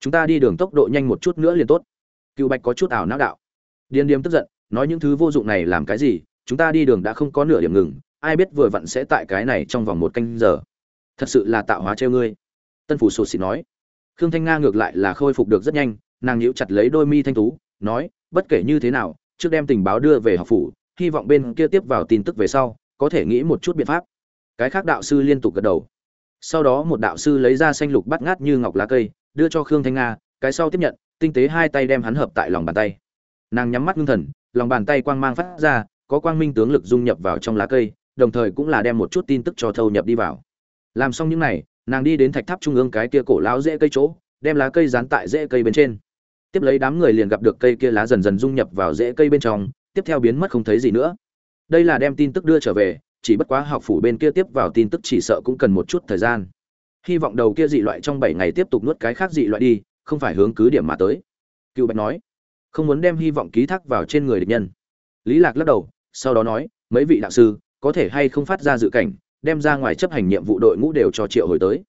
chúng ta đi đường tốc độ nhanh một chút nữa liền tốt. Cựu bạch có chút ảo não đạo. Điên điếm tức giận, nói những thứ vô dụng này làm cái gì? Chúng ta đi đường đã không có nửa điểm ngừng, ai biết vừa vặn sẽ tại cái này trong vòng một canh giờ. Thật sự là tạo hóa treo ngươi. Tân phủ sụt xịt nói. Khương thanh nga ngược lại là khôi phục được rất nhanh, nàng nhíu chặt lấy đôi mi thanh tú, nói, bất kể như thế nào, trước đem tình báo đưa về học phủ, hy vọng bên kia tiếp vào tin tức về sau, có thể nghĩ một chút biện pháp. Cái khác đạo sư liên tục gật đầu. Sau đó một đạo sư lấy ra xanh lục bắt ngát như ngọc lá cây đưa cho khương thanh nga, cái sau tiếp nhận, tinh tế hai tay đem hắn hợp tại lòng bàn tay. Nàng nhắm mắt ngưng thần, lòng bàn tay quang mang phát ra, có quang minh tướng lực dung nhập vào trong lá cây, đồng thời cũng là đem một chút tin tức cho thâu nhập đi vào. Làm xong những này, nàng đi đến thạch tháp trung ương cái kia cổ láo dễ cây chỗ, đem lá cây dán tại rễ cây bên trên. Tiếp lấy đám người liền gặp được cây kia lá dần dần dung nhập vào rễ cây bên trong, tiếp theo biến mất không thấy gì nữa. Đây là đem tin tức đưa trở về, chỉ bất quá học phủ bên kia tiếp vào tin tức chỉ sợ cũng cần một chút thời gian hy vọng đầu kia dị loại trong bảy ngày tiếp tục nuốt cái khác dị loại đi, không phải hướng cứ điểm mà tới. Cựu bạch nói, không muốn đem hy vọng ký thác vào trên người địch nhân. Lý lạc lắc đầu, sau đó nói, mấy vị đạo sư, có thể hay không phát ra dự cảnh, đem ra ngoài chấp hành nhiệm vụ đội ngũ đều cho triệu hồi tới.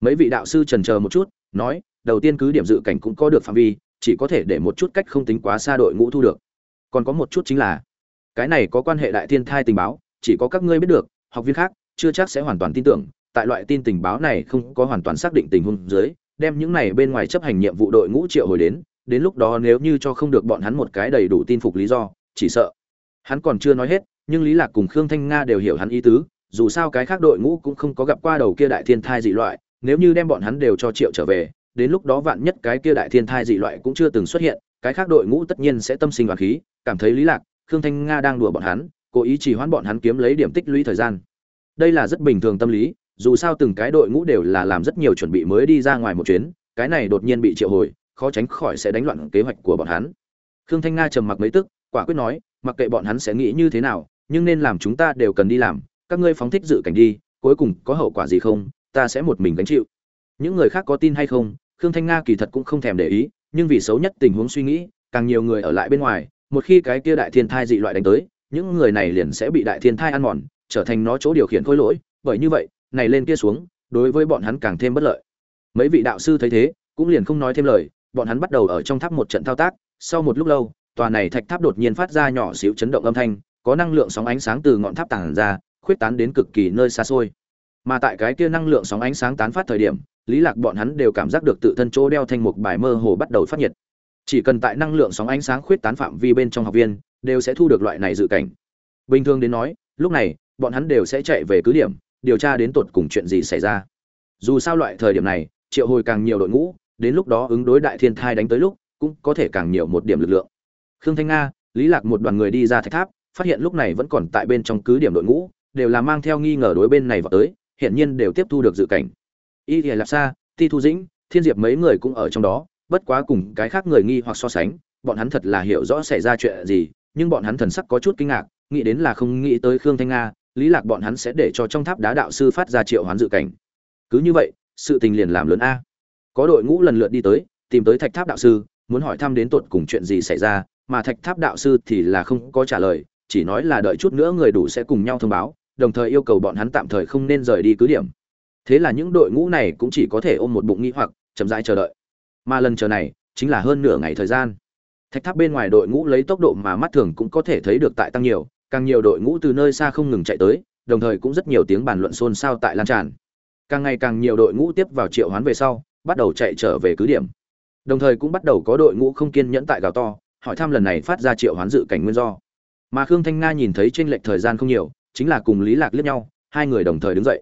Mấy vị đạo sư trần chờ một chút, nói, đầu tiên cứ điểm dự cảnh cũng có được phạm vi, chỉ có thể để một chút cách không tính quá xa đội ngũ thu được. Còn có một chút chính là, cái này có quan hệ đại thiên thai tình báo, chỉ có các ngươi biết được, học viên khác chưa chắc sẽ hoàn toàn tin tưởng tại loại tin tình báo này không có hoàn toàn xác định tình huống dưới, đem những này bên ngoài chấp hành nhiệm vụ đội ngũ triệu hồi đến đến lúc đó nếu như cho không được bọn hắn một cái đầy đủ tin phục lý do, chỉ sợ. Hắn còn chưa nói hết, nhưng lý lạc cùng khương thanh nga đều hiểu hắn ý tứ, dù sao cái khác đội ngũ cũng không có gặp qua đầu kia đại thiên thai dị loại, nếu như đem bọn hắn đều cho triệu trở về, đến lúc đó vạn nhất cái kia đại thiên thai dị loại cũng chưa từng xuất hiện, cái khác đội ngũ tất nhiên sẽ tâm sinh oán khí, cảm thấy lý lạc, khương thanh nga đang đùa bọn hắn, cố ý chỉ hoãn bọn hắn kiếm lấy điểm tích lũy thời gian. Đây là rất bình thường tâm lý dù sao từng cái đội ngũ đều là làm rất nhiều chuẩn bị mới đi ra ngoài một chuyến, cái này đột nhiên bị triệu hồi, khó tránh khỏi sẽ đánh loạn kế hoạch của bọn hắn. Khương thanh nga trầm mặc mấy tức, quả quyết nói, mặc kệ bọn hắn sẽ nghĩ như thế nào, nhưng nên làm chúng ta đều cần đi làm, các ngươi phóng thích dự cảnh đi, cuối cùng có hậu quả gì không, ta sẽ một mình gánh chịu. Những người khác có tin hay không, khương thanh nga kỳ thật cũng không thèm để ý, nhưng vì xấu nhất tình huống suy nghĩ, càng nhiều người ở lại bên ngoài, một khi cái kia đại thiên thai dị loại đánh tới, những người này liền sẽ bị đại thiên thai ăn mòn, trở thành nó chỗ điều khiển khối lỗi, bởi như vậy này lên kia xuống, đối với bọn hắn càng thêm bất lợi. Mấy vị đạo sư thấy thế, cũng liền không nói thêm lời, bọn hắn bắt đầu ở trong tháp một trận thao tác, sau một lúc lâu, tòa này thạch tháp đột nhiên phát ra nhỏ xíu chấn động âm thanh, có năng lượng sóng ánh sáng từ ngọn tháp tản ra, khuyết tán đến cực kỳ nơi xa xôi. Mà tại cái kia năng lượng sóng ánh sáng tán phát thời điểm, lý lạc bọn hắn đều cảm giác được tự thân chỗ đeo thanh mục bài mơ hồ bắt đầu phát nhiệt. Chỉ cần tại năng lượng sóng ánh sáng khuyết tán phạm vi bên trong học viên, đều sẽ thu được loại này dự cảnh. Bình thường đến nói, lúc này, bọn hắn đều sẽ chạy về cứ điểm điều tra đến tột cùng chuyện gì xảy ra. Dù sao loại thời điểm này, triệu hồi càng nhiều đội ngũ, đến lúc đó ứng đối đại thiên thai đánh tới lúc, cũng có thể càng nhiều một điểm lực lượng. Khương thanh nga, lý lạc một đoàn người đi ra thạch tháp, phát hiện lúc này vẫn còn tại bên trong cứ điểm đội ngũ, đều là mang theo nghi ngờ đối bên này vào tới hiện nhiên đều tiếp thu được dự cảnh. Y lìa lạp xa ti thu dĩnh, thiên diệp mấy người cũng ở trong đó, bất quá cùng cái khác người nghi hoặc so sánh, bọn hắn thật là hiểu rõ xảy ra chuyện gì, nhưng bọn hắn thần sắc có chút kinh ngạc, nghĩ đến là không nghĩ tới khương thanh nga lý lạc bọn hắn sẽ để cho trong tháp đá đạo sư phát ra triệu hoán dự cảnh. Cứ như vậy, sự tình liền làm lớn a. Có đội ngũ lần lượt đi tới, tìm tới thạch tháp đạo sư, muốn hỏi thăm đến tột cùng chuyện gì xảy ra, mà thạch tháp đạo sư thì là không có trả lời, chỉ nói là đợi chút nữa người đủ sẽ cùng nhau thông báo, đồng thời yêu cầu bọn hắn tạm thời không nên rời đi cứ điểm. Thế là những đội ngũ này cũng chỉ có thể ôm một bụng nghĩ hoặc, chậm rãi chờ đợi. Mà lần chờ này, chính là hơn nửa ngày thời gian. Thạch tháp bên ngoài đội ngũ lấy tốc độ mà mắt thường cũng có thể thấy được tại tăng nhiều càng nhiều đội ngũ từ nơi xa không ngừng chạy tới, đồng thời cũng rất nhiều tiếng bàn luận xôn xao tại lan tràn. Càng ngày càng nhiều đội ngũ tiếp vào triệu hoán về sau, bắt đầu chạy trở về cứ điểm. Đồng thời cũng bắt đầu có đội ngũ không kiên nhẫn tại gào to, hỏi thăm lần này phát ra triệu hoán dự cảnh nguyên do. Mà khương thanh nga nhìn thấy t r ê n lệch thời gian không nhiều, chính là cùng lý lạc liếc nhau, hai người đồng thời đứng dậy.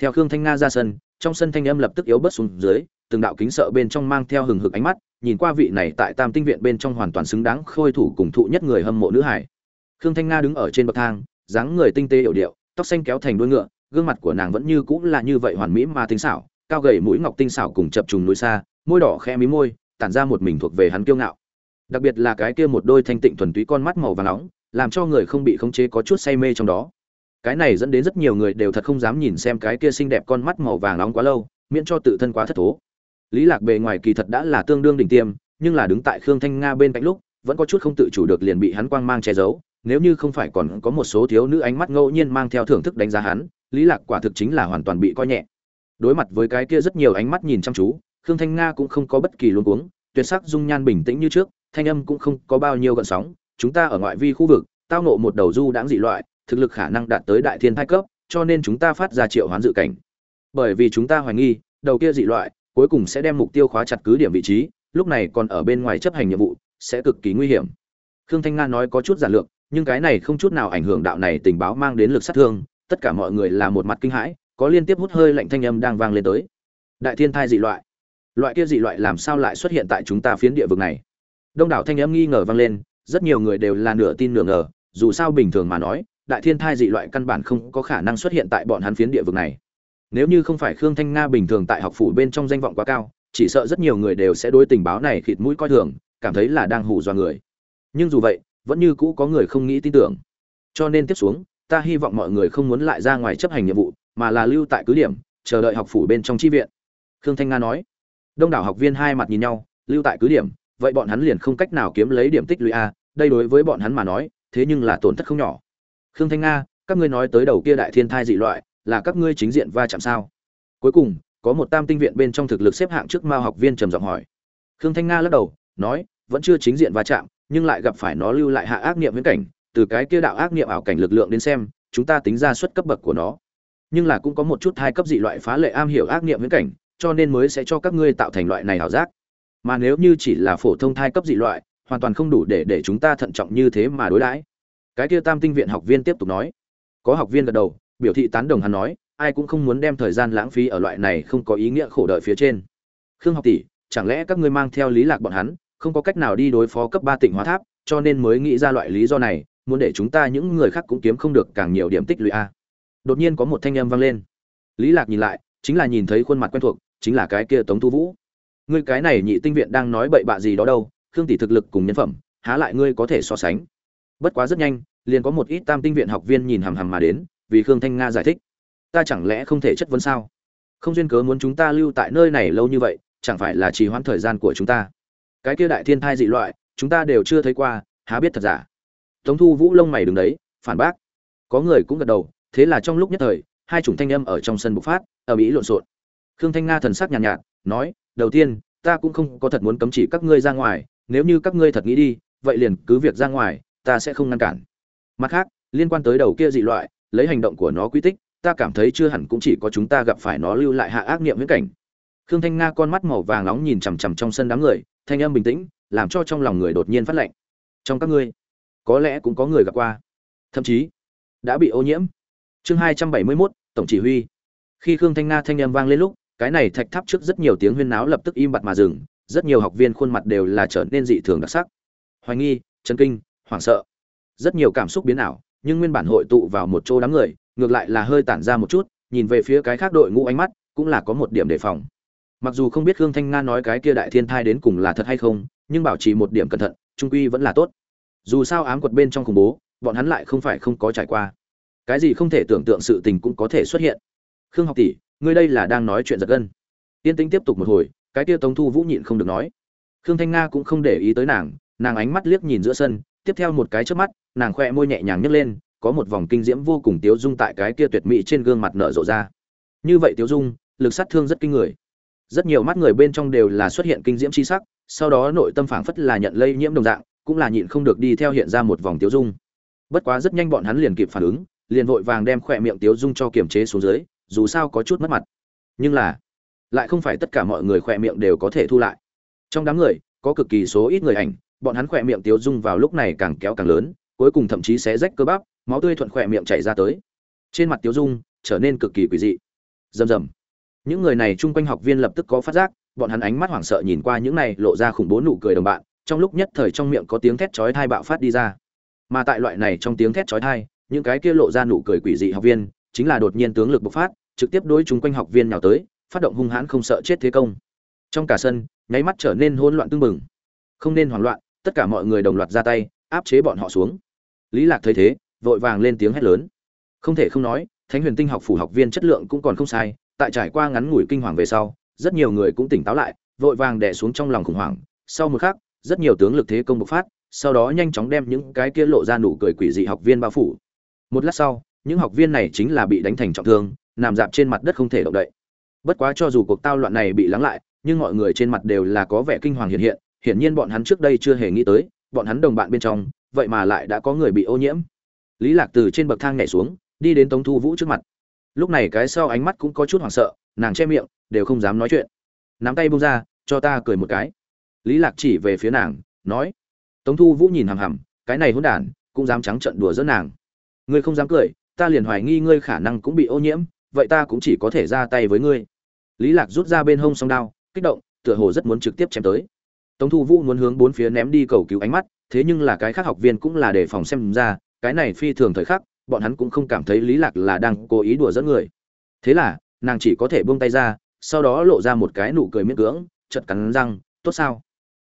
Theo khương thanh nga ra sân, trong sân thanh âm lập tức yếu bớt xuống dưới, từng đạo kính sợ bên trong mang theo hừng hực ánh mắt, nhìn qua vị này tại tam tinh viện bên trong hoàn toàn xứng đáng khôi thủ cùng thụ nhất người hâm mộ nữ hải khương thanh nga đứng ở trên bậc thang, dáng người tinh tế hiểu điệu, tóc xanh kéo thành đuôi ngựa, gương mặt của nàng vẫn như cũng là như vậy hoàn mỹ mà tinh xảo, cao gầy mũi ngọc tinh xảo cùng chập trùng núi xa, môi đỏ khe mí môi, tản ra một mình thuộc về hắn kiêu ngạo. Đặc biệt là cái kia một đôi thanh tịnh thuần túy con mắt màu vàng nóng, làm cho người không bị khống chế có chút say mê trong đó. Cái này dẫn đến rất nhiều người đều thật không dám nhìn xem cái kia xinh đẹp con mắt màu vàng nóng quá lâu, miễn cho tự thân quá thất thố. Lý lạc bề ngoài kỳ thật đã là tương đương đỉnh tiêm, nhưng là đứng tại khương thanh nga bên cạnh lúc, vẫn có chút không tự chủ được liền bị hắn quang mang che giấu nếu như không phải còn có một số thiếu nữ ánh mắt ngẫu nhiên mang theo thưởng thức đánh giá hắn, lý lạc quả thực chính là hoàn toàn bị coi nhẹ. Đối mặt với cái kia rất nhiều ánh mắt nhìn chăm chú, khương thanh nga cũng không có bất kỳ luống cuống, tuyệt sắc dung nhan bình tĩnh như trước, thanh âm cũng không có bao nhiêu gợn sóng, chúng ta ở ngoại vi khu vực, tao nộ một đầu du đãng dị loại, thực lực khả năng đạt tới đại thiên thai cấp, cho nên chúng ta phát ra triệu hoán dự cảnh. Bởi vì chúng ta hoài nghi, đầu kia dị loại, cuối cùng sẽ đem mục tiêu khóa chặt cứ điểm vị trí, lúc này còn ở bên ngoài chấp hành nhiệm vụ, sẽ cực kỳ nguy hiểm. Khương thanh nga nói có chút giản lược nhưng cái này không chút nào ảnh hưởng đạo này tình báo mang đến lực sát thương, tất cả mọi người là một mặt kinh hãi, có liên tiếp hút hơi lạnh thanh âm đang vang lên tới. Đại thiên thai dị loại. Loại kia dị loại làm sao lại xuất hiện tại chúng ta phiến địa vực này? Đông đảo thanh âm nghi ngờ vang lên, rất nhiều người đều là nửa tin nửa ngờ, dù sao bình thường mà nói, đại thiên thai dị loại căn bản không có khả năng xuất hiện tại bọn hắn phiến địa vực này. Nếu như không phải khương thanh nga bình thường tại học phủ bên trong danh vọng quá cao, chỉ sợ rất nhiều người đều sẽ đối tình báo này khịt mũi coi thường, cảm thấy là đang hù dọa người. Nhưng dù vậy vẫn như cũ có người không nghĩ tin tưởng. Cho nên tiếp xuống, ta hy vọng mọi người không muốn lại ra ngoài chấp hành nhiệm vụ, mà là lưu tại cứ điểm, chờ đợi học phủ bên trong tri viện. Khương thanh nga nói. Đông đảo học viên hai mặt nhìn nhau, lưu tại cứ điểm, vậy bọn hắn liền không cách nào kiếm lấy điểm tích lũy a, đây đối với bọn hắn mà nói, thế nhưng là tổn thất không nhỏ. Khương thanh nga, các ngươi nói tới đầu kia đại thiên thai dị loại, là các ngươi chính diện va chạm sao? Cuối cùng, có một tam tinh viện bên trong thực lực xếp hạng trước mao học viên trầm giọng hỏi. Khương thanh nga lắc đầu, nói, vẫn chưa chính diện va chạm nhưng lại gặp phải nó lưu lại hạ ác niệm viễn cảnh, từ cái kia đạo ác niệm ảo cảnh lực lượng đến xem, chúng ta tính ra suất cấp bậc của nó. Nhưng là cũng có một chút hai cấp dị loại phá lệ am hiểu ác niệm viễn cảnh, cho nên mới sẽ cho các ngươi tạo thành loại này ảo giác. Mà nếu như chỉ là phổ thông thai cấp dị loại, hoàn toàn không đủ để để chúng ta thận trọng như thế mà đối đãi. Cái kia tam tinh viện học viên tiếp tục nói. Có học viên gật đầu, biểu thị tán đồng hắn nói, ai cũng không muốn đem thời gian lãng phí ở loại này không có ý nghĩa khổ đợi phía trên. Khương học tỷ, chẳng lẽ các ngươi mang theo lý lạc bọn hắn không có cách nào đi đối phó cấp ba tỉnh hóa tháp, cho nên mới nghĩ ra loại lý do này, muốn để chúng ta những người khác cũng kiếm không được càng nhiều điểm tích lũy a. Đột nhiên có một thanh âm vang lên. Lý lạc nhìn lại, chính là nhìn thấy khuôn mặt quen thuộc, chính là cái kia tống thu vũ. Ngươi cái này nhị tinh viện đang nói bậy bạ gì đó đâu, khương tỷ thực lực cùng nhân phẩm, há lại ngươi có thể so sánh. Bất quá rất nhanh, liền có một ít tam tinh viện học viên nhìn hằm hằm mà đến, vì khương thanh nga giải thích. Ta chẳng lẽ không thể chất vấn sao? Không duyên cớ muốn chúng ta lưu tại nơi này lâu như vậy, chẳng phải là trì hoãn thời gian của chúng ta? Cái kia đại thiên thai dị loại chúng ta đều chưa thấy qua há biết thật giả. Tống thu vũ lông mày đứng đấy phản bác. Có người cũng gật đầu thế là trong lúc nhất thời hai chủng thanh âm ở trong sân bộc phát ở mỹ lộn xộn. Khương thanh nga thần sắc nhàn nhạt, nhạt nói đầu tiên ta cũng không có thật muốn cấm chỉ các ngươi ra ngoài nếu như các ngươi thật nghĩ đi vậy liền cứ việc ra ngoài ta sẽ không ngăn cản. Mặt khác liên quan tới đầu kia dị loại lấy hành động của nó quy tích ta cảm thấy chưa hẳn cũng chỉ có chúng ta gặp phải nó lưu lại hạ ác niệm viễn cảnh. Khương thanh nga con mắt màu vàng nóng nhìn chằm chằm trong sân đám người thanh âm bình tĩnh làm cho trong lòng người đột nhiên phát lạnh. Trong các ngươi có lẽ cũng có người gặp qua. Thậm chí đã bị ô nhiễm. Chương hai trăm bảy mươi 271, tổng chỉ huy. Khi khương thanh nga thanh âm vang lên lúc cái này thạch tháp trước rất nhiều tiếng huyên náo lập tức im bặt mà dừng rất nhiều học viên khuôn mặt đều là trở nên dị thường đặc sắc. Hoài nghi chấn kinh hoảng sợ. Rất nhiều cảm xúc biến ảo nhưng nguyên bản hội tụ vào một chỗ đám người ngược lại là hơi tản ra một chút nhìn về phía cái khác đội ngũ ánh mắt cũng là có một điểm đề phòng mặc dù không biết khương thanh nga nói cái kia đại thiên thai đến cùng là thật hay không, nhưng bảo trì một điểm cẩn thận, trung quy vẫn là tốt. Dù sao ám quật bên trong khủng bố, bọn hắn lại không phải không có trải qua. Cái gì không thể tưởng tượng sự tình cũng có thể xuất hiện. Khương học tỷ, ngươi đây là đang nói chuyện giật gân. Tiên tính tiếp tục một hồi, cái kia tống thu vũ nhịn không được nói. Khương thanh nga cũng không để ý tới nàng nàng ánh mắt liếc nhìn giữa sân, tiếp theo một cái trước mắt, nàng khoe môi nhẹ nhàng nhấc lên, có một vòng kinh diễm vô cùng tiếu dung tại cái kia tuyệt mỹ trên gương mặt nở rộ ra. Như vậy tiếu dung, lực sát thương rất kinh người rất nhiều mắt người bên trong đều là xuất hiện kinh diễm chi sắc, sau đó nội tâm phảng phất là nhận lây nhiễm đồng dạng, cũng là nhịn không được đi theo hiện ra một vòng tiếu dung. Bất quá rất nhanh bọn hắn liền kịp phản ứng, liền vội vàng đem khỏe miệng tiếu dung cho kiềm chế xuống dưới, dù sao có chút mất mặt. Nhưng là, lại không phải tất cả mọi người khỏe miệng đều có thể thu lại. Trong đám người, có cực kỳ số ít người ảnh, bọn hắn khỏe miệng tiếu dung vào lúc này càng kéo càng lớn, cuối cùng thậm chí sẽ rách cơ bắp, máu tươi thuận khỏe miệng chảy ra tới. Trên mặt tiếu dung trở nên cực kỳ quỷ dị. Rầm rầm những người này chung quanh học viên lập tức có phát giác, bọn hắn ánh mắt hoảng sợ nhìn qua những này lộ ra khủng bố nụ cười đồng bạn, trong lúc nhất thời trong miệng có tiếng thét chói thai bạo phát đi ra. Mà tại loại này trong tiếng thét chói thai những cái kia lộ ra nụ cười quỷ dị học viên, chính là đột nhiên tướng lực bộc phát, trực tiếp đối chung quanh học viên nào tới, phát động hung hãn không sợ chết thế công. Trong cả sân, nháy mắt trở nên hỗn loạn tương mừng không nên hoảng loạn, tất cả mọi người đồng loạt ra tay, áp chế bọn họ xuống. Lý lạc thấy thế, vội vàng lên tiếng hét lớn. Không thể không nói, thánh huyền tinh học phủ học viên chất lượng cũng còn không sai tại trải qua ngắn ngủi kinh hoàng về sau, rất nhiều người cũng tỉnh táo lại, vội vàng đè xuống trong lòng khủng hoảng. Sau một khắc, rất nhiều tướng lực thế công bộc phát, sau đó nhanh chóng đem những cái kia lộ ra nụ cười quỷ dị học viên bao phủ. Một lát sau, những học viên này chính là bị đánh thành trọng thương, nằm dạp trên mặt đất không thể động đậy. Bất quá cho dù cuộc tao loạn này bị lắng lại, nhưng mọi người trên mặt đều là có vẻ kinh hoàng hiện hiện, hiển nhiên bọn hắn trước đây chưa hề nghĩ tới, bọn hắn đồng bạn bên trong, vậy mà lại đã có người bị ô nhiễm. Lý lạc từ trên bậc thang nhảy xuống, đi đến tống thu vũ trước mặt lúc này cái sau ánh mắt cũng có chút hoảng sợ, nàng che miệng, đều không dám nói chuyện. Nắm tay buông ra, cho ta cười một cái. Lý lạc chỉ về phía nàng, nói, tống thu vũ nhìn hằm hằm, cái này hỗn đản, cũng dám trắng trợn đùa giỡn nàng. Ngươi không dám cười, ta liền hoài nghi ngươi khả năng cũng bị ô nhiễm, vậy ta cũng chỉ có thể ra tay với ngươi. Lý lạc rút ra bên hông song đao, kích động, tựa hồ rất muốn trực tiếp chém tới. Tống thu vũ muốn hướng bốn phía ném đi cầu cứu ánh mắt, thế nhưng là cái khác học viên cũng là để phòng xem ra, cái này phi thường thời khắc bọn hắn cũng không cảm thấy lý lạc là đang cố ý đùa dẫn người. Thế là, nàng chỉ có thể buông tay ra, sau đó lộ ra một cái nụ cười miễn cưỡng chật cắn răng, tốt sao?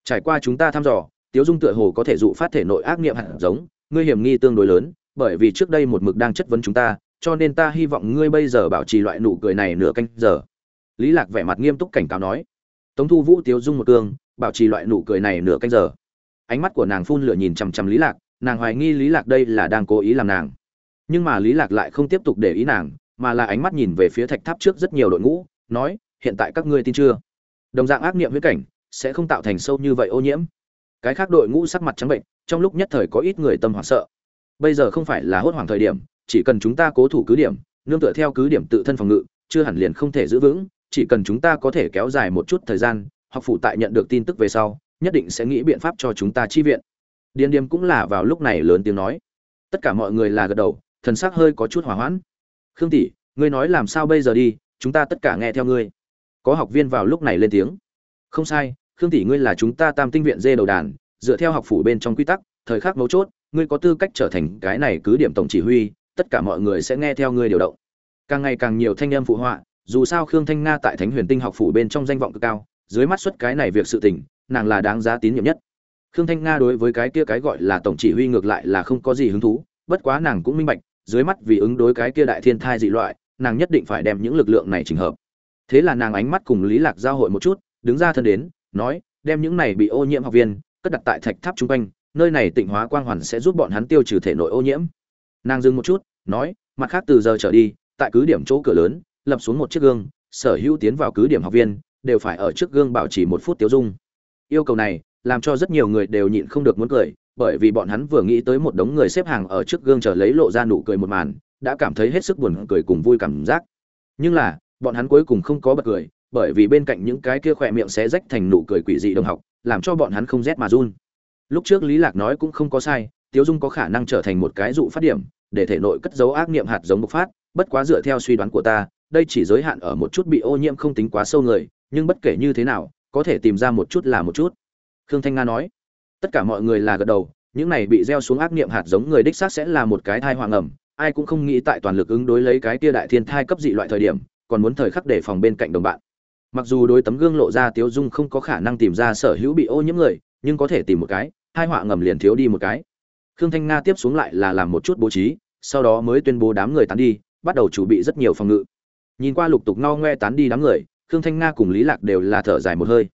Trải qua chúng ta thăm dò, tiếu dung tựa hồ có thể dụ phát thể nội ác niệm hạt giống, ngươi hiểm nghi tương đối lớn, bởi vì trước đây một mực đang chất vấn chúng ta, cho nên ta hy vọng ngươi bây giờ bảo trì loại nụ cười này nửa canh giờ. Lý lạc vẻ mặt nghiêm túc cảnh cáo nói. Tống thu vũ, tiếu dung một cương bảo trì loại nụ cười này nửa canh giờ. Ánh mắt của nàng phun lửa nhìn chằm chằm lý lạc, nàng hoài nghi lý lạc đây là đang cố ý làm nàng nhưng mà lý lạc lại không tiếp tục để ý nàng, mà là ánh mắt nhìn về phía thạch tháp trước rất nhiều đội ngũ, nói, hiện tại các ngươi tin chưa? Đồng dạng ác niệm huyết cảnh, sẽ không tạo thành sâu như vậy ô nhiễm. Cái khác đội ngũ sắc mặt trắng bệnh, trong lúc nhất thời có ít người tâm hoảng sợ. Bây giờ không phải là hốt hoảng thời điểm, chỉ cần chúng ta cố thủ cứ điểm, nương tựa theo cứ điểm tự thân phòng ngự, chưa hẳn liền không thể giữ vững, chỉ cần chúng ta có thể kéo dài một chút thời gian, học phụ tại nhận được tin tức về sau, nhất định sẽ nghĩ biện pháp cho chúng ta chi viện. Điền điềm cũng là vào lúc này lớn tiếng nói. Tất cả mọi người là gật đầu thần sắc hơi có chút hỏa hoãn. Khương tỷ, ngươi nói làm sao bây giờ đi, chúng ta tất cả nghe theo ngươi. Có học viên vào lúc này lên tiếng. Không sai, khương tỷ ngươi là chúng ta tam tinh viện dê đầu đàn, dựa theo học phủ bên trong quy tắc, thời khắc mấu chốt, ngươi có tư cách trở thành cái này cứ điểm tổng chỉ huy, tất cả mọi người sẽ nghe theo ngươi điều động. Càng ngày càng nhiều thanh âm phụ họa, dù sao khương thanh nga tại thánh huyền tinh học phủ bên trong danh vọng cực cao, dưới mắt xuất cái này việc sự tình, nàng là đáng giá tín nhiệm nhất. Khương thanh nga đối với cái kia cái gọi là tổng chỉ huy ngược lại là không có gì hứng thú, bất quá nàng cũng minh bạch dưới mắt vì ứng đối cái kia đại thiên thai dị loại, nàng nhất định phải đem những lực lượng này chỉnh hợp. Thế là nàng ánh mắt cùng lý lạc giao hội một chút, đứng ra thân đến, nói, đem những này bị ô nhiễm học viên, cất đặt tại thạch tháp trung quanh, nơi này tịnh hóa quang hoàn sẽ giúp bọn hắn tiêu trừ thể nội ô nhiễm. Nàng dừng một chút, nói, mặt khác từ giờ trở đi, tại cứ điểm chỗ cửa lớn, lập xuống một chiếc gương, sở hữu tiến vào cứ điểm học viên, đều phải ở trước gương bảo trì một phút tiêu dung. Yêu cầu này, làm cho rất nhiều người đều nhịn không được muốn cười bởi vì bọn hắn vừa nghĩ tới một đống người xếp hàng ở trước gương chờ lấy lộ ra nụ cười một màn, đã cảm thấy hết sức buồn cười cùng vui cảm giác. Nhưng là, bọn hắn cuối cùng không có bật cười, bởi vì bên cạnh những cái kia khỏe miệng sẽ rách thành nụ cười quỷ dị đồng học, làm cho bọn hắn không rét mà run. Lúc trước lý lạc nói cũng không có sai, tiếu dung có khả năng trở thành một cái dụ phát điểm, để thể nội cất giấu ác niệm hạt giống bộc phát, bất quá dựa theo suy đoán của ta, đây chỉ giới hạn ở một chút bị ô nhiễm không tính quá sâu người, nhưng bất kể như thế nào, có thể tìm ra một chút là một chút. Khương thanh nga nói tất cả mọi người là gật đầu, những này bị gieo xuống ác niệm hạt giống người đích xác sẽ là một cái thai hoàng ẩm, ai cũng không nghĩ tại toàn lực ứng đối lấy cái tia đại thiên thai cấp dị loại thời điểm, còn muốn thời khắc để phòng bên cạnh đồng bạn. Mặc dù đối tấm gương lộ ra tiếu dung không có khả năng tìm ra sở hữu bị ô nhiễm người, nhưng có thể tìm một cái hai họa ngầm liền thiếu đi một cái. Khương thanh nga tiếp xuống lại là làm một chút bố trí, sau đó mới tuyên bố đám người tán đi, bắt đầu chuẩn bị rất nhiều phòng ngự. Nhìn qua lục tục no ngoe tán đi đám người, khương thanh nga cùng lý lạc đều là thở dài một hơi.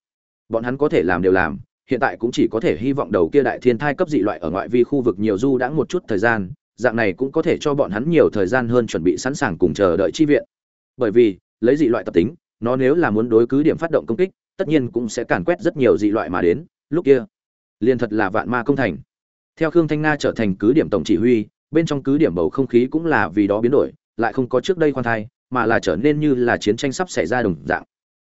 Bọn hắn có thể làm đều làm hiện tại cũng chỉ có thể hy vọng đầu kia đại thiên thai cấp dị loại ở ngoại vi khu vực nhiều du đã một chút thời gian, dạng này cũng có thể cho bọn hắn nhiều thời gian hơn chuẩn bị sẵn sàng cùng chờ đợi chi viện. Bởi vì, lấy dị loại tập tính, nó nếu là muốn đối cứ điểm phát động công kích, tất nhiên cũng sẽ càn quét rất nhiều dị loại mà đến, lúc kia, liền thật là vạn ma công thành. Theo khương thanh nga trở thành cứ điểm tổng chỉ huy, bên trong cứ điểm bầu không khí cũng là vì đó biến đổi, lại không có trước đây khoan thai, mà là trở nên như là chiến tranh sắp xảy ra đồng dạng.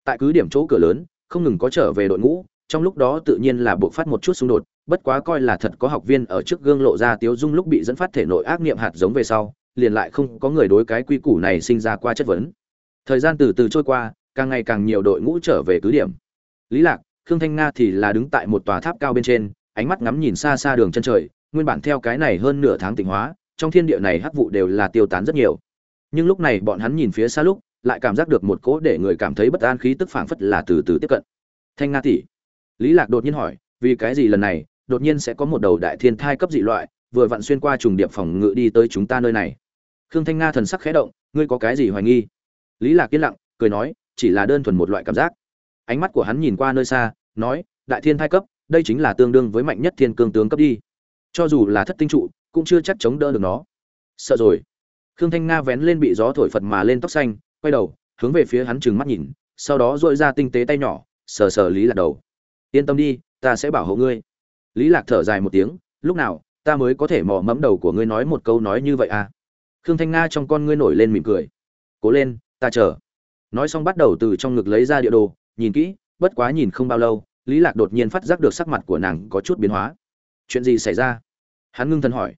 Tại cứ điểm chỗ cửa lớn, không ngừng có trở về đội ngũ trong lúc đó tự nhiên là buộc phát một chút xung đột, bất quá coi là thật có học viên ở trước gương lộ ra tiếu dung lúc bị dẫn phát thể nội ác niệm hạt giống về sau, liền lại không có người đối cái quy củ này sinh ra qua chất vấn. Thời gian từ từ trôi qua, càng ngày càng nhiều đội ngũ trở về cứ điểm. Lý lạc, khương thanh nga thì là đứng tại một tòa tháp cao bên trên, ánh mắt ngắm nhìn xa xa đường chân trời, nguyên bản theo cái này hơn nửa tháng tịnh hóa, trong thiên địa này hắc vụ đều là tiêu tán rất nhiều. Nhưng lúc này bọn hắn nhìn phía xa lúc, lại cảm giác được một cỗ để người cảm thấy bất an khí tức phảng phất là từ từ tiếp cận. Thanh nga tỷ lý lạc đột nhiên hỏi, vì cái gì lần này, đột nhiên sẽ có một đầu đại thiên thai cấp dị loại, vừa vặn xuyên qua trùng điệp phòng ngự đi tới chúng ta nơi này. Khương thanh nga thần sắc khẽ động, ngươi có cái gì hoài nghi? Lý lạc yên lặng, cười nói, chỉ là đơn thuần một loại cảm giác. Ánh mắt của hắn nhìn qua nơi xa, nói, đại thiên thai cấp, đây chính là tương đương với mạnh nhất thiên cương tướng cấp đi. Cho dù là thất tinh trụ, cũng chưa chắc chống đỡ được nó. Sợ rồi. Khương thanh nga vén lên bị gió thổi phật mà lên tóc xanh, quay đầu, hướng về phía hắn trừng mắt nhìn, sau đó duỗi ra tinh tế tay nhỏ, sờ sờ lý lạc đầu yên tâm đi, ta sẽ bảo hộ ngươi. Lý lạc thở dài một tiếng, lúc nào, ta mới có thể mò mẫm đầu của ngươi nói một câu nói như vậy à? Khương thanh nga trong con ngươi nổi lên mỉm cười. Cố lên, ta chờ. Nói xong bắt đầu từ trong ngực lấy ra địa đồ, nhìn kỹ, bất quá nhìn không bao lâu, lý lạc đột nhiên phát giác được sắc mặt của nàng có chút biến hóa. Chuyện gì xảy ra? Hắn ngưng thần hỏi.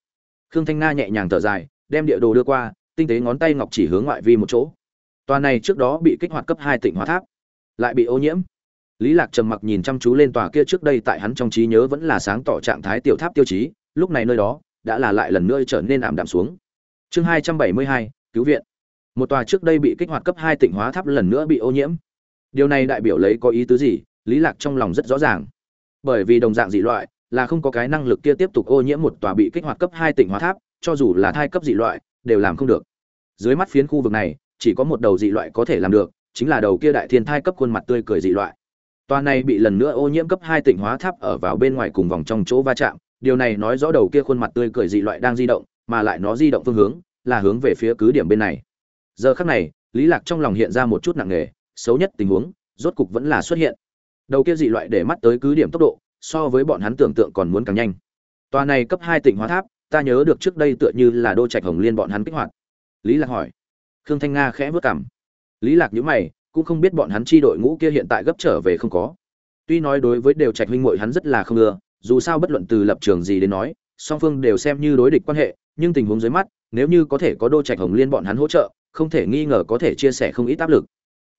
Khương thanh nga nhẹ nhàng thở dài, đem địa đồ đưa qua, tinh tế ngón tay ngọc chỉ hướng ngoại vi một chỗ. Tòa này trước đó bị kích hoạt cấp hai tỉnh hóa tháp, lại bị ô nhiễm lý lạc trầm mặc nhìn chăm chú lên tòa kia trước đây tại hắn trong trí nhớ vẫn là sáng tỏ trạng thái tiểu tháp tiêu chí, lúc này nơi đó đã là lại lần nữa trở nên ảm đạm xuống. Chương hai trăm bảy mươi hai, cứu viện. Một tòa trước đây bị kích hoạt cấp hai tỉnh hóa tháp lần nữa bị ô nhiễm. Điều này đại biểu lấy có ý tứ gì? Lý lạc trong lòng rất rõ ràng. Bởi vì đồng dạng dị loại, là không có cái năng lực kia tiếp tục ô nhiễm một tòa bị kích hoạt cấp hai tỉnh hóa tháp, cho dù là thai cấp dị loại, đều làm không được. Dưới mắt phiến khu vực này, chỉ có một đầu dị loại có thể làm được, chính là đầu kia đại thiên thai cấp khuôn mặt tươi cười dị loại tòa này bị lần nữa ô nhiễm cấp hai tỉnh hóa tháp ở vào bên ngoài cùng vòng trong chỗ va chạm. Điều này nói rõ đầu kia khuôn mặt tươi cười dị loại đang di động mà lại nó di động phương hướng là hướng về phía cứ điểm bên này. Giờ khắc này lý lạc trong lòng hiện ra một chút nặng nề xấu nhất tình huống rốt cục vẫn là xuất hiện. Đầu kia dị loại để mắt tới cứ điểm tốc độ so với bọn hắn tưởng tượng còn muốn càng nhanh. Tòa này cấp hai tỉnh hóa tháp ta nhớ được trước đây tựa như là đô trạch hồng liên bọn hắn kích hoạt. Lý lạc hỏi. Khương thanh nga khẽ vớt cằm, lý lạc nhíu mày cũng không biết bọn hắn chi đội ngũ kia hiện tại gấp trở về không có. Tuy nói đối với đều trạch huynh muội hắn rất là không ưa, dù sao bất luận từ lập trường gì đến nói, song phương đều xem như đối địch quan hệ, nhưng tình huống dưới mắt, nếu như có thể có đô trạch hồng liên bọn hắn hỗ trợ, không thể nghi ngờ có thể chia sẻ không ít áp lực.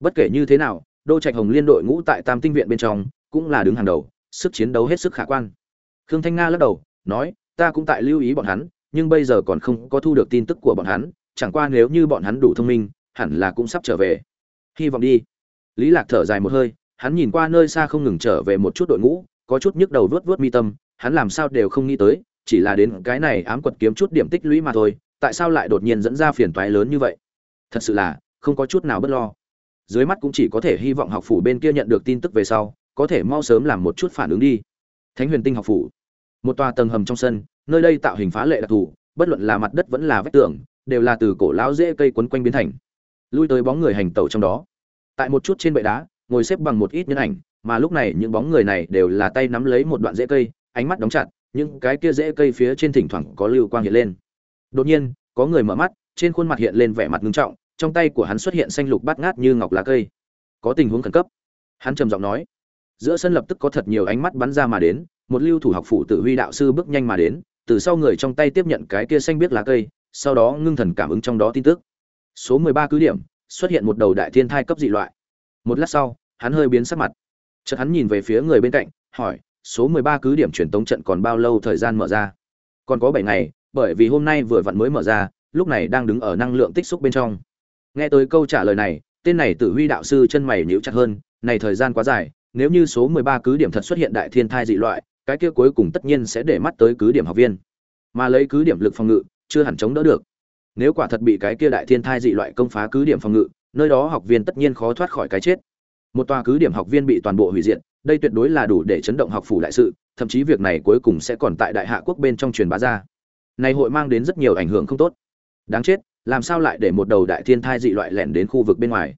Bất kể như thế nào, đô trạch hồng liên đội ngũ tại tam tinh viện bên trong, cũng là đứng hàng đầu, sức chiến đấu hết sức khả quan. Khương thanh nga lắc đầu, nói, ta cũng tại lưu ý bọn hắn, nhưng bây giờ còn không có thu được tin tức của bọn hắn, chẳng qua nếu như bọn hắn đủ thông minh, hẳn là cũng sắp trở về hy vọng đi. Lý lạc thở dài một hơi, hắn nhìn qua nơi xa không ngừng trở về một chút đội ngũ, có chút nhức đầu vớt vớt mi tâm, hắn làm sao đều không nghĩ tới, chỉ là đến cái này ám quật kiếm chút điểm tích lũy mà thôi, tại sao lại đột nhiên dẫn ra phiền toái lớn như vậy? Thật sự là, không có chút nào bất lo. Dưới mắt cũng chỉ có thể hy vọng học phủ bên kia nhận được tin tức về sau, có thể mau sớm làm một chút phản ứng đi. Thánh huyền tinh học phủ. Một tòa tầng hầm trong sân, nơi đây tạo hình phá lệ đặc thù, bất luận là mặt đất vẫn là vách tường, đều là từ cổ lão dễ cây quấn quanh biến thành lui tới bóng người hành tẩu trong đó. Tại một chút trên bệ đá, ngồi xếp bằng một ít nhân ảnh, mà lúc này những bóng người này đều là tay nắm lấy một đoạn rễ cây, ánh mắt đóng chặt, những cái kia rễ cây phía trên thỉnh thoảng có lưu quang hiện lên. Đột nhiên, có người mở mắt, trên khuôn mặt hiện lên vẻ mặt ngưng trọng, trong tay của hắn xuất hiện xanh lục bát ngát như ngọc lá cây. Có tình huống khẩn cấp. Hắn trầm giọng nói. Giữa sân lập tức có thật nhiều ánh mắt bắn ra mà đến, một lưu thủ học phụ tử huy đạo sư bước nhanh mà đến, từ sau người trong tay tiếp nhận cái kia xanh biết lá cây, sau đó ngưng thần cảm ứng trong đó tin tức số mười ba cứ điểm, xuất hiện một đầu đại thiên thai cấp dị loại. Một lát sau, hắn hơi biến sắc mặt. Chợt hắn nhìn về phía người bên cạnh, hỏi, số mười ba cứ điểm truyền tống trận còn bao lâu thời gian mở ra? Còn có bảy ngày, bởi vì hôm nay vừa vặn mới mở ra, lúc này đang đứng ở năng lượng tích xúc bên trong. Nghe tới câu trả lời này, tên này tử huy đạo sư chân mày nhíu chặt hơn, này thời gian quá dài, nếu như số mười ba cứ điểm thật xuất hiện đại thiên thai dị loại, cái kia cuối cùng tất nhiên sẽ để mắt tới cứ điểm học viên. Mà lấy cứ điểm lực phòng ngự, chưa hẳn chống đỡ được nếu quả thật bị cái kia đại thiên thai dị loại công phá cứ điểm phòng ngự, nơi đó học viên tất nhiên khó thoát khỏi cái chết. Một tòa cứ điểm học viên bị toàn bộ hủy diệt, đây tuyệt đối là đủ để chấn động học phủ đại sự, thậm chí việc này cuối cùng sẽ còn tại đại hạ quốc bên trong truyền bá ra. Này hội mang đến rất nhiều ảnh hưởng không tốt. Đáng chết, làm sao lại để một đầu đại thiên thai dị loại lẻn đến khu vực bên ngoài?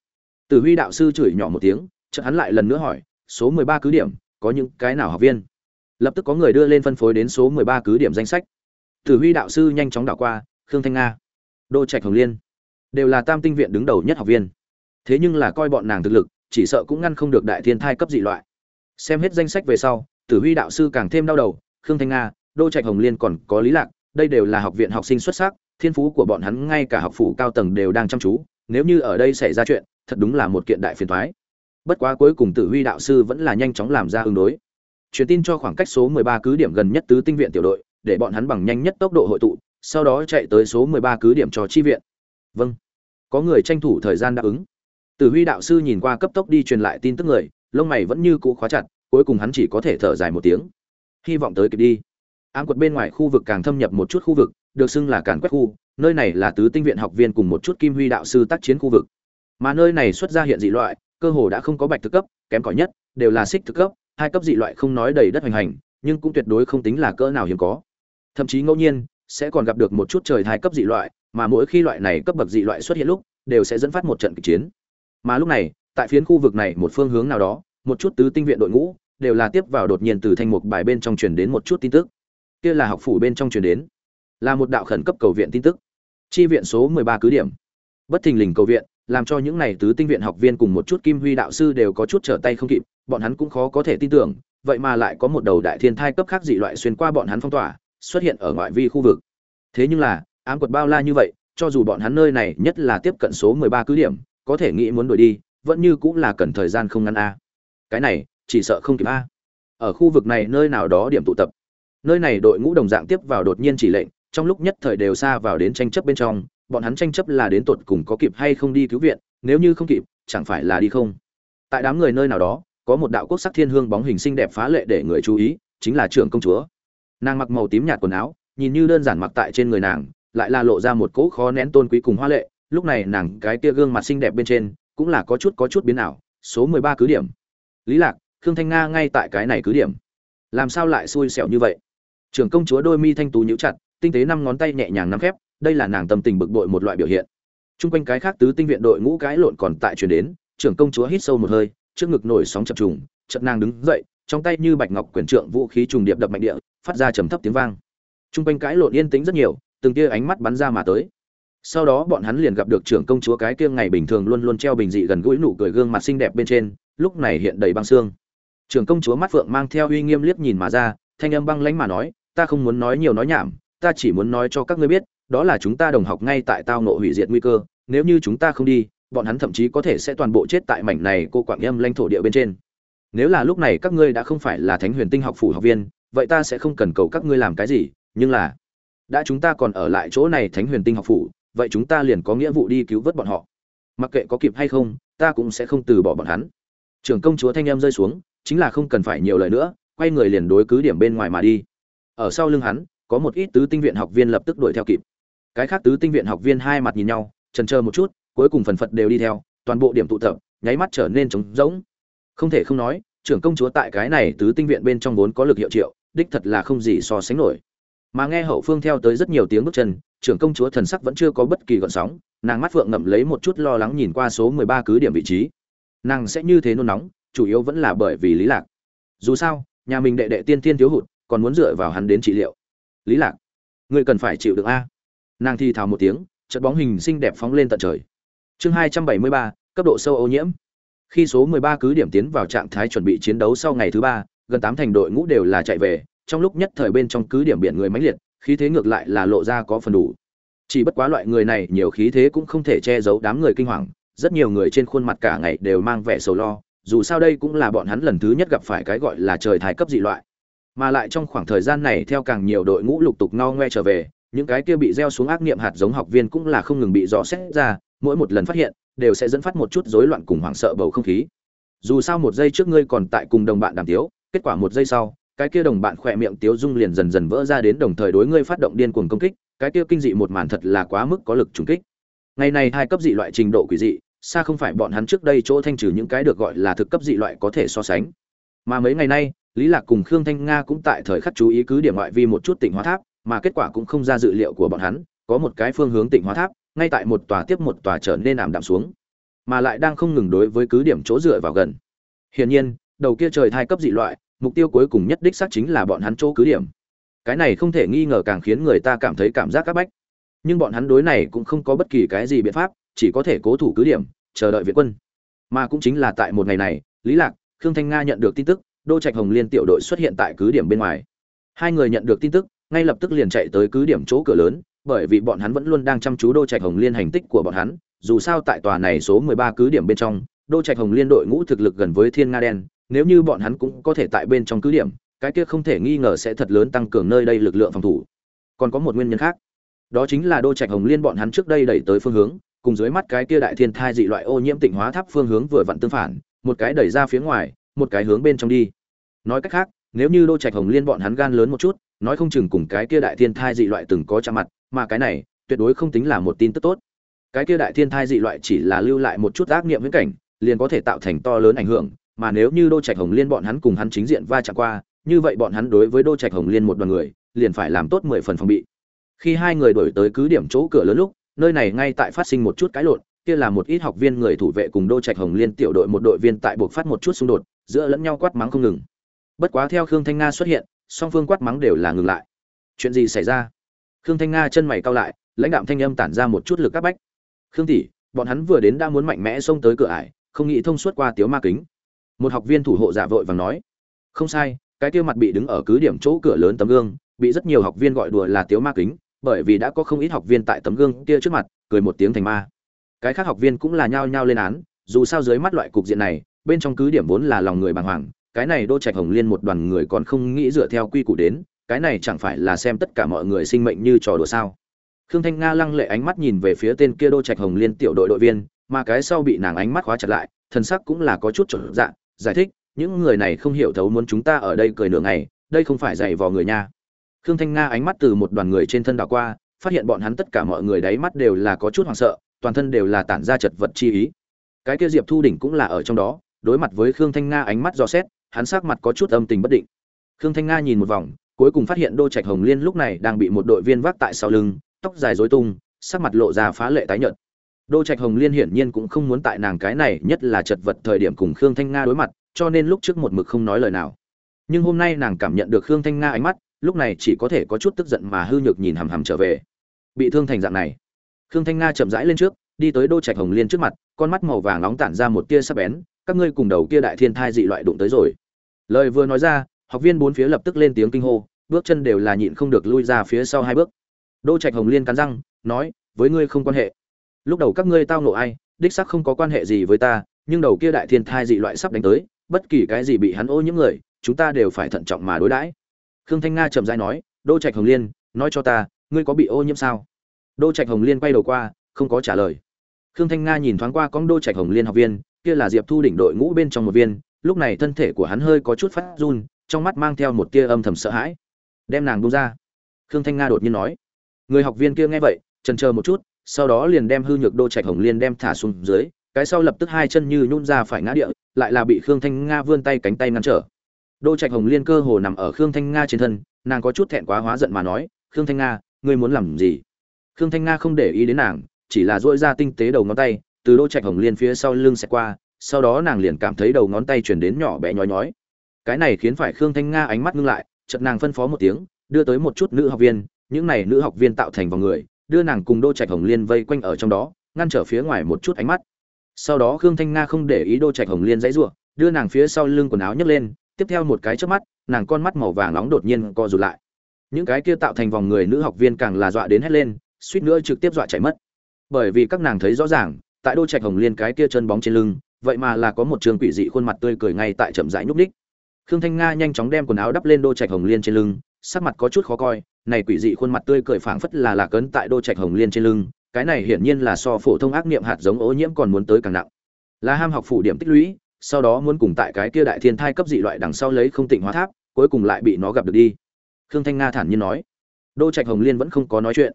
Tử huy đạo sư chửi nhỏ một tiếng, chợt hắn lại lần nữa hỏi, số mười ba cứ điểm, có những cái nào học viên? Lập tức có người đưa lên phân phối đến số mười ba cứ điểm danh sách. Tử huy đạo sư nhanh chóng đảo qua, khương thanh nga đô trạch hồng liên. Đều là tam tinh viện đứng đầu nhất học viên. Thế nhưng là coi bọn nàng thực lực, chỉ sợ cũng ngăn không được đại thiên thai cấp dị loại. Xem hết danh sách về sau, tử huy đạo sư càng thêm đau đầu, khương thanh nga, đô trạch hồng liên còn có lý lạc, đây đều là học viện học sinh xuất sắc, thiên phú của bọn hắn ngay cả học phủ cao tầng đều đang chăm chú, nếu như ở đây xảy ra chuyện, thật đúng là một kiện đại phiền toái. Bất quá cuối cùng tử huy đạo sư vẫn là nhanh chóng làm ra ứng đối. Truyền tin cho khoảng cách số 13 cứ điểm gần nhất tứ tinh viện tiểu đội, để bọn hắn bằng nhanh nhất tốc độ hội tụ sau đó chạy tới số 13 cứ điểm cho chi viện. Vâng. Có người tranh thủ thời gian đáp ứng. Tử huy đạo sư nhìn qua cấp tốc đi truyền lại tin tức người, lông mày vẫn như cũ khóa chặt, cuối cùng hắn chỉ có thể thở dài một tiếng. Hy vọng tới kịp đi. Ám quật bên ngoài khu vực càng thâm nhập một chút khu vực, được xưng là càn quét khu, nơi này là tứ tinh viện học viên cùng một chút kim huy đạo sư tác chiến khu vực. Mà nơi này xuất ra hiện dị loại, cơ hồ đã không có bạch thực cấp, kém cỏi nhất, đều là xích thực cấp, hai cấp dị loại không nói đầy đất hoành hành, nhưng cũng tuyệt đối không tính là cỡ nào hiếm có. Thậm chí ngẫu nhiên sẽ còn gặp được một chút trời thai cấp dị loại, mà mỗi khi loại này cấp bậc dị loại xuất hiện lúc, đều sẽ dẫn phát một trận kịch chiến. Mà lúc này, tại phiến khu vực này một phương hướng nào đó, một chút tứ tinh viện đội ngũ đều là tiếp vào đột nhiên từ thanh mục bài bên trong truyền đến một chút tin tức. Kia là học phủ bên trong truyền đến, là một đạo khẩn cấp cầu viện tin tức. Chi viện số 13 cứ điểm. Bất thình lình cầu viện, làm cho những này tứ tinh viện học viên cùng một chút kim huy đạo sư đều có chút trở tay không kịp, bọn hắn cũng khó có thể tin tưởng, vậy mà lại có một đầu đại thiên thai cấp khác dị loại xuyên qua bọn hắn phong tỏa xuất hiện ở ngoại vi khu vực. Thế nhưng là, ám quật bao la như vậy, cho dù bọn hắn nơi này nhất là tiếp cận số 13 cứ điểm, có thể nghĩ muốn đuổi đi, vẫn như cũng là cần thời gian không ngắn a. Cái này, chỉ sợ không kịp a. Ở khu vực này nơi nào đó điểm tụ tập. Nơi này đội ngũ đồng dạng tiếp vào đột nhiên chỉ lệnh, trong lúc nhất thời đều xa vào đến tranh chấp bên trong, bọn hắn tranh chấp là đến tột cùng có kịp hay không đi cứu viện, nếu như không kịp, chẳng phải là đi không. Tại đám người nơi nào đó, có một đạo quốc sắc thiên hương bóng hình xinh đẹp phá lệ để người chú ý, chính là trưởng công chúa nàng mặc màu tím nhạt quần áo nhìn như đơn giản mặc tại trên người nàng lại là lộ ra một cỗ khó nén tôn quý cùng hoa lệ. Lúc này nàng cái tia gương mặt xinh đẹp bên trên cũng là có chút có chút biến ảo. Số mười ba cứ điểm. Lý lạc khương thanh nga ngay tại cái này cứ điểm. Làm sao lại xui xẻo như vậy? Trưởng công chúa đôi mi thanh tú nhíu chặt tinh tế năm ngón tay nhẹ nhàng nắm khép đây là nàng tâm tình bực bội một loại biểu hiện. Trung quanh cái khác tứ tinh viện đội ngũ cái lộn còn tại truyền đến, trưởng công chúa hít sâu một hơi, trước ngực nổi sóng chập trùng, chợt nàng đứng dậy, trong tay như bạch ngọc quyền trượng vũ khí trùng điệp đập mạnh địa, phát ra trầm thấp tiếng vang. Trung quanh cái lộn yên tĩnh rất nhiều, từng tia ánh mắt bắn ra mà tới. Sau đó bọn hắn liền gặp được trưởng công chúa cái kia ngày bình thường luôn luôn treo bình dị gần gũi nụ cười gương mặt xinh đẹp bên trên, lúc này hiện đầy băng xương. Trưởng công chúa mắt phượng mang theo uy nghiêm liếc nhìn mà ra, thanh âm băng lãnh mà nói, ta không muốn nói nhiều nói nhảm, ta chỉ muốn nói cho các ngươi biết, đó là chúng ta đồng học ngay tại tao nộ hủy diệt nguy cơ, nếu như chúng ta không đi bọn hắn thậm chí có thể sẽ toàn bộ chết tại mảnh này cô quạng âm lãnh thổ địa bên trên nếu là lúc này các ngươi đã không phải là thánh huyền tinh học phủ học viên vậy ta sẽ không cần cầu các ngươi làm cái gì, nhưng là, đã chúng ta còn ở lại chỗ này thánh huyền tinh học phủ, vậy chúng ta liền có nghĩa vụ đi cứu vớt bọn họ. Mặc kệ có kịp hay không, ta cũng sẽ không từ bỏ bọn hắn. Trưởng công chúa thanh em rơi xuống, chính là không cần phải nhiều lời nữa, quay người liền đối cứ điểm bên ngoài mà đi. Ở sau lưng hắn, có một ít tứ tinh viện học viên lập tức đuổi theo kịp. Cái khác tứ tinh viện học viên hai mặt nhìn nhau trần chờ một chút, cuối cùng phần phật đều đi theo, toàn bộ điểm tụ tập, nháy mắt trở nên trống rỗng. Không thể không nói, trưởng công chúa tại cái này tứ tinh viện bên trong vốn có lực hiệu triệu đích thật là không gì so sánh nổi. Mà nghe hậu phương theo tới rất nhiều tiếng bước chân trưởng công chúa thần sắc vẫn chưa có bất kỳ gợn sóng nàng mắt phượng ngậm lấy một chút lo lắng nhìn qua số mười ba cứ điểm vị trí. Nàng sẽ như thế nôn nóng chủ yếu vẫn là bởi vì lý lạc. Dù sao nhà mình đệ đệ tiên tiên thiếu hụt còn muốn dựa vào hắn đến trị liệu. Lý lạc ngươi cần phải chịu được a. Nàng thi thào một tiếng chợt bóng hình xinh đẹp phóng lên tận trời. Chương 273, cấp độ sâu ô nhiễm. Khi số 13 cứ điểm tiến vào trạng thái chuẩn bị chiến đấu sau ngày thứ ba, gần tám thành đội ngũ đều là chạy về, trong lúc nhất thời bên trong cứ điểm biển người mãnh liệt, khí thế ngược lại là lộ ra có phần đủ. Chỉ bất quá loại người này nhiều khí thế cũng không thể che giấu đám người kinh hoàng, rất nhiều người trên khuôn mặt cả ngày đều mang vẻ sầu lo, dù sao đây cũng là bọn hắn lần thứ nhất gặp phải cái gọi là trời thái cấp dị loại. Mà lại trong khoảng thời gian này theo càng nhiều đội ngũ lục tục no ngoe trở về, những cái kia bị gieo xuống ác niệm hạt giống học viên cũng là không ngừng bị dò xét ra mỗi một lần phát hiện đều sẽ dẫn phát một chút rối loạn cùng hoảng sợ bầu không khí dù sao một giây trước ngươi còn tại cùng đồng bạn đàm tiếu kết quả một giây sau cái kia đồng bạn khỏe miệng tiếu dung liền dần dần vỡ ra đến đồng thời đối ngươi phát động điên cuồng công kích cái kia kinh dị một màn thật là quá mức có lực trùng kích ngày này hai cấp dị loại trình độ quỷ dị xa không phải bọn hắn trước đây chỗ thanh trừ những cái được gọi là thực cấp dị loại có thể so sánh mà mấy ngày nay lý lạc cùng khương thanh nga cũng tại thời khắc chú ý cứ điểm ngoại vi một chút tỉnh hóa tháp mà kết quả cũng không ra dự liệu của bọn hắn, có một cái phương hướng tỉnh hóa tháp, ngay tại một tòa tiếp một tòa trở nên ảm đạm xuống, mà lại đang không ngừng đối với cứ điểm chỗ dựa vào gần. Hiển nhiên, đầu kia trời thai cấp dị loại, mục tiêu cuối cùng nhất đích xác chính là bọn hắn chỗ cứ điểm. Cái này không thể nghi ngờ càng khiến người ta cảm thấy cảm giác các bách. Nhưng bọn hắn đối này cũng không có bất kỳ cái gì biện pháp, chỉ có thể cố thủ cứ điểm, chờ đợi viện quân. Mà cũng chính là tại một ngày này, Lý Lạc, Khương Thanh Nga nhận được tin tức, Đô Trạch Hồng Liên tiểu đội xuất hiện tại cứ điểm bên ngoài. Hai người nhận được tin tức, ngay lập tức liền chạy tới cứ điểm chỗ cửa lớn, bởi vì bọn hắn vẫn luôn đang chăm chú Đô Trạch Hồng Liên hành tích của bọn hắn, dù sao tại tòa này số 13 cứ điểm bên trong, Đô Trạch Hồng Liên đội ngũ thực lực gần với Thiên Nga Đen, nếu như bọn hắn cũng có thể tại bên trong cứ điểm, cái kia không thể nghi ngờ sẽ thật lớn tăng cường nơi đây lực lượng phòng thủ. Còn có một nguyên nhân khác, đó chính là Đô Trạch Hồng Liên bọn hắn trước đây đẩy tới phương hướng, cùng dưới mắt cái kia đại thiên thai dị loại ô nhiễm tịnh hóa tháp phương hướng vừa vặn tương phản, một cái đẩy ra phía ngoài, một cái hướng bên trong đi. Nói cách khác, nếu như Đô Trạch Hồng Liên bọn hắn gan lớn một chút, nói không chừng cùng cái kia đại thiên thai dị loại từng có chạm mặt, mà cái này tuyệt đối không tính là một tin tức tốt. Cái kia đại thiên thai dị loại chỉ là lưu lại một chút ác niệm viễn cảnh, liền có thể tạo thành to lớn ảnh hưởng, mà nếu như Đô Trạch Hồng Liên bọn hắn cùng hắn chính diện va chạm qua, như vậy bọn hắn đối với Đô Trạch Hồng Liên một đoàn người, liền phải làm tốt mười phần phòng bị. Khi hai người đổi tới cứ điểm chỗ cửa lớn lúc, nơi này ngay tại phát sinh một chút cái lộn, kia là một ít học viên người thủ vệ cùng Đô Trạch Hồng Liên tiểu đội một đội viên tại buộc phát một chút xung đột, giữa lẫn nhau quát mắng không ngừng. Bất quá theo khương thanh nga xuất hiện song phương quát mắng đều là ngừng lại. Chuyện gì xảy ra? Khương thanh nga chân mày cau lại lãnh đạm thanh âm tản ra một chút lực các bách. Khương tỷ bọn hắn vừa đến đã muốn mạnh mẽ xông tới cửa ải không nghĩ thông suốt qua tiếu ma kính. Một học viên thủ hộ giả vội vàng nói, không sai, cái tiêu mặt bị đứng ở cứ điểm chỗ cửa lớn tấm gương, bị rất nhiều học viên gọi đùa là tiếu ma kính, bởi vì đã có không ít học viên tại tấm gương kia trước mặt, cười một tiếng thành ma. Cái khác học viên cũng là nhao nhao lên án, dù sao dưới mắt loại cục diện này, bên trong cứ điểm vốn là lòng người bàng hoàng, cái này đô trạch hồng liên một đoàn người còn không nghĩ dựa theo quy củ đến, cái này chẳng phải là xem tất cả mọi người sinh mệnh như trò đùa sao? Khương thanh nga lăng lệ ánh mắt nhìn về phía tên kia đô trạch hồng liên tiểu đội đội viên mà cái sau bị nàng ánh mắt khóa chặt lại, thần sắc cũng là có chút trở dạ giải thích, những người này không hiểu thấu muốn chúng ta ở đây cười nửa ngày, đây không phải dạy vò người nha. Khương thanh nga ánh mắt từ một đoàn người trên thân đảo qua, phát hiện bọn hắn tất cả mọi người đáy mắt đều là có chút hoảng sợ, toàn thân đều là tản ra chật vật chi ý. Cái kia diệp thu đỉnh cũng là ở trong đó, đối mặt với khương thanh nga ánh mắt dò xét, hắn sắc mặt có chút âm tình bất định. Khương thanh nga nhìn một vòng, cuối cùng phát hiện đô trạch hồng liên lúc này đang bị một đội viên vác tại sau lưng, tóc dài rối tung, sắc mặt lộ ra phá lệ tái nhợt đô trạch hồng liên hiển nhiên cũng không muốn tại nàng cái này nhất là chật vật thời điểm cùng khương thanh nga đối mặt, cho nên lúc trước một mực không nói lời nào. Nhưng hôm nay nàng cảm nhận được khương thanh nga ánh mắt, lúc này chỉ có thể có chút tức giận mà hư nhược nhìn hằm hằm trở về. Bị thương thành dạng này. Khương thanh nga chậm rãi lên trước, đi tới đô trạch hồng liên trước mặt, con mắt màu vàng nóng tản ra một tia sắc bén, các ngươi cùng đầu kia đại thiên thai dị loại đụng tới rồi. Lời vừa nói ra, học viên bốn phía lập tức lên tiếng kinh hô, bước chân đều là nhịn không được lui ra phía sau hai bước. Đô trạch hồng liên cắn răng, nói, với ngươi không quan hệ lúc đầu các ngươi tao nộ ai, đích sắc không có quan hệ gì với ta, nhưng đầu kia đại thiên thai dị loại sắp đánh tới, bất kỳ cái gì bị hắn ô những người, chúng ta đều phải thận trọng mà đối đãi. Khương thanh nga chậm rãi nói, đô trạch hồng liên, nói cho ta, ngươi có bị ô nhiễm sao? Đô trạch hồng liên quay đầu qua, không có trả lời. Khương thanh nga nhìn thoáng qua con đô trạch hồng liên học viên, kia là diệp thu đỉnh đội ngũ bên trong một viên, lúc này thân thể của hắn hơi có chút phát run, trong mắt mang theo một tia âm thầm sợ hãi. Đem nàng bung ra. Khương thanh nga đột nhiên nói, người học viên kia nghe vậy trần chờ một chút sau đó liền đem hư nhược đô trạch hồng liên đem thả xuống dưới, cái sau lập tức hai chân như nhún ra phải ngã địa, lại là bị khương thanh nga vươn tay cánh tay ngăn trở. Đô trạch hồng liên cơ hồ nằm ở khương thanh nga trên thân, nàng có chút thẹn quá hóa giận mà nói, khương thanh nga, ngươi muốn làm gì? Khương thanh nga không để ý đến nàng, chỉ là dỗi ra tinh tế đầu ngón tay, từ đô trạch hồng liên phía sau lưng xẹt qua, sau đó nàng liền cảm thấy đầu ngón tay chuyển đến nhỏ bé nhói nhói. Cái này khiến phải khương thanh nga ánh mắt ngưng lại, chợt nàng phân phó một tiếng, đưa tới một chút nữ học viên, những này nữ học viên tạo thành vòng người đưa nàng cùng đô trạch hồng liên vây quanh ở trong đó, ngăn trở phía ngoài một chút ánh mắt. Sau đó khương thanh nga không để ý đô trạch hồng liên dãy ruộng đưa nàng phía sau lưng quần áo nhấc lên, tiếp theo một cái trước mắt, nàng con mắt màu vàng nóng đột nhiên co rụt lại. Những cái kia tạo thành vòng người nữ học viên càng là dọa đến hét lên, suýt nữa trực tiếp dọa chạy mất. Bởi vì các nàng thấy rõ ràng, tại đô trạch hồng liên cái kia chân bóng trên lưng, vậy mà là có một trường quỷ dị khuôn mặt tươi cười ngay tại chậm rãi nhúc ních khương thanh nga nhanh chóng đem quần áo đắp lên đô trạch hồng liên trên lưng sắc mặt có chút khó coi, này quỷ dị khuôn mặt tươi cười phảng phất là lạc ấn tại đô trạch hồng liên trên lưng, cái này hiển nhiên là so phổ thông ác niệm hạt giống ô nhiễm còn muốn tới càng nặng. Là ham học phủ điểm tích lũy, sau đó muốn cùng tại cái kia đại thiên thai cấp dị loại đằng sau lấy không tịnh hóa tháp, cuối cùng lại bị nó gặp được đi. Khương thanh nga thản nhiên nói, đô trạch hồng liên vẫn không có nói chuyện.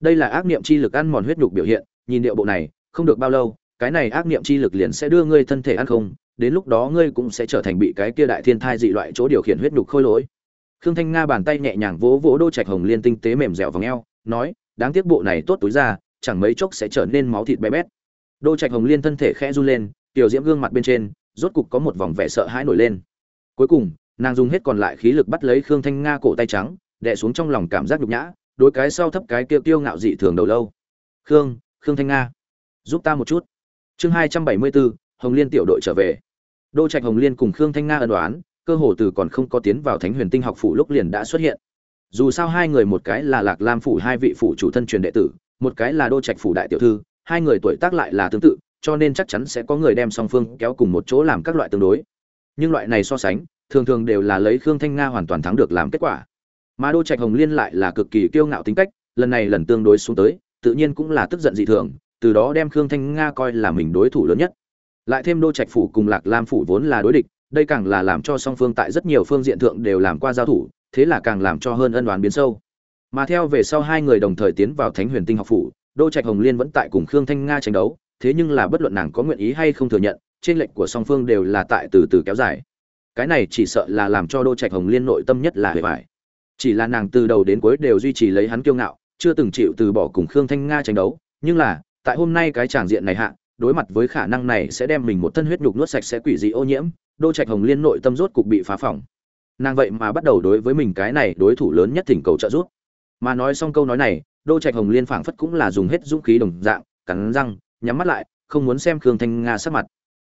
Đây là ác niệm chi lực ăn mòn huyết nhục biểu hiện, nhìn điệu bộ này, không được bao lâu, cái này ác niệm chi lực liền sẽ đưa ngươi thân thể ăn không, đến lúc đó ngươi cũng sẽ trở thành bị cái kia đại thiên thai dị loại chỗ điều khiển huyết nhục khôi lỗi khương thanh nga bàn tay nhẹ nhàng vỗ vỗ đô trạch hồng liên tinh tế mềm dẻo vòng eo, nói, đáng tiếc bộ này tốt túi ra, chẳng mấy chốc sẽ trở nên máu thịt bé bét. Đô trạch hồng liên thân thể khẽ run lên, tiểu diễm gương mặt bên trên, rốt cục có một vòng vẻ sợ hãi nổi lên. Cuối cùng, nàng dùng hết còn lại khí lực bắt lấy khương thanh nga cổ tay trắng, đè xuống trong lòng cảm giác nhục nhã, đối cái sau thấp cái kia tiêu ngạo dị thường đầu lâu. Khương khương thanh nga, giúp ta một chút. Chương hai trăm bảy mươi bốn, hồng liên tiểu đội trở về. Đô trạch hồng liên cùng khương thanh nga ân đoán cơ hồ từ còn không có tiến vào thánh huyền tinh học phủ lúc liền đã xuất hiện. Dù sao hai người một cái là lạc lam phủ hai vị phủ chủ thân truyền đệ tử, một cái là đô trạch phủ đại tiểu thư, hai người tuổi tác lại là tương tự, cho nên chắc chắn sẽ có người đem song phương kéo cùng một chỗ làm các loại tương đối. Nhưng loại này so sánh, thường thường đều là lấy khương thanh nga hoàn toàn thắng được làm kết quả. Mà đô trạch hồng liên lại là cực kỳ kiêu ngạo tính cách, lần này lần tương đối xuống tới, tự nhiên cũng là tức giận dị thường, từ đó đem khương thanh nga coi là mình đối thủ lớn nhất. Lại thêm đô trạch phủ cùng lạc lam phủ vốn là đối địch đây càng là làm cho song phương tại rất nhiều phương diện thượng đều làm qua giao thủ, thế là càng làm cho hơn ân đoán biến sâu. Mà theo về sau hai người đồng thời tiến vào thánh huyền tinh học phủ, đô trạch hồng liên vẫn tại cùng khương thanh nga tranh đấu, thế nhưng là bất luận nàng có nguyện ý hay không thừa nhận, trên lệnh của song phương đều là tại từ từ kéo dài. Cái này chỉ sợ là làm cho đô trạch hồng liên nội tâm nhất là hề vải chỉ là nàng từ đầu đến cuối đều duy trì lấy hắn kiêu ngạo, chưa từng chịu từ bỏ cùng khương thanh nga tranh đấu, nhưng là, tại hôm nay cái tràng diện này hạ, đối mặt với khả năng này sẽ đem mình một thân huyết nhục nuốt sạch sẽ quỷ dị ô nhiễm đô trạch hồng liên nội tâm rốt cục bị phá phỏng. Nàng vậy mà bắt đầu đối với mình cái này đối thủ lớn nhất thỉnh cầu trợ giúp. Mà nói xong câu nói này, đô trạch hồng liên phảng phất cũng là dùng hết dũng khí đồng dạng, cắn răng, nhắm mắt lại, không muốn xem khương thanh nga sắc mặt.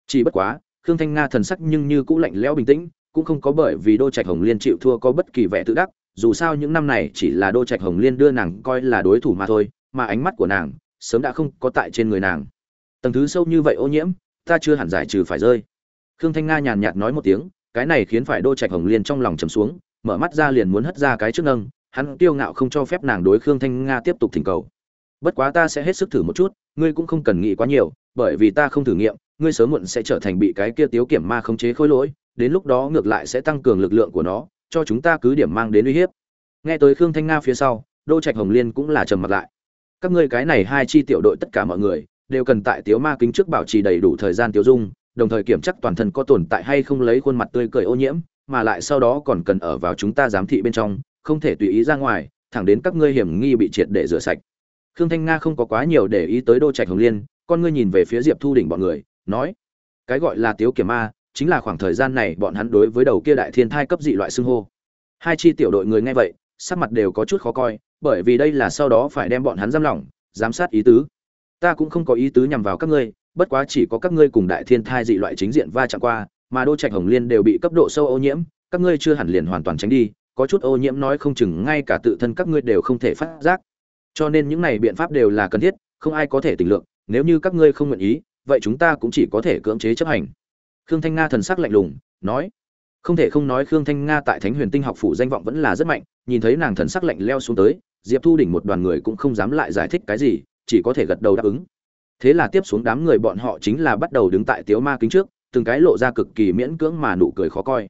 Chỉ bất quá, khương thanh nga thần sắc nhưng như cũng lạnh lẽo bình tĩnh, cũng không có bởi vì đô trạch hồng liên chịu thua có bất kỳ vẻ tự đắc, dù sao những năm này chỉ là đô trạch hồng liên đưa nàng coi là đối thủ mà thôi, mà ánh mắt của nàng sớm đã không có tại trên người nàng. Tầng thứ sâu như vậy ô nhiễm, ta chưa hẳn giải trừ phải rơi khương thanh nga nhàn nhạt nói một tiếng, cái này khiến phải đô trạch hồng liên trong lòng trầm xuống, mở mắt ra liền muốn hất ra cái trước nâng, hắn kiêu ngạo không cho phép nàng đối khương thanh nga tiếp tục thỉnh cầu. Bất quá ta sẽ hết sức thử một chút, ngươi cũng không cần nghĩ quá nhiều, bởi vì ta không thử nghiệm, ngươi sớm muộn sẽ trở thành bị cái kia tiếu kiểm ma khống chế khối lỗi, đến lúc đó ngược lại sẽ tăng cường lực lượng của nó, cho chúng ta cứ điểm mang đến uy hiếp. Nghe tới khương thanh nga phía sau, đô trạch hồng liên cũng là trầm mặt lại. Các ngươi cái này hai chi tiểu đội tất cả mọi người, đều cần tại tiếu ma kính trước bảo trì đầy đủ thời gian tiêu dung đồng thời kiểm chắc toàn thân có tồn tại hay không lấy khuôn mặt tươi cười ô nhiễm, mà lại sau đó còn cần ở vào chúng ta giám thị bên trong, không thể tùy ý ra ngoài, thẳng đến các ngươi hiểm nghi bị triệt để rửa sạch. Khương thanh nga không có quá nhiều để ý tới đô trạch hồng liên, con ngươi nhìn về phía diệp thu đỉnh bọn người, nói, cái gọi là tiếu kiểm ma chính là khoảng thời gian này bọn hắn đối với đầu kia đại thiên thai cấp dị loại xưng hô. Hai chi tiểu đội người nghe vậy, sắc mặt đều có chút khó coi, bởi vì đây là sau đó phải đem bọn hắn giam lỏng, giám sát ý tứ. Ta cũng không có ý tứ nhằm vào các ngươi bất quá chỉ có các ngươi cùng đại thiên thai dị loại chính diện va chạm qua, mà đô trạch hồng liên đều bị cấp độ sâu ô nhiễm, các ngươi chưa hẳn liền hoàn toàn tránh đi, có chút ô nhiễm nói không chừng ngay cả tự thân các ngươi đều không thể phát giác. Cho nên những này biện pháp đều là cần thiết, không ai có thể tình lượng nếu như các ngươi không nguyện ý, vậy chúng ta cũng chỉ có thể cưỡng chế chấp hành. Khương thanh nga thần sắc lạnh lùng, nói, không thể không nói khương thanh nga tại thánh huyền tinh học phủ danh vọng vẫn là rất mạnh, nhìn thấy nàng thần sắc lạnh leo xuống tới, diệp thu đỉnh một đoàn người cũng không dám lại giải thích cái gì, chỉ có thể gật đầu đáp ứng thế là tiếp xuống đám người bọn họ chính là bắt đầu đứng tại tiếu ma kính trước, từng cái lộ ra cực kỳ miễn cưỡng mà nụ cười khó coi.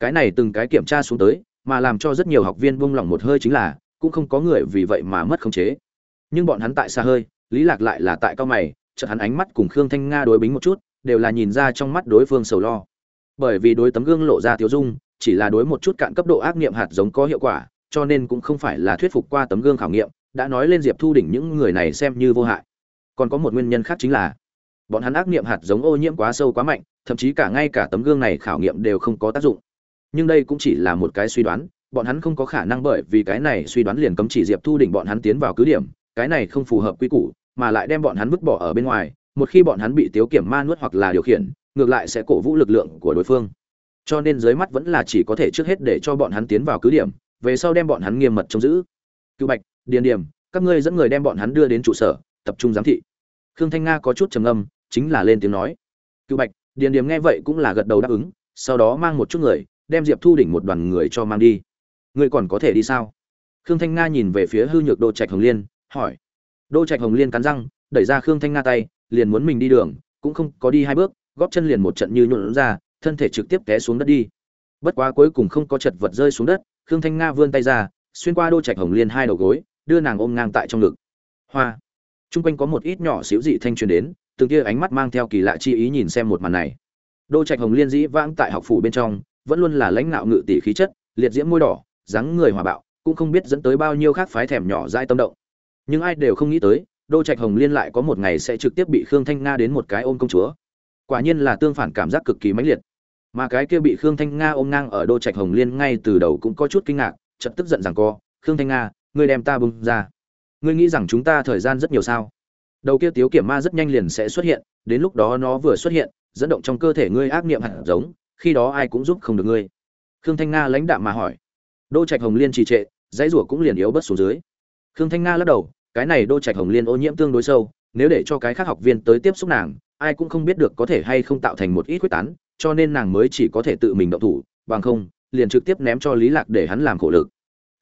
Cái này từng cái kiểm tra xuống tới, mà làm cho rất nhiều học viên buông lỏng một hơi chính là, cũng không có người vì vậy mà mất khống chế. Nhưng bọn hắn tại xa hơi, lý lạc lại là tại cao mày, chợt hắn ánh mắt cùng khương thanh nga đối bính một chút, đều là nhìn ra trong mắt đối phương sầu lo. Bởi vì đối tấm gương lộ ra tiêu dung, chỉ là đối một chút cạn cấp độ ác nghiệm hạt giống có hiệu quả, cho nên cũng không phải là thuyết phục qua tấm gương khảo nghiệm, đã nói lên diệp thu đỉnh những người này xem như vô hại còn có một nguyên nhân khác chính là, bọn hắn ác nghiệm hạt giống ô nhiễm quá sâu quá mạnh, thậm chí cả ngay cả tấm gương này khảo nghiệm đều không có tác dụng. Nhưng đây cũng chỉ là một cái suy đoán, bọn hắn không có khả năng bởi vì cái này suy đoán liền cấm chỉ diệp thu đỉnh bọn hắn tiến vào cứ điểm, cái này không phù hợp quy củ, mà lại đem bọn hắn vứt bỏ ở bên ngoài, một khi bọn hắn bị tiếu kiểm ma nuốt hoặc là điều khiển, ngược lại sẽ cổ vũ lực lượng của đối phương. Cho nên dưới mắt vẫn là chỉ có thể trước hết để cho bọn hắn tiến vào cứ điểm, về sau đem bọn hắn nghiêm mật trông giữ. Cựu bạch, điền điểm các ngươi dẫn người đem bọn hắn đưa đến trụ sở tập trung giám thị. Khương thanh nga có chút trầm âm chính là lên tiếng nói. Cựu bạch, điền điểm nghe vậy cũng là gật đầu đáp ứng, sau đó mang một chút người, đem diệp thu đỉnh một đoàn người cho mang đi. Ngươi còn có thể đi sao? Khương thanh nga nhìn về phía hư nhược đô trạch hồng liên, hỏi. Đô trạch hồng liên cắn răng, đẩy ra khương thanh nga tay, liền muốn mình đi đường, cũng không có đi hai bước, góp chân liền một trận như nhuộn ra, thân thể trực tiếp té xuống đất đi. Bất quá cuối cùng không có chật vật rơi xuống đất, khương thanh nga vươn tay ra, xuyên qua đô trạch hồng liên hai đầu gối, đưa nàng ôm ngang tại trong ngực. Hoa! Trung quanh có một ít nhỏ xíu dị thanh truyền đến, từng kia ánh mắt mang theo kỳ lạ chi ý nhìn xem một màn này. Đô trạch hồng liên dĩ vãng tại học phủ bên trong, vẫn luôn là lãnh ngạo ngự tỷ khí chất, liệt diễm môi đỏ, dáng người hòa bạo, cũng không biết dẫn tới bao nhiêu khác phái thèm nhỏ dai tâm động. Nhưng ai đều không nghĩ tới, đô trạch hồng liên lại có một ngày sẽ trực tiếp bị khương thanh nga đến một cái ôm công chúa. Quả nhiên là tương phản cảm giác cực kỳ mãnh liệt. Mà cái kia bị khương thanh nga ôm ngang ở đô trạch hồng liên ngay từ đầu cũng có chút kinh ngạc, chợt tức giận rằng co, khương thanh nga, ngươi đem ta bung ra ngươi nghĩ rằng chúng ta thời gian rất nhiều sao? Đầu kia tiếu kiểm ma rất nhanh liền sẽ xuất hiện, đến lúc đó nó vừa xuất hiện, dẫn động trong cơ thể ngươi ác niệm hạt giống, khi đó ai cũng giúp không được ngươi. Khương thanh nga lãnh đạm mà hỏi. Đô trạch hồng liên trì trệ, dãy rủa cũng liền yếu bớt xuống dưới. Khương thanh nga lắc đầu, cái này đô trạch hồng liên ô nhiễm tương đối sâu, nếu để cho cái khác học viên tới tiếp xúc nàng, ai cũng không biết được có thể hay không tạo thành một ít quyết tán, cho nên nàng mới chỉ có thể tự mình động thủ, bằng không, liền trực tiếp ném cho lý lạc để hắn làm khổ lực.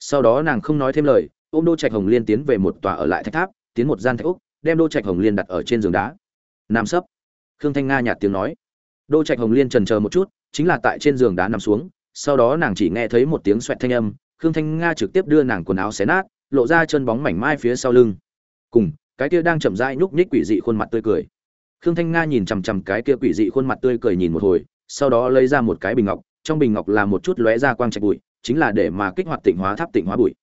Sau đó nàng không nói thêm lời ôm đô trạch hồng liên tiến về một tòa ở lại thạch tháp, tiến một gian thạch úc, đem đô trạch hồng liên đặt ở trên giường đá. Nằm sấp. Khương thanh nga nhạt tiếng nói. Đô trạch hồng liên trần chờ một chút, chính là tại trên giường đá nằm xuống, sau đó nàng chỉ nghe thấy một tiếng xoẹt thanh âm, khương thanh nga trực tiếp đưa nàng quần áo xé nát, lộ ra chân bóng mảnh mai phía sau lưng. Cùng, cái kia đang chậm rãi nhúc nhích quỷ dị khuôn mặt tươi cười. Khương thanh nga nhìn chằm chằm cái kia quỷ dị khuôn mặt tươi cười nhìn một hồi, sau đó lấy ra một cái bình ngọc, trong bình ngọc là một chút lóe ra quang trạch bụi, chính là để mà kích hoạt tịnh hóa tháp tịnh hóa bụi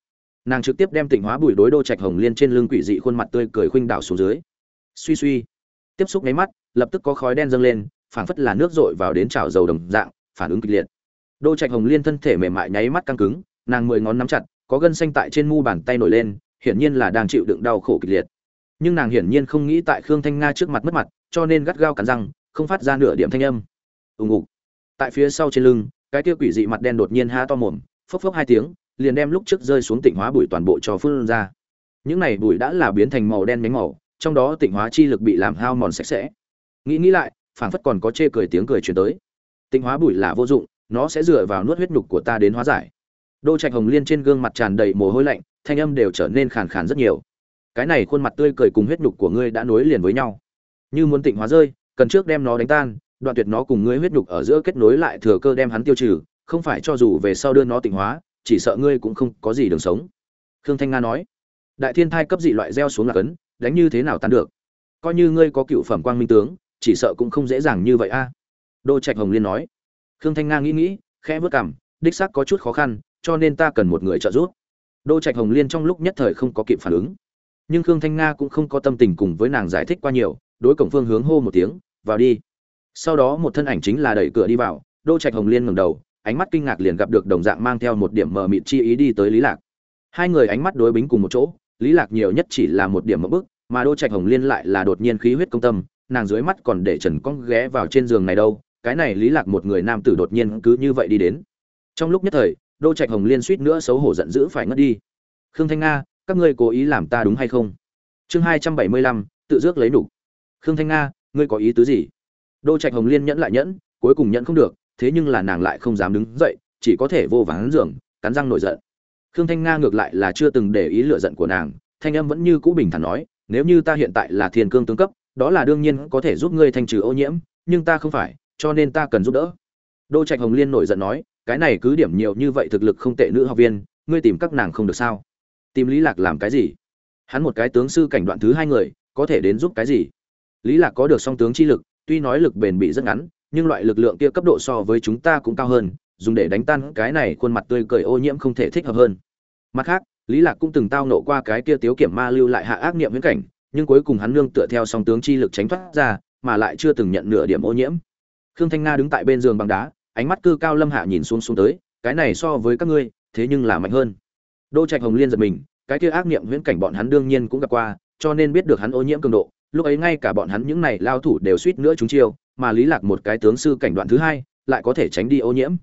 nàng trực tiếp đem tịnh hóa bùi đối đô trạch hồng liên trên lưng quỷ dị khuôn mặt tươi cười khuynh đảo xuống dưới. Suy suy. Tiếp xúc nháy mắt, lập tức có khói đen dâng lên, phảng phất là nước dội vào đến chảo dầu đồng dạng, phản ứng kịch liệt. Đô trạch hồng liên thân thể mềm mại nháy mắt căng cứng, nàng mười ngón nắm chặt, có gân xanh tại trên mu bàn tay nổi lên, hiển nhiên là đang chịu đựng đau khổ kịch liệt. Nhưng nàng hiển nhiên không nghĩ tại khương thanh nga trước mặt mất mặt, cho nên gắt gao cắn răng, không phát ra nửa điểm thanh âm. Ùng ục. Tại phía sau trên lưng, cái kia quỷ dị mặt đen đột nhiên há to mồm, phốc phốc hai tiếng liền đem lúc trước rơi xuống tịnh hóa bụi toàn bộ cho phun ra. Những này bụi đã là biến thành màu đen nhánh màu, trong đó tịnh hóa chi lực bị làm hao mòn sạch sẽ. Nghĩ nghĩ lại, phảng phất còn có chê cười tiếng cười truyền tới. Tịnh hóa bụi là vô dụng, nó sẽ dựa vào nuốt huyết nhục của ta đến hóa giải. Đô trạch hồng liên trên gương mặt tràn đầy mồ hôi lạnh, thanh âm đều trở nên khàn khàn rất nhiều. Cái này khuôn mặt tươi cười cùng huyết nhục của ngươi đã nối liền với nhau. Như muốn tịnh hóa rơi, cần trước đem nó đánh tan, đoạn tuyệt nó cùng ngươi huyết nhục ở giữa kết nối lại thừa cơ đem hắn tiêu trừ, không phải cho dù về sau đưa nó tịnh hóa chỉ sợ ngươi cũng không có gì đường sống. Khương thanh nga nói, đại thiên thai cấp dị loại gieo xuống là cấn, đánh như thế nào tán được? Coi như ngươi có cựu phẩm quang minh tướng, chỉ sợ cũng không dễ dàng như vậy a. Đô trạch hồng liên nói, khương thanh nga nghĩ nghĩ, khẽ vớt cảm đích xác có chút khó khăn, cho nên ta cần một người trợ giúp. Đô trạch hồng liên trong lúc nhất thời không có kịp phản ứng. Nhưng khương thanh nga cũng không có tâm tình cùng với nàng giải thích qua nhiều, đối cổng phương hướng hô một tiếng, vào đi. Sau đó một thân ảnh chính là đẩy cửa đi vào, đô trạch hồng liên ngẩng đầu ánh mắt kinh ngạc liền gặp được đồng dạng mang theo một điểm mờ mịt chi ý đi tới lý lạc. Hai người ánh mắt đối bính cùng một chỗ, lý lạc nhiều nhất chỉ là một điểm một bước, mà đô trạch hồng liên lại là đột nhiên khí huyết công tâm, nàng dưới mắt còn để trần con ghé vào trên giường này đâu, cái này lý lạc một người nam tử đột nhiên cứ như vậy đi đến. Trong lúc nhất thời đô trạch hồng liên suýt nữa xấu hổ giận dữ phải ngất đi. Khương thanh nga, các ngươi cố ý làm ta đúng hay không? Chương hai trăm bảy mươi lăm, tự dước lấy đủ. Khương thanh nga, ngươi có ý tứ gì? Đô trạch hồng liên nhẫn lại nhẫn, cuối cùng nhẫn không được thế nhưng là nàng lại không dám đứng dậy, chỉ có thể vô vắng giường, cắn răng nổi giận. Khương thanh nga ngược lại là chưa từng để ý lựa giận của nàng, thanh âm vẫn như cũ bình thản nói, nếu như ta hiện tại là thiên cương tướng cấp, đó là đương nhiên có thể giúp ngươi thanh trừ ô nhiễm, nhưng ta không phải, cho nên ta cần giúp đỡ. Đô trạch hồng liên nổi giận nói, cái này cứ điểm nhiều như vậy thực lực không tệ nữ học viên, ngươi tìm các nàng không được sao? Tìm lý lạc làm cái gì? Hắn một cái tướng sư cảnh đoạn thứ hai người, có thể đến giúp cái gì? Lý lạc có được song tướng chi lực, tuy nói lực bền bị rất ngắn nhưng loại lực lượng kia cấp độ so với chúng ta cũng cao hơn, dùng để đánh tan cái này khuôn mặt tươi cười ô nhiễm không thể thích hợp hơn. Mặt khác, lý lạc cũng từng tao nộ qua cái kia tiếu kiểm ma lưu lại hạ ác niệm viễn cảnh, nhưng cuối cùng hắn nương tựa theo song tướng chi lực tránh thoát ra, mà lại chưa từng nhận nửa điểm ô nhiễm. Khương thanh nga đứng tại bên giường bằng đá, ánh mắt cư cao lâm hạ nhìn xuống xuống tới, cái này so với các ngươi, thế nhưng là mạnh hơn. Đô trạch hồng liên giật mình, cái kia ác niệm viễn cảnh bọn hắn đương nhiên cũng gặp qua, cho nên biết được hắn ô nhiễm cường độ, lúc ấy ngay cả bọn hắn những này lao thủ đều suýt nữa chúng chiêu mà lý lạc một cái tướng sư cảnh đoạn thứ hai, lại có thể tránh đi ô nhiễm.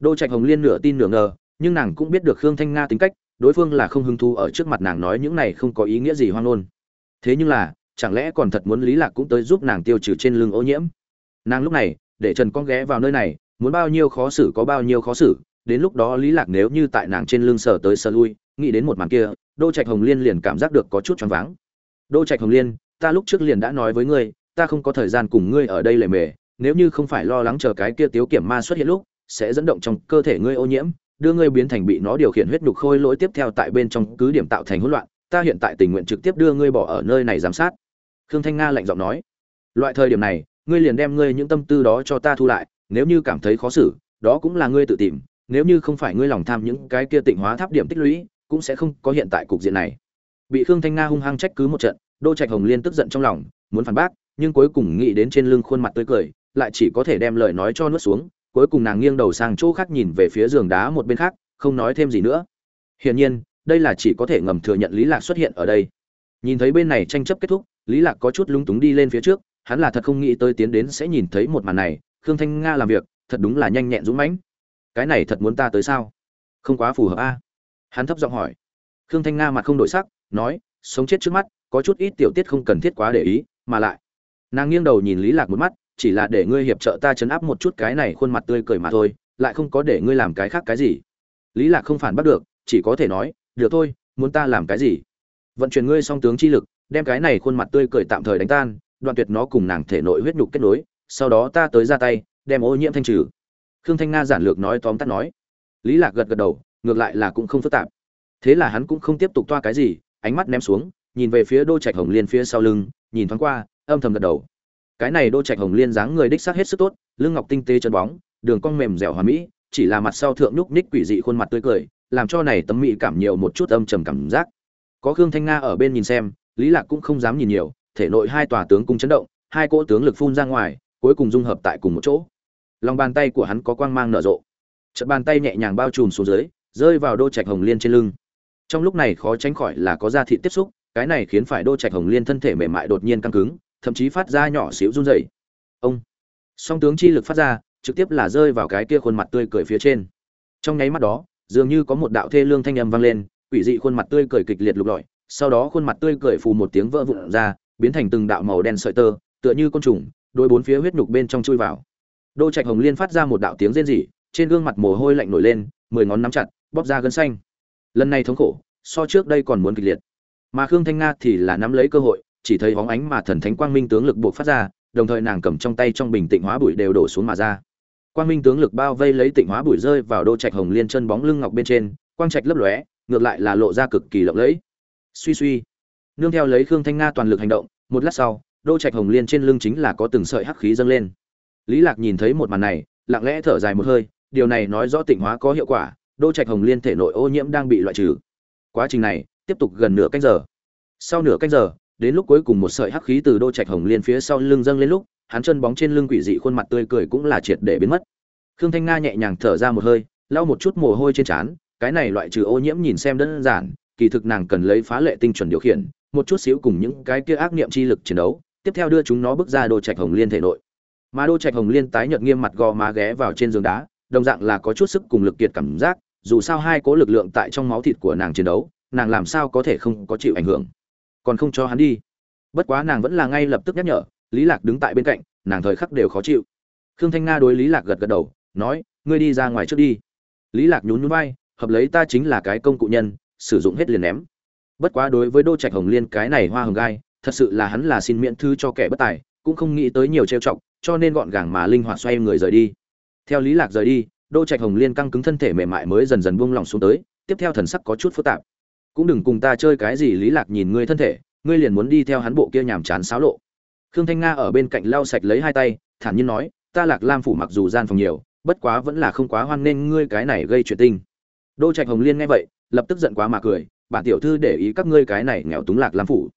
Đô trạch hồng liên nửa tin nửa ngờ, nhưng nàng cũng biết được khương thanh nga tính cách, đối phương là không hứng thú ở trước mặt nàng nói những này không có ý nghĩa gì hoang ngôn. Thế nhưng là, chẳng lẽ còn thật muốn lý lạc cũng tới giúp nàng tiêu trừ trên lưng ô nhiễm? Nàng lúc này, để trần con ghé vào nơi này, muốn bao nhiêu khó xử có bao nhiêu khó xử, đến lúc đó lý lạc nếu như tại nàng trên lưng sờ tới sờ lui, nghĩ đến một màn kia, đô trạch hồng liên liền cảm giác được có chút choáng váng. Đô trạch hồng liên, ta lúc trước liền đã nói với ngươi ta không có thời gian cùng ngươi ở đây lề mề, nếu như không phải lo lắng chờ cái kia tiếu kiểm ma xuất hiện lúc, sẽ dẫn động trong cơ thể ngươi ô nhiễm, đưa ngươi biến thành bị nó điều khiển huyết nhục khôi lỗi tiếp theo tại bên trong cứ điểm tạo thành hỗn loạn, ta hiện tại tình nguyện trực tiếp đưa ngươi bỏ ở nơi này giám sát. Khương thanh nga lạnh giọng nói. Loại thời điểm này, ngươi liền đem ngươi những tâm tư đó cho ta thu lại, nếu như cảm thấy khó xử, đó cũng là ngươi tự tìm, nếu như không phải ngươi lòng tham những cái kia tịnh hóa tháp điểm tích lũy, cũng sẽ không có hiện tại cục diện này. Bị khương thanh nga hung hăng trách cứ một trận đô trạch hồng liên tức giận trong lòng, muốn phản bác nhưng cuối cùng nghĩ đến trên lưng khuôn mặt tươi cười, lại chỉ có thể đem lời nói cho nuốt xuống, cuối cùng nàng nghiêng đầu sang chỗ khác nhìn về phía giường đá một bên khác, không nói thêm gì nữa. Hiển nhiên, đây là chỉ có thể ngầm thừa nhận lý lạc xuất hiện ở đây. Nhìn thấy bên này tranh chấp kết thúc, lý lạc có chút lung túng đi lên phía trước, hắn là thật không nghĩ tới tiến đến sẽ nhìn thấy một màn này, khương thanh nga làm việc, thật đúng là nhanh nhẹn dũng mãnh. Cái này thật muốn ta tới sao? Không quá phù hợp a. Hắn thấp giọng hỏi. Khương thanh nga mặt không đổi sắc, nói, sống chết trước mắt, có chút ít tiểu tiết không cần thiết quá để ý, mà lại nàng nghiêng đầu nhìn lý lạc một mắt, chỉ là để ngươi hiệp trợ ta chấn áp một chút cái này khuôn mặt tươi cười mà thôi, lại không có để ngươi làm cái khác cái gì. Lý lạc không phản bắt được, chỉ có thể nói, được thôi, muốn ta làm cái gì? Vận chuyển ngươi song tướng chi lực, đem cái này khuôn mặt tươi cười tạm thời đánh tan, đoạn tuyệt nó cùng nàng thể nội huyết nhục kết nối, sau đó ta tới ra tay, đem ô nhiễm thanh trừ. Khương thanh nga giản lược nói tóm tắt nói. Lý lạc gật gật đầu, ngược lại là cũng không phức tạp. Thế là hắn cũng không tiếp tục toa cái gì, ánh mắt ném xuống, nhìn về phía đô trạch hồng liên phía sau lưng, nhìn thoáng qua âm thầm gật đầu. Cái này đô trạch hồng liên dáng người đích xác hết sức tốt, lưng ngọc tinh tế chân bóng, đường cong mềm dẻo hoàn mỹ, chỉ là mặt sau thượng nhúc ních quỷ dị khuôn mặt tươi cười, làm cho này tấm mỹ cảm nhiều một chút âm trầm cảm giác. Có khương thanh nga ở bên nhìn xem, lý lạc cũng không dám nhìn nhiều, thể nội hai tòa tướng cung chấn động, hai cỗ tướng lực phun ra ngoài, cuối cùng dung hợp tại cùng một chỗ. Lòng bàn tay của hắn có quang mang nở rộ. Chợt bàn tay nhẹ nhàng bao trùm xuống dưới, rơi vào đô trạch hồng liên trên lưng. Trong lúc này khó tránh khỏi là có da thịt tiếp xúc, cái này khiến phải đô trạch hồng liên thân thể mềm mại đột nhiên căng cứng thậm chí phát ra nhỏ xíu run rẩy. Ông. Song tướng chi lực phát ra, trực tiếp là rơi vào cái kia khuôn mặt tươi cười phía trên. Trong nháy mắt đó, dường như có một đạo thê lương thanh âm vang lên, quỷ dị khuôn mặt tươi cười kịch liệt lục lọi, sau đó khuôn mặt tươi cười phù một tiếng vỡ vụn ra, biến thành từng đạo màu đen sợi tơ, tựa như côn trùng đôi bốn phía huyết nhục bên trong chui vào. Đô trạch hồng liên phát ra một đạo tiếng rên rỉ, trên gương mặt mồ hôi lạnh nổi lên, mười ngón nắm chặt, bóp ra gân xanh. Lần này thống khổ, so trước đây còn muốn kịch liệt. Mà khương thanh nga thì là nắm lấy cơ hội chỉ thấy bóng ánh mà thần thánh quang minh tướng lực buộc phát ra, đồng thời nàng cầm trong tay trong bình tịnh hóa bụi đều đổ xuống mà ra. Quang minh tướng lực bao vây lấy tịnh hóa bụi rơi vào đô trạch hồng liên chân bóng lưng ngọc bên trên, quang trạch lấp lóe, ngược lại là lộ ra cực kỳ lộng lẫy. Suy suy, nương theo lấy khương thanh nga toàn lực hành động, một lát sau, đô trạch hồng liên trên lưng chính là có từng sợi hắc khí dâng lên. Lý lạc nhìn thấy một màn này, lặng lẽ thở dài một hơi, điều này nói rõ tịnh hóa có hiệu quả, đô trạch hồng liên thể nội ô nhiễm đang bị loại trừ. Quá trình này, tiếp tục gần nửa canh giờ. Sau nửa canh giờ đến lúc cuối cùng một sợi hắc khí từ đô trạch hồng liên phía sau lưng dâng lên lúc, hắn chân bóng trên lưng quỷ dị khuôn mặt tươi cười cũng là triệt để biến mất. Khương thanh nga nhẹ nhàng thở ra một hơi, lau một chút mồ hôi trên trán, cái này loại trừ ô nhiễm nhìn xem đơn giản, kỳ thực nàng cần lấy phá lệ tinh chuẩn điều khiển, một chút xíu cùng những cái kia ác niệm chi lực chiến đấu, tiếp theo đưa chúng nó bước ra đô trạch hồng liên thể nội. Mà đô trạch hồng liên tái nhợt nghiêm mặt gò má ghé vào trên giường đá, đồng dạng là có chút sức cùng lực kiệt cảm giác, dù sao hai cố lực lượng tại trong máu thịt của nàng chiến đấu, nàng làm sao có thể không có chịu ảnh hưởng còn không cho hắn đi. Bất quá nàng vẫn là ngay lập tức nhắc nhở, lý lạc đứng tại bên cạnh, nàng thời khắc đều khó chịu. Khương thanh nga đối lý lạc gật gật đầu, nói, ngươi đi ra ngoài trước đi. Lý lạc nhún nhún vai, hợp lấy ta chính là cái công cụ nhân, sử dụng hết liền ném. Bất quá đối với đô trạch hồng liên cái này hoa hồng gai, thật sự là hắn là xin miễn thư cho kẻ bất tài, cũng không nghĩ tới nhiều trêu chọc, cho nên gọn gàng mà linh hoạt xoay người rời đi. Theo lý lạc rời đi đô trạch hồng liên căng cứng thân thể mềm mại mới dần dần buông lỏng xuống tới, tiếp theo thần sắc có chút phức tạp cũng đừng cùng ta chơi cái gì lý lạc nhìn ngươi thân thể, ngươi liền muốn đi theo hắn bộ kia nhàm chán xáo lộ. Khương thanh nga ở bên cạnh lau sạch lấy hai tay, thản nhiên nói, ta lạc lam phủ mặc dù gian phòng nhiều, bất quá vẫn là không quá hoan nên ngươi cái này gây chuyện tinh đô trạch hồng liên nghe vậy, lập tức giận quá mà cười, bản tiểu thư để ý các ngươi cái này nghèo túng lạc lam phủ.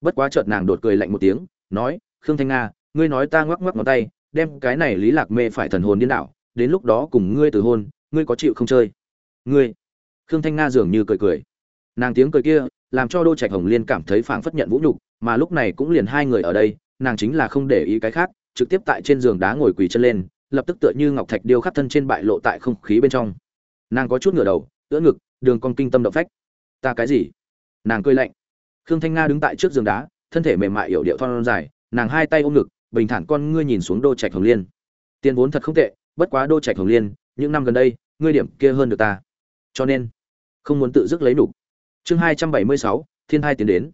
Bất quá chợt nàng đột cười lạnh một tiếng, nói, khương thanh nga, ngươi nói ta ngoắc ngoắc ngón tay, đem cái này lý lạc mê phải thần hồn điên đảo, đến lúc đó cùng ngươi từ hôn, ngươi có chịu không chơi? Ngươi? Khương thanh nga dường như cười cười nàng tiếng cười kia làm cho đô trạch hồng liên cảm thấy phảng phất nhận vũ nhục, mà lúc này cũng liền hai người ở đây, nàng chính là không để ý cái khác, trực tiếp tại trên giường đá ngồi quỳ chân lên, lập tức tựa như ngọc thạch điêu khắc thân trên bại lộ tại không khí bên trong. Nàng có chút ngửa đầu, ưỡn ngực, đường con kinh tâm động phách. Ta cái gì? Nàng cười lạnh. Khương thanh nga đứng tại trước giường đá, thân thể mềm mại yểu điệu thon dài, nàng hai tay ôm ngực, bình thản con ngươi nhìn xuống đô trạch hồng liên. Tiền vốn thật không tệ, bất quá đô trạch hồng liên, những năm gần đây, ngươi điểm kia hơn được ta. Cho nên, không muốn tự dứt lấy đủ chương hai trăm bảy mươi sáu, thiên hai tiến đến.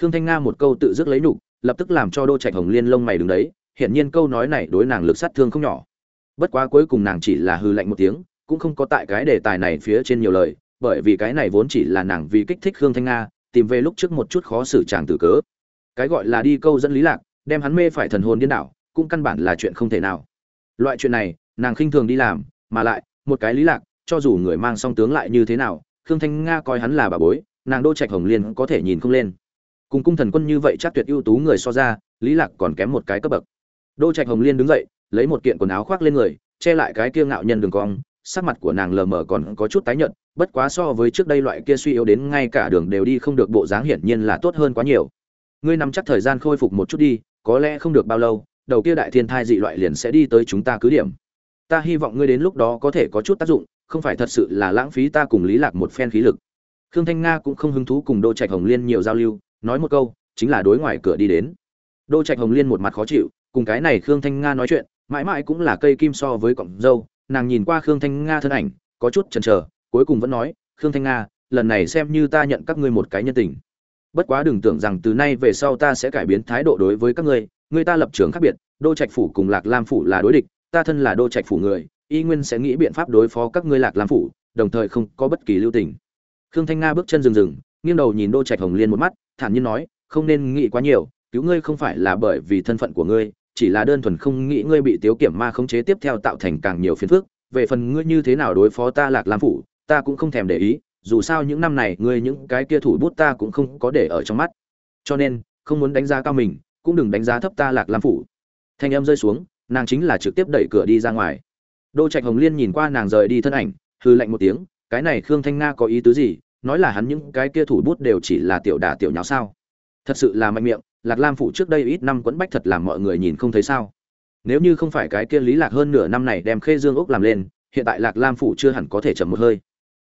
Khương thanh nga một câu tự dứt lấy nhục lập tức làm cho đô trạch hồng liên lông mày đứng đấy, hiển nhiên câu nói này đối nàng lực sát thương không nhỏ. Bất quá cuối cùng nàng chỉ là hư lạnh một tiếng, cũng không có tại cái đề tài này phía trên nhiều lời, bởi vì cái này vốn chỉ là nàng vì kích thích khương thanh nga, tìm về lúc trước một chút khó xử chàng tử cớ. Cái gọi là đi câu dẫn lý lạc, đem hắn mê phải thần hồn điên đảo, cũng căn bản là chuyện không thể nào. Loại chuyện này, nàng khinh thường đi làm, mà lại, một cái lý lạc, cho dù người mang song tướng lại như thế nào khương thanh nga coi hắn là bà bối, nàng đô trạch hồng liên có thể nhìn không lên. Cùng cung thần quân như vậy chắc tuyệt ưu tú người so ra, lý lạc còn kém một cái cấp bậc. Đô trạch hồng liên đứng dậy, lấy một kiện quần áo khoác lên người, che lại cái kia ngạo nhân đường cong, sắc mặt của nàng lờ mờ còn có chút tái nhợt, bất quá so với trước đây loại kia suy yếu đến ngay cả đường đều đi không được bộ dáng hiển nhiên là tốt hơn quá nhiều. Ngươi nắm chắc thời gian khôi phục một chút đi, có lẽ không được bao lâu, đầu kia đại thiên thai dị loại liền sẽ đi tới chúng ta cứ điểm ta hy vọng ngươi đến lúc đó có thể có chút tác dụng, không phải thật sự là lãng phí ta cùng lý lạc một phen khí lực. Khương thanh nga cũng không hứng thú cùng đô trạch hồng liên nhiều giao lưu, nói một câu, chính là đối ngoài cửa đi đến. Đô trạch hồng liên một mặt khó chịu, cùng cái này khương thanh nga nói chuyện, mãi mãi cũng là cây kim so với cọng dâu, nàng nhìn qua khương thanh nga thân ảnh, có chút chần chờ, cuối cùng vẫn nói, khương thanh nga, lần này xem như ta nhận các ngươi một cái nhân tình. Bất quá đừng tưởng rằng từ nay về sau ta sẽ cải biến thái độ đối với các ngươi, người ta lập trường khác biệt đô trạch phủ cùng lạc lam phủ là đối địch ta thân là đô trạch phủ người, y nguyên sẽ nghĩ biện pháp đối phó các ngươi lạc lam phủ, đồng thời không có bất kỳ lưu tình. Khương thanh nga bước chân rừng rừng, nghiêng đầu nhìn đô trạch hồng liên một mắt, thản nhiên nói, không nên nghĩ quá nhiều, cứu ngươi không phải là bởi vì thân phận của ngươi, chỉ là đơn thuần không nghĩ ngươi bị tiếu kiểm ma khống chế tiếp theo tạo thành càng nhiều phiền phức. Về phần ngươi như thế nào đối phó ta lạc lam phủ, ta cũng không thèm để ý, dù sao những năm này ngươi những cái kia thủ bút ta cũng không có để ở trong mắt. Cho nên, không muốn đánh giá cao mình, cũng đừng đánh giá thấp ta lạc lam phủ. Thanh em rơi xuống nàng chính là trực tiếp đẩy cửa đi ra ngoài. Đô trạch hồng liên nhìn qua nàng rời đi thân ảnh hư lạnh một tiếng, cái này khương thanh nga có ý tứ gì? Nói là hắn những cái kia thủ bút đều chỉ là tiểu đả tiểu nháo sao? Thật sự là mạnh miệng, lạc lam Phụ trước đây ít năm quẫn bách thật làm mọi người nhìn không thấy sao? Nếu như không phải cái kia lý lạc hơn nửa năm này đem khê dương ốc làm lên, hiện tại lạc lam Phụ chưa hẳn có thể chậm một hơi.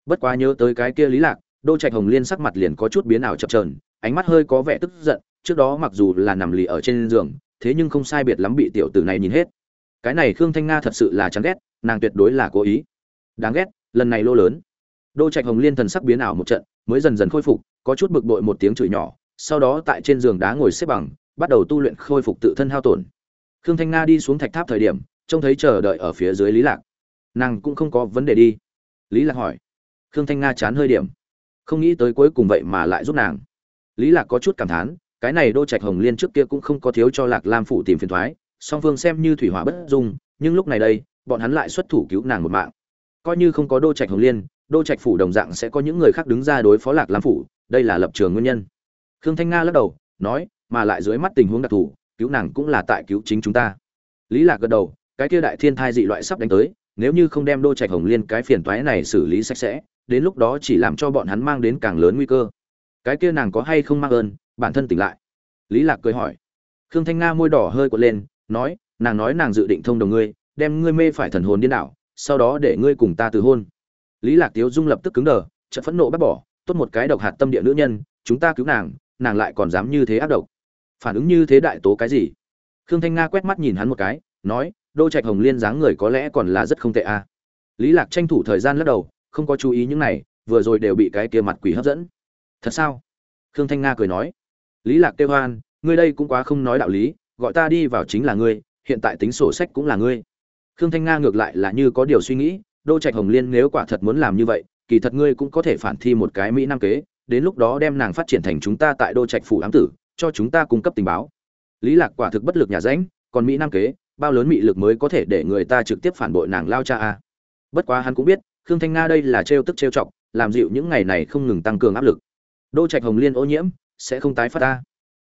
Bất quá nhớ tới cái kia lý lạc, đô trạch hồng liên sắc mặt liền có chút biến ảo chập chờn, ánh mắt hơi có vẻ tức giận, trước đó mặc dù là nằm lì ở trên giường thế nhưng không sai biệt lắm bị tiểu tử này nhìn hết. Cái này khương thanh nga thật sự là chán ghét, nàng tuyệt đối là cố ý. Đáng ghét, lần này lô lớn. Đô trạch hồng liên thần sắc biến ảo một trận, mới dần dần khôi phục, có chút bực bội một tiếng chửi nhỏ, sau đó tại trên giường đá ngồi xếp bằng, bắt đầu tu luyện khôi phục tự thân hao tổn. Khương thanh nga đi xuống thạch tháp thời điểm, trông thấy chờ đợi ở phía dưới lý lạc. Nàng cũng không có vấn đề đi. Lý lạc hỏi. Khương thanh nga chán hơi điểm. Không nghĩ tới cuối cùng vậy mà lại giúp nàng. Lý lạc có chút cảm thán cái này đô trạch hồng liên trước kia cũng không có thiếu cho lạc lam phủ tìm phiền thoái, song phương xem như thủy hỏa bất dung, nhưng lúc này đây, bọn hắn lại xuất thủ cứu nàng một mạng. Coi như không có đô trạch hồng liên, đô trạch phủ đồng dạng sẽ có những người khác đứng ra đối phó lạc lam phủ, đây là lập trường nguyên nhân. Khương thanh nga lắc đầu, nói, mà lại dưới mắt tình huống đặc thù, cứu nàng cũng là tại cứu chính chúng ta. Lý lạc gật đầu, cái kia đại thiên thai dị loại sắp đánh tới, nếu như không đem đô trạch hồng liên cái phiền toái này xử lý sạch sẽ, đến lúc đó chỉ làm cho bọn hắn mang đến càng lớn nguy cơ. Cái kia nàng có hay không mang ơn bản thân tỉnh lại. Lý lạc cười hỏi. Khương thanh nga môi đỏ hơi quật lên, nói, nàng nói nàng dự định thông đồng ngươi, đem ngươi mê phải thần hồn điên đảo, sau đó để ngươi cùng ta từ hôn. Lý lạc tiếu dung lập tức cứng đờ, chợt phẫn nộ bắt bỏ, tốt một cái độc hạt tâm địa nữ nhân, chúng ta cứu nàng nàng lại còn dám như thế ác độc. Phản ứng như thế đại tố cái gì? Khương thanh nga quét mắt nhìn hắn một cái, nói, đô trạch hồng liên dáng người có lẽ còn là rất không tệ a à. lý lạc tranh thủ thời gian lắc đầu, không có chú ý những này, vừa rồi đều bị cái kia mặt quỷ hấp dẫn. Thật sao? Khương thanh nga cười nói lý lạc kêu hoan, ngươi đây cũng quá không nói đạo lý, gọi ta đi vào chính là ngươi, hiện tại tính sổ sách cũng là ngươi. Khương thanh nga ngược lại là như có điều suy nghĩ, đô trạch hồng liên nếu quả thật muốn làm như vậy, kỳ thật ngươi cũng có thể phản thi một cái mỹ nam kế, đến lúc đó đem nàng phát triển thành chúng ta tại đô trạch phủ ám tử, cho chúng ta cung cấp tình báo. Lý lạc quả thực bất lực nhà rãnh còn mỹ nam kế, bao lớn mị lực mới có thể để người ta trực tiếp phản bội nàng lao cha a? Bất quá hắn cũng biết, khương thanh nga đây là trêu tức trêu chọc, làm dịu những ngày này không ngừng tăng cường áp lực. Đô trạch hồng liên ô nhiễm sẽ không tái phát ta.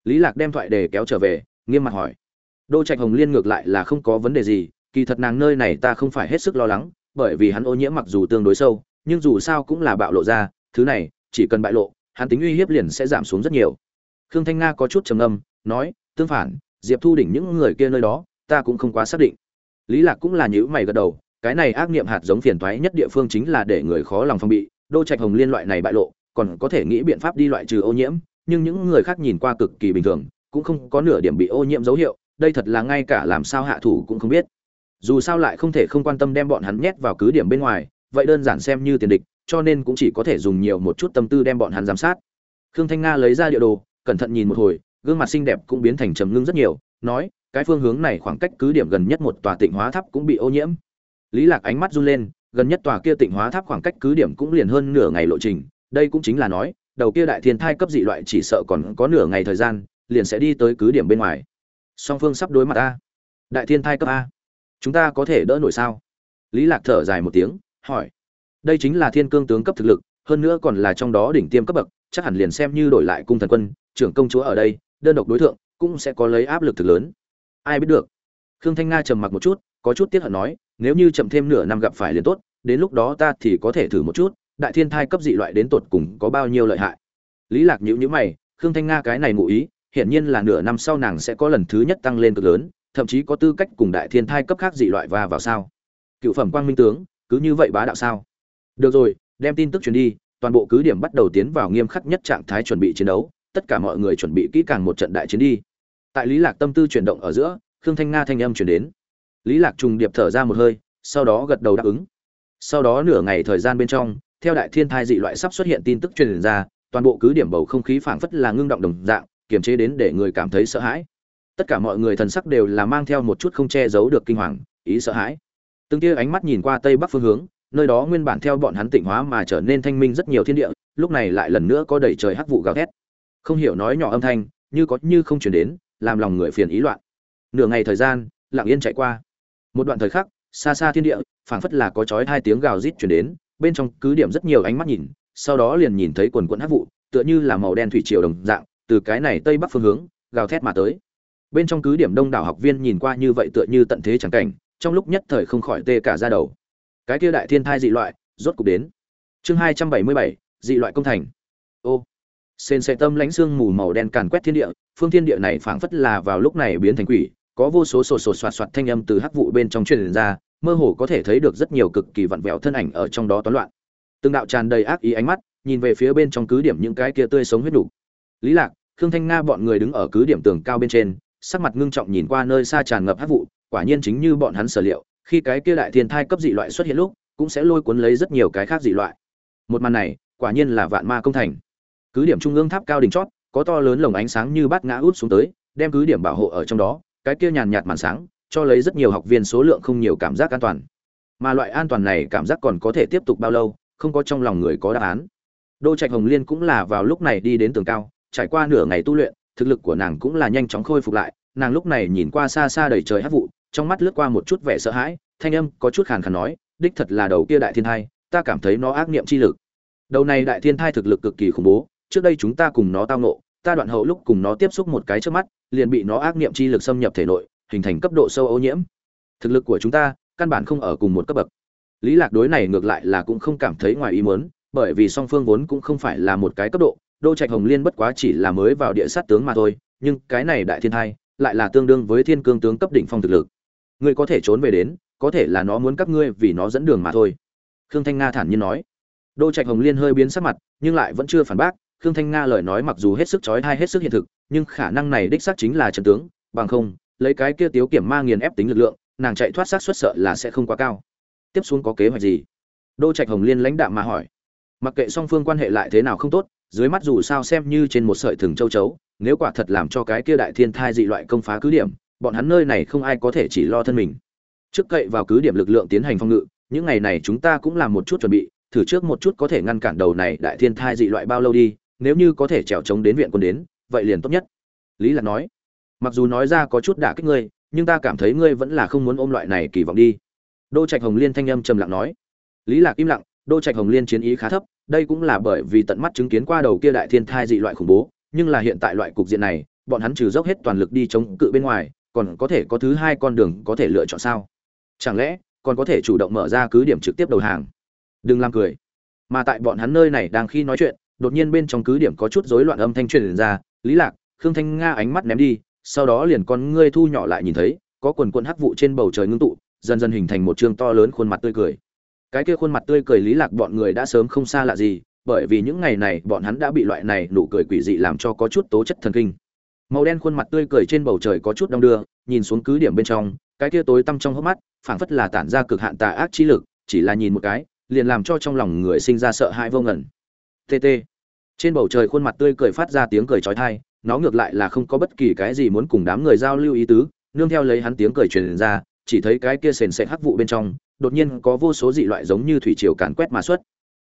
Lý lạc đem thoại đề kéo trở về, nghiêm mặt hỏi. Đô trạch hồng liên ngược lại là không có vấn đề gì, kỳ thật nàng nơi này ta không phải hết sức lo lắng, bởi vì hắn ô nhiễm mặc dù tương đối sâu, nhưng dù sao cũng là bạo lộ ra, thứ này, chỉ cần bại lộ, hắn tính uy hiếp liền sẽ giảm xuống rất nhiều. Khương thanh nga có chút trầm âm nói, tương phản, diệp thu đỉnh những người kia nơi đó, ta cũng không quá xác định. Lý lạc cũng là nhữ mày gật đầu, cái này ác niệm hạt giống phiền toái nhất địa phương chính là để người khó lòng phòng bị, đô trạch hồng liên loại này bại lộ, còn có thể nghĩ biện pháp đi loại trừ ô nhiễm nhưng những người khác nhìn qua cực kỳ bình thường, cũng không có nửa điểm bị ô nhiễm dấu hiệu, đây thật là ngay cả làm sao hạ thủ cũng không biết. Dù sao lại không thể không quan tâm đem bọn hắn nhét vào cứ điểm bên ngoài, vậy đơn giản xem như tiền địch, cho nên cũng chỉ có thể dùng nhiều một chút tâm tư đem bọn hắn giám sát. Khương thanh nga lấy ra địa đồ, cẩn thận nhìn một hồi, gương mặt xinh đẹp cũng biến thành trầm ngưng rất nhiều, nói, cái phương hướng này khoảng cách cứ điểm gần nhất một tòa tịnh hóa tháp cũng bị ô nhiễm. Lý lạc ánh mắt run lên, gần nhất tòa kia tịnh hóa tháp khoảng cách cứ điểm cũng liền hơn nửa ngày lộ trình, đây cũng chính là nói đầu kia đại thiên thai cấp dị loại chỉ sợ còn có nửa ngày thời gian, liền sẽ đi tới cứ điểm bên ngoài. Song phương sắp đối mặt a. Đại thiên thai cấp a. Chúng ta có thể đỡ nổi sao? Lý lạc thở dài một tiếng, hỏi. Đây chính là thiên cương tướng cấp thực lực, hơn nữa còn là trong đó đỉnh tiêm cấp bậc, chắc hẳn liền xem như đổi lại cung thần quân, trưởng công chúa ở đây, đơn độc đối tượng cũng sẽ có lấy áp lực thực lớn. Ai biết được? Khương thanh nga trầm mặc một chút, có chút tiếc hận nói, nếu như chậm thêm nửa năm gặp phải liền tốt, đến lúc đó ta thì có thể thử một chút đại thiên thai cấp dị loại đến tột cùng có bao nhiêu lợi hại. Lý lạc nhữ nhữ mày, khương thanh nga cái này ngụ ý, hiển nhiên là nửa năm sau nàng sẽ có lần thứ nhất tăng lên cực lớn, thậm chí có tư cách cùng đại thiên thai cấp khác dị loại và vào sao? Cựu phẩm quang minh tướng, cứ như vậy bá đạo sao? Được rồi, đem tin tức truyền đi, toàn bộ cứ điểm bắt đầu tiến vào nghiêm khắc nhất trạng thái chuẩn bị chiến đấu, tất cả mọi người chuẩn bị kỹ càng một trận đại chiến đi. Tại lý lạc tâm tư chuyển động ở giữa, khương thanh nga thanh âm chuyển đến. Lý lạc trùng điệp thở ra một hơi, sau đó gật đầu đáp ứng. Sau đó nửa ngày thời gian bên trong theo đại thiên thai dị loại sắp xuất hiện tin tức truyền ra, toàn bộ cứ điểm bầu không khí phảng phất là ngưng động đồng dạng, kiềm chế đến để người cảm thấy sợ hãi. Tất cả mọi người thần sắc đều là mang theo một chút không che giấu được kinh hoàng, ý sợ hãi. Từng tia ánh mắt nhìn qua tây bắc phương hướng, nơi đó nguyên bản theo bọn hắn tịnh hóa mà trở nên thanh minh rất nhiều thiên địa, lúc này lại lần nữa có đầy trời hắc vụ gào thét. Không hiểu nói nhỏ âm thanh, như có như không truyền đến, làm lòng người phiền ý loạn. Nửa ngày thời gian, lặng yên chạy qua. Một đoạn thời khắc, xa xa thiên địa, phảng phất là có chói hai tiếng gào rít truyền đến bên trong cứ điểm rất nhiều ánh mắt nhìn, sau đó liền nhìn thấy quần quần hắc vụ, tựa như là màu đen thủy triều đồng dạng, từ cái này tây bắc phương hướng, gào thét mà tới. Bên trong cứ điểm đông đảo học viên nhìn qua như vậy tựa như tận thế chẳng cảnh, trong lúc nhất thời không khỏi tê cả ra đầu. Cái kia đại thiên thai dị loại, rốt cục đến. Chương hai trăm bảy mươi bảy, dị loại công thành. Ô. Sền sệ tâm lãnh xương mù màu đen càn quét thiên địa, phương thiên địa này phảng phất là vào lúc này biến thành quỷ, có vô số sột sột soạt soạt thanh âm từ hắc vụ bên trong truyền ra mơ hồ có thể thấy được rất nhiều cực kỳ vặn vẹo thân ảnh ở trong đó toán loạn. Từng đạo tràn đầy ác ý ánh mắt, nhìn về phía bên trong cứ điểm những cái kia tươi sống huyết đủ. lý lạc, khương thanh nga bọn người đứng ở cứ điểm tường cao bên trên, sắc mặt ngưng trọng nhìn qua nơi xa tràn ngập hắc vụ, quả nhiên chính như bọn hắn sở liệu, khi cái kia đại thiên thai cấp dị loại xuất hiện lúc, cũng sẽ lôi cuốn lấy rất nhiều cái khác dị loại. Một màn này, quả nhiên là vạn ma công thành. Cứ điểm trung ương tháp cao đỉnh chót, có to lớn lồng ánh sáng như bát ngã út xuống tới, đem cứ điểm bảo hộ ở trong đó, cái kia nhàn nhạt màn sáng cho lấy rất nhiều học viên số lượng không nhiều cảm giác an toàn. Mà loại an toàn này cảm giác còn có thể tiếp tục bao lâu, không có trong lòng người có đáp án. Đô trạch hồng liên cũng là vào lúc này đi đến tường cao, trải qua nửa ngày tu luyện, thực lực của nàng cũng là nhanh chóng khôi phục lại, nàng lúc này nhìn qua xa xa đầy trời hát vụ, trong mắt lướt qua một chút vẻ sợ hãi, thanh âm có chút khàn khàn nói, đích thật là đầu kia đại thiên thai, ta cảm thấy nó ác niệm chi lực. Đầu này đại thiên thai thực lực cực kỳ khủng bố, trước đây chúng ta cùng nó tao nộ ta đoạn hậu lúc cùng nó tiếp xúc một cái trước mắt, liền bị nó ác niệm chi lực xâm nhập thể nội hình thành cấp độ sâu ô nhiễm. Thực lực của chúng ta căn bản không ở cùng một cấp bậc. Lý lạc đối này ngược lại là cũng không cảm thấy ngoài ý muốn, bởi vì song phương vốn cũng không phải là một cái cấp độ, đô trạch hồng liên bất quá chỉ là mới vào địa sát tướng mà thôi, nhưng cái này đại thiên thai lại là tương đương với thiên cương tướng cấp đỉnh phong thực lực. Ngươi có thể trốn về đến, có thể là nó muốn các ngươi vì nó dẫn đường mà thôi. Khương thanh nga thản nhiên nói. Đô trạch hồng liên hơi biến sắc mặt, nhưng lại vẫn chưa phản bác. Khương thanh nga lời nói mặc dù hết sức chói tai, hết sức hiện thực, nhưng khả năng này đích xác chính là trận tướng, bằng không lấy cái kia tiếu kiểm ma nghiền ép tính lực lượng, nàng chạy thoát xác suất sợ là sẽ không quá cao. Tiếp xuống có kế hoạch gì? Đô trạch hồng liên lãnh đạm mà hỏi. Mặc kệ song phương quan hệ lại thế nào không tốt, dưới mắt dù sao xem như trên một sợi thừng châu chấu, nếu quả thật làm cho cái kia đại thiên thai dị loại công phá cứ điểm, bọn hắn nơi này không ai có thể chỉ lo thân mình. Trước cậy vào cứ điểm lực lượng tiến hành phòng ngự, những ngày này chúng ta cũng làm một chút chuẩn bị, thử trước một chút có thể ngăn cản đầu này đại thiên thai dị loại bao lâu đi, nếu như có thể trèo trống đến viện quân đến, vậy liền tốt nhất. Lý lạc nói mặc dù nói ra có chút đả kích ngươi, nhưng ta cảm thấy ngươi vẫn là không muốn ôm loại này kỳ vọng đi. Đô trạch hồng liên thanh âm trầm lặng nói. Lý lạc im lặng, đô trạch hồng liên chiến ý khá thấp, đây cũng là bởi vì tận mắt chứng kiến qua đầu kia đại thiên thai dị loại khủng bố, nhưng là hiện tại loại cục diện này, bọn hắn trừ dốc hết toàn lực đi chống cự bên ngoài, còn có thể có thứ hai con đường có thể lựa chọn sao? Chẳng lẽ, còn có thể chủ động mở ra cứ điểm trực tiếp đầu hàng? Đừng làm cười. Mà tại bọn hắn nơi này đang khi nói chuyện, đột nhiên bên trong cứ điểm có chút rối loạn âm thanh truyền ra, lý lạc, khương thanh nga ánh mắt ném đi sau đó liền con ngươi thu nhỏ lại nhìn thấy, có quần quần hắc vụ trên bầu trời ngưng tụ, dần dần hình thành một trương to lớn khuôn mặt tươi cười. Cái kia khuôn mặt tươi cười lý lạc bọn người đã sớm không xa lạ gì, bởi vì những ngày này bọn hắn đã bị loại này nụ cười quỷ dị làm cho có chút tố chất thần kinh. Màu đen khuôn mặt tươi cười trên bầu trời có chút đông đưa, nhìn xuống cứ điểm bên trong, cái kia tối tăm trong hốc mắt, phảng phất là tản ra cực hạn tà ác trí lực, chỉ là nhìn một cái, liền làm cho trong lòng người sinh ra sợ hãi vô ngẩn tt trên bầu trời khuôn mặt tươi cười phát ra tiếng cười chói tai nó ngược lại là không có bất kỳ cái gì muốn cùng đám người giao lưu ý tứ, nương theo lấy hắn tiếng cười truyền ra, chỉ thấy cái kia sền sệt hắc vụ bên trong, đột nhiên có vô số dị loại giống như thủy triều càn quét mà xuất.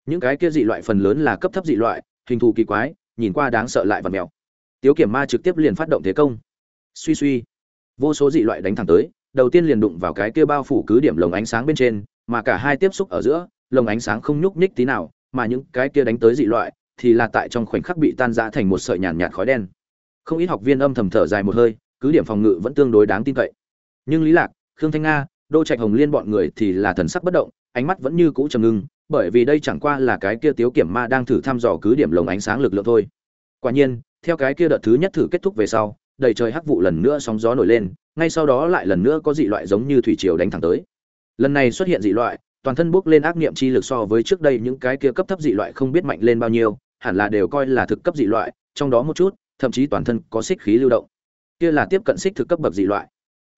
Những cái kia dị loại phần lớn là cấp thấp dị loại, hình thù kỳ quái, nhìn qua đáng sợ lại và mèo. Tiếu kiểm ma trực tiếp liền phát động thế công. Suy suy, vô số dị loại đánh thẳng tới, đầu tiên liền đụng vào cái kia bao phủ cứ điểm lồng ánh sáng bên trên, mà cả hai tiếp xúc ở giữa, lồng ánh sáng không nhúc nhích tí nào, mà những cái kia đánh tới dị loại thì là tại trong khoảnh khắc bị tan rã thành một sợi nhàn nhạt khói đen không ít học viên âm thầm thở dài một hơi, cứ điểm phòng ngự vẫn tương đối đáng tin cậy. Nhưng lý lạc, khương thanh nga, đô trạch hồng liên bọn người thì là thần sắc bất động, ánh mắt vẫn như cũ trầm ngưng, bởi vì đây chẳng qua là cái kia tiếu kiểm ma đang thử thăm dò cứ điểm lồng ánh sáng lực lượng thôi. Quả nhiên, theo cái kia đợt thứ nhất thử kết thúc về sau, đầy trời hắc vụ lần nữa sóng gió nổi lên, ngay sau đó lại lần nữa có dị loại giống như thủy triều đánh thẳng tới. Lần này xuất hiện dị loại, toàn thân bốc lên ác niệm chi lực so với trước đây những cái kia cấp thấp dị loại không biết mạnh lên bao nhiêu, hẳn là đều coi là thực cấp dị loại, trong đó một chút thậm chí toàn thân có xích khí lưu động. Kia là tiếp cận xích thực cấp bậc dị loại.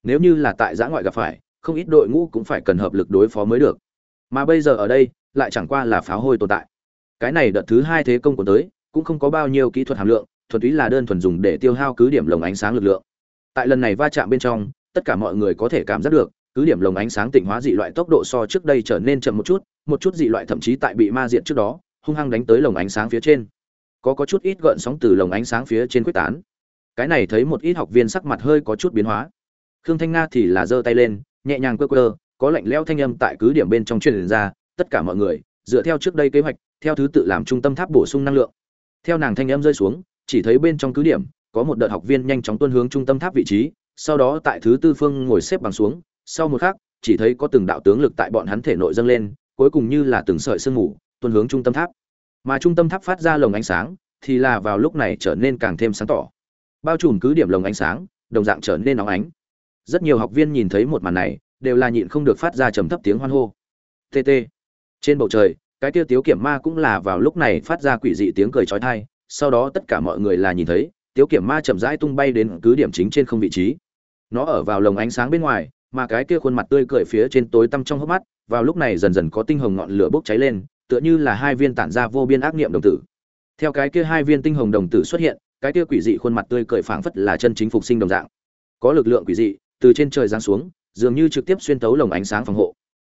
Nếu như là tại giã ngoại gặp phải, không ít đội ngũ cũng phải cần hợp lực đối phó mới được. Mà bây giờ ở đây, lại chẳng qua là pháo hôi tồn tại. Cái này đợt thứ hai thế công của tới, cũng không có bao nhiêu kỹ thuật hàm lượng, thuần túy là đơn thuần dùng để tiêu hao cứ điểm lồng ánh sáng lực lượng. Tại lần này va chạm bên trong, tất cả mọi người có thể cảm giác được, cứ điểm lồng ánh sáng tỉnh hóa dị loại tốc độ so trước đây trở nên chậm một chút một chút dị loại thậm chí tại bị ma diện trước đó, hung hăng đánh tới lồng ánh sáng phía trên có có chút ít gợn sóng từ lồng ánh sáng phía trên quyết tán. Cái này thấy một ít học viên sắc mặt hơi có chút biến hóa. Khương thanh nga thì là giơ tay lên, nhẹ nhàng quơ quơ, có lạnh lẽo thanh âm tại cứ điểm bên trong truyền ra, tất cả mọi người, dựa theo trước đây kế hoạch, theo thứ tự làm trung tâm tháp bổ sung năng lượng. Theo nàng thanh âm rơi xuống, chỉ thấy bên trong cứ điểm, có một đợt học viên nhanh chóng tuân hướng trung tâm tháp vị trí, sau đó tại thứ tư phương ngồi xếp bằng xuống, sau một khắc, chỉ thấy có từng đạo tướng lực tại bọn hắn thể nội dâng lên, cuối cùng như là từng sợi sương mù, tuân hướng trung tâm tháp mà trung tâm tháp phát ra lồng ánh sáng, thì là vào lúc này trở nên càng thêm sáng tỏ. Bao trùm cứ điểm lồng ánh sáng, đồng dạng trở nên nóng ánh. Rất nhiều học viên nhìn thấy một màn này, đều là nhịn không được phát ra trầm thấp tiếng hoan hô. Tt trên bầu trời, cái tiêu tiếu kiểm ma cũng là vào lúc này phát ra quỷ dị tiếng cười trói thai sau đó tất cả mọi người là nhìn thấy, tiếu kiểm ma chậm rãi tung bay đến cứ điểm chính trên không vị trí. Nó ở vào lồng ánh sáng bên ngoài, mà cái kia khuôn mặt tươi cười phía trên tối tăm trong hốc mắt, vào lúc này dần dần có tinh hồng ngọn lửa bốc cháy lên tựa như là hai viên tản ra vô biên ác niệm đồng tử. Theo cái kia hai viên tinh hồng đồng tử xuất hiện, cái kia quỷ dị khuôn mặt tươi cười phảng phất là chân chính phục sinh đồng dạng. Có lực lượng quỷ dị, từ trên trời giáng xuống, dường như trực tiếp xuyên tấu lồng ánh sáng phòng hộ.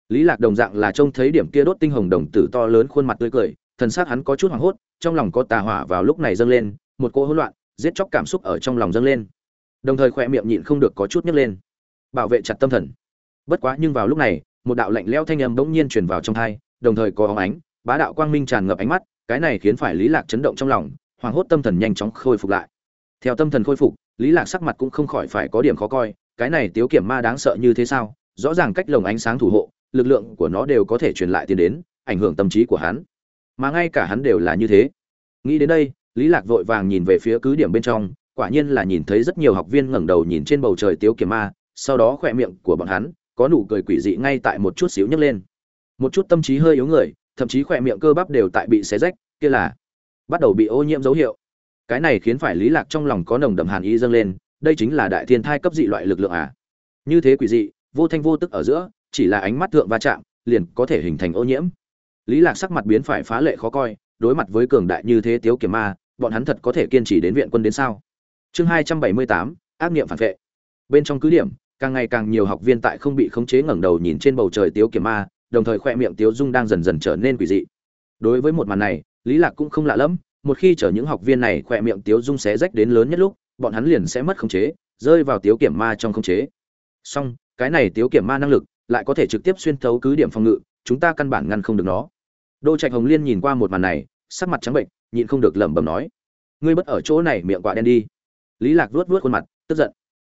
Lý lạc đồng dạng là trông thấy điểm kia đốt tinh hồng đồng tử to lớn khuôn mặt tươi cười, thần sắc hắn có chút hoảng hốt, trong lòng có tà hỏa vào lúc này dâng lên, một cỗ hỗn loạn, giết chóc cảm xúc ở trong lòng dâng lên. Đồng thời khóe miệng nhịn không được có chút nhấc lên. Bảo vệ chặt tâm thần. Bất quá nhưng vào lúc này, một đạo lạnh lẽo thanh âm bỗng nhiên truyền vào trong tai, đồng thời có óng ánh bá đạo quang minh tràn ngập ánh mắt, cái này khiến phải lý lạc chấn động trong lòng, hoảng hốt tâm thần nhanh chóng khôi phục lại. Theo tâm thần khôi phục, lý lạc sắc mặt cũng không khỏi phải có điểm khó coi, cái này tiếu kiểm ma đáng sợ như thế sao? Rõ ràng cách lồng ánh sáng thủ hộ, lực lượng của nó đều có thể truyền lại tiền đến, ảnh hưởng tâm trí của hắn. Mà ngay cả hắn đều là như thế. Nghĩ đến đây, lý lạc vội vàng nhìn về phía cứ điểm bên trong, quả nhiên là nhìn thấy rất nhiều học viên ngẩng đầu nhìn trên bầu trời tiếu kiểm ma, sau đó khoe miệng của bọn hắn có nụ cười quỷ dị ngay tại một chút xíu nhấc lên. Một chút tâm trí hơi yếu người thậm chí khỏe miệng cơ bắp đều tại bị xé rách, kia là bắt đầu bị ô nhiễm dấu hiệu. Cái này khiến phải lý lạc trong lòng có nồng đậm hàn ý dâng lên, đây chính là đại thiên thai cấp dị loại lực lượng à. Như thế quỷ dị, vô thanh vô tức ở giữa, chỉ là ánh mắt thượng va chạm, liền có thể hình thành ô nhiễm. Lý lạc sắc mặt biến phải phá lệ khó coi, đối mặt với cường đại như thế tiếu kiểm ma, bọn hắn thật có thể kiên trì đến viện quân đến sao? Chương hai trăm bảy mươi tám, ác niệm phản vệ. Bên trong cứ điểm, càng ngày càng nhiều học viên tại không bị khống chế ngẩng đầu nhìn trên bầu trời tiếu kiểm ma đồng thời khoe miệng tiếu dung đang dần dần trở nên quỷ dị. Đối với một màn này, lý lạc cũng không lạ lẫm. một khi chở những học viên này khoe miệng tiếu dung xé rách đến lớn nhất lúc, bọn hắn liền sẽ mất khống chế, rơi vào tiếu kiểm ma trong khống chế. Song, cái này tiếu kiểm ma năng lực lại có thể trực tiếp xuyên thấu cứ điểm phòng ngự, chúng ta căn bản ngăn không được nó. Đô trạch hồng liên nhìn qua một màn này, sắc mặt trắng bệnh, nhịn không được lẩm bẩm nói, ngươi bất ở chỗ này miệng quạ đen đi. Lý lạc vuốt vuốt khuôn mặt, tức giận.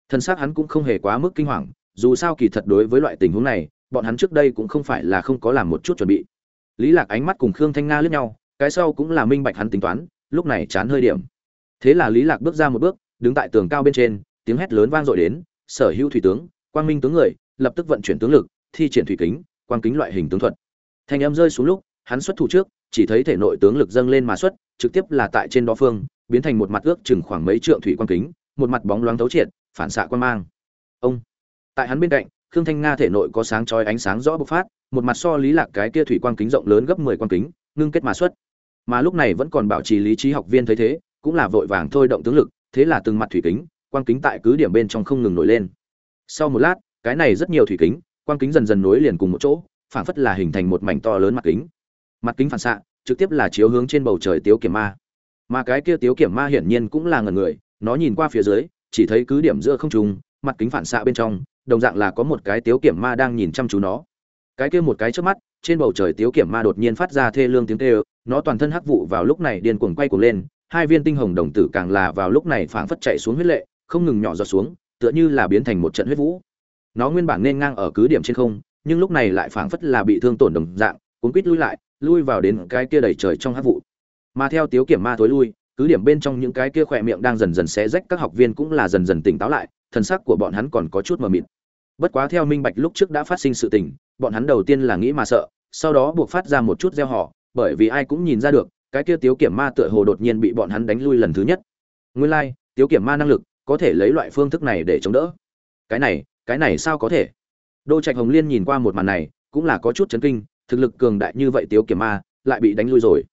Thân xác hắn cũng không hề quá mức kinh hoàng, dù sao kỳ thật đối với loại tình huống này bọn hắn trước đây cũng không phải là không có làm một chút chuẩn bị. Lý lạc ánh mắt cùng khương thanh nga liếc nhau, cái sau cũng là minh bạch hắn tính toán, lúc này chán hơi điểm. Thế là lý lạc bước ra một bước, đứng tại tường cao bên trên, tiếng hét lớn vang dội đến, sở hữu thủy tướng, quang minh tướng người, lập tức vận chuyển tướng lực, thi triển thủy kính, quang kính loại hình tướng thuật. Thanh âm rơi xuống lúc, hắn xuất thủ trước, chỉ thấy thể nội tướng lực dâng lên mà xuất, trực tiếp là tại trên đó phương, biến thành một mặt ước chừng khoảng mấy trượng thủy quang kính, một mặt bóng loáng thấu triệt, phản xạ quang mang. Ông, tại hắn bên cạnh khương thanh nga thể nội có sáng chói ánh sáng rõ bộc phát, một mặt so lý lạc cái kia thủy quang kính rộng lớn gấp 10 quang kính, ngưng kết mà xuất. Mà lúc này vẫn còn bảo trì lý trí học viên thấy thế, cũng là vội vàng thôi động tướng lực, thế là từng mặt thủy kính, quang kính tại cứ điểm bên trong không ngừng nổi lên. Sau một lát, cái này rất nhiều thủy kính, quang kính dần dần nối liền cùng một chỗ phản phất là hình thành một mảnh to lớn mặt kính. Mặt kính phản xạ, trực tiếp là chiếu hướng trên bầu trời tiếu kiểm ma. Mà cái kia tiếu kiểm ma hiển nhiên cũng là ngần người, nó nhìn qua phía dưới, chỉ thấy cứ điểm giữa không trung, mặt kính phản xạ bên trong đồng dạng là có một cái tiếu kiểm ma đang nhìn chăm chú nó. Cái kia một cái trước mắt, trên bầu trời tiếu kiểm ma đột nhiên phát ra thê lương tiếng kêu, nó toàn thân hắc vụ vào lúc này điên cuồng quay cuồng lên, hai viên tinh hồng đồng tử càng là vào lúc này phảng phất chạy xuống huyết lệ, không ngừng nhỏ giọt xuống, tựa như là biến thành một trận huyết vũ. Nó nguyên bản nên ngang ở cứ điểm trên không, nhưng lúc này lại phảng phất là bị thương tổn đồng dạng, cuốn quít lui lại, lui vào đến cái kia đầy trời trong hắc vụ. Mà theo tiếu kiểm ma thối lui, cứ điểm bên trong những cái kia khỏe miệng đang dần dần xé rách, các học viên cũng là dần dần tỉnh táo lại, thần sắc của bọn hắn còn có chút mờ mịt bất quá theo minh bạch lúc trước đã phát sinh sự tình bọn hắn đầu tiên là nghĩ mà sợ sau đó buộc phát ra một chút gieo họ bởi vì ai cũng nhìn ra được cái kia tiếu kiểm ma tựa hồ đột nhiên bị bọn hắn đánh lui lần thứ nhất. Nguyên lai、like, tiếu kiểm ma năng lực có thể lấy loại phương thức này để chống đỡ. Cái này cái này sao có thể? Đô trạch hồng liên nhìn qua một màn này cũng là có chút chấn kinh thực lực cường đại như vậy tiếu kiểm ma lại bị đánh lui rồi.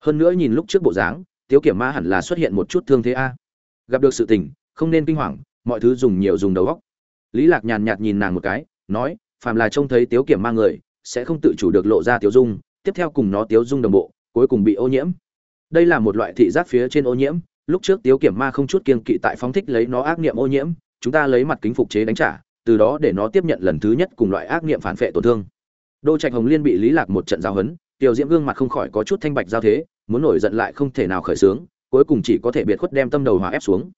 Hơn nữa nhìn lúc trước bộ dáng tiếu kiểm ma hẳn là xuất hiện một chút thương thế a. Gặp được sự tình không nên kinh hoàng mọi thứ dùng nhiều dùng đầu góc lý lạc nhàn nhạt nhìn nàng một cái, nói, phàm là trông thấy tiếu kiểm ma người, sẽ không tự chủ được lộ ra tiếu dung, tiếp theo cùng nó tiếu dung đồng bộ, cuối cùng bị ô nhiễm. Đây là một loại thị giác phía trên ô nhiễm, lúc trước tiếu kiểm ma không chút kiên kỵ tại phóng thích lấy nó ác niệm ô nhiễm, chúng ta lấy mặt kính phục chế đánh trả, từ đó để nó tiếp nhận lần thứ nhất cùng loại ác niệm phản phệ tổn thương. Đô trạch hồng liên bị lý lạc một trận giao hấn tiểu diễm gương mặt không khỏi có chút thanh bạch giao thế, muốn nổi giận lại không thể nào khởi sướng, cuối cùng chỉ có thể biệt khuất đem tâm đầu hòa ép xuống.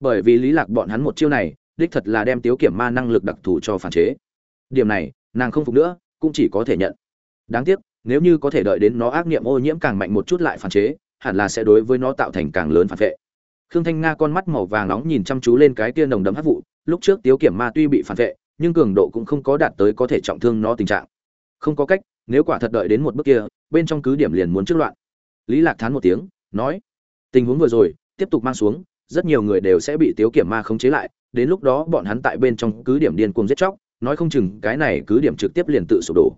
Bởi vì lý lạc bọn hắn một chiêu này đích thật là đem tiếu kiểm ma năng lực đặc thù cho phản chế. Điểm này, nàng không phục nữa, cũng chỉ có thể nhận. Đáng tiếc, nếu như có thể đợi đến nó ác nghiệm ô nhiễm càng mạnh một chút lại phản chế, hẳn là sẽ đối với nó tạo thành càng lớn phản vệ. Khương thanh nga con mắt màu vàng nóng nhìn chăm chú lên cái tia nồng đấm hắc vụ, lúc trước tiếu kiểm ma tuy bị phản vệ, nhưng cường độ cũng không có đạt tới có thể trọng thương nó tình trạng. Không có cách, nếu quả thật đợi đến một bước kia, bên trong cứ điểm liền muốn trước loạn. Lý lạc thán một tiếng, nói, tình huống vừa rồi, tiếp tục mang xuống, rất nhiều người đều sẽ bị tiếu kiểm ma khống chế lại đến lúc đó bọn hắn tại bên trong cứ điểm điên cuồng giết chóc, nói không chừng cái này cứ điểm trực tiếp liền tự sụp đổ.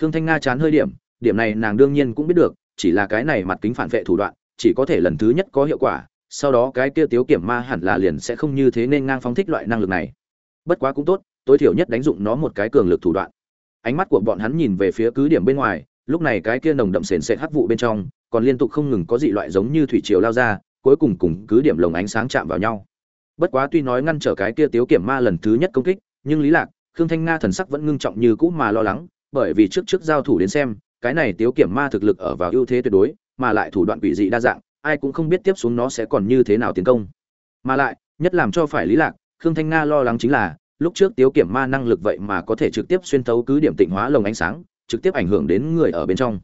Khương thanh nga chán hơi điểm điểm này nàng đương nhiên cũng biết được, chỉ là cái này mặt kính phản vệ thủ đoạn, chỉ có thể lần thứ nhất có hiệu quả, sau đó cái kia tiếu kiểm ma hẳn là liền sẽ không như thế nên ngang phóng thích loại năng lực này. Bất quá cũng tốt, tối thiểu nhất đánh dụng nó một cái cường lực thủ đoạn. Ánh mắt của bọn hắn nhìn về phía cứ điểm bên ngoài, lúc này cái kia nồng đậm sền sệt hắc vụ bên trong, còn liên tục không ngừng có dị loại giống như thủy triều lao ra, cuối cùng cùng cứ điểm lồng ánh sáng chạm vào nhau bất quá tuy nói ngăn trở cái kia tiếu kiểm ma lần thứ nhất công kích, nhưng lý lạc, khương thanh nga thần sắc vẫn ngưng trọng như cũ mà lo lắng, bởi vì trước trước giao thủ đến xem, cái này tiếu kiểm ma thực lực ở vào ưu thế tuyệt đối, mà lại thủ đoạn quỷ dị đa dạng, ai cũng không biết tiếp xuống nó sẽ còn như thế nào tiến công. Mà lại, nhất làm cho phải lý lạc, khương thanh nga lo lắng chính là, lúc trước tiếu kiểm ma năng lực vậy mà có thể trực tiếp xuyên thấu cứ điểm tịnh hóa lồng ánh sáng, trực tiếp ảnh hưởng đến người ở bên trong.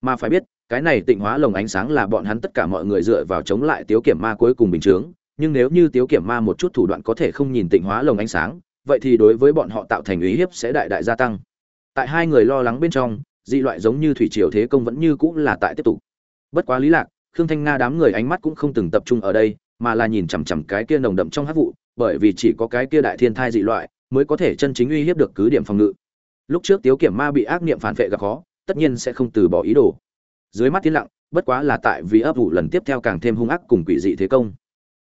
Mà phải biết, cái này tịnh hóa lồng ánh sáng là bọn hắn tất cả mọi người dựa vào chống lại tiếu kiểm ma cuối cùng bình chướng nhưng nếu như tiếu kiểm ma một chút thủ đoạn có thể không nhìn tịnh hóa lồng ánh sáng, vậy thì đối với bọn họ tạo thành uy hiếp sẽ đại đại gia tăng. Tại hai người lo lắng bên trong, dị loại giống như thủy triều thế công vẫn như cũng là tại tiếp tục. Bất quá lý lạc, khương thanh nga đám người ánh mắt cũng không từng tập trung ở đây, mà là nhìn chằm chằm cái kia nồng đậm trong hắc vụ, bởi vì chỉ có cái kia đại thiên thai dị loại mới có thể chân chính uy hiếp được cứ điểm phòng ngự. Lúc trước tiếu kiểm ma bị ác niệm phản vệ gặp khó, tất nhiên sẽ không từ bỏ ý đồ. Dưới mắt tiến lặng, bất quá là tại vì ấp vụ lần tiếp theo càng thêm hung ác cùng quỷ dị thế công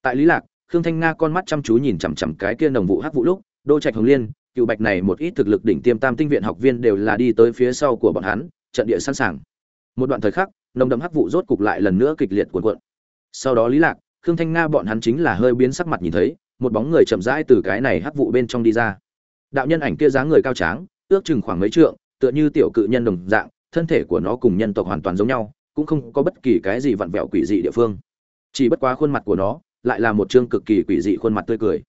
tại lý lạc, khương thanh nga con mắt chăm chú nhìn chằm chằm cái kia nồng vụ hắc vụ lúc, đô trạch hồng liên, cựu bạch này một ít thực lực đỉnh tiêm tam tinh viện học viên đều là đi tới phía sau của bọn hắn, trận địa sẵn sàng. Một đoạn thời khắc, nồng đậm hắc vụ rốt cục lại lần nữa kịch liệt cuộn cuộn. Sau đó lý lạc, khương thanh nga bọn hắn chính là hơi biến sắc mặt nhìn thấy, một bóng người chậm rãi từ cái này hắc vụ bên trong đi ra. Đạo nhân ảnh kia dáng người cao tráng, ước chừng khoảng mấy trượng, tựa như tiểu cự nhân đồng dạng, thân thể của nó cùng nhân tộc hoàn toàn giống nhau, cũng không có bất kỳ cái gì vặn vẹo quỷ dị địa phương. Chỉ bất quá khuôn mặt của nó lại là một trương cực kỳ quỷ dị khuôn mặt tươi cười.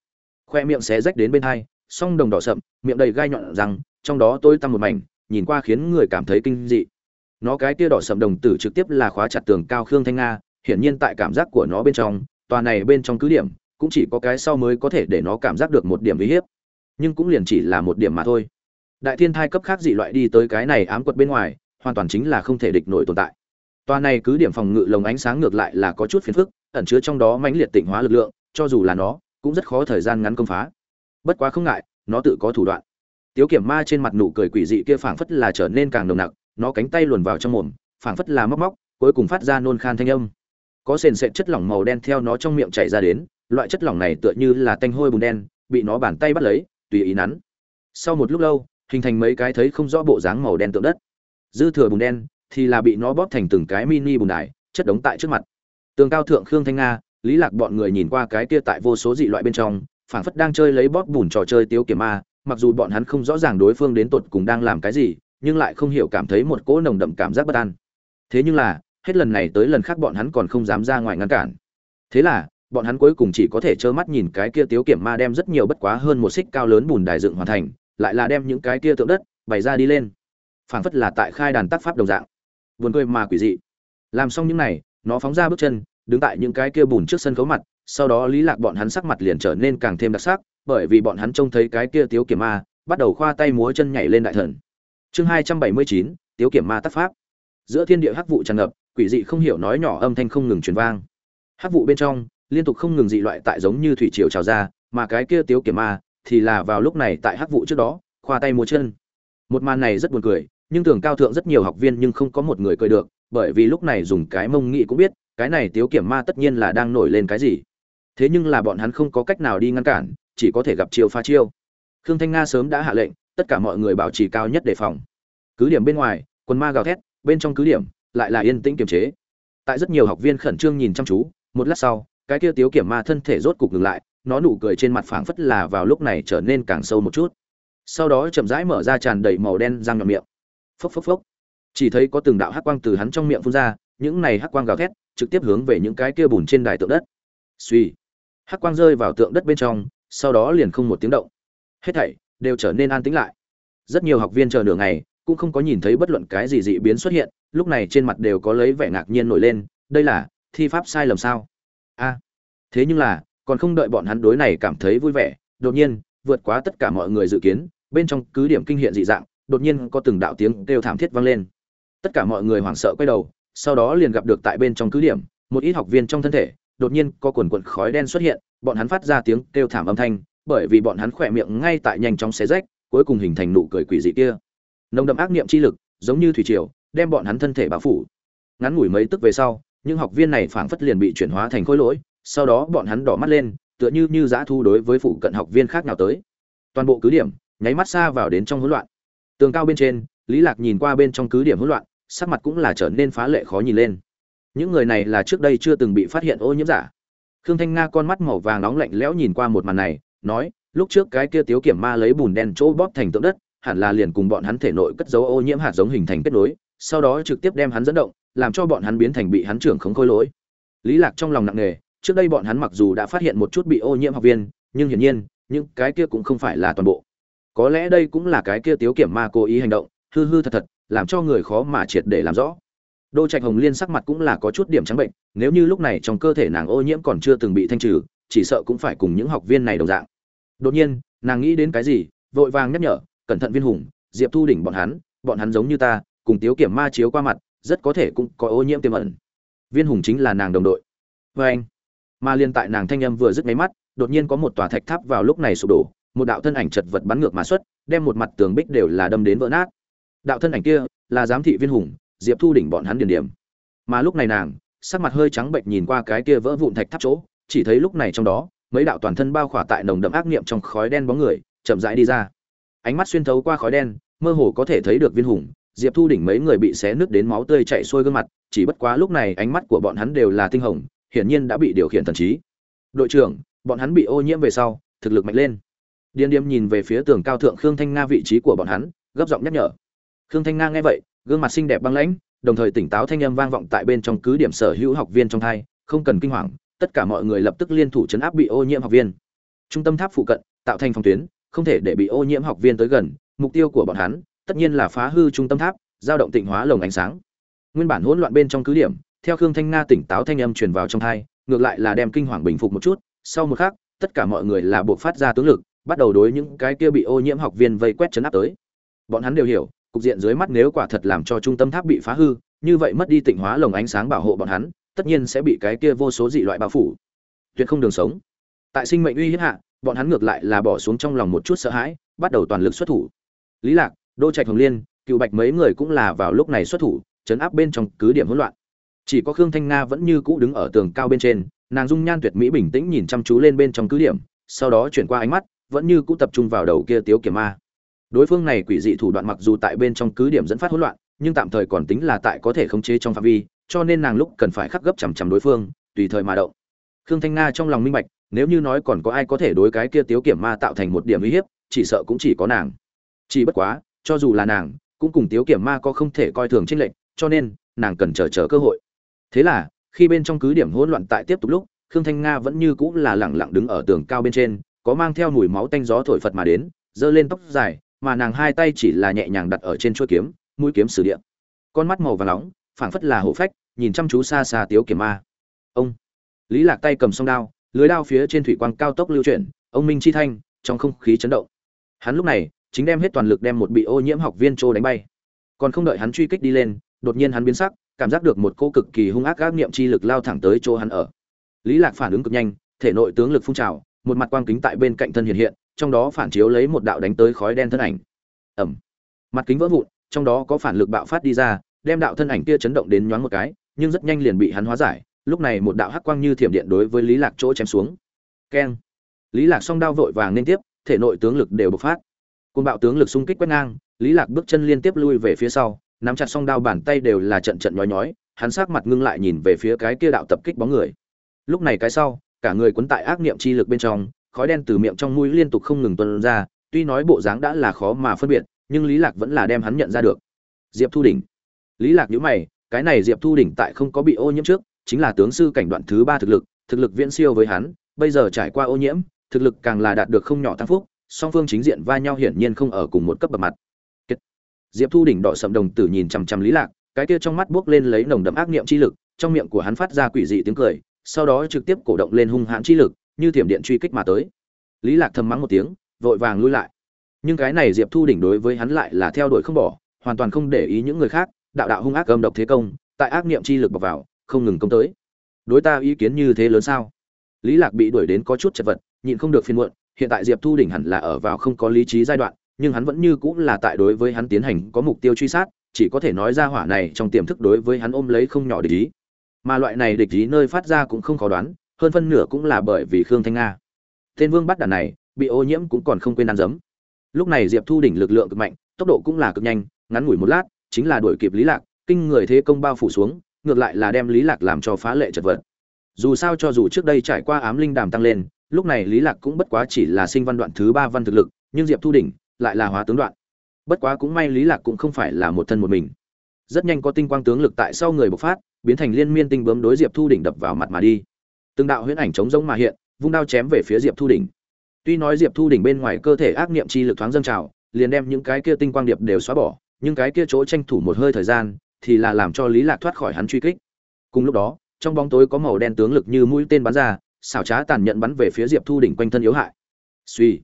Khoe miệng xé rách đến bên hai, song đồng đỏ sậm, miệng đầy gai nhọn rằng, trong đó tôi tăng một mảnh, nhìn qua khiến người cảm thấy kinh dị. Nó cái tia đỏ sậm đồng tử trực tiếp là khóa chặt tường cao khương thanh nga, hiển nhiên tại cảm giác của nó bên trong, tòa này bên trong cứ điểm, cũng chỉ có cái sau mới có thể để nó cảm giác được một điểm uy hiếp. Nhưng cũng liền chỉ là một điểm mà thôi. Đại thiên thai cấp khác dị loại đi tới cái này ám quật bên ngoài, hoàn toàn chính là không thể địch nổi tồn tại. Tòa này cứ điểm phòng ngự lồng ánh sáng ngược lại là có chút phiền phức ẩn chứa trong đó mãnh liệt tịnh hóa lực lượng, cho dù là nó, cũng rất khó thời gian ngắn công phá. Bất quá không ngại, nó tự có thủ đoạn. Tiếu kiểm ma trên mặt nụ cười quỷ dị kia phảng phất là trở nên càng nồng nặc, nó cánh tay luồn vào trong mồm, phảng phất là móc móc, cuối cùng phát ra nôn khan thanh âm. Có sền sệt chất lỏng màu đen theo nó trong miệng chảy ra đến, loại chất lỏng này tựa như là tanh hôi bùn đen, bị nó bàn tay bắt lấy, tùy ý nắn. Sau một lúc lâu, hình thành mấy cái thấy không rõ bộ dáng màu đen tượng đất. Dư thừa bùn đen thì là bị nó bóp thành từng cái mini bùn đài, chất đống tại trước mặt tường cao thượng khương thanh nga, lý lạc bọn người nhìn qua cái kia tại vô số dị loại bên trong, phảng phất đang chơi lấy bóp bùn trò chơi tiếu kiểm ma, mặc dù bọn hắn không rõ ràng đối phương đến tột cùng đang làm cái gì, nhưng lại không hiểu cảm thấy một cỗ nồng đậm cảm giác bất an. Thế nhưng là, hết lần này tới lần khác bọn hắn còn không dám ra ngoài ngăn cản. Thế là, bọn hắn cuối cùng chỉ có thể trơ mắt nhìn cái kia tiếu kiểm ma đem rất nhiều bất quá hơn một xích cao lớn bùn đài dựng hoàn thành, lại là đem những cái kia tượng đất, bày ra đi lên. Phảng phất là tại khai đàn tác pháp đồng dạng. Buồn cười mà quỷ dị. Làm xong những này nó phóng ra bước chân, đứng tại những cái kia bùn trước sân khấu mặt, sau đó lý lạc bọn hắn sắc mặt liền trở nên càng thêm đặc sắc, bởi vì bọn hắn trông thấy cái kia tiếu kiểm ma, bắt đầu khoa tay múa chân nhảy lên đại thần. Chương hai trăm bảy mươi chín, tiếu kiểm ma tác pháp. Giữa thiên địa hắc vụ tràn ngập, quỷ dị không hiểu nói nhỏ âm thanh không ngừng truyền vang. Hắc vụ bên trong, liên tục không ngừng dị loại tại giống như thủy triều trào ra, mà cái kia tiếu kiểm ma thì là vào lúc này tại hắc vụ trước đó, khoa tay múa chân. Một màn này rất buồn cười, nhưng tưởng cao thượng rất nhiều học viên nhưng không có một người cười được bởi vì lúc này dùng cái mông nghị cũng biết, cái này tiếu kiểm ma tất nhiên là đang nổi lên cái gì. Thế nhưng là bọn hắn không có cách nào đi ngăn cản, chỉ có thể gặp chiêu pha chiêu. Khương thanh nga sớm đã hạ lệnh, tất cả mọi người bảo trì cao nhất đề phòng. Cứ điểm bên ngoài quân ma gào thét, bên trong cứ điểm, lại là yên tĩnh kiềm chế. Tại rất nhiều học viên khẩn trương nhìn chăm chú, một lát sau, cái kia tiếu kiểm ma thân thể rốt cục ngừng lại, nó nụ cười trên mặt phảng phất là vào lúc này trở nên càng sâu một chút. Sau đó chậm rãi mở ra tràn đầy màu đen răng nhọn miệng. Phốc phốc phốc chỉ thấy có từng đạo hắc quang từ hắn trong miệng phun ra, những này hắc quang gào thét, trực tiếp hướng về những cái kia bùn trên đài tượng đất. Suy hắc quang rơi vào tượng đất bên trong, sau đó liền không một tiếng động. Hết thảy đều trở nên an tĩnh lại. Rất nhiều học viên chờ nửa ngày, cũng không có nhìn thấy bất luận cái gì dị biến xuất hiện, lúc này trên mặt đều có lấy vẻ ngạc nhiên nổi lên, đây là thi pháp sai lầm sao? A. Thế nhưng là, còn không đợi bọn hắn đối này cảm thấy vui vẻ, đột nhiên, vượt quá tất cả mọi người dự kiến, bên trong cứ điểm kinh hiện dị dạng, đột nhiên có từng đạo tiếng kêu thảm thiết vang lên tất cả mọi người hoảng sợ quay đầu, sau đó liền gặp được tại bên trong cứ điểm, một ít học viên trong thân thể, đột nhiên có quần quần khói đen xuất hiện, bọn hắn phát ra tiếng kêu thảm âm thanh, bởi vì bọn hắn khỏe miệng ngay tại nhanh chóng xé rách, cuối cùng hình thành nụ cười quỷ dị kia. Nồng đậm ác niệm chi lực, giống như thủy triều, đem bọn hắn thân thể bao phủ. Ngắn ngủi mấy tức về sau, những học viên này phảng phất liền bị chuyển hóa thành khối lỗi, sau đó bọn hắn đỏ mắt lên, tựa như như giã thu đối với phụ cận học viên khác nào tới. Toàn bộ cứ điểm, nháy mắt xa vào đến trong hỗn loạn. Tường cao bên trên, lý lạc nhìn qua bên trong cứ điểm hỗn loạn sắc mặt cũng là trở nên phá lệ khó nhìn lên. Những người này là trước đây chưa từng bị phát hiện ô nhiễm giả. Khương thanh nga con mắt màu vàng nóng lạnh lẽo nhìn qua một màn này, nói, lúc trước cái kia tiếu kiểm ma lấy bùn đen chỗ bóp thành tượng đất, hẳn là liền cùng bọn hắn thể nội cất dấu ô nhiễm hạt giống hình thành kết nối, sau đó trực tiếp đem hắn dẫn động, làm cho bọn hắn biến thành bị hắn trưởng khống khôi lỗi. Lý lạc trong lòng nặng nề, trước đây bọn hắn mặc dù đã phát hiện một chút bị ô nhiễm học viên, nhưng hiển nhiên, những cái kia cũng không phải là toàn bộ. Có lẽ đây cũng là cái kia tiếu kiểm ma cố ý hành động, hư hư thật thật làm cho người khó mà triệt để làm rõ. Đô trạch hồng liên sắc mặt cũng là có chút điểm trắng bệnh, nếu như lúc này trong cơ thể nàng ô nhiễm còn chưa từng bị thanh trừ, chỉ sợ cũng phải cùng những học viên này đồng dạng. Đột nhiên, nàng nghĩ đến cái gì, vội vàng nhắc nhở, cẩn thận viên hùng, diệp thu đỉnh bọn hắn bọn hắn giống như ta, cùng tiếu kiểm ma chiếu qua mặt, rất có thể cũng có ô nhiễm tiềm ẩn. Viên hùng chính là nàng đồng đội. Vê anh, mà liên tại nàng thanh âm vừa dứt máy mắt, đột nhiên có một tòa thạch tháp vào lúc này sụp đổ, một đạo thân ảnh chật vật bắn ngược mà xuất, đem một mặt tường bích đều là đâm đến vỡ nát đạo thân ảnh kia là giám thị viên hùng, diệp thu đỉnh bọn hắn điền điểm. Mà lúc này nàng, sắc mặt hơi trắng bệnh nhìn qua cái kia vỡ vụn thạch tháp chỗ, chỉ thấy lúc này trong đó, mấy đạo toàn thân bao khỏa tại nồng đậm ác niệm trong khói đen bóng người, chậm rãi đi ra. Ánh mắt xuyên thấu qua khói đen, mơ hồ có thể thấy được viên hùng, diệp thu đỉnh mấy người bị xé nước đến máu tươi chảy xuôi gương mặt, chỉ bất quá lúc này ánh mắt của bọn hắn đều là tinh hồng, hiển nhiên đã bị điều khiển thần trí. Đội trưởng, bọn hắn bị ô nhiễm về sau, thực lực mạnh lên. Điên điếm nhìn về phía tường cao thượng khương thanh nga vị trí của bọn hắn, gấp giọng nhắc nhở khương thanh nga nghe vậy, gương mặt xinh đẹp băng lãnh, đồng thời tỉnh táo thanh âm vang vọng tại bên trong cứ điểm sở hữu học viên trong thai, không cần kinh hoàng, tất cả mọi người lập tức liên thủ chấn áp bị ô nhiễm học viên. Trung tâm tháp phụ cận, tạo thành phòng tuyến, không thể để bị ô nhiễm học viên tới gần, mục tiêu của bọn hắn, tất nhiên là phá hư trung tâm tháp, giao động tịnh hóa lồng ánh sáng. Nguyên bản hỗn loạn bên trong cứ điểm, theo khương thanh nga tỉnh táo thanh âm truyền vào trong thai, ngược lại là đem kinh hoàng bình phục một chút, sau một khắc, tất cả mọi người là buộc phát ra tướng lực, bắt đầu đối những cái kia bị ô nhiễm học viên vây quét chấn áp tới. Bọn hắn đều hiểu cục diện dưới mắt nếu quả thật làm cho trung tâm tháp bị phá hư, như vậy mất đi tịnh hóa lồng ánh sáng bảo hộ bọn hắn, tất nhiên sẽ bị cái kia vô số dị loại bao phủ. Tuyệt không đường sống. Tại sinh mệnh uy hiếp hạ, bọn hắn ngược lại là bỏ xuống trong lòng một chút sợ hãi, bắt đầu toàn lực xuất thủ. Lý lạc đô trạch hồng liên, cựu bạch mấy người cũng là vào lúc này xuất thủ, chấn áp bên trong cứ điểm hỗn loạn. Chỉ có khương thanh nga vẫn như cũ đứng ở tường cao bên trên, nàng dung nhan tuyệt mỹ bình tĩnh nhìn chăm chú lên bên trong cứ điểm, sau đó chuyển qua ánh mắt, vẫn như cũ tập trung vào đầu kia tiếu kiểm ma đối phương này quỷ dị thủ đoạn mặc dù tại bên trong cứ điểm dẫn phát hỗn loạn, nhưng tạm thời còn tính là tại có thể khống chế trong phạm vi, cho nên nàng lúc cần phải khắc gấp chằm chằm đối phương, tùy thời mà động. Khương thanh nga trong lòng minh bạch, nếu như nói còn có ai có thể đối cái kia tiếu kiểm ma tạo thành một điểm uy hiếp, chỉ sợ cũng chỉ có nàng. Chỉ bất quá, cho dù là nàng, cũng cùng tiếu kiểm ma có không thể coi thường tranh lệch, cho nên, nàng cần chờ chờ cơ hội. Thế là, khi bên trong cứ điểm hỗn loạn tại tiếp tục lúc, khương thanh nga vẫn như cũng là lẳng lặng đứng ở tường cao bên trên, có mang theo mùi máu tanh gió thổi phật mà đến, giơ lên tóc dài mà nàng hai tay chỉ là nhẹ nhàng đặt ở trên chuôi kiếm, mũi kiếm sử điện con mắt màu vàng nóng, phảng phất là hổ phách, nhìn chăm chú xa xa tiếu kiểm ma. Ông. Lý lạc tay cầm song đao, lưới đao phía trên thủy quang cao tốc lưu chuyển, ông minh chi thanh, trong không khí chấn động. Hắn lúc này, chính đem hết toàn lực đem một bị ô nhiễm học viên trô đánh bay. Còn không đợi hắn truy kích đi lên, đột nhiên hắn biến sắc, cảm giác được một cô cực kỳ hung ác ác niệm chi lực lao thẳng tới chỗ hắn ở. Lý lạc phản ứng cực nhanh, thể nội tướng lực phun trào, một mặt quang kính tại bên cạnh thân hiện hiện trong đó phản chiếu lấy một đạo đánh tới khói đen thân ảnh. Ẩm mặt kính vỡ vụn, trong đó có phản lực bạo phát đi ra, đem đạo thân ảnh kia chấn động đến nhoáng một cái, nhưng rất nhanh liền bị hắn hóa giải, lúc này một đạo hắc quang như thiểm điện đối với lý lạc chỗ chém xuống. Keng. Lý lạc song đao vội vàng liên tiếp, thể nội tướng lực đều bộc phát. Côn bạo tướng lực xung kích quét ngang, lý lạc bước chân liên tiếp lui về phía sau, nắm chặt song đao bàn tay đều là trận trận nhói nhói, hắn sắc mặt ngưng lại nhìn về phía cái kia đạo tập kích bóng người. Lúc này cái sau, cả người cuốn tại ác niệm chi lực bên trong khói đen từ miệng trong mũi liên tục không ngừng tuôn ra, tuy nói bộ dáng đã là khó mà phân biệt, nhưng lý lạc vẫn là đem hắn nhận ra được. Diệp thu đỉnh. Lý lạc nhíu mày, cái này diệp thu đỉnh tại không có bị ô nhiễm trước, chính là tướng sư cảnh đoạn thứ ba thực lực thực lực viễn siêu với hắn, bây giờ trải qua ô nhiễm, thực lực càng là đạt được không nhỏ tăng phúc, song phương chính diện va nhau hiển nhiên không ở cùng một cấp bậc mặt. Diệp thu đỉnh đỏ sậm đồng tử nhìn chằm chằm lý lạc, cái kia trong mắt buốc lên lấy nồng đậm ác niệm chi lực, trong miệng của hắn phát ra quỷ dị tiếng cười, sau đó trực tiếp cổ động lên hung hãn chi lực như thiểm điện truy kích mà tới. Lý lạc thầm mắng một tiếng, vội vàng lui lại. Nhưng cái này diệp thu đỉnh đối với hắn lại là theo đuổi không bỏ, hoàn toàn không để ý những người khác, đạo đạo hung ác âm độc thế công, tại ác niệm chi lực bọc vào, không ngừng công tới. Đối ta ý kiến như thế lớn sao? Lý lạc bị đuổi đến có chút chật vật, nhịn không được phiền muộn, hiện tại diệp thu đỉnh hẳn là ở vào không có lý trí giai đoạn, nhưng hắn vẫn như cũng là tại đối với hắn tiến hành có mục tiêu truy sát, chỉ có thể nói ra hỏa này trong tiềm thức đối với hắn ôm lấy không nhỏ địch ý. Mà loại này địch ý nơi phát ra cũng không khó đoán hơn phân nửa cũng là bởi vì khương thanh nga. Tên vương bắt đàn này, bị ô nhiễm cũng còn không quên ăn giấm lúc này diệp thu đỉnh lực lượng cực mạnh, tốc độ cũng là cực nhanh, ngắn ngủi một lát, chính là đuổi kịp lý lạc, kinh người thế công bao phủ xuống, ngược lại là đem lý lạc làm cho phá lệ chật vật. Dù sao cho dù trước đây trải qua ám linh đàm tăng lên, lúc này lý lạc cũng bất quá chỉ là sinh văn đoạn thứ ba văn thực lực, nhưng diệp thu đỉnh lại là hóa tướng đoạn. Bất quá cũng may lý lạc cũng không phải là một thân một mình. Rất nhanh có tinh quang tướng lực tại sau người bộc phát, biến thành liên miên tinh bướm đối diệp thu đỉnh đập vào mặt mà đi từng đạo huyễn ảnh chống giống mà hiện, vung đao chém về phía diệp thu đỉnh. Tuy nói diệp thu đỉnh bên ngoài cơ thể ác niệm chi lực thoáng dâng trào, liền đem những cái kia tinh quang điệp đều xóa bỏ, nhưng cái kia chỗ tranh thủ một hơi thời gian, thì là làm cho lý lạc thoát khỏi hắn truy kích. Cùng lúc đó, trong bóng tối có màu đen tướng lực như mũi tên bắn ra, xảo trá tàn nhẫn bắn về phía diệp thu đỉnh quanh thân yếu hại. Suy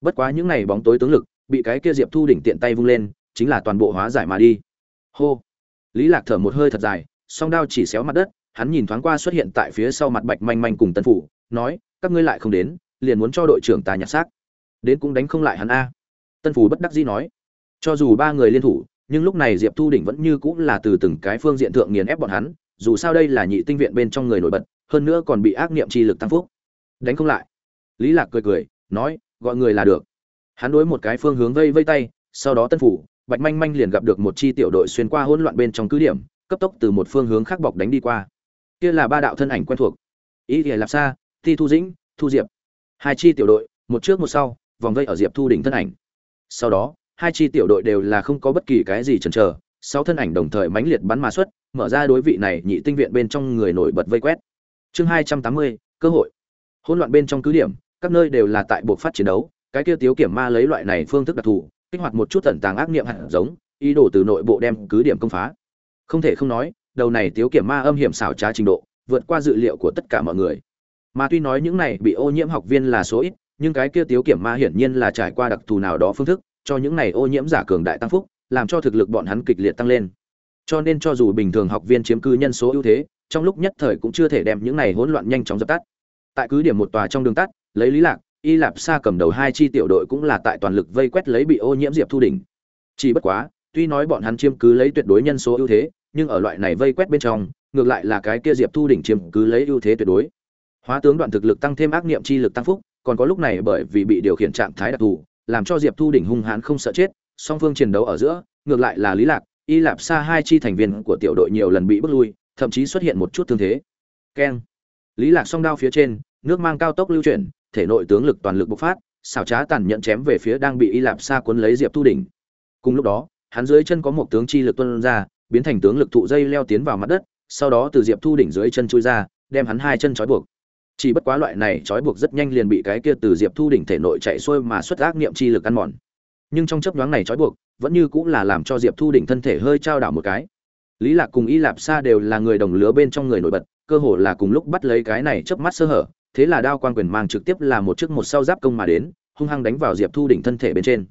bất quá những này bóng tối tướng lực, bị cái kia diệp thu đỉnh tiện tay vung lên, chính là toàn bộ hóa giải mà đi. Hô. Lý lạc thở một hơi thật dài, song đao chỉ xéo mặt đất hắn nhìn thoáng qua xuất hiện tại phía sau mặt bạch manh manh cùng tân phủ, nói, các ngươi lại không đến, liền muốn cho đội trưởng ta nhặt xác. Đến cũng đánh không lại hắn a. Tân phủ bất đắc dĩ nói. Cho dù ba người liên thủ, nhưng lúc này diệp thu đỉnh vẫn như cũng là từ từng cái phương diện thượng nghiền ép bọn hắn, dù sao đây là nhị tinh viện bên trong người nổi bật, hơn nữa còn bị ác niệm chi lực tăng phúc. Đánh không lại. Lý lạc cười cười, nói, gọi người là được. Hắn đối một cái phương hướng vây vây tay, sau đó tân phủ, bạch manh manh liền gặp được một chi tiểu đội xuyên qua hỗn loạn bên trong cứ điểm, cấp tốc từ một phương hướng khác bọc đánh đi qua kia là ba đạo thân ảnh quen thuộc. Ý thì lạp xa thi thu dĩnh, thu diệp. Hai chi tiểu đội, một trước một sau, vòng vây ở diệp thu đỉnh thân ảnh. Sau đó, hai chi tiểu đội đều là không có bất kỳ cái gì chần chờ. Sáu thân ảnh đồng thời mãnh liệt bắn mà xuất, mở ra đối vị này nhị tinh viện bên trong người nổi bật vây quét. Chương hai trăm tám mươi, cơ hội. Hỗn loạn bên trong cứ điểm, các nơi đều là tại buộc phát chiến đấu, cái kia tiếu kiểm ma lấy loại này phương thức đặc thù, kích hoạt một chút tẩn tàng ác niệm hạt giống, ý đồ từ nội bộ đem cứ điểm công phá. Không thể không nói đầu này tiếu kiểm ma âm hiểm xảo trá trình độ, vượt qua dự liệu của tất cả mọi người. Mà tuy nói những này bị ô nhiễm học viên là số ít, nhưng cái kia tiếu kiểm ma hiển nhiên là trải qua đặc thù nào đó phương thức, cho những này ô nhiễm giả cường đại tăng phúc, làm cho thực lực bọn hắn kịch liệt tăng lên. Cho nên cho dù bình thường học viên chiếm cư nhân số ưu thế, trong lúc nhất thời cũng chưa thể đem những này hỗn loạn nhanh chóng dập tắt. Tại cứ điểm một tòa trong đường tắt, lấy lý lạc, y lạp sa cầm đầu hai chi tiểu đội cũng là tại toàn lực vây quét lấy bị ô nhiễm diệp thu đỉnh chỉ bất quá, tuy nói bọn hắn chiếm cứ lấy tuyệt đối nhân số ưu thế nhưng ở loại này vây quét bên trong, ngược lại là cái kia diệp thu đỉnh chiếm cứ lấy ưu thế tuyệt đối. Hóa tướng đoạn thực lực tăng thêm ác niệm chi lực tăng phúc, còn có lúc này bởi vì bị điều khiển trạng thái đặc thù, làm cho diệp thu đỉnh hung hãn không sợ chết, song phương chiến đấu ở giữa, ngược lại là lý lạc, y lạp sa hai chi thành viên của tiểu đội nhiều lần bị bước lui, thậm chí xuất hiện một chút thương thế. Keng. Lý lạc song đao phía trên, nước mang cao tốc lưu chuyển, thể nội tướng lực toàn lực bộc phát, xảo trá tàn nhẫn chém về phía đang bị y lạp sa cuốn lấy diệp thu đỉnh. Cùng lúc đó, hắn dưới chân có một tướng chi lực tuôn ra biến thành tướng lực thụ dây leo tiến vào mặt đất, sau đó từ diệp thu đỉnh dưới chân chui ra, đem hắn hai chân trói buộc. Chỉ bất quá loại này trói buộc rất nhanh liền bị cái kia từ diệp thu đỉnh thể nội chạy xuôi mà xuất ác niệm chi lực ăn mòn. Nhưng trong chấp nhoáng này trói buộc, vẫn như cũng là làm cho diệp thu đỉnh thân thể hơi trao đảo một cái. Lý lạc cùng y lạp sa đều là người đồng lứa bên trong người nổi bật, cơ hồ là cùng lúc bắt lấy cái này chớp mắt sơ hở, thế là đao quan quyền mang trực tiếp là một chiếc một sau giáp công mà đến, hung hăng đánh vào diệp thu đỉnh thân thể bên trên.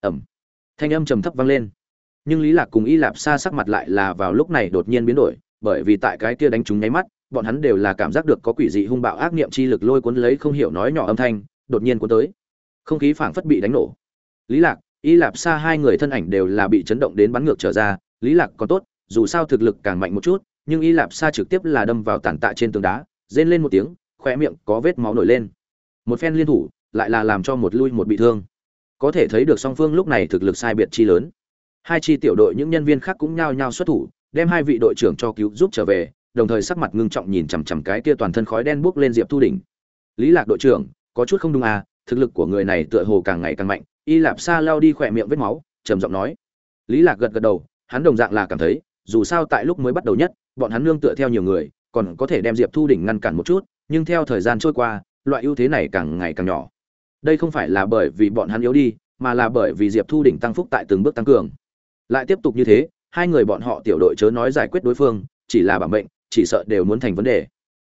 Ẩm thanh âm trầm thấp vang lên nhưng lý lạc cùng y lạp sa sắc mặt lại là vào lúc này đột nhiên biến đổi, bởi vì tại cái kia đánh trúng nháy mắt, bọn hắn đều là cảm giác được có quỷ dị hung bạo ác niệm chi lực lôi cuốn lấy không hiểu nói nhỏ âm thanh, đột nhiên cuốn tới. Không khí phảng phất bị đánh nổ. Lý lạc, y lạp sa hai người thân ảnh đều là bị chấn động đến bắn ngược trở ra, lý lạc còn tốt, dù sao thực lực càng mạnh một chút, nhưng y lạp sa trực tiếp là đâm vào tàn tạ trên tường đá, rên lên một tiếng khoe miệng có vết máu nổi lên. Một phen liên thủ, lại là làm cho một lui một bị thương. Có thể thấy được song phương lúc này thực lực sai biệt chi lớn hai chi tiểu đội những nhân viên khác cũng nhao nhao xuất thủ, đem hai vị đội trưởng cho cứu giúp trở về, đồng thời sắc mặt ngưng trọng nhìn chằm chằm cái kia toàn thân khói đen buốc lên diệp thu đỉnh lý lạc đội trưởng, có chút không đúng à thực lực của người này tựa hồ càng ngày càng mạnh. Y lạp sa lao đi khỏe miệng vết máu, trầm giọng nói. Lý lạc gật gật đầu, hắn đồng dạng là cảm thấy, dù sao tại lúc mới bắt đầu nhất, bọn hắn nương tựa theo nhiều người, còn có thể đem diệp thu đỉnh ngăn cản một chút, nhưng theo thời gian trôi qua, loại ưu thế này càng ngày càng nhỏ. Đây không phải là bởi vì bọn hắn yếu đi, mà là bởi vì diệp thu đỉnh tăng phúc tại từng bước tăng cường lại tiếp tục như thế, hai người bọn họ tiểu đội chớ nói giải quyết đối phương, chỉ là bảo mệnh, chỉ sợ đều muốn thành vấn đề.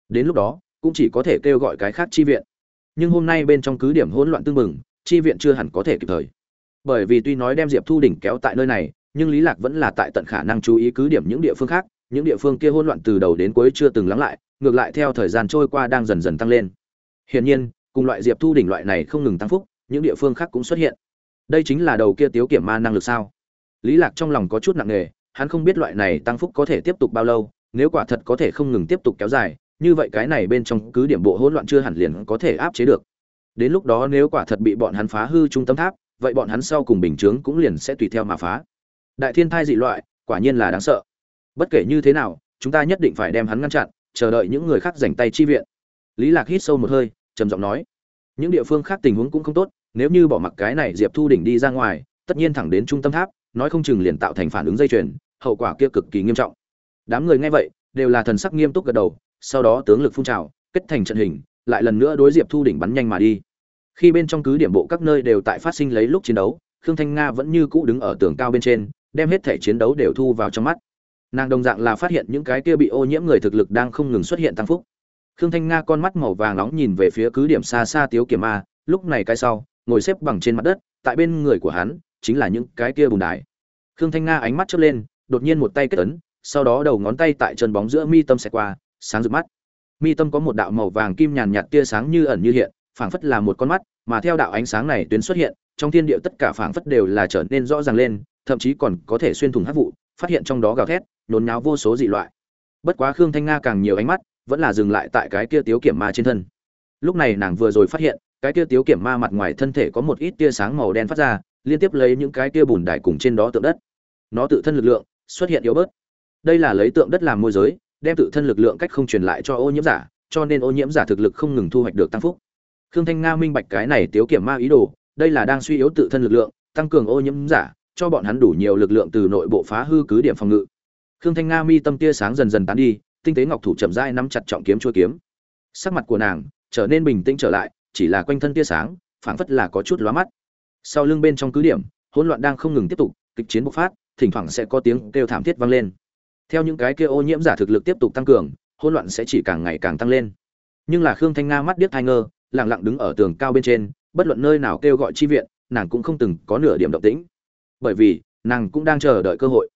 Đến lúc đó, cũng chỉ có thể kêu gọi cái khác chi viện. Nhưng hôm nay bên trong cứ điểm hỗn loạn tương mừng chi viện chưa hẳn có thể kịp thời. Bởi vì tuy nói đem diệp thu đỉnh kéo tại nơi này, nhưng lý lạc vẫn là tại tận khả năng chú ý cứ điểm những địa phương khác, những địa phương kia hỗn loạn từ đầu đến cuối chưa từng lắng lại, ngược lại theo thời gian trôi qua đang dần dần tăng lên. Hiển nhiên, cùng loại diệp thu đỉnh loại này không ngừng tăng phúc, những địa phương khác cũng xuất hiện. Đây chính là đầu kia tiếu kiểm ma năng lực sao? Lý lạc trong lòng có chút nặng nề, hắn không biết loại này tăng phúc có thể tiếp tục bao lâu, nếu quả thật có thể không ngừng tiếp tục kéo dài, như vậy cái này bên trong cứ điểm bộ hỗn loạn chưa hẳn liền có thể áp chế được. Đến lúc đó nếu quả thật bị bọn hắn phá hư trung tâm tháp, vậy bọn hắn sau cùng bình chướng cũng liền sẽ tùy theo mà phá. Đại thiên thai dị loại, quả nhiên là đáng sợ. Bất kể như thế nào, chúng ta nhất định phải đem hắn ngăn chặn, chờ đợi những người khác giành tay chi viện. Lý lạc hít sâu một hơi, trầm giọng nói, những địa phương khác tình huống cũng không tốt, nếu như bỏ mặc cái này diệp thu đỉnh đi ra ngoài, tất nhiên thẳng đến trung tâm tháp nói không chừng liền tạo thành phản ứng dây chuyền hậu quả kia cực kỳ nghiêm trọng. Đám người nghe vậy đều là thần sắc nghiêm túc gật đầu sau đó tướng lực phun trào kết thành trận hình lại lần nữa đối diệp thu đỉnh bắn nhanh mà đi. Khi bên trong cứ điểm bộ các nơi đều tại phát sinh lấy lúc chiến đấu khương thanh nga vẫn như cũ đứng ở tường cao bên trên đem hết thể chiến đấu đều thu vào trong mắt. Nàng đồng dạng là phát hiện những cái kia bị ô nhiễm người thực lực đang không ngừng xuất hiện tăng phúc. Khương thanh nga con mắt màu vàng nóng nhìn về phía cứ điểm xa xa tiếu kiểm a, lúc này cái sau ngồi xếp bằng trên mặt đất tại bên người của hắn chính là những cái kia bùn đài. Khương thanh nga ánh mắt chớp lên, đột nhiên một tay kết ấn, sau đó đầu ngón tay tại chân bóng giữa mi tâm xẹt qua, sáng rực mắt. Mi tâm có một đạo màu vàng kim nhàn nhạt tia sáng như ẩn như hiện, phảng phất là một con mắt, mà theo đạo ánh sáng này tuyến xuất hiện, trong thiên địa tất cả phảng phất đều là trở nên rõ ràng lên, thậm chí còn có thể xuyên thủng hắc vụ, phát hiện trong đó gào thét, nhốn nháo vô số dị loại. Bất quá khương thanh nga càng nhiều ánh mắt, vẫn là dừng lại tại cái kia tiếu kiểm ma trên thân. Lúc này nàng vừa rồi phát hiện, cái kia tiếu kiểm ma mặt ngoài thân thể có một ít tia sáng màu đen phát ra liên tiếp lấy những cái kia bùn đài cùng trên đó tượng đất. Nó tự thân lực lượng xuất hiện yếu bớt. Đây là lấy tượng đất làm môi giới, đem tự thân lực lượng cách không truyền lại cho ô nhiễm giả, cho nên ô nhiễm giả thực lực không ngừng thu hoạch được tăng phúc. Khương thanh nga minh bạch cái này tiếu kiểm ma ý đồ, đây là đang suy yếu tự thân lực lượng, tăng cường ô nhiễm giả, cho bọn hắn đủ nhiều lực lượng từ nội bộ phá hư cứ điểm phòng ngự. Khương thanh nga mi tâm tia sáng dần dần tán đi, tinh tế ngọc thủ chậm rãi nắm chặt trọng kiếm chua kiếm. Sắc mặt của nàng trở nên bình tĩnh trở lại, chỉ là quanh thân tia sáng, phảng phất là có chút lóa mắt sau lưng bên trong cứ điểm, hỗn loạn đang không ngừng tiếp tục, kịch chiến bộc phát, thỉnh thoảng sẽ có tiếng kêu thảm thiết vang lên. Theo những cái kia ô nhiễm giả thực lực tiếp tục tăng cường, hỗn loạn sẽ chỉ càng ngày càng tăng lên. Nhưng là khương thanh nga mắt điếc thai ngơ, lặng lặng đứng ở tường cao bên trên, bất luận nơi nào kêu gọi chi viện, nàng cũng không từng có nửa điểm động tĩnh. Bởi vì, nàng cũng đang chờ đợi cơ hội.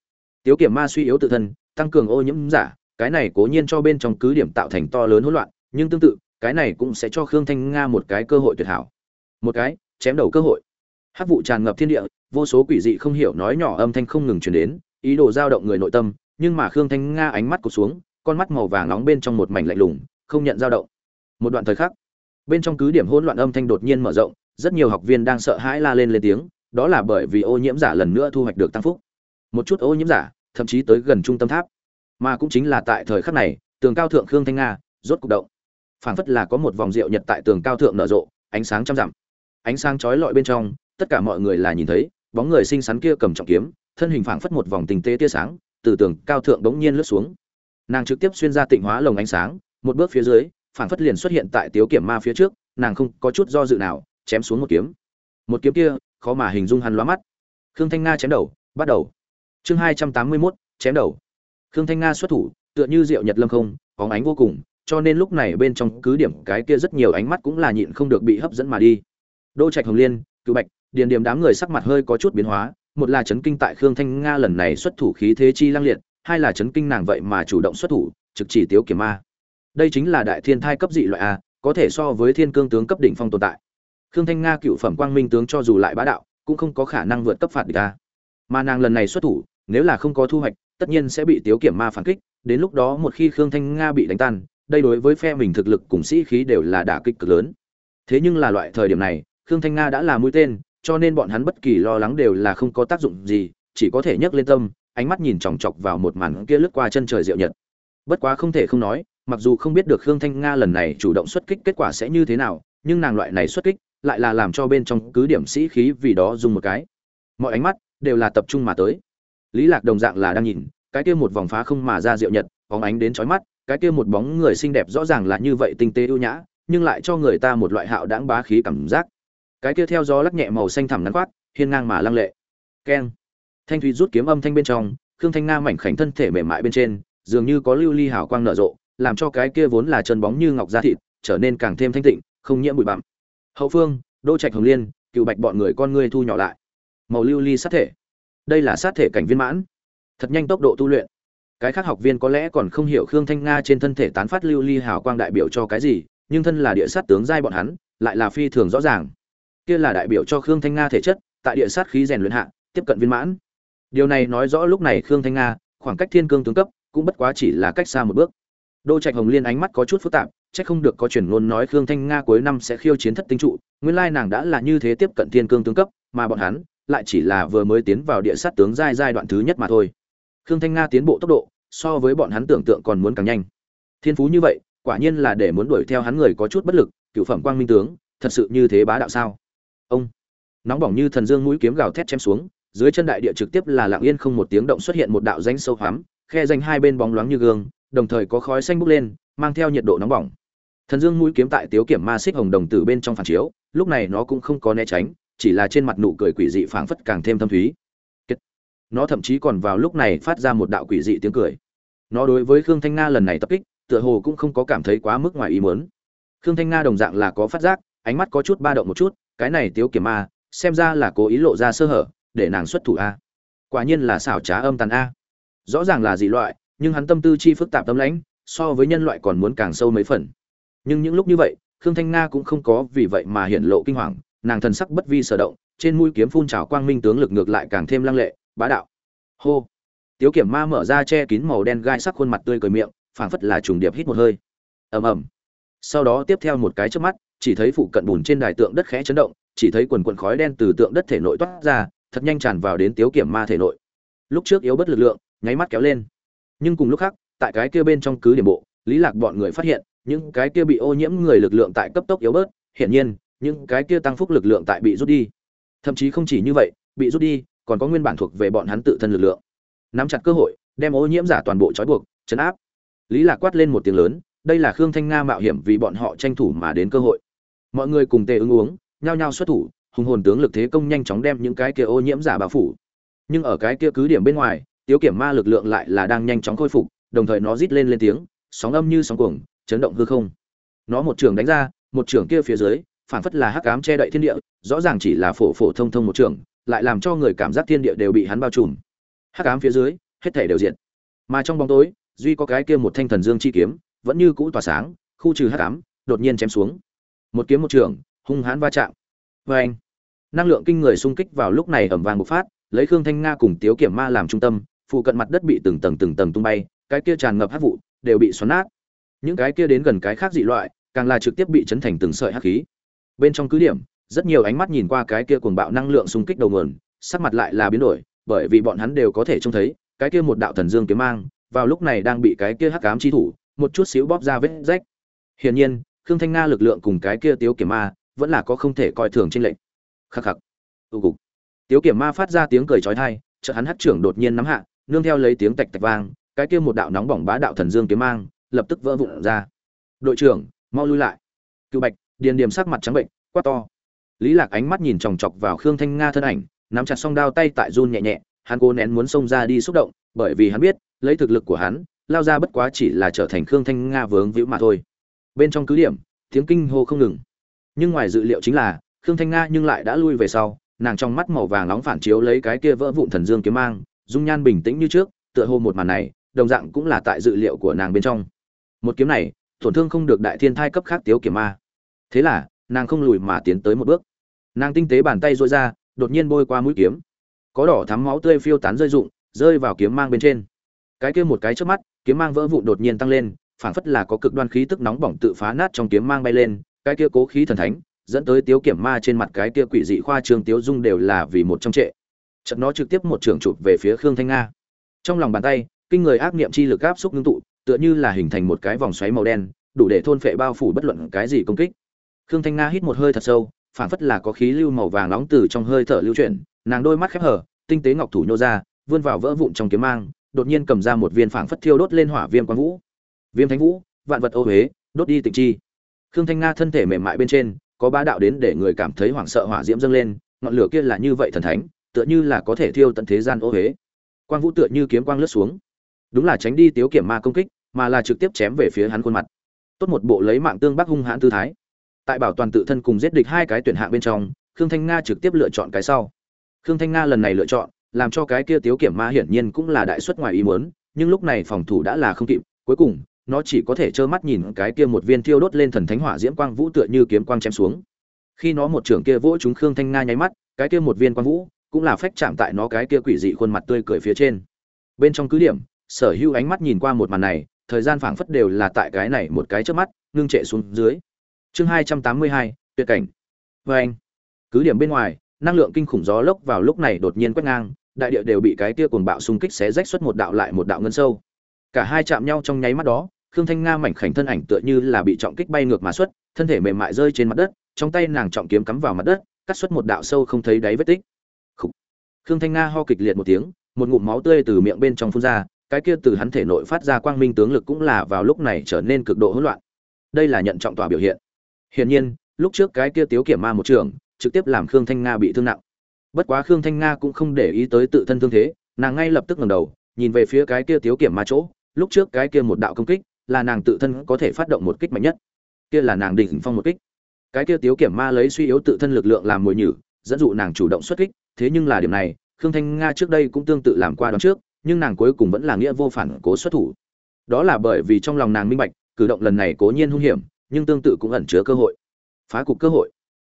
Tiếu kiểm ma suy yếu tự thân, tăng cường ô nhiễm giả, cái này cố nhiên cho bên trong cứ điểm tạo thành to lớn hỗn loạn, nhưng tương tự, cái này cũng sẽ cho khương thanh nga một cái cơ hội tuyệt hảo. Một cái, chém đầu cơ hội hát vụ tràn ngập thiên địa, vô số quỷ dị không hiểu nói nhỏ âm thanh không ngừng truyền đến, ý đồ dao động người nội tâm, nhưng mà khương thanh nga ánh mắt cụt xuống, con mắt màu vàng nóng bên trong một mảnh lạnh lùng, không nhận dao động. Một đoạn thời khắc, bên trong cứ điểm hỗn loạn âm thanh đột nhiên mở rộng, rất nhiều học viên đang sợ hãi la lên lên tiếng, đó là bởi vì ô nhiễm giả lần nữa thu hoạch được tăng phúc. Một chút ô nhiễm giả, thậm chí tới gần trung tâm tháp. Mà cũng chính là tại thời khắc này, tường cao thượng khương thanh nga, rốt cục động. Phảng phất là có một vòng rượu nhật tại tường cao thượng nở rộ, ánh sáng trăm dặm. Ánh sáng chói lọi bên trong tất cả mọi người là nhìn thấy, bóng người xinh xắn kia cầm trọng kiếm, thân hình phảng phất một vòng tình tế tia sáng, từ tường cao thượng đống nhiên lướt xuống. Nàng trực tiếp xuyên ra tịnh hóa lồng ánh sáng, một bước phía dưới, phảng phất liền xuất hiện tại tiếu kiểm ma phía trước, nàng không có chút do dự nào, chém xuống một kiếm. Một kiếm kia, khó mà hình dung hắn lóa mắt. Khương thanh nga chém đầu, bắt đầu. Chương hai trăm tám mươi mốt, chém đầu. Khương thanh nga xuất thủ, tựa như diệu nhật lâm không có ánh vô cùng, cho nên lúc này bên trong cứ điểm cái kia rất nhiều ánh mắt cũng là nhịn không được bị hấp dẫn mà đi. Đô trạch hồng liên cựu bạch điền điểm đám người sắc mặt hơi có chút biến hóa, một là chấn kinh tại khương thanh nga lần này xuất thủ khí thế chi lang liệt, hai là chấn kinh nàng vậy mà chủ động xuất thủ, trực chỉ tiếu kiểm ma đây chính là đại thiên thai cấp dị loại a, có thể so với thiên cương tướng cấp đỉnh phong tồn tại. Khương thanh nga cựu phẩm quang minh tướng cho dù lại bá đạo, cũng không có khả năng vượt cấp phạt địch a. Mà nàng lần này xuất thủ, nếu là không có thu hoạch, tất nhiên sẽ bị tiếu kiểm ma phản kích, đến lúc đó một khi khương thanh nga bị đánh tan, đây đối với phe mình thực lực cùng sĩ khí đều là đả kích cực lớn. Thế nhưng là loại thời điểm này, khương thanh nga đã là mũi tên cho nên bọn hắn bất kỳ lo lắng đều là không có tác dụng gì, chỉ có thể nhấc lên tâm, ánh mắt nhìn chòng chọc vào một màn kia lướt qua chân trời diệu nhật. Bất quá không thể không nói, mặc dù không biết được khương thanh nga lần này chủ động xuất kích kết quả sẽ như thế nào, nhưng nàng loại này xuất kích lại là làm cho bên trong cứ điểm sĩ khí vì đó dùng một cái. Mọi ánh mắt đều là tập trung mà tới. Lý lạc đồng dạng là đang nhìn, cái kia một vòng phá không mà ra diệu nhật, bóng ánh đến chói mắt, cái kia một bóng người xinh đẹp rõ ràng là như vậy tinh tế ưu nhã, nhưng lại cho người ta một loại hạo đãng bá khí cảm giác cái kia theo gió lắc nhẹ màu xanh thẳm ngắn quát, hiên ngang mà lăng lệ. Keng. Thanh thủy rút kiếm âm thanh bên trong khương thanh nga mảnh khảnh thân thể mềm mại bên trên dường như có lưu ly hào quang nở rộ làm cho cái kia vốn là chân bóng như ngọc da thịt trở nên càng thêm thanh tịnh không nhiễm bụi bặm. Hậu phương đô trạch hồng liên cựu bạch bọn người con ngươi thu nhỏ lại. Màu lưu ly sát thể. Đây là sát thể cảnh viên mãn. Thật nhanh tốc độ tu luyện. Cái khác học viên có lẽ còn không hiểu khương thanh nga trên thân thể tán phát lưu ly hào quang đại biểu cho cái gì nhưng thân là địa sát tướng giai bọn hắn lại là phi thường rõ ràng kia là đại biểu cho khương thanh nga thể chất, tại địa sát khí rèn luyện hạ, tiếp cận viên mãn. Điều này nói rõ lúc này khương thanh nga, khoảng cách thiên cương tướng cấp, cũng bất quá chỉ là cách xa một bước. Đô trạch hồng liên ánh mắt có chút phức tạp, chắc không được có truyền ngôn nói khương thanh nga cuối năm sẽ khiêu chiến thất tinh trụ, nguyên lai nàng đã là như thế tiếp cận thiên cương tướng cấp, mà bọn hắn lại chỉ là vừa mới tiến vào địa sát tướng giai giai đoạn thứ nhất mà thôi. Khương thanh nga tiến bộ tốc độ, so với bọn hắn tưởng tượng còn muốn càng nhanh. Thiên phú như vậy, quả nhiên là để muốn đuổi theo hắn người có chút bất lực, cựu phẩm quang minh tướng, thật sự như thế bá đạo sao? Ông. Nóng bỏng như thần dương mũi kiếm gào thét chém xuống, dưới chân đại địa trực tiếp là lặng yên không một tiếng động xuất hiện một đạo danh sâu hoắm, khe danh hai bên bóng loáng như gương, đồng thời có khói xanh bốc lên, mang theo nhiệt độ nóng bỏng. Thần dương mũi kiếm tại tiếu kiểm ma xích hồng đồng từ bên trong phản chiếu, lúc này nó cũng không có né tránh, chỉ là trên mặt nụ cười quỷ dị phảng phất càng thêm thâm thúy. Nó thậm chí còn vào lúc này phát ra một đạo quỷ dị tiếng cười. Nó đối với khương thanh nga lần này tập kích, tựa hồ cũng không có cảm thấy quá mức ngoài ý muốn. Khương thanh nga đồng dạng là có phát giác, ánh mắt có chút ba động một chút cái này tiếu kiểm ma xem ra là cố ý lộ ra sơ hở, để nàng xuất thủ a. Quả nhiên là xảo trá âm tàn a. Rõ ràng là dị loại, nhưng hắn tâm tư chi phức tạp tâm lãnh, so với nhân loại còn muốn càng sâu mấy phần. Nhưng những lúc như vậy, khương thanh nga cũng không có vì vậy mà hiện lộ kinh hoàng, nàng thần sắc bất vi sở động, trên mũi kiếm phun trào quang minh tướng lực ngược lại càng thêm lăng lệ, bá đạo. Hô. Tiếu kiểm ma mở ra che kín màu đen gai sắc khuôn mặt tươi cười miệng, phảng phất là trùng điệp hít một hơi. Ầm ầm. Sau đó tiếp theo một cái trước mắt chỉ thấy phụ cận bùn trên đài tượng đất khẽ chấn động, chỉ thấy quần quần khói đen từ tượng đất thể nội toát ra, thật nhanh tràn vào đến tiếu kiểm ma thể nội. Lúc trước yếu bất lực lượng, nháy mắt kéo lên. Nhưng cùng lúc khác, tại cái kia bên trong cứ điểm bộ, lý lạc bọn người phát hiện, những cái kia bị ô nhiễm người lực lượng tại cấp tốc yếu bớt, hiển nhiên, những cái kia tăng phúc lực lượng tại bị rút đi. Thậm chí không chỉ như vậy, bị rút đi, còn có nguyên bản thuộc về bọn hắn tự thân lực lượng. Nắm chặt cơ hội, đem ô nhiễm giả toàn bộ trói buộc, chấn áp. Lý lạc quát lên một tiếng lớn, đây là khương thanh nga mạo hiểm vì bọn họ tranh thủ mà đến cơ hội mọi người cùng tề ứng uống, nhao nhao xuất thủ, hùng hồn tướng lực thế công nhanh chóng đem những cái kia ô nhiễm giả bao phủ. Nhưng ở cái kia cứ điểm bên ngoài, tiếu kiểm ma lực lượng lại là đang nhanh chóng khôi phục, đồng thời nó rít lên lên tiếng, sóng âm như sóng cuồng, chấn động hư không. Nó một trường đánh ra, một trường kia phía dưới, phản phất là hắc ám che đậy thiên địa, rõ ràng chỉ là phổ phổ thông thông một trường, lại làm cho người cảm giác thiên địa đều bị hắn bao trùm. Hắc ám phía dưới, hết thể đều diện mà trong bóng tối, duy có cái kia một thanh thần dương chi kiếm, vẫn như cũ tỏa sáng, khu trừ hắc ám, đột nhiên chém xuống một kiếm một trường, hung hãn va chạm. Vê anh, năng lượng kinh người xung kích vào lúc này ẩm vàng bộc phát, lấy khương thanh nga cùng tiếu kiểm ma làm trung tâm, phụ cận mặt đất bị từng tầng từng tầng tung bay, cái kia tràn ngập hắc vụ đều bị xoắn nát. Những cái kia đến gần cái khác dị loại, càng là trực tiếp bị chấn thành từng sợi hắc khí. Bên trong cứ điểm, rất nhiều ánh mắt nhìn qua cái kia cuồng bạo năng lượng xung kích đầu nguồn, sắc mặt lại là biến đổi, bởi vì bọn hắn đều có thể trông thấy, cái kia một đạo thần dương kiếm mang, vào lúc này đang bị cái kia hắc ám chi thủ, một chút xíu bóp ra vết rách. Hiển nhiên khương thanh nga lực lượng cùng cái kia tiếu kiểm ma vẫn là có không thể coi thường trên lệnh khắc khắc. Ưu cục tiếu kiểm ma phát ra tiếng cười chói tai chợ hắn hất trưởng đột nhiên nắm hạ, nương theo lấy tiếng tạch tạch vang, cái kia một đạo nóng bỏng bá đạo thần dương kiếm mang lập tức vỡ vụn ra. Đội trưởng, mau lui lại. Cựu bạch, điền điểm sắc mặt trắng bệnh, quát to. Lý lạc ánh mắt nhìn chòng chọc vào khương thanh nga thân ảnh, nắm chặt song đao tay tại run nhẹ nhẹ, hắn cố nén muốn xông ra đi xúc động, bởi vì hắn biết, lấy thực lực của hắn, lao ra bất quá chỉ là trở thành khương thanh nga vướng víu mà thôi bên trong cứ điểm, tiếng kinh hô không ngừng. Nhưng ngoài dự liệu chính là, khương thanh nga nhưng lại đã lui về sau, nàng trong mắt màu vàng nóng phản chiếu lấy cái kia vỡ vụn thần dương kiếm mang, dung nhan bình tĩnh như trước, tựa hồ một màn này, đồng dạng cũng là tại dự liệu của nàng bên trong. Một kiếm này, tổn thương không được đại thiên thai cấp khác tiếu kiểm ma. Thế là, nàng không lùi mà tiến tới một bước. Nàng tinh tế bàn tay dội ra, đột nhiên bôi qua mũi kiếm. Có đỏ thắm máu tươi phiêu tán rơi rụng, rơi vào kiếm mang bên trên. Cái kia một cái trước mắt, kiếm mang vỡ vụn đột nhiên tăng lên phảng phất là có cực đoan khí tức nóng bỏng tự phá nát trong kiếm mang bay lên, cái kia cố khí thần thánh, dẫn tới tiếu kiểm ma trên mặt cái kia quỷ dị khoa trương tiếu dung đều là vì một trong trệ. Chợt nó trực tiếp một trường chụp về phía khương thanh nga. Trong lòng bàn tay, kinh người ác niệm chi lực áp xúc ngưng tụ, tựa như là hình thành một cái vòng xoáy màu đen, đủ để thôn phệ bao phủ bất luận cái gì công kích. Khương thanh nga hít một hơi thật sâu, phảng phất là có khí lưu màu vàng nóng từ trong hơi thở lưu chuyển, nàng đôi mắt khép hở, tinh tế ngọc thủ nhô ra, vươn vào vỡ vụn trong kiếm mang, đột nhiên cầm ra một viên phảng phất thiêu đốt lên hỏa viêm quang vũ viêm thánh vũ, vạn vật ô huế, đốt đi tịnh chi. Khương thanh nga thân thể mềm mại bên trên, có ba đạo đến để người cảm thấy hoảng sợ hỏa diễm dâng lên, ngọn lửa kia là như vậy thần thánh, tựa như là có thể thiêu tận thế gian ô huế. Quang vũ tựa như kiếm quang lướt xuống. Đúng là tránh đi tiếu kiểm ma công kích, mà là trực tiếp chém về phía hắn khuôn mặt. Tốt một bộ lấy mạng tương bắc hung hãn tư thái. Tại bảo toàn tự thân cùng giết địch hai cái tuyển hạng bên trong, khương thanh nga trực tiếp lựa chọn cái sau. Khương thanh nga lần này lựa chọn, làm cho cái kia tiếu kiểm ma hiển nhiên cũng là đại xuất ngoài ý muốn, nhưng lúc này phòng thủ đã là không kịp, cuối cùng nó chỉ có thể trơ mắt nhìn cái kia một viên thiêu đốt lên thần thánh hỏa diễm quang vũ tựa như kiếm quang chém xuống. Khi nó một trưởng kia vỗ chúng khương thanh nga nháy mắt, cái kia một viên quang vũ cũng là phách chạm tại nó cái kia quỷ dị khuôn mặt tươi cười phía trên. Bên trong cứ điểm, sở hữu ánh mắt nhìn qua một màn này, thời gian phảng phất đều là tại cái này một cái trước mắt, ngưng trệ xuống dưới. Chương hai trăm tám mươi hai, tuyệt cảnh. Vê anh, cứ điểm bên ngoài, năng lượng kinh khủng gió lốc vào lúc này đột nhiên quét ngang, đại địa đều bị cái kia cuồng bạo xung kích xé rách xuất một đạo lại một đạo ngân sâu cả hai chạm nhau trong nháy mắt đó, khương thanh nga mảnh khảnh thân ảnh tựa như là bị trọng kích bay ngược mà xuất, thân thể mềm mại rơi trên mặt đất, trong tay nàng trọng kiếm cắm vào mặt đất, cắt xuất một đạo sâu không thấy đáy vết tích. Khủ. khương thanh nga ho kịch liệt một tiếng, một ngụm máu tươi từ miệng bên trong phun ra, cái kia từ hắn thể nội phát ra quang minh tướng lực cũng là vào lúc này trở nên cực độ hỗn loạn. Đây là nhận trọng tòa biểu hiện. Hiển nhiên, lúc trước cái kia tiếu kiểm ma một trường, trực tiếp làm khương thanh nga bị thương nặng. Bất quá khương thanh nga cũng không để ý tới tự thân thương thế, nàng ngay lập tức ngẩng đầu, nhìn về phía cái kia tiếu kiểm ma chỗ lúc trước cái kia một đạo công kích, là nàng tự thân có thể phát động một kích mạnh nhất. Kia là nàng đỉnh phong một kích. Cái kia tiếu kiểm ma lấy suy yếu tự thân lực lượng làm mồi nhử, dẫn dụ nàng chủ động xuất kích, thế nhưng là điểm này, khương thanh nga trước đây cũng tương tự làm qua đón trước, nhưng nàng cuối cùng vẫn là nghĩa vô phản cố xuất thủ. Đó là bởi vì trong lòng nàng minh bạch, cử động lần này cố nhiên hung hiểm, nhưng tương tự cũng ẩn chứa cơ hội. Phá cục cơ hội.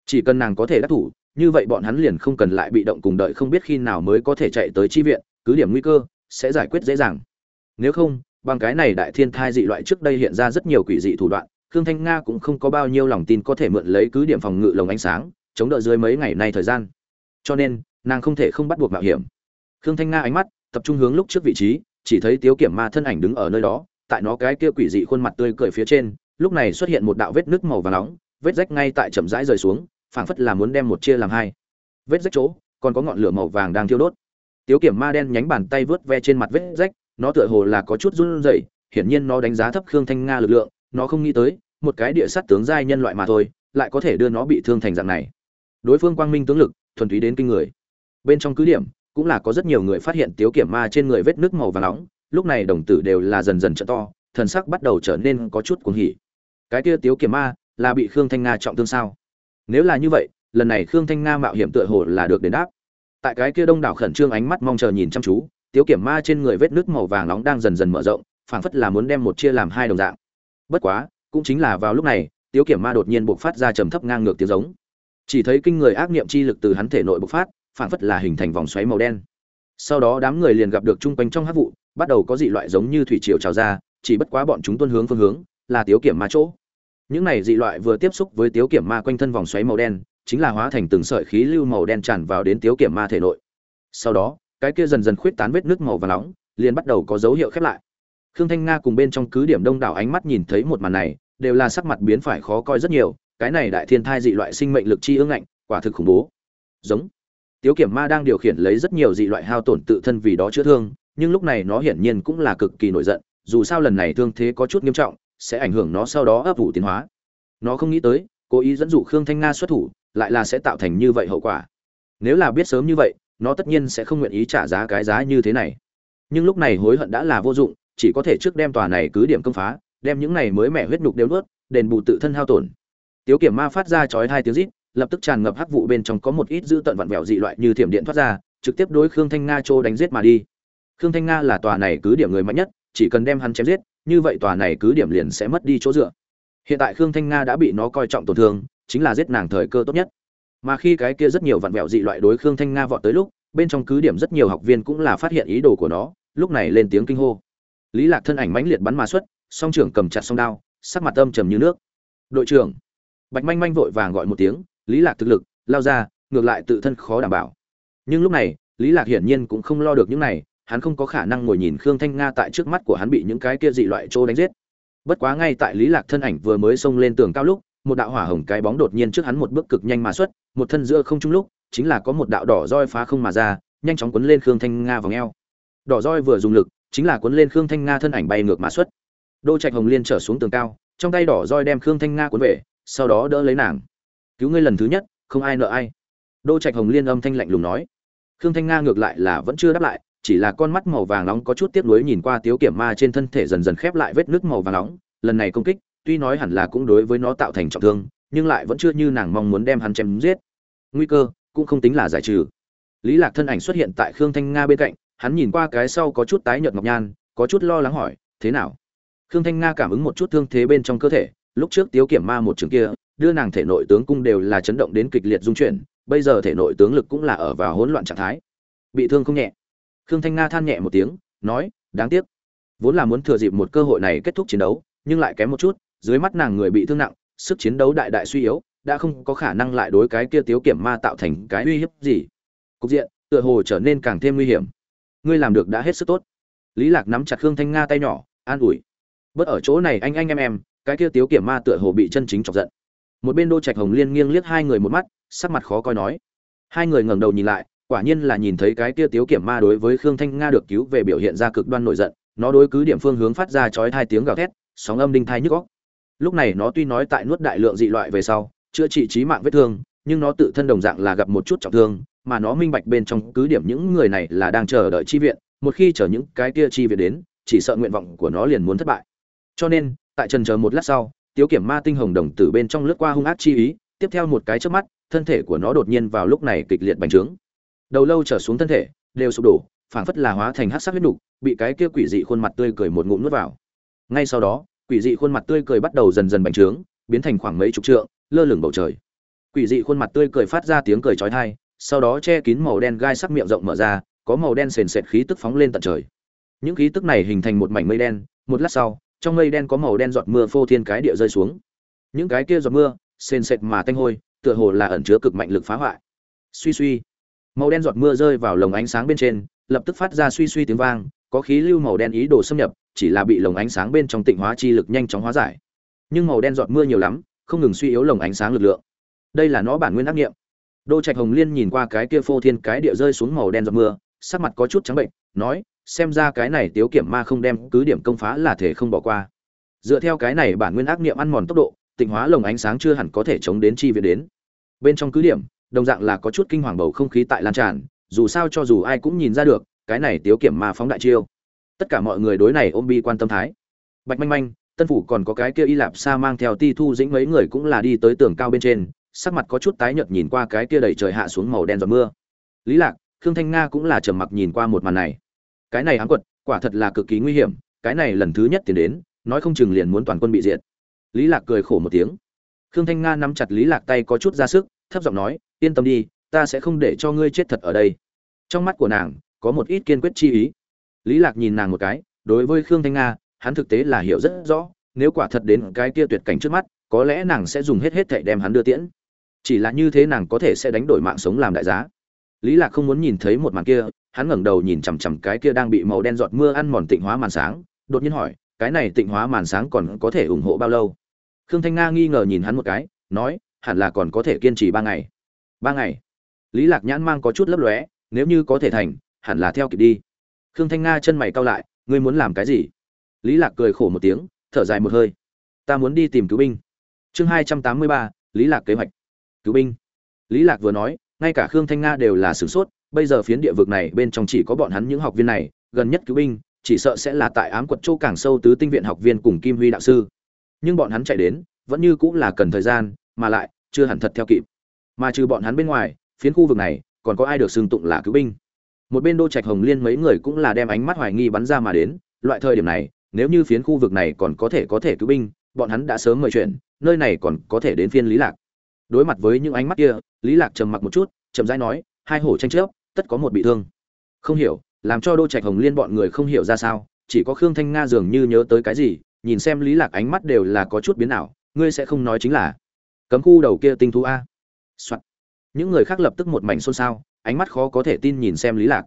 Chỉ cần nàng có thể đắc thủ, như vậy bọn hắn liền không cần lại bị động cùng đợi không biết khi nào mới có thể chạy tới chi viện, cứ điểm nguy cơ, sẽ giải quyết dễ dàng. Nếu không bằng cái này đại thiên thai dị loại trước đây hiện ra rất nhiều quỷ dị thủ đoạn, khương thanh nga cũng không có bao nhiêu lòng tin có thể mượn lấy cứ điểm phòng ngự lồng ánh sáng, chống đỡ dưới mấy ngày nay thời gian. Cho nên, nàng không thể không bắt buộc mạo hiểm. Khương thanh nga ánh mắt tập trung hướng lúc trước vị trí, chỉ thấy tiếu kiểm ma thân ảnh đứng ở nơi đó, tại nó cái kia quỷ dị khuôn mặt tươi cười phía trên, lúc này xuất hiện một đạo vết nước màu và nóng, vết rách ngay tại chậm rãi rời xuống, phảng phất là muốn đem một chia làm hai. Vết rách chỗ, còn có ngọn lửa màu vàng đang thiêu đốt. Tiếu kiểm ma đen nhánh bàn tay vớt ve trên mặt vết rách nó tựa hồ là có chút run rẩy, hiển nhiên nó đánh giá thấp khương thanh nga lực lượng, nó không nghĩ tới, một cái địa sát tướng giai nhân loại mà thôi, lại có thể đưa nó bị thương thành dạng này. Đối phương quang minh tướng lực, thuần túy đến kinh người. Bên trong cứ điểm, cũng là có rất nhiều người phát hiện tiếu kiểm ma trên người vết nước màu vàng nóng, lúc này đồng tử đều là dần dần trợ to, thần sắc bắt đầu trở nên có chút cuồng hỉ. Cái kia tiếu kiểm ma, là bị khương thanh nga trọng thương sao? Nếu là như vậy, lần này khương thanh nga mạo hiểm tựa hồ là được đền đáp. Tại cái kia đông đảo khẩn trương ánh mắt mong chờ nhìn chăm chú tiếu kiểm ma trên người vết nước màu vàng nóng đang dần dần mở rộng, phảng phất là muốn đem một chia làm hai đồng dạng. Bất quá, cũng chính là vào lúc này, tiếu kiểm ma đột nhiên bộc phát ra trầm thấp ngang ngược tiếng giống. Chỉ thấy kinh người ác niệm chi lực từ hắn thể nội bộc phát, phảng phất là hình thành vòng xoáy màu đen. Sau đó đám người liền gặp được trung quanh trong hát vụ, bắt đầu có dị loại giống như thủy triều trào ra, chỉ bất quá bọn chúng tuân hướng phương hướng, là tiếu kiểm ma chỗ. Những này dị loại vừa tiếp xúc với tiếu kiểm ma quanh thân vòng xoáy màu đen, chính là hóa thành từng sợi khí lưu màu đen tràn vào đến tiếu kiểm ma thể nội. Sau đó cái kia dần dần khuyết tán vết nước màu và nóng, liền bắt đầu có dấu hiệu khép lại. Khương thanh nga cùng bên trong cứ điểm đông đảo ánh mắt nhìn thấy một màn này, đều là sắc mặt biến phải khó coi rất nhiều, cái này đại thiên thai dị loại sinh mệnh lực chi ương ngạnh, quả thực khủng bố. Giống. Tiếu kiểm ma đang điều khiển lấy rất nhiều dị loại hao tổn tự thân vì đó chữa thương, nhưng lúc này nó hiển nhiên cũng là cực kỳ nổi giận, dù sao lần này thương thế có chút nghiêm trọng, sẽ ảnh hưởng nó sau đó ấp ủ tiến hóa. Nó không nghĩ tới, cố ý dẫn dụ khương thanh nga xuất thủ, lại là sẽ tạo thành như vậy hậu quả. Nếu là biết sớm như vậy nó tất nhiên sẽ không nguyện ý trả giá cái giá như thế này. Nhưng lúc này hối hận đã là vô dụng, chỉ có thể trước đem tòa này cứ điểm công phá, đem những này mới mẻ huyết nhục đều nuốt, đền bù tự thân hao tổn. Tiếu kiểm ma phát ra chói hai tiếng rít, lập tức tràn ngập hắc vụ bên trong có một ít dữ tận vặn vẹo dị loại như thiểm điện thoát ra, trực tiếp đối khương thanh nga trô đánh giết mà đi. Khương thanh nga là tòa này cứ điểm người mạnh nhất, chỉ cần đem hắn chém giết, như vậy tòa này cứ điểm liền sẽ mất đi chỗ dựa. Hiện tại khương thanh nga đã bị nó coi trọng tổn thương, chính là giết nàng thời cơ tốt nhất mà khi cái kia rất nhiều vặn vẹo dị loại đối khương thanh nga vọt tới lúc, bên trong cứ điểm rất nhiều học viên cũng là phát hiện ý đồ của nó, lúc này lên tiếng kinh hô. Lý lạc thân ảnh mãnh liệt bắn mà xuất, song trưởng cầm chặt song đao, sắc mặt âm trầm như nước. Đội trưởng. Bạch manh manh vội vàng gọi một tiếng, lý lạc thực lực, lao ra, ngược lại tự thân khó đảm bảo. Nhưng lúc này, lý lạc hiển nhiên cũng không lo được những này, hắn không có khả năng ngồi nhìn khương thanh nga tại trước mắt của hắn bị những cái kia dị loại trô đánh giết. Bất quá ngay tại lý lạc thân ảnh vừa mới xông lên tường cao lúc một đạo hỏa hồng cái bóng đột nhiên trước hắn một bước cực nhanh mà xuất, một thân giữa không trung lúc, chính là có một đạo đỏ roi phá không mà ra, nhanh chóng cuốn lên khương thanh nga vào eo. Đỏ roi vừa dùng lực, chính là cuốn lên khương thanh nga thân ảnh bay ngược mà xuất. Đô trạch hồng liên trở xuống tường cao, trong tay đỏ roi đem khương thanh nga cuốn về, sau đó đỡ lấy nàng. Cứu ngươi lần thứ nhất, không ai nợ ai. Đô trạch hồng liên âm thanh lạnh lùng nói. Khương thanh nga ngược lại là vẫn chưa đáp lại, chỉ là con mắt màu vàng nóng có chút tiếc nuối nhìn qua tiếu kiểm ma trên thân thể dần dần khép lại vết nước màu vàng nóng, lần này công kích tuy nói hẳn là cũng đối với nó tạo thành trọng thương, nhưng lại vẫn chưa như nàng mong muốn đem hắn chém giết. Nguy cơ cũng không tính là giải trừ. Lý lạc thân ảnh xuất hiện tại khương thanh nga bên cạnh, hắn nhìn qua cái sau có chút tái nhợt ngọc nhan, có chút lo lắng hỏi, thế nào? Khương thanh nga cảm ứng một chút thương thế bên trong cơ thể, lúc trước tiếu kiểm ma một trường kia, đưa nàng thể nội tướng cung đều là chấn động đến kịch liệt dung chuyển, bây giờ thể nội tướng lực cũng là ở vào hỗn loạn trạng thái. Bị thương không nhẹ. Khương thanh nga than nhẹ một tiếng, nói, đáng tiếc. Vốn là muốn thừa dịp một cơ hội này kết thúc chiến đấu, nhưng lại kém một chút dưới mắt nàng người bị thương nặng, sức chiến đấu đại đại suy yếu, đã không có khả năng lại đối cái kia tiếu kiểm ma tạo thành cái uy hiếp gì. Cục diện, tựa hồ trở nên càng thêm nguy hiểm. Ngươi làm được đã hết sức tốt. Lý lạc nắm chặt khương thanh nga tay nhỏ, an ủi. Bớt ở chỗ này anh anh em em, cái kia tiếu kiểm ma tựa hồ bị chân chính chọc giận. Một bên đô trạch hồng liên nghiêng liếc hai người một mắt, sắc mặt khó coi nói. Hai người ngẩng đầu nhìn lại, quả nhiên là nhìn thấy cái kia tiếu kiểm ma đối với khương thanh nga được cứu về biểu hiện ra cực đoan nổi giận, nó đối cứ điểm phương hướng phát ra chói hai tiếng gào thét, sóng âm đinh thai nhức óc lúc này nó tuy nói tại nuốt đại lượng dị loại về sau, chữa trị trí mạng vết thương, nhưng nó tự thân đồng dạng là gặp một chút trọng thương, mà nó minh bạch bên trong cứ điểm những người này là đang chờ đợi chi viện, một khi chờ những cái kia chi viện đến, chỉ sợ nguyện vọng của nó liền muốn thất bại. Cho nên, tại trần chờ một lát sau, tiếu kiểm ma tinh hồng đồng tử bên trong lướt qua hung ác chi ý, tiếp theo một cái trước mắt, thân thể của nó đột nhiên vào lúc này kịch liệt bành trướng. Đầu lâu trở xuống thân thể, đều sụp đổ, phảng phất là hóa thành hắc sắc huyết nục, bị cái kia quỷ dị khuôn mặt tươi cười một ngụm nuốt vào. Ngay sau đó quỷ dị khuôn mặt tươi cười bắt đầu dần dần bành trướng, biến thành khoảng mấy chục trượng, lơ lửng bầu trời. Quỷ dị khuôn mặt tươi cười phát ra tiếng cười chói tai, sau đó che kín màu đen gai sắc miệng rộng mở ra, có màu đen sền sệt khí tức phóng lên tận trời. Những khí tức này hình thành một mảnh mây đen, một lát sau, trong mây đen có màu đen giọt mưa phô thiên cái địa rơi xuống. Những cái kia giọt mưa, sền sệt mà tanh hôi, tựa hồ là ẩn chứa cực mạnh lực phá hoại. Suy suy, màu đen giọt mưa rơi vào lồng ánh sáng bên trên, lập tức phát ra suy suy tiếng vang, có khí lưu màu đen ý đồ xâm nhập chỉ là bị lồng ánh sáng bên trong tịnh hóa chi lực nhanh chóng hóa giải. Nhưng màu đen giọt mưa nhiều lắm, không ngừng suy yếu lồng ánh sáng lực lượng. Đây là nó bản nguyên ác nghiệm. Đô trạch hồng liên nhìn qua cái kia phô thiên cái địa rơi xuống màu đen giọt mưa, sắc mặt có chút trắng bệnh, nói, xem ra cái này tiếu kiểm ma không đem cứ điểm công phá là thể không bỏ qua. Dựa theo cái này bản nguyên ác niệm ăn mòn tốc độ, tịnh hóa lồng ánh sáng chưa hẳn có thể chống đến chi viện đến. Bên trong cứ điểm, đồng dạng là có chút kinh hoàng bầu không khí tại lan tràn, dù sao cho dù ai cũng nhìn ra được, cái này tiếu kiểm ma phóng đại chiêu tất cả mọi người đối này ôm bi quan tâm thái. Bạch manh manh, tân phủ còn có cái kia y lạp sa mang theo ti thu dĩnh mấy người cũng là đi tới tường cao bên trên, sắc mặt có chút tái nhợt nhìn qua cái kia đầy trời hạ xuống màu đen giọt mưa. Lý lạc, khương thanh nga cũng là trầm mặc nhìn qua một màn này. Cái này ám quật, quả thật là cực kỳ nguy hiểm, cái này lần thứ nhất tiến đến, nói không chừng liền muốn toàn quân bị diệt. Lý lạc cười khổ một tiếng. Khương thanh nga nắm chặt lý lạc tay có chút ra sức, thấp giọng nói, yên tâm đi, ta sẽ không để cho ngươi chết thật ở đây. Trong mắt của nàng, có một ít kiên quyết chi ý lý lạc nhìn nàng một cái, đối với khương thanh nga, hắn thực tế là hiểu rất rõ, nếu quả thật đến cái kia tuyệt cảnh trước mắt, có lẽ nàng sẽ dùng hết hết thảy đem hắn đưa tiễn. Chỉ là như thế nàng có thể sẽ đánh đổi mạng sống làm đại giá. Lý lạc không muốn nhìn thấy một màn kia, hắn ngẩng đầu nhìn chằm chằm cái kia đang bị màu đen giọt mưa ăn mòn tịnh hóa màn sáng, đột nhiên hỏi, cái này tịnh hóa màn sáng còn có thể ủng hộ bao lâu? Khương thanh nga nghi ngờ nhìn hắn một cái, nói, hẳn là còn có thể kiên trì ba ngày. Ba ngày? Lý lạc nhãn mang có chút lấp lóe, nếu như có thể thành, hẳn là theo kịp đi khương thanh nga chân mày cau lại, ngươi muốn làm cái gì? Lý lạc cười khổ một tiếng, thở dài một hơi. Ta muốn đi tìm cứu binh. Chương hai trăm tám mươi ba, lý lạc kế hoạch. Cứu binh. Lý lạc vừa nói, ngay cả khương thanh nga đều là sửng sốt, bây giờ phiến địa vực này bên trong chỉ có bọn hắn những học viên này, gần nhất cứu binh, chỉ sợ sẽ là tại ám quật châu càng sâu tứ tinh viện học viên cùng kim huy đạo sư. Nhưng bọn hắn chạy đến, vẫn như cũng là cần thời gian, mà lại chưa hẳn thật theo kịp. Mà trừ bọn hắn bên ngoài, phiến khu vực này, còn có ai được xưng tụng là cứu binh? Một bên đô trạch hồng liên mấy người cũng là đem ánh mắt hoài nghi bắn ra mà đến, loại thời điểm này, nếu như phiến khu vực này còn có thể có thể cứu binh, bọn hắn đã sớm mời chuyện, nơi này còn có thể đến phiên lý lạc. Đối mặt với những ánh mắt kia, lý lạc trầm mặc một chút, chậm rãi nói, hai hổ tranh chấp, tất có một bị thương. Không hiểu, làm cho đô trạch hồng liên bọn người không hiểu ra sao, chỉ có khương thanh nga dường như nhớ tới cái gì, nhìn xem lý lạc ánh mắt đều là có chút biến ảo, ngươi sẽ không nói chính là, cấm khu đầu kia tinh thú a. Soạn. những người khác lập tức một mảnh xôn xao ánh mắt khó có thể tin nhìn xem lý lạc.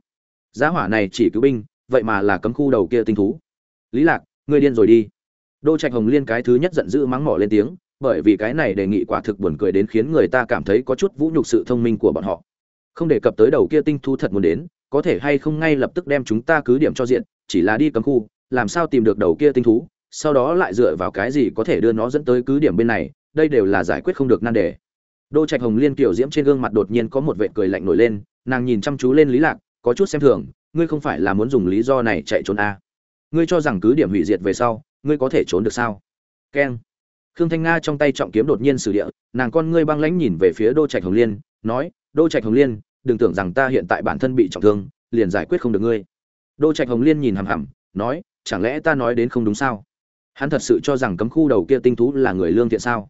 Giá hỏa này chỉ cứu binh, vậy mà là cấm khu đầu kia tinh thú. Lý lạc, ngươi điên rồi đi. Đô trạch hồng liên cái thứ nhất giận dữ mắng mỏ lên tiếng, bởi vì cái này đề nghị quả thực buồn cười đến khiến người ta cảm thấy có chút vũ nhục sự thông minh của bọn họ. Không đề cập tới đầu kia tinh thú thật muốn đến, có thể hay không ngay lập tức đem chúng ta cứ điểm cho diện, chỉ là đi cấm khu, làm sao tìm được đầu kia tinh thú, sau đó lại dựa vào cái gì có thể đưa nó dẫn tới cứ điểm bên này, đây đều là giải quyết không được nan đề đô trạch hồng liên kiểu diễm trên gương mặt đột nhiên có một vệt cười lạnh nổi lên, nàng nhìn chăm chú lên lý lạc, có chút xem thường, ngươi không phải là muốn dùng lý do này chạy trốn à. ngươi cho rằng cứ điểm hủy diệt về sau, ngươi có thể trốn được sao? Keng. Khương thanh nga trong tay trọng kiếm đột nhiên sử địa, nàng con ngươi băng lãnh nhìn về phía đô trạch hồng liên, nói đô trạch hồng liên, đừng tưởng rằng ta hiện tại bản thân bị trọng thương, liền giải quyết không được ngươi. Đô trạch hồng liên nhìn hằm hằm, nói, chẳng lẽ ta nói đến không đúng sao? Hắn thật sự cho rằng cấm khu đầu kia tinh thú là người lương thiện sao?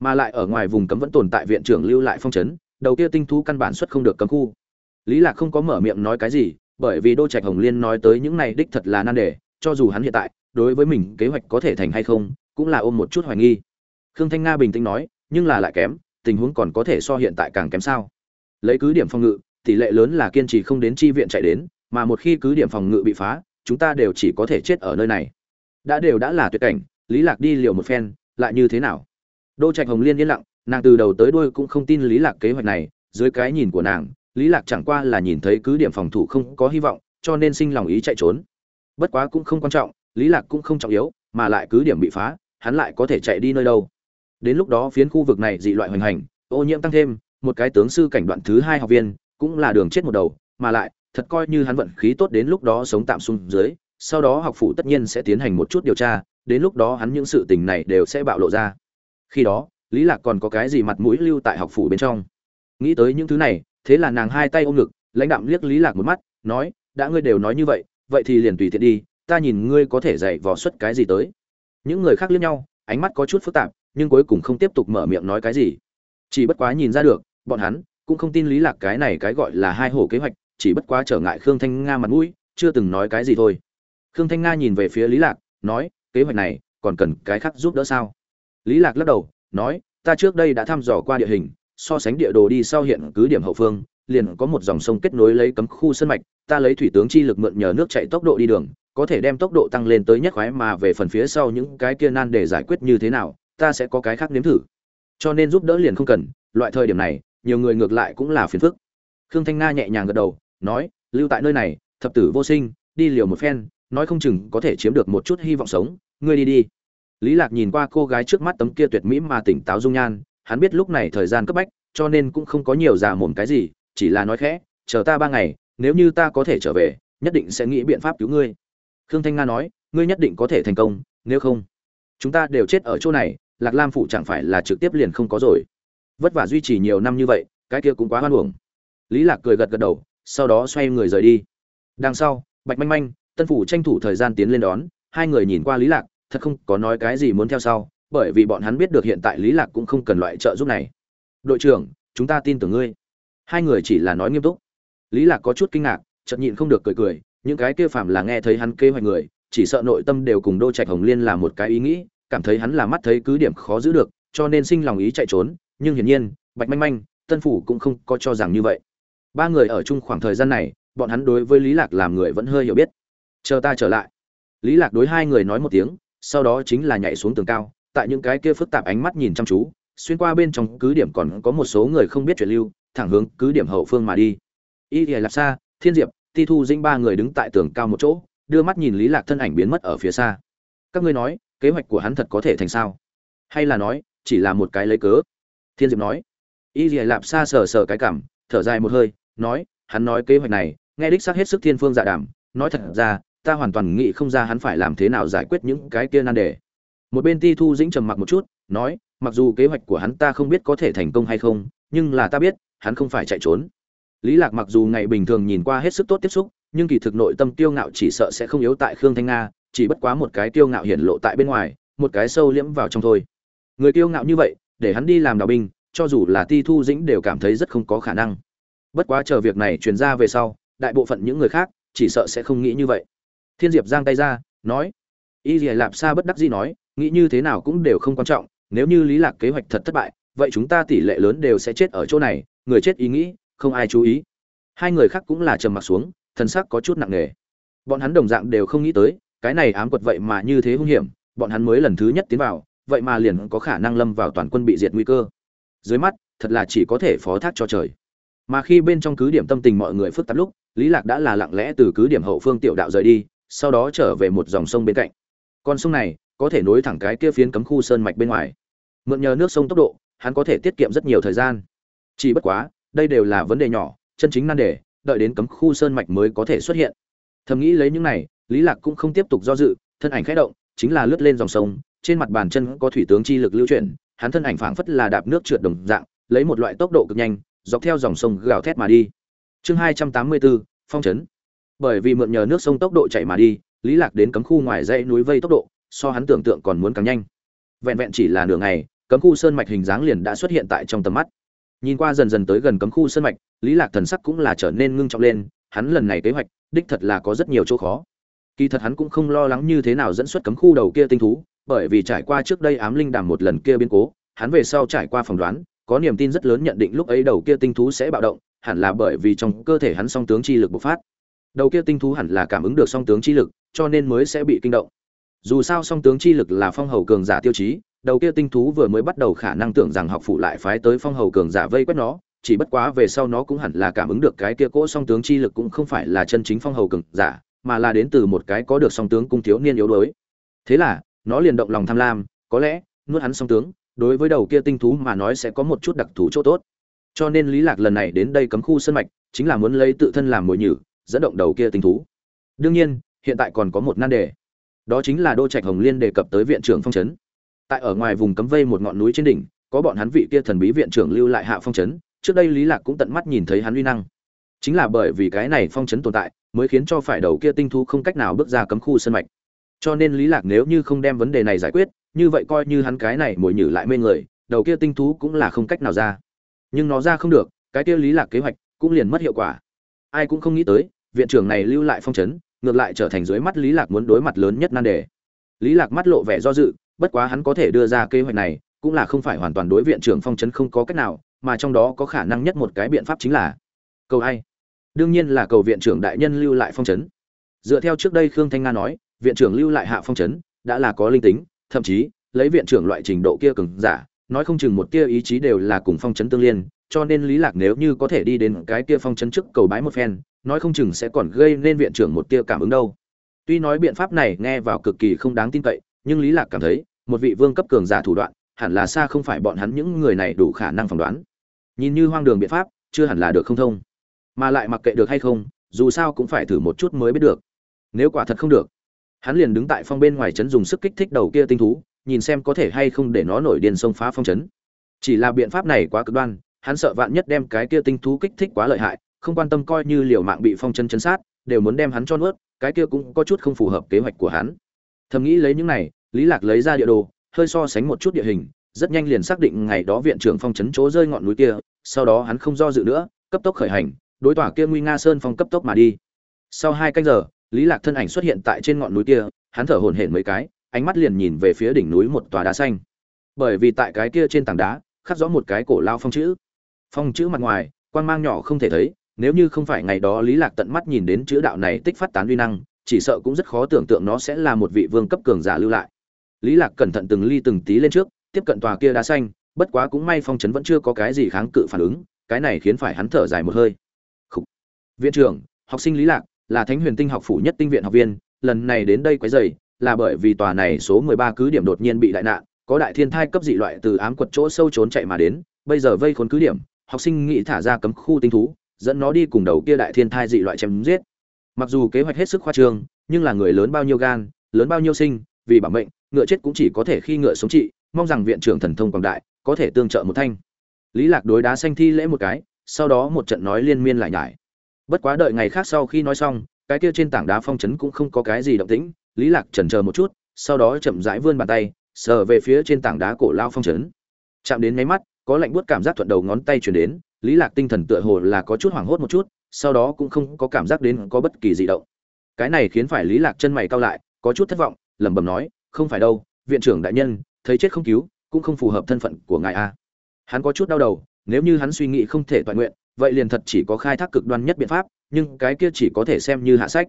Mà lại ở ngoài vùng cấm vẫn tồn tại viện trưởng lưu lại phong trấn đầu kia tinh thú căn bản xuất không được cấm khu. Lý lạc không có mở miệng nói cái gì, bởi vì đô trạch hồng liên nói tới những này đích thật là nan đề, cho dù hắn hiện tại, đối với mình kế hoạch có thể thành hay không, cũng là ôm một chút hoài nghi. Khương thanh nga bình tĩnh nói, nhưng là lại kém, tình huống còn có thể so hiện tại càng kém sao? Lấy cứ điểm phòng ngự, tỷ lệ lớn là kiên trì không đến chi viện chạy đến, mà một khi cứ điểm phòng ngự bị phá, chúng ta đều chỉ có thể chết ở nơi này. Đã đều đã là tuyệt cảnh, lý lạc đi liều một phen, lại như thế nào? Đô trạch hồng liên yên lặng, nàng từ đầu tới đuôi cũng không tin lý lạc kế hoạch này, dưới cái nhìn của nàng, lý lạc chẳng qua là nhìn thấy cứ điểm phòng thủ không có hy vọng, cho nên sinh lòng ý chạy trốn. Bất quá cũng không quan trọng, lý lạc cũng không trọng yếu, mà lại cứ điểm bị phá, hắn lại có thể chạy đi nơi đâu. Đến lúc đó phiến khu vực này dị loại hoành hành, ô nhiễm tăng thêm, một cái tướng sư cảnh đoạn thứ hai học viên, cũng là đường chết một đầu, mà lại, thật coi như hắn vận khí tốt đến lúc đó sống tạm xuống dưới, sau đó học phủ tất nhiên sẽ tiến hành một chút điều tra, đến lúc đó hắn những sự tình này đều sẽ bạo lộ ra khi đó, lý lạc còn có cái gì mặt mũi lưu tại học phủ bên trong? Nghĩ tới những thứ này, thế là nàng hai tay ôm ngực, lãnh đạm liếc lý lạc một mắt, nói, đã ngươi đều nói như vậy vậy thì liền tùy tiện đi, ta nhìn ngươi có thể dạy vò xuất cái gì tới. Những người khác liếc nhau, ánh mắt có chút phức tạp, nhưng cuối cùng không tiếp tục mở miệng nói cái gì. Chỉ bất quá nhìn ra được, bọn hắn cũng không tin lý lạc cái này cái gọi là hai hổ kế hoạch, chỉ bất quá trở ngại khương thanh nga mặt mũi, chưa từng nói cái gì thôi. Khương thanh nga nhìn về phía lý lạc, nói, kế hoạch này còn cần cái khác giúp đỡ sao? Lý lạc lắc đầu, nói, ta trước đây đã thăm dò qua địa hình, so sánh địa đồ đi sau hiện cứ điểm hậu phương, liền có một dòng sông kết nối lấy cấm khu sân mạch, ta lấy thủy tướng chi lực mượn nhờ nước chạy tốc độ đi đường, có thể đem tốc độ tăng lên tới nhất khoái mà về phần phía sau những cái kia nan để giải quyết như thế nào, ta sẽ có cái khác nếm thử. Cho nên giúp đỡ liền không cần, loại thời điểm này, nhiều người ngược lại cũng là phiền phức. Khương thanh nga nhẹ nhàng gật đầu, nói, lưu tại nơi này, thập tử vô sinh, đi liều một phen, nói không chừng có thể chiếm được một chút hy vọng sống, ngươi đi đi lý lạc nhìn qua cô gái trước mắt tấm kia tuyệt mỹ mà tỉnh táo dung nhan, hắn biết lúc này thời gian cấp bách, cho nên cũng không có nhiều giả mồm cái gì, chỉ là nói khẽ, chờ ta ba ngày, nếu như ta có thể trở về, nhất định sẽ nghĩ biện pháp cứu ngươi. Khương thanh nga nói, ngươi nhất định có thể thành công, nếu không, chúng ta đều chết ở chỗ này, lạc lam phụ chẳng phải là trực tiếp liền không có rồi. Vất vả duy trì nhiều năm như vậy, cái kia cũng quá hoan uổng. lý lạc cười gật gật đầu, sau đó xoay người rời đi. Đằng sau, bạch manh manh, tân phủ tranh thủ thời gian tiến lên đón, hai người nhìn qua lý lạc thật không có nói cái gì muốn theo sau, bởi vì bọn hắn biết được hiện tại lý lạc cũng không cần loại trợ giúp này. Đội trưởng, chúng ta tin tưởng ngươi. Hai người chỉ là nói nghiêm túc. Lý lạc có chút kinh ngạc, chợt nhịn không được cười cười, những cái kia phạm là nghe thấy hắn kế hoạch người, chỉ sợ nội tâm đều cùng đô trạch hồng liên là một cái ý nghĩ, cảm thấy hắn là mắt thấy cứ điểm khó giữ được, cho nên sinh lòng ý chạy trốn, nhưng hiển nhiên, bạch manh manh, tân phủ cũng không có cho rằng như vậy. Ba người ở chung khoảng thời gian này, bọn hắn đối với lý lạc làm người vẫn hơi hiểu biết. Chờ ta trở lại. Lý lạc đối hai người nói một tiếng sau đó chính là nhảy xuống tường cao, tại những cái kia phức tạp ánh mắt nhìn chăm chú, xuyên qua bên trong cứ điểm còn có một số người không biết chuyển lưu, thẳng hướng cứ điểm hậu phương mà đi. Y thì lạp xa thiên diệp, ti thu dĩnh ba người đứng tại tường cao một chỗ, đưa mắt nhìn lý lạc thân ảnh biến mất ở phía xa. Các ngươi nói, kế hoạch của hắn thật có thể thành sao? Hay là nói, chỉ là một cái lấy cớ? Thiên diệp nói. Y thì lạp xa sờ sờ cái cảm, thở dài một hơi, nói, hắn nói kế hoạch này, nghe đích xác hết sức thiên phương dạ đảm nói thật ra ta hoàn toàn nghĩ không ra hắn phải làm thế nào giải quyết những cái kia nan đề. Một bên ti thu dĩnh trầm mặc một chút, nói, mặc dù kế hoạch của hắn ta không biết có thể thành công hay không, nhưng là ta biết, hắn không phải chạy trốn. Lý lạc mặc dù ngày bình thường nhìn qua hết sức tốt tiếp xúc, nhưng kỳ thực nội tâm tiêu ngạo chỉ sợ sẽ không yếu tại khương thanh nga, chỉ bất quá một cái tiêu ngạo hiển lộ tại bên ngoài, một cái sâu liễm vào trong thôi. Người tiêu ngạo như vậy, để hắn đi làm đạo binh, cho dù là ti thu dĩnh đều cảm thấy rất không có khả năng. Bất quá chờ việc này truyền ra về sau, đại bộ phận những người khác, chỉ sợ sẽ không nghĩ như vậy thiên diệp giang tay ra, nói, y dìa lạp sa bất đắc dĩ nói, nghĩ như thế nào cũng đều không quan trọng, nếu như lý lạc kế hoạch thật thất bại, vậy chúng ta tỷ lệ lớn đều sẽ chết ở chỗ này, người chết ý nghĩ, không ai chú ý. Hai người khác cũng là trầm mặc xuống thân sắc có chút nặng nề. Bọn hắn đồng dạng đều không nghĩ tới, cái này ám quật vậy mà như thế hung hiểm, bọn hắn mới lần thứ nhất tiến vào, vậy mà liền có khả năng lâm vào toàn quân bị diệt nguy cơ. Dưới mắt, thật là chỉ có thể phó thác cho trời. Mà khi bên trong cứ điểm tâm tình mọi người phức tạp lúc, lý lạc đã là lặng lẽ từ cứ điểm hậu phương tiểu đạo rời đi sau đó trở về một dòng sông bên cạnh. Con sông này có thể nối thẳng cái kia phiến cấm khu sơn mạch bên ngoài. Mượn nhờ nước sông tốc độ, hắn có thể tiết kiệm rất nhiều thời gian. Chỉ bất quá, đây đều là vấn đề nhỏ, chân chính nan đề, đợi đến cấm khu sơn mạch mới có thể xuất hiện. Thầm nghĩ lấy những này, lý lạc cũng không tiếp tục do dự, thân ảnh khẽ động, chính là lướt lên dòng sông, trên mặt bàn chân có thủy tướng chi lực lưu chuyển, hắn thân ảnh phảng phất là đạp nước trượt đồng dạng, lấy một loại tốc độ cực nhanh, dọc theo dòng sông gào thét mà đi. Chương hai trăm tám mươi bốn phong trấn bởi vì mượn nhờ nước sông tốc độ chạy mà đi, lý lạc đến cấm khu ngoài dãy núi vây tốc độ, so hắn tưởng tượng còn muốn càng nhanh. Vẹn vẹn chỉ là nửa ngày, cấm khu sơn mạch hình dáng liền đã xuất hiện tại trong tầm mắt. Nhìn qua dần dần tới gần cấm khu sơn mạch, lý lạc thần sắc cũng là trở nên ngưng trọng lên, hắn lần này kế hoạch, đích thật là có rất nhiều chỗ khó. Kỳ thật hắn cũng không lo lắng như thế nào dẫn xuất cấm khu đầu kia tinh thú, bởi vì trải qua trước đây ám linh đàm một lần kia biến cố, hắn về sau trải qua phỏng đoán, có niềm tin rất lớn nhận định lúc ấy đầu kia tinh thú sẽ bạo động, hẳn là bởi vì trong cơ thể hắn song tướng chi lực bộc phát đầu kia tinh thú hẳn là cảm ứng được song tướng chi lực, cho nên mới sẽ bị kinh động. Dù sao song tướng chi lực là phong hầu cường giả tiêu chí, đầu kia tinh thú vừa mới bắt đầu khả năng tưởng rằng học phụ lại phái tới phong hầu cường giả vây quét nó, chỉ bất quá về sau nó cũng hẳn là cảm ứng được cái kia cỗ song tướng chi lực cũng không phải là chân chính phong hầu cường giả, mà là đến từ một cái có được song tướng cung thiếu niên yếu đuối. Thế là, nó liền động lòng tham lam, có lẽ, nuốt hắn song tướng, đối với đầu kia tinh thú mà nói sẽ có một chút đặc thù chỗ tốt. Cho nên lý lạc lần này đến đây cấm khu sân mạch, chính là muốn lấy tự thân làm mồi nhử dẫn động đầu kia tinh thú. Đương nhiên, hiện tại còn có một nan đề. Đó chính là đô trạch hồng liên đề cập tới viện trưởng phong trấn tại ở ngoài vùng cấm vây một ngọn núi trên đỉnh, có bọn hắn vị kia thần bí viện trưởng lưu lại hạ phong trấn trước đây lý lạc cũng tận mắt nhìn thấy hắn uy năng. Chính là bởi vì cái này phong trấn tồn tại, mới khiến cho phải đầu kia tinh thú không cách nào bước ra cấm khu sân mạch. Cho nên lý lạc nếu như không đem vấn đề này giải quyết, như vậy coi như hắn cái này mồi nhử lại mê người, đầu kia tinh thú cũng là không cách nào ra. Nhưng nó ra không được, cái kia lý lạc kế hoạch cũng liền mất hiệu quả. Ai cũng không nghĩ tới viện trưởng này lưu lại phong trấn ngược lại trở thành dưới mắt lý lạc muốn đối mặt lớn nhất nan đề. Lý lạc mắt lộ vẻ do dự, bất quá hắn có thể đưa ra kế hoạch này, cũng là không phải hoàn toàn đối viện trưởng phong trấn không có cách nào, mà trong đó có khả năng nhất một cái biện pháp chính là cầu ai? Đương nhiên là cầu viện trưởng đại nhân lưu lại phong trấn dựa theo trước đây khương thanh nga nói, viện trưởng lưu lại hạ phong trấn đã là có linh tính, thậm chí, lấy viện trưởng loại trình độ kia cường giả, nói không chừng một tia ý chí đều là cùng phong trấn tương liên, cho nên lý lạc nếu như có thể đi đến cái kia phong trấn trước cầu bái một phen nói không chừng sẽ còn gây nên viện trưởng một tia cảm ứng đâu. Tuy nói biện pháp này nghe vào cực kỳ không đáng tin cậy, nhưng lý lạc cảm thấy, một vị vương cấp cường giả thủ đoạn, hẳn là xa không phải bọn hắn những người này đủ khả năng phỏng đoán. Nhìn như hoang đường biện pháp, chưa hẳn là được không thông. Mà lại mặc kệ được hay không, dù sao cũng phải thử một chút mới biết được. Nếu quả thật không được, hắn liền đứng tại phong bên ngoài trấn dùng sức kích thích đầu kia tinh thú, nhìn xem có thể hay không để nó nổi điên xông phá phong trấn. Chỉ là biện pháp này quá cực đoan, hắn sợ vạn nhất đem cái kia tinh thú kích thích quá lợi hại không quan tâm coi như liều mạng bị phong chân chấn sát, đều muốn đem hắn cho nuốt, cái kia cũng có chút không phù hợp kế hoạch của hắn. Thầm nghĩ lấy những này, lý lạc lấy ra địa đồ, hơi so sánh một chút địa hình, rất nhanh liền xác định ngày đó viện trưởng phong trấn chỗ rơi ngọn núi kia, sau đó hắn không do dự nữa, cấp tốc khởi hành, đối tỏa kia nguy nga sơn phong cấp tốc mà đi. Sau hai canh giờ, lý lạc thân ảnh xuất hiện tại trên ngọn núi kia, hắn thở hổn hển mấy cái, ánh mắt liền nhìn về phía đỉnh núi một tòa đá xanh. Bởi vì tại cái kia trên tảng đá, khắc rõ một cái cổ lao phong chữ. Phong chữ mặt ngoài, quang mang nhỏ không thể thấy nếu như không phải ngày đó lý lạc tận mắt nhìn đến chữ đạo này tích phát tán uy năng, chỉ sợ cũng rất khó tưởng tượng nó sẽ là một vị vương cấp cường giả lưu lại lý lạc cẩn thận từng ly từng tí lên trước, tiếp cận tòa kia đá xanh, bất quá cũng may phong trấn vẫn chưa có cái gì kháng cự phản ứng, cái này khiến phải hắn thở dài một hơi Khủ. viện trưởng, học sinh lý lạc, là thánh huyền tinh học phủ nhất tinh viện học viên, lần này đến đây quấy rầy, là bởi vì tòa này số 13 cứ điểm đột nhiên bị đại nạn, có đại thiên thai cấp dị loại từ ám quật chỗ sâu trốn chạy mà đến, bây giờ vây khốn cứ điểm, học sinh nghĩ thả ra cấm khu tinh thú dẫn nó đi cùng đầu kia đại thiên thai dị loại chém giết. Mặc dù kế hoạch hết sức khoa trương, nhưng là người lớn bao nhiêu gan, lớn bao nhiêu sinh, vì bảo mệnh, ngựa chết cũng chỉ có thể khi ngựa sống trị, mong rằng viện trưởng thần thông quảng đại, có thể tương trợ một thanh. Lý lạc đối đá xanh thi lễ một cái, sau đó một trận nói liên miên lại nhải. Bất quá đợi ngày khác sau khi nói xong, cái kia trên tảng đá phong trấn cũng không có cái gì động tĩnh, lý lạc chần chờ một chút, sau đó chậm rãi vươn bàn tay, sờ về phía trên tảng đá cổ lao phong trấn chạm đến mấy mắt, có lạnh buốt cảm giác thuận đầu ngón tay truyền đến lý lạc tinh thần tựa hồ là có chút hoảng hốt một chút, sau đó cũng không có cảm giác đến có bất kỳ gì động. Cái này khiến phải lý lạc chân mày cau lại, có chút thất vọng, lẩm bẩm nói, không phải đâu, viện trưởng đại nhân, thấy chết không cứu, cũng không phù hợp thân phận của ngài a. Hắn có chút đau đầu, nếu như hắn suy nghĩ không thể toàn nguyện, vậy liền thật chỉ có khai thác cực đoan nhất biện pháp, nhưng cái kia chỉ có thể xem như hạ sách.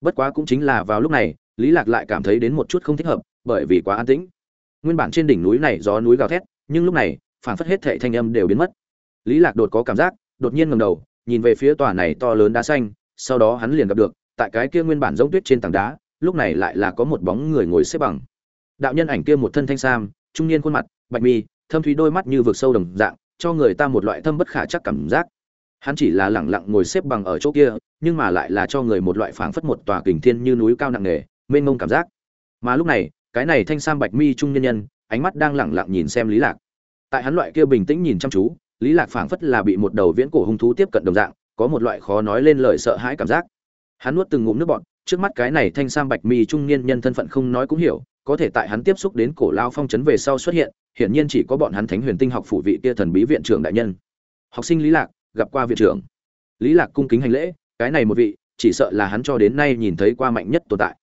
Bất quá cũng chính là vào lúc này, lý lạc lại cảm thấy đến một chút không thích hợp, bởi vì quá an tĩnh. Nguyên bản trên đỉnh núi này gió núi gào thét, nhưng lúc này phản phất hết thệ thanh âm đều biến mất lý lạc đột có cảm giác, đột nhiên ngẩng đầu, nhìn về phía tòa này to lớn đá xanh, sau đó hắn liền gặp được, tại cái kia nguyên bản giống tuyết trên tảng đá, lúc này lại là có một bóng người ngồi xếp bằng. Đạo nhân ảnh kia một thân thanh sam, trung niên khuôn mặt, bạch mi, thâm thúy đôi mắt như vực sâu đồng dạng, cho người ta một loại thâm bất khả chắc cảm giác. Hắn chỉ là lẳng lặng ngồi xếp bằng ở chỗ kia, nhưng mà lại là cho người một loại phảng phất một tòa kình thiên như núi cao nặng nề, mênh mông cảm giác. Mà lúc này, cái này thanh sam bạch mi trung nhân nhân, ánh mắt đang lẳng lặng nhìn xem lý lạc. Tại hắn loại kia bình tĩnh nhìn chăm chú lý lạc phảng phất là bị một đầu viễn cổ hung thú tiếp cận đồng dạng, có một loại khó nói lên lời sợ hãi cảm giác. Hắn nuốt từng ngụm nước bọt, trước mắt cái này thanh sam bạch mi trung niên nhân thân phận không nói cũng hiểu, có thể tại hắn tiếp xúc đến cổ lao phong trấn về sau xuất hiện, hiển nhiên chỉ có bọn hắn thánh huyền tinh học phủ vị kia thần bí viện trưởng đại nhân. Học sinh lý lạc, gặp qua viện trưởng. Lý lạc cung kính hành lễ, cái này một vị, chỉ sợ là hắn cho đến nay nhìn thấy qua mạnh nhất tồn tại.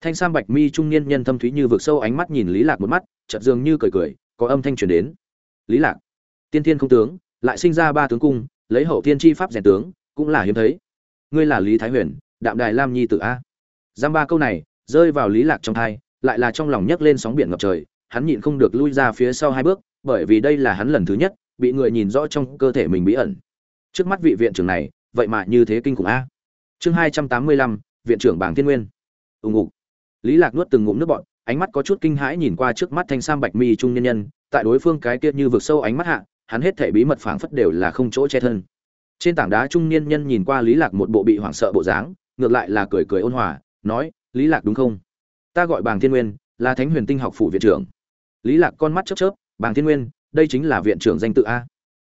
Thanh sam bạch mi trung niên nhân thâm thúy như vực sâu ánh mắt nhìn lý lạc một mắt, chợt dường như cười cười, có âm thanh truyền đến. Lý lạc tiên thiên không tướng, lại sinh ra ba tướng cung, lấy hậu tiên chi pháp rèn tướng, cũng là hiếm thấy. Ngươi là lý thái huyền, đạm đài lam nhi tử a. Giam ba câu này, rơi vào lý lạc trong thai, lại là trong lòng nhấc lên sóng biển ngập trời, hắn nhịn không được lui ra phía sau hai bước, bởi vì đây là hắn lần thứ nhất, bị người nhìn rõ trong cơ thể mình bí ẩn. Trước mắt vị viện trưởng này, vậy mà như thế kinh khủng a. Chương hai trăm tám mươi lăm, viện trưởng bảng thiên nguyên. Ùng ục. Lý lạc nuốt từng ngụm nước bọt, ánh mắt có chút kinh hãi nhìn qua trước mắt thanh sam bạch mi trung nhân nhân, tại đối phương cái kia như vực sâu ánh mắt hạ hắn hết thể bí mật phảng phất đều là không chỗ che thân. Trên tảng đá trung niên nhân nhìn qua lý lạc một bộ bị hoảng sợ bộ dáng, ngược lại là cười cười ôn hòa, nói, lý lạc đúng không? Ta gọi bàng thiên nguyên, là thánh huyền tinh học phủ viện trưởng. Lý lạc con mắt chớp chớp, bàng thiên nguyên, đây chính là viện trưởng danh tự a.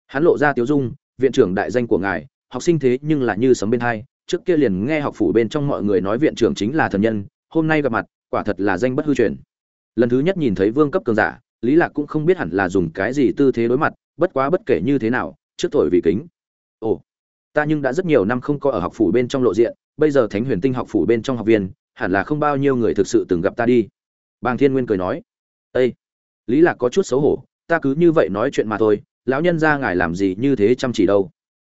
Hắn lộ ra tiếu dung, viện trưởng đại danh của ngài, học sinh thế nhưng là như sấm bên hai, trước kia liền nghe học phủ bên trong mọi người nói viện trưởng chính là thần nhân, hôm nay gặp mặt, quả thật là danh bất hư truyền. Lần thứ nhất nhìn thấy vương cấp cường giả, lý lạc cũng không biết hẳn là dùng cái gì tư thế đối mặt bất quá bất kể như thế nào, trước tuổi vì kính. Ồ, ta nhưng đã rất nhiều năm không có ở học phủ bên trong lộ diện, bây giờ thánh huyền tinh học phủ bên trong học viên, hẳn là không bao nhiêu người thực sự từng gặp ta đi. Bàng thiên nguyên cười nói ây lý lạc có chút xấu hổ, ta cứ như vậy nói chuyện mà thôi, lão nhân gia ngài làm gì như thế chăm chỉ đâu?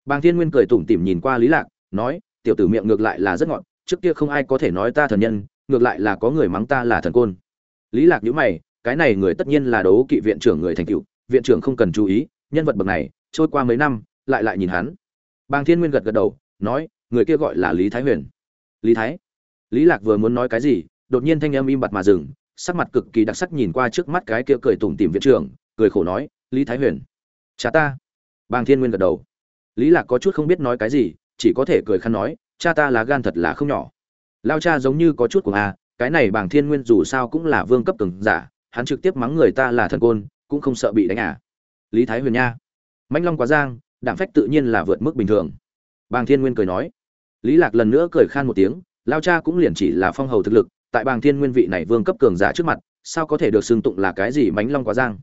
Bàng thiên nguyên cười tủm tỉm nhìn qua lý lạc, nói, tiểu tử miệng ngược lại là rất ngọn trước kia không ai có thể nói ta thần nhân, ngược lại là có người mắng ta là thần côn. Lý lạc nhíu mày, cái này người tất nhiên là đấu kỵ viện trưởng người thành cựu viện trưởng không cần chú ý nhân vật bậc này, trôi qua mấy năm, lại lại nhìn hắn. Bàng thiên nguyên gật gật đầu, nói, người kia gọi là lý thái huyền. Lý thái? Lý lạc vừa muốn nói cái gì, đột nhiên thanh âm im bặt mà dừng, sắc mặt cực kỳ đặc sắc nhìn qua trước mắt cái kia cười tủm tỉm viện trưởng, cười khổ nói, lý thái huyền, cha ta. Bàng thiên nguyên gật đầu. Lý lạc có chút không biết nói cái gì, chỉ có thể cười khăn nói, cha ta là gan thật là không nhỏ. Lao cha giống như có chút của a cái này bàng thiên nguyên dù sao cũng là vương cấp từng giả, hắn trực tiếp mắng người ta là thần côn, cũng không sợ bị đánh à lý thái huyền nha. Mãnh long quá giang, đạm phách tự nhiên là vượt mức bình thường. Bàng thiên nguyên cười nói. Lý lạc lần nữa cười khan một tiếng, lao cha cũng liền chỉ là phong hầu thực lực, tại bàng thiên nguyên vị này vương cấp cường giả trước mặt, sao có thể được xưng tụng là cái gì mãnh long quá giang?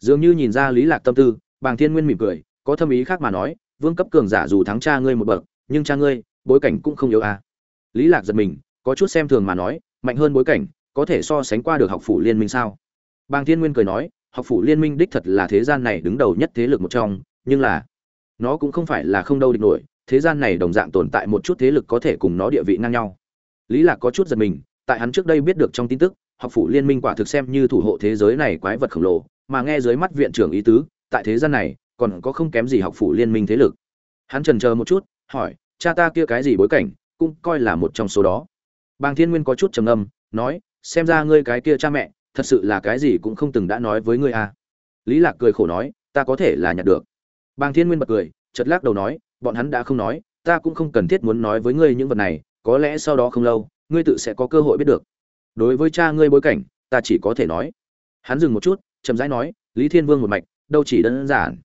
Dường như nhìn ra lý lạc tâm tư, bàng thiên nguyên mỉm cười, có thâm ý khác mà nói, vương cấp cường giả dù thắng cha ngươi một bậc, nhưng cha ngươi, bối cảnh cũng không yếu à. Lý lạc giật mình, có chút xem thường mà nói, mạnh hơn bối cảnh, có thể so sánh qua được học phủ liên minh sao? Bàng thiên nguyên cười nói học phủ liên minh đích thật là thế gian này đứng đầu nhất thế lực một trong, nhưng là, nó cũng không phải là không đâu địch nổi, thế gian này đồng dạng tồn tại một chút thế lực có thể cùng nó địa vị ngang nhau. Lý lạc có chút giật mình, tại hắn trước đây biết được trong tin tức, học phủ liên minh quả thực xem như thủ hộ thế giới này quái vật khổng lồ, mà nghe dưới mắt viện trưởng ý tứ, tại thế gian này, còn có không kém gì học phủ liên minh thế lực. Hắn trần chờ một chút, hỏi, cha ta kia cái gì bối cảnh, cũng coi là một trong số đó. Bàng thiên nguyên có chút trầm ngâm, nói, xem ra ngươi cái kia cha mẹ thật sự là cái gì cũng không từng đã nói với ngươi à. Lý lạc cười khổ nói, ta có thể là nhặt được. Bàng thiên nguyên bật cười chật lắc đầu nói, bọn hắn đã không nói, ta cũng không cần thiết muốn nói với ngươi những vật này, có lẽ sau đó không lâu, ngươi tự sẽ có cơ hội biết được. Đối với cha ngươi bối cảnh, ta chỉ có thể nói. Hắn dừng một chút, chậm rãi nói, lý thiên vương một mạch, đâu chỉ đơn giản.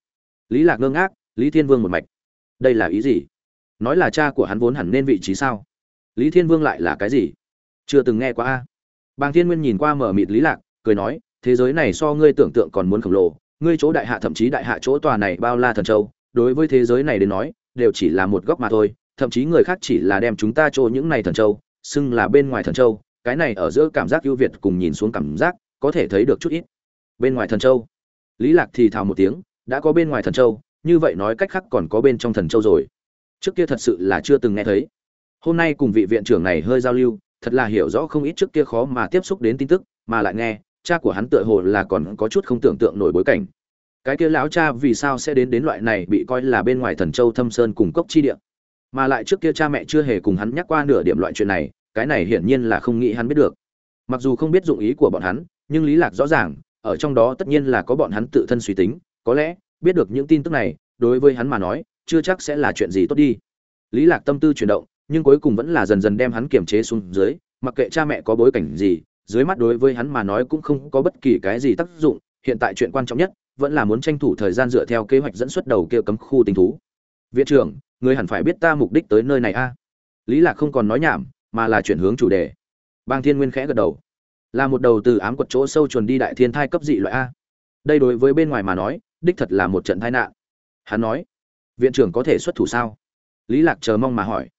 Lý lạc ngơ ngác, lý thiên vương một mạch. Đây là ý gì? Nói là cha của hắn vốn hẳn nên vị trí sao? Lý thiên vương lại là cái gì? Chưa từng nghe qua a bàng thiên nguyên nhìn qua mở mịt lý lạc, cười nói, thế giới này so ngươi tưởng tượng còn muốn khổng lồ, ngươi chỗ đại hạ thậm chí đại hạ chỗ tòa này bao la thần châu, đối với thế giới này đến nói, đều chỉ là một góc mà thôi, thậm chí người khác chỉ là đem chúng ta chỗ những này thần châu, xưng là bên ngoài thần châu, cái này ở giữa cảm giác ưu việt cùng nhìn xuống cảm giác, có thể thấy được chút ít. Bên ngoài thần châu? Lý lạc thì thào một tiếng, đã có bên ngoài thần châu, như vậy nói cách khác còn có bên trong thần châu rồi. Trước kia thật sự là chưa từng nghe thấy. Hôm nay cùng vị viện trưởng này hơi giao lưu thật là hiểu rõ không ít trước kia khó mà tiếp xúc đến tin tức, mà lại nghe, cha của hắn tựa hồ là còn có chút không tưởng tượng nổi bối cảnh. Cái kia lão cha vì sao sẽ đến đến loại này bị coi là bên ngoài thần châu thâm sơn cùng cốc chi địa? Mà lại trước kia cha mẹ chưa hề cùng hắn nhắc qua nửa điểm loại chuyện này, cái này hiển nhiên là không nghĩ hắn biết được. Mặc dù không biết dụng ý của bọn hắn, nhưng lý lạc rõ ràng, ở trong đó tất nhiên là có bọn hắn tự thân suy tính, có lẽ, biết được những tin tức này, đối với hắn mà nói, chưa chắc sẽ là chuyện gì tốt đi. Lý lạc tâm tư chuyển động nhưng cuối cùng vẫn là dần dần đem hắn kiềm chế xuống dưới, mặc kệ cha mẹ có bối cảnh gì, dưới mắt đối với hắn mà nói cũng không có bất kỳ cái gì tác dụng, hiện tại chuyện quan trọng nhất vẫn là muốn tranh thủ thời gian dựa theo kế hoạch dẫn xuất đầu kia cấm khu tinh thú. Viện trưởng, người hẳn phải biết ta mục đích tới nơi này a. À? Lý lạc không còn nói nhảm, mà là chuyển hướng chủ đề. Bang thiên nguyên khẽ gật đầu. Là một đầu từ ám quật chỗ sâu chuồn đi đại thiên thai cấp dị loại a. Đây đối với bên ngoài mà nói, đích thật là một trận tai nạn. Hắn nói, viện trưởng có thể xuất thủ sao? Lý lạc chờ mong mà hỏi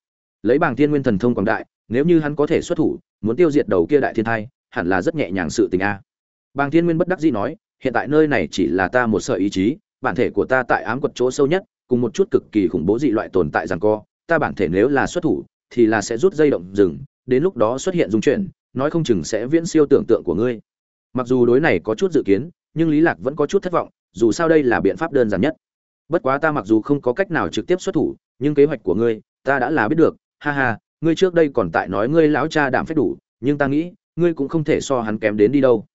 lấy bảng thiên nguyên thần thông quảng đại, nếu như hắn có thể xuất thủ, muốn tiêu diệt đầu kia đại thiên thai, hẳn là rất nhẹ nhàng sự tình a. Bàng thiên nguyên bất đắc dĩ nói, hiện tại nơi này chỉ là ta một sợi ý chí, bản thể của ta tại ám quật chỗ sâu nhất, cùng một chút cực kỳ khủng bố dị loại tồn tại rằng co, ta bản thể nếu là xuất thủ, thì là sẽ rút dây động rừng, đến lúc đó xuất hiện dung chuyển, nói không chừng sẽ viễn siêu tưởng tượng của ngươi. Mặc dù đối này có chút dự kiến, nhưng lý lạc vẫn có chút thất vọng, dù sao đây là biện pháp đơn giản nhất. Bất quá ta mặc dù không có cách nào trực tiếp xuất thủ, nhưng kế hoạch của ngươi, ta đã là biết được ha ha, ngươi trước đây còn tại nói ngươi lão cha đảm phép đủ, nhưng ta nghĩ, ngươi cũng không thể so hắn kém đến đi đâu.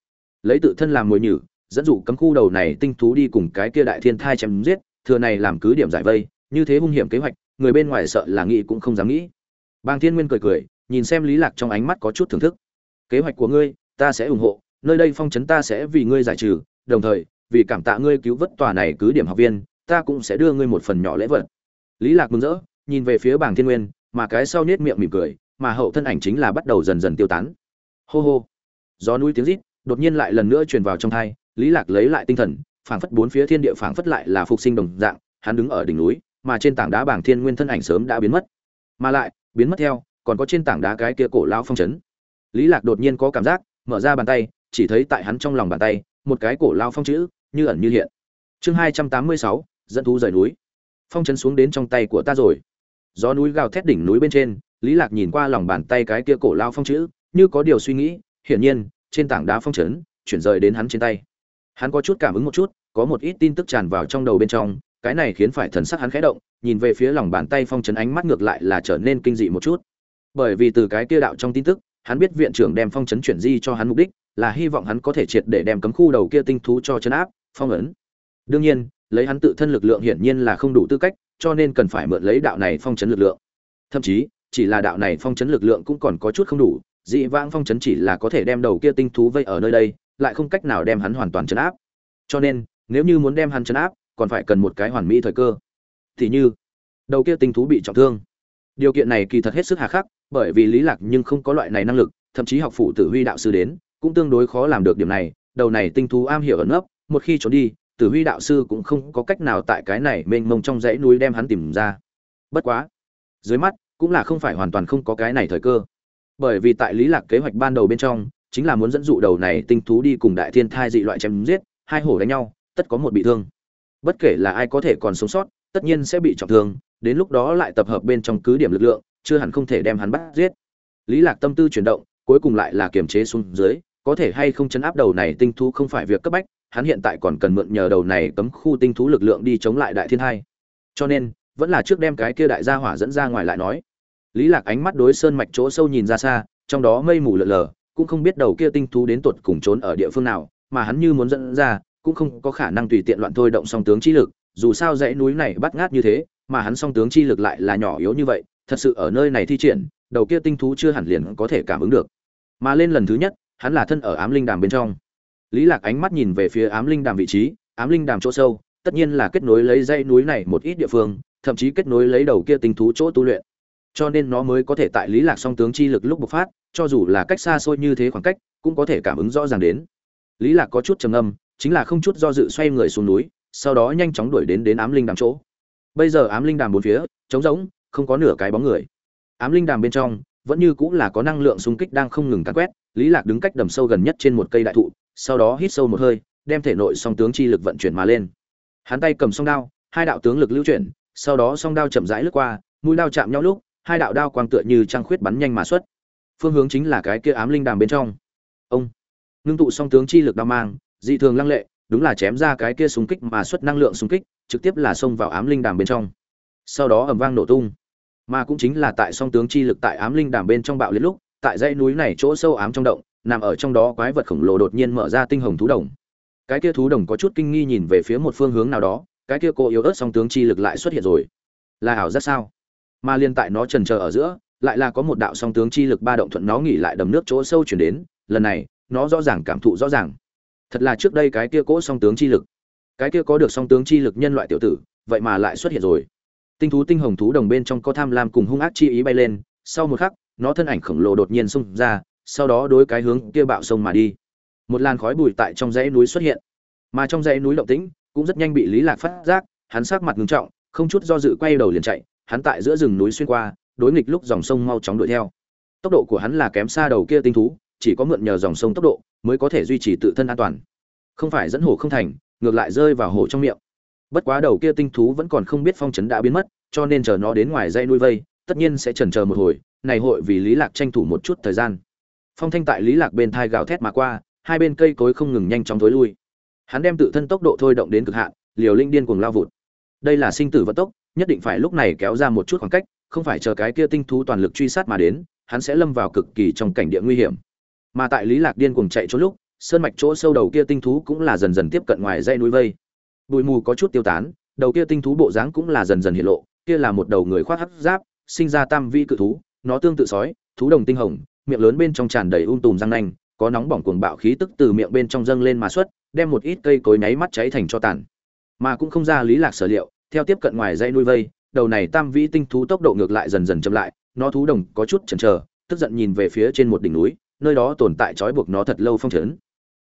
Lấy tự thân làm mồi nhử, dẫn dụ cấm khu đầu này tinh thú đi cùng cái kia đại thiên thai chém giết, thừa này làm cứ điểm giải vây, như thế hung hiểm kế hoạch, người bên ngoài sợ là nghĩ cũng không dám nghĩ. Bàng thiên nguyên cười cười, nhìn xem lý lạc trong ánh mắt có chút thưởng thức. Kế hoạch của ngươi, ta sẽ ủng hộ, nơi đây phong trấn ta sẽ vì ngươi giải trừ, đồng thời, vì cảm tạ ngươi cứu vớt tòa này cứ điểm học viên, ta cũng sẽ đưa ngươi một phần nhỏ lễ vật. Lý lạc mừng rỡ, nhìn về phía bàng thiên nguyên mà cái sau nết miệng mỉm cười, mà hậu thân ảnh chính là bắt đầu dần dần tiêu tán. Hô hô. Gió núi tiếng rít, đột nhiên lại lần nữa truyền vào trong thai, lý lạc lấy lại tinh thần, phảng phất bốn phía thiên địa phảng phất lại là phục sinh đồng dạng, hắn đứng ở đỉnh núi, mà trên tảng đá bảng thiên nguyên thân ảnh sớm đã biến mất. Mà lại, biến mất theo, còn có trên tảng đá cái kia cổ lão phong chấn. Lý lạc đột nhiên có cảm giác, mở ra bàn tay, chỉ thấy tại hắn trong lòng bàn tay, một cái cổ lão phong chữ, như ẩn như hiện. Chương hai trăm tám mươi sáu, dẫn thú rời núi. Phong chấn xuống đến trong tay của ta rồi gió núi gào thét đỉnh núi bên trên, lý lạc nhìn qua lòng bàn tay cái kia cổ lao phong chữ, như có điều suy nghĩ, hiển nhiên, trên tảng đá phong chấn, chuyển rời đến hắn trên tay. Hắn có chút cảm ứng một chút, có một ít tin tức tràn vào trong đầu bên trong, cái này khiến phải thần sắc hắn khẽ động, nhìn về phía lòng bàn tay phong chấn ánh mắt ngược lại là trở nên kinh dị một chút. Bởi vì từ cái kia đạo trong tin tức, hắn biết viện trưởng đem phong chấn chuyển di cho hắn mục đích, là hy vọng hắn có thể triệt để đem cấm khu đầu kia tinh thú cho chấn áp, phong ấn. Đương nhiên lấy hắn tự thân lực lượng hiển nhiên là không đủ tư cách, cho nên cần phải mượn lấy đạo này phong chấn lực lượng. Thậm chí, chỉ là đạo này phong chấn lực lượng cũng còn có chút không đủ, dị vãng phong chấn chỉ là có thể đem đầu kia tinh thú vây ở nơi đây, lại không cách nào đem hắn hoàn toàn chấn áp. Cho nên, nếu như muốn đem hắn chấn áp, còn phải cần một cái hoàn mỹ thời cơ. Thì như, đầu kia tinh thú bị trọng thương. Điều kiện này kỳ thật hết sức hà khắc, bởi vì lý lạc nhưng không có loại này năng lực, thậm chí học phụ tử huy đạo sư đến, cũng tương đối khó làm được điểm này. Đầu này tinh thú am hiểu ẩn nấp, một khi trốn đi tử huy đạo sư cũng không có cách nào tại cái này mênh mông trong dãy núi đem hắn tìm ra. Bất quá, dưới mắt, cũng là không phải hoàn toàn không có cái này thời cơ. Bởi vì tại lý lạc kế hoạch ban đầu bên trong, chính là muốn dẫn dụ đầu này tinh thú đi cùng đại thiên thai dị loại chém giết, hai hổ đánh nhau, tất có một bị thương. Bất kể là ai có thể còn sống sót, tất nhiên sẽ bị trọng thương, đến lúc đó lại tập hợp bên trong cứ điểm lực lượng, chưa hẳn không thể đem hắn bắt giết. Lý lạc tâm tư chuyển động, cuối cùng lại là kiềm chế xuống dưới, có thể hay không chấn áp đầu này tinh thú không phải việc cấp bách hắn hiện tại còn cần mượn nhờ đầu này cấm khu tinh thú lực lượng đi chống lại đại thiên hai. Cho nên, vẫn là trước đem cái kia đại gia hỏa dẫn ra ngoài lại nói. Lý lạc ánh mắt đối sơn mạch chỗ sâu nhìn ra xa, trong đó mây mù lờ lờ cũng không biết đầu kia tinh thú đến tuột cùng trốn ở địa phương nào, mà hắn như muốn dẫn ra, cũng không có khả năng tùy tiện loạn thôi động song tướng chi lực, dù sao dãy núi này bắt ngát như thế, mà hắn song tướng chi lực lại là nhỏ yếu như vậy, thật sự ở nơi này thi triển, đầu kia tinh thú chưa hẳn liền có thể cảm ứng được. Mà lên lần thứ nhất, hắn là thân ở ám linh đàm bên trong lý lạc ánh mắt nhìn về phía ám linh đàm vị trí, ám linh đàm chỗ sâu, tất nhiên là kết nối lấy dãy núi này một ít địa phương, thậm chí kết nối lấy đầu kia tinh thú chỗ tu luyện. Cho nên nó mới có thể tại lý lạc song tướng chi lực lúc bộc phát, cho dù là cách xa xôi như thế khoảng cách, cũng có thể cảm ứng rõ ràng đến. Lý lạc có chút trầm âm chính là không chút do dự xoay người xuống núi, sau đó nhanh chóng đuổi đến đến ám linh đàm chỗ. Bây giờ ám linh đàm bốn phía, trống rỗng, không có nửa cái bóng người. Ám linh đàm bên trong, vẫn như cũng là có năng lượng xung kích đang không ngừng càn quét, lý lạc đứng cách đầm sâu gần nhất trên một cây đại thụ sau đó hít sâu một hơi, đem thể nội song tướng chi lực vận chuyển mà lên. Hắn tay cầm song đao, hai đạo tướng lực lưu chuyển, sau đó song đao chậm rãi lướt qua, mũi đao chạm nhau lúc, hai đạo đao quang tựa như trăng khuyết bắn nhanh mà xuất. Phương hướng chính là cái kia ám linh đàm bên trong. Ông! Ngưng tụ song tướng chi lực đao mang, dị thường lăng lệ, đúng là chém ra cái kia súng kích mà xuất năng lượng súng kích, trực tiếp là xông vào ám linh đàm bên trong. Sau đó ầm vang nổ tung. Mà cũng chính là tại song tướng chi lực tại ám linh đàm bên trong bạo liệt lúc, tại dãy núi này chỗ sâu ám trong động nằm ở trong đó quái vật khổng lồ đột nhiên mở ra tinh hồng thú đồng. Cái kia thú đồng có chút kinh nghi nhìn về phía một phương hướng nào đó, cái kia cô yếu ớt song tướng chi lực lại xuất hiện rồi. Là ảo giác sao? Mà liên tại nó trần chờ ở giữa, lại là có một đạo song tướng chi lực ba động thuận nó nghỉ lại đầm nước chỗ sâu chuyển đến, lần này, nó rõ ràng cảm thụ rõ ràng. Thật là trước đây cái kia cỗ song tướng chi lực. Cái kia có được song tướng chi lực nhân loại tiểu tử, vậy mà lại xuất hiện rồi. Tinh thú tinh hồng thú đồng bên trong có tham lam cùng hung ác chi ý bay lên, sau một khắc, nó thân ảnh khổng lồ đột nhiên xung ra sau đó đối cái hướng kia bạo sông mà đi. Một làn khói bụi tại trong dãy núi xuất hiện. Mà trong dãy núi động tĩnh cũng rất nhanh bị lý lạc phát giác, hắn sắc mặt ngưng trọng, không chút do dự quay đầu liền chạy, hắn tại giữa rừng núi xuyên qua, đối nghịch lúc dòng sông mau chóng đuổi theo. Tốc độ của hắn là kém xa đầu kia tinh thú, chỉ có mượn nhờ dòng sông tốc độ mới có thể duy trì tự thân an toàn. Không phải dẫn hổ không thành, ngược lại rơi vào hổ trong miệng. Bất quá đầu kia tinh thú vẫn còn không biết phong trấn đã biến mất, cho nên chờ nó đến ngoài dây nuôi vây, tất nhiên sẽ chần chờ một hồi, này hội vì lý lạc tranh thủ một chút thời gian phong thanh tại lý lạc bên thai gào thét mà qua, hai bên cây cối không ngừng nhanh chóng thối lui. Hắn đem tự thân tốc độ thôi động đến cực hạn, liều linh điên cuồng lao vụt. Đây là sinh tử vận tốc, nhất định phải lúc này kéo ra một chút khoảng cách, không phải chờ cái kia tinh thú toàn lực truy sát mà đến, hắn sẽ lâm vào cực kỳ trong cảnh địa nguy hiểm. Mà tại lý lạc điên cuồng chạy trốn lúc, sơn mạch chỗ sâu đầu kia tinh thú cũng là dần dần tiếp cận ngoài dãy núi vây. Bụi mù có chút tiêu tán, đầu kia tinh thú bộ dáng cũng là dần dần hiện lộ, kia là một đầu người khoác hắc giáp, sinh ra tam vi cự thú, nó tương tự sói, thú đồng tinh hồng miệng lớn bên trong tràn đầy um tùm răng nanh, có nóng bỏng cuồng bạo khí tức từ miệng bên trong dâng lên mà xuất, đem một ít cây cối nháy mắt cháy thành cho tàn. Mà cũng không ra lý lạc sở liệu, theo tiếp cận ngoài dãy nuôi vây, đầu này tam vĩ tinh thú tốc độ ngược lại dần dần chậm lại, nó thú đồng có chút chần chờ, tức giận nhìn về phía trên một đỉnh núi, nơi đó tồn tại trói buộc nó thật lâu phong trấn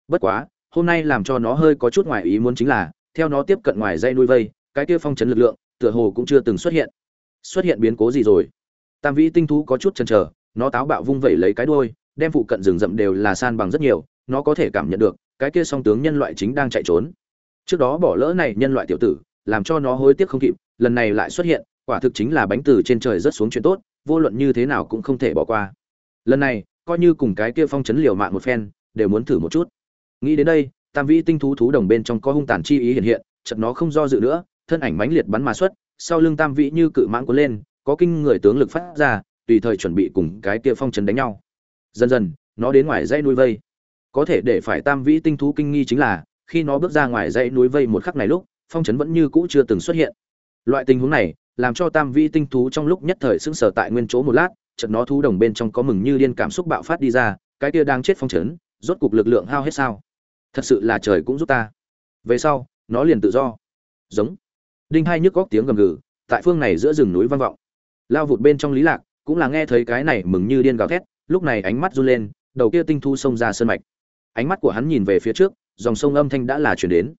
bất quá, hôm nay làm cho nó hơi có chút ngoài ý muốn chính là, theo nó tiếp cận ngoài dây nuôi vây, cái kia phong trấn lực lượng, tựa hồ cũng chưa từng xuất hiện. Xuất hiện biến cố gì rồi? Tam vĩ tinh thú có chút chần chờ nó táo bạo vung vẩy lấy cái đuôi, đem phụ cận rừng rậm đều là san bằng rất nhiều, nó có thể cảm nhận được, cái kia song tướng nhân loại chính đang chạy trốn. Trước đó bỏ lỡ này nhân loại tiểu tử, làm cho nó hối tiếc không kịp, lần này lại xuất hiện, quả thực chính là bánh từ trên trời rất xuống chuyện tốt, vô luận như thế nào cũng không thể bỏ qua. Lần này, coi như cùng cái kia phong chấn liều mạng một phen, đều muốn thử một chút. Nghĩ đến đây, tam vĩ tinh thú thú đồng bên trong có hung tàn chi ý hiện hiện, chợt nó không do dự nữa, thân ảnh mãnh liệt bắn mà xuất, sau lưng tam vĩ như cự mãng cuốn lên, có kinh người tướng lực phát ra tùy thời chuẩn bị cùng cái kia phong trần đánh nhau. Dần dần, nó đến ngoài dãy núi vây. Có thể để phải tam vĩ tinh thú kinh nghi chính là, khi nó bước ra ngoài dãy núi vây một khắc này lúc, phong trấn vẫn như cũ chưa từng xuất hiện. Loại tình huống này, làm cho tam vĩ tinh thú trong lúc nhất thời sững sờ tại nguyên chỗ một lát, chợt nó thú đồng bên trong có mừng như điên cảm xúc bạo phát đi ra, cái kia đang chết phong trấn, rốt cục lực lượng hao hết sao? Thật sự là trời cũng giúp ta. Về sau, nó liền tự do. Giống. Đinh hai nhức góc tiếng gầm gừ, tại phương này giữa rừng núi vang vọng. Lao vụt bên trong lý lạc cũng là nghe thấy cái này mừng như điên gào thét, lúc này ánh mắt run lên, đầu kia tinh thu xông ra sơn mạch. Ánh mắt của hắn nhìn về phía trước, dòng sông âm thanh đã là chuyển đến.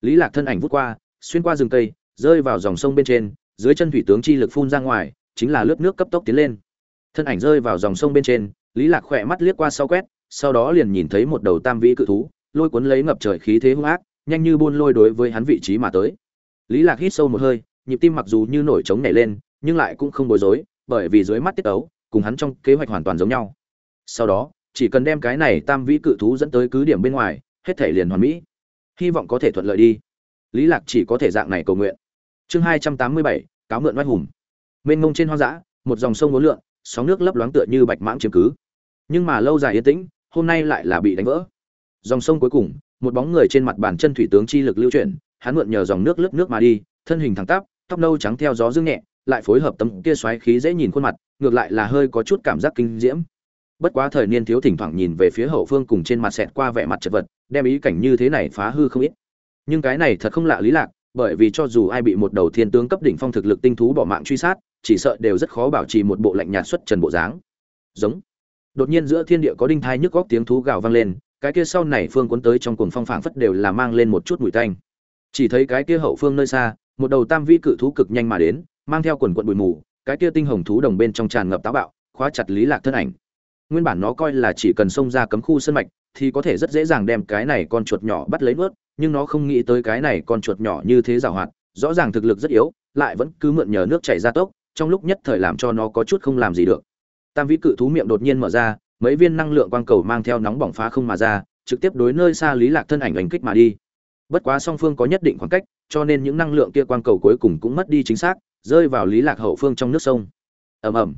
Lý lạc thân ảnh vút qua, xuyên qua rừng cây, rơi vào dòng sông bên trên, dưới chân thủy tướng chi lực phun ra ngoài, chính là lướt nước cấp tốc tiến lên. Thân ảnh rơi vào dòng sông bên trên, lý lạc khẽ mắt liếc qua sau quét, sau đó liền nhìn thấy một đầu tam vĩ cự thú, lôi cuốn lấy ngập trời khí thế hung ác, nhanh như buôn lôi đối với hắn vị trí mà tới. Lý lạc hít sâu một hơi, nhịp tim mặc dù như nổi trống nảy lên, nhưng lại cũng không bối rối bởi vì dưới mắt tiết ấu cùng hắn trong kế hoạch hoàn toàn giống nhau. Sau đó, chỉ cần đem cái này tam vĩ cự thú dẫn tới cứ điểm bên ngoài, hết thể liền hoàn mỹ. Hy vọng có thể thuận lợi đi. Lý lạc chỉ có thể dạng này cầu nguyện. Chương hai trăm tám mươi bảy, cáo mượn oai hùng. Mênh mông trên hoang dã, một dòng sông uốn lượn, sóng nước lấp loáng tựa như bạch mãng chiếm cứ. Nhưng mà lâu dài yên tĩnh, hôm nay lại là bị đánh vỡ. Dòng sông cuối cùng, một bóng người trên mặt bàn chân thủy tướng chi lực lưu chuyển, hắn mượn nhờ dòng nước lướt nước mà đi, thân hình thẳng tắp, tóc nâu trắng theo gió dương nhẹ lại phối hợp tấm kia xoáy khí dễ nhìn khuôn mặt, ngược lại là hơi có chút cảm giác kinh diễm. Bất quá thời niên thiếu thỉnh thoảng nhìn về phía hậu phương cùng trên mặt xẹt qua vẻ mặt chật vật, đem ý cảnh như thế này phá hư không ít. Nhưng cái này thật không lạ lý lạc, bởi vì cho dù ai bị một đầu thiên tướng cấp đỉnh phong thực lực tinh thú bỏ mạng truy sát, chỉ sợ đều rất khó bảo trì một bộ lạnh nhạt xuất trần bộ dáng. Giống. Đột nhiên giữa thiên địa có đinh thai nhức góc tiếng thú gào vang lên, cái kia sau này phương cuốn tới trong cuồng phong phảng phất đều là mang lên một chút mùi tanh. Chỉ thấy cái kia hậu phương nơi xa, một đầu tam vi cự thú cực nhanh mà đến mang theo quần quận bụi mù, cái kia tinh hồng thú đồng bên trong tràn ngập táo bạo, khóa chặt lý lạc thân ảnh. Nguyên bản nó coi là chỉ cần xông ra cấm khu sân mạch, thì có thể rất dễ dàng đem cái này con chuột nhỏ bắt lấy vớt nhưng nó không nghĩ tới cái này con chuột nhỏ như thế giàu hoạt, rõ ràng thực lực rất yếu, lại vẫn cứ mượn nhờ nước chảy ra tốc, trong lúc nhất thời làm cho nó có chút không làm gì được. Tam vĩ cự thú miệng đột nhiên mở ra, mấy viên năng lượng quang cầu mang theo nóng bỏng phá không mà ra, trực tiếp đối nơi xa lý lạc thân ảnh đánh kích mà đi. Bất quá song phương có nhất định khoảng cách, cho nên những năng lượng kia quang cầu cuối cùng cũng mất đi chính xác rơi vào lý lạc hậu phương trong nước sông. Ầm ầm.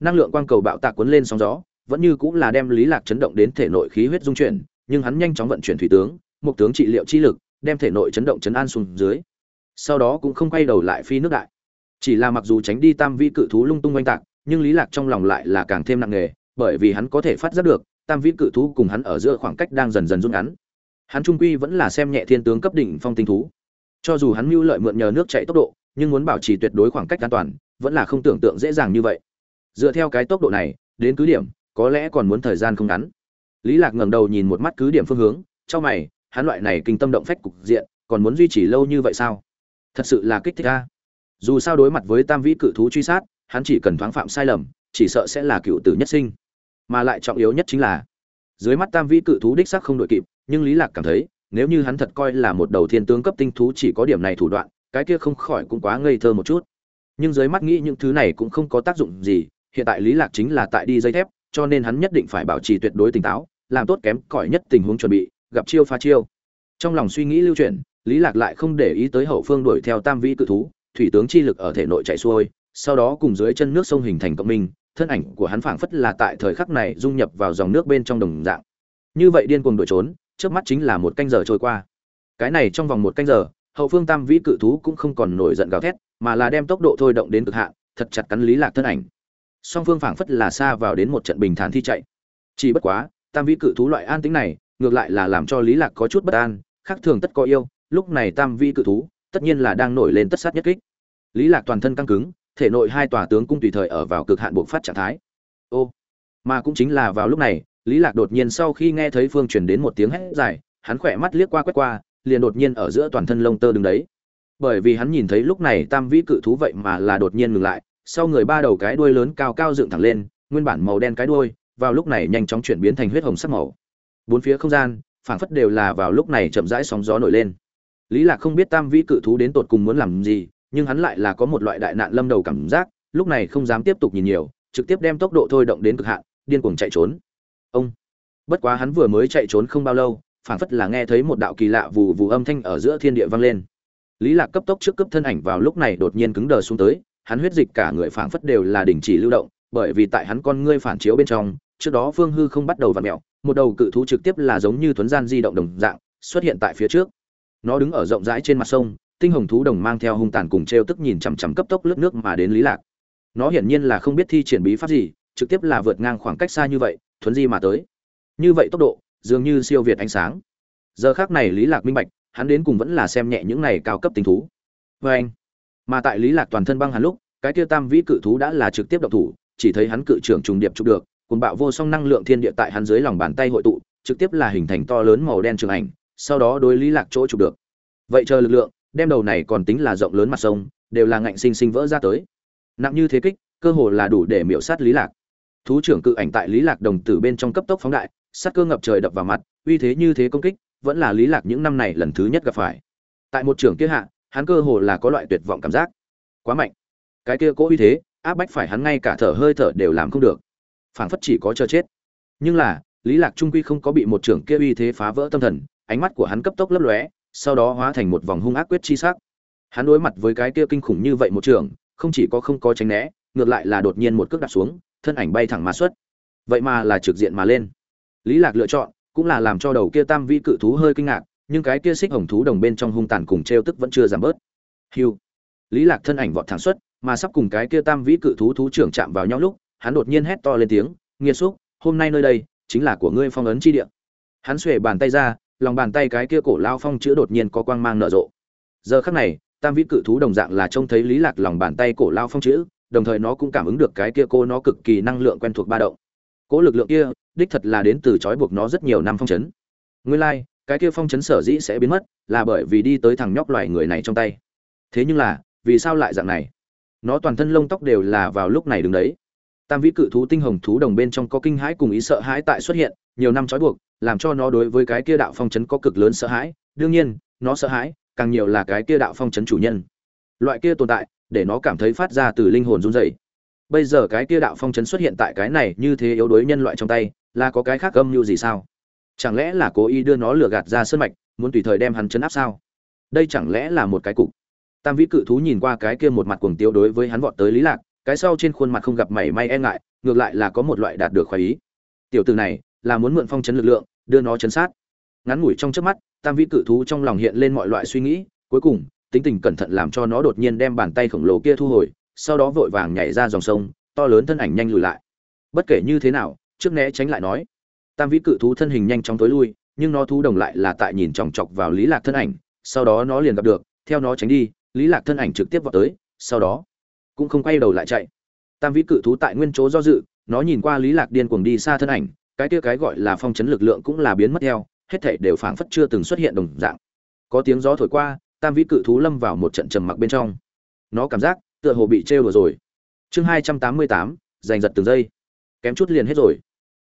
Năng lượng quang cầu bạo tạc cuốn lên sóng gió, vẫn như cũng là đem lý lạc chấn động đến thể nội khí huyết dung chuyển, nhưng hắn nhanh chóng vận chuyển thủy tướng, một tướng trị liệu chi lực, đem thể nội chấn động chấn an xuống dưới. Sau đó cũng không quay đầu lại phi nước đại. Chỉ là mặc dù tránh đi tam vi cự thú lung tung oanh tạc, nhưng lý lạc trong lòng lại là càng thêm nặng nề, bởi vì hắn có thể phát giác được, tam vi cự thú cùng hắn ở giữa khoảng cách đang dần dần rút ngắn. Hắn trung quy vẫn là xem nhẹ thiên tướng cấp đỉnh phong tinh thú. Cho dù hắn mưu lợi mượn nhờ nước chạy tốc độ nhưng muốn bảo trì tuyệt đối khoảng cách an toàn, vẫn là không tưởng tượng dễ dàng như vậy. Dựa theo cái tốc độ này, đến cứ điểm, có lẽ còn muốn thời gian không ngắn. Lý lạc ngẩng đầu nhìn một mắt cứ điểm phương hướng, trong mày, hắn loại này kinh tâm động phách cục diện, còn muốn duy trì lâu như vậy sao? Thật sự là kích thích a. Dù sao đối mặt với tam vĩ cự thú truy sát, hắn chỉ cần thoáng phạm sai lầm, chỉ sợ sẽ là cựu tử nhất sinh. Mà lại trọng yếu nhất chính là, dưới mắt tam vĩ cự thú đích sắc không đội kịp, nhưng lý lạc cảm thấy, nếu như hắn thật coi là một đầu thiên tướng cấp tinh thú chỉ có điểm này thủ đoạn cái kia không khỏi cũng quá ngây thơ một chút. Nhưng dưới mắt nghĩ những thứ này cũng không có tác dụng gì, hiện tại lý lạc chính là tại đi dây thép, cho nên hắn nhất định phải bảo trì tuyệt đối tỉnh táo, làm tốt kém cỏi nhất tình huống chuẩn bị, gặp chiêu phá chiêu. Trong lòng suy nghĩ lưu chuyển, lý lạc lại không để ý tới hậu phương đuổi theo tam vĩ cự thú, thủy tướng chi lực ở thể nội chạy xuôi, sau đó cùng dưới chân nước sông hình thành cộng minh, thân ảnh của hắn phảng phất là tại thời khắc này dung nhập vào dòng nước bên trong đồng dạng. Như vậy điên cuồng đuổi trốn, trước mắt chính là một canh giờ trôi qua. Cái này trong vòng một canh giờ hậu phương tam vĩ cự thú cũng không còn nổi giận gào thét, mà là đem tốc độ thôi động đến cực hạn, thật chặt cắn lý lạc thân ảnh. Song phương phảng phất là xa vào đến một trận bình thản thi chạy. Chỉ bất quá, tam vĩ cự thú loại an tính này, ngược lại là làm cho lý lạc có chút bất an, khác thường tất có yêu, lúc này tam vĩ cự thú, tất nhiên là đang nổi lên tất sát nhất kích. Lý lạc toàn thân căng cứng, thể nội hai tòa tướng cung tùy thời ở vào cực hạn buộc phát trạng thái. Ô, mà cũng chính là vào lúc này, lý lạc đột nhiên sau khi nghe thấy phương truyền đến một tiếng hét dài, hắn khỏe mắt liếc qua quét qua liền đột nhiên ở giữa toàn thân lông tơ đứng đấy. Bởi vì hắn nhìn thấy lúc này tam vĩ cự thú vậy mà là đột nhiên ngừng lại, sau người ba đầu cái đuôi lớn cao cao dựng thẳng lên, nguyên bản màu đen cái đuôi, vào lúc này nhanh chóng chuyển biến thành huyết hồng sắc màu. Bốn phía không gian, phảng phất đều là vào lúc này chậm rãi sóng gió nổi lên. Lý lạc không biết tam vĩ cự thú đến tột cùng muốn làm gì, nhưng hắn lại là có một loại đại nạn lâm đầu cảm giác, lúc này không dám tiếp tục nhìn nhiều, trực tiếp đem tốc độ thôi động đến cực hạn, điên cuồng chạy trốn. Ông, bất quá hắn vừa mới chạy trốn không bao lâu phảng phất là nghe thấy một đạo kỳ lạ vù vù âm thanh ở giữa thiên địa vang lên. Lý lạc cấp tốc trước cấp thân ảnh vào lúc này đột nhiên cứng đờ xuống tới, hắn huyết dịch cả người phảng phất đều là đình chỉ lưu động, bởi vì tại hắn con ngươi phản chiếu bên trong, trước đó phương hư không bắt đầu vặn mèo, một đầu cự thú trực tiếp là giống như tuấn gian di động đồng dạng, xuất hiện tại phía trước. Nó đứng ở rộng rãi trên mặt sông, tinh hồng thú đồng mang theo hung tàn cùng treo tức nhìn chằm chằm cấp tốc lướt nước mà đến lý lạc. Nó hiển nhiên là không biết thi triển bí pháp gì, trực tiếp là vượt ngang khoảng cách xa như vậy, thuấn di mà tới. Như vậy tốc độ dường như siêu việt ánh sáng. Giờ khác này lý lạc minh bạch, hắn đến cùng vẫn là xem nhẹ những này cao cấp tình thú. Với anh, mà tại lý lạc toàn thân băng hắn lúc, cái kia tam vĩ cự thú đã là trực tiếp động thủ, chỉ thấy hắn cự trưởng trùng điệp chụp được cùng bạo vô song năng lượng thiên địa tại hắn dưới lòng bàn tay hội tụ, trực tiếp là hình thành to lớn màu đen trường ảnh, sau đó đối lý lạc chỗ chụp được. Vậy chờ lực lượng, đem đầu này còn tính là rộng lớn mặt sông, đều là ngạnh sinh sinh vỡ ra tới. Nặng như thế kích, cơ hồ là đủ để miểu sát lý lạc. Thú trưởng cự ảnh tại lý lạc đồng tử bên trong cấp tốc phóng đại sát cơ ngập trời đập vào mặt, uy thế như thế công kích, vẫn là lý lạc những năm này lần thứ nhất gặp phải. Tại một trưởng kia hạ, hắn cơ hồ là có loại tuyệt vọng cảm giác. Quá mạnh. Cái kia cố uy thế, áp bách phải hắn ngay cả thở hơi thở đều làm không được. Phảng phất chỉ có chờ chết. Nhưng là, lý lạc trung quy không có bị một trưởng kia uy thế phá vỡ tâm thần, ánh mắt của hắn cấp tốc lấp lóe, sau đó hóa thành một vòng hung ác quyết chi sắc. Hắn đối mặt với cái kia kinh khủng như vậy một trưởng không chỉ có không có tránh né, ngược lại là đột nhiên một cước đạp xuống, thân ảnh bay thẳng mà xuất. Vậy mà là trực diện mà lên lý lạc lựa chọn, cũng là làm cho đầu kia tam vi cự thú hơi kinh ngạc, nhưng cái kia xích hồng thú đồng bên trong hung tàn cùng treo tức vẫn chưa giảm bớt. Hiu lý lạc thân ảnh vọt thẳng xuất, mà sắp cùng cái kia tam vĩ cự thú thú trưởng chạm vào nhau lúc, hắn đột nhiên hét to lên tiếng, nghiệt xúc, hôm nay nơi đây chính là của ngươi phong ấn chi địa. Hắn xuề bàn tay ra, lòng bàn tay cái kia cổ lao phong chữ đột nhiên có quang mang nở rộ. Giờ khắc này, tam vĩ cự thú đồng dạng là trông thấy lý lạc lòng bàn tay cổ lao phong chữ, đồng thời nó cũng cảm ứng được cái kia cô nó cực kỳ năng lượng quen thuộc ba động cố lực lượng kia đích thật là đến từ trói buộc nó rất nhiều năm phong chấn. Nguyên lai like, cái kia phong chấn sở dĩ sẽ biến mất là bởi vì đi tới thằng nhóc loài người này trong tay. Thế nhưng là vì sao lại dạng này? Nó toàn thân lông tóc đều là vào lúc này đứng đấy. Tam vĩ cự thú tinh hồng thú đồng bên trong có kinh hãi cùng ý sợ hãi tại xuất hiện nhiều năm trói buộc làm cho nó đối với cái kia đạo phong chấn có cực lớn sợ hãi. Đương nhiên nó sợ hãi càng nhiều là cái kia đạo phong chấn chủ nhân. Loại kia tồn tại để nó cảm thấy phát ra từ linh hồn run rẩy bây giờ cái kia đạo phong chấn xuất hiện tại cái này như thế yếu đuối nhân loại trong tay, là có cái khác âm mưu gì sao? Chẳng lẽ là cố ý đưa nó lừa gạt ra sân mạch, muốn tùy thời đem hắn chấn áp sao? Đây chẳng lẽ là một cái cục? Tam vĩ cự thú nhìn qua cái kia một mặt cuồng tiêu đối với hắn vọt tới lý lạc, cái sau trên khuôn mặt không gặp mảy may e ngại, ngược lại là có một loại đạt được khoái ý. Tiểu tử này, là muốn mượn phong chấn lực lượng, đưa nó chấn sát. Ngắn ngủi trong chớp mắt, tam vĩ cự thú trong lòng hiện lên mọi loại suy nghĩ, cuối cùng, tính tình cẩn thận làm cho nó đột nhiên đem bàn tay khổng lồ kia thu hồi sau đó vội vàng nhảy ra dòng sông, to lớn thân ảnh nhanh lùi lại. Bất kể như thế nào, trước né tránh lại nói, tam vĩ cự thú thân hình nhanh chóng tối lui, nhưng nó thú đồng lại là tại nhìn chòng chọc vào lý lạc thân ảnh, sau đó nó liền gặp được, theo nó tránh đi, lý lạc thân ảnh trực tiếp vào tới, sau đó cũng không quay đầu lại chạy. Tam vĩ cự thú tại nguyên chỗ do dự, nó nhìn qua lý lạc điên cuồng đi xa thân ảnh, cái kia cái gọi là phong chấn lực lượng cũng là biến mất theo, hết thảy đều phảng phất chưa từng xuất hiện đồng dạng. Có tiếng gió thổi qua, tam vĩ cự thú lâm vào một trận trầm mặc bên trong. Nó cảm giác tựa hồ bị trêu rồi. Chương hai trăm tám mươi tám, giành giật từng giây. Kém chút liền hết rồi.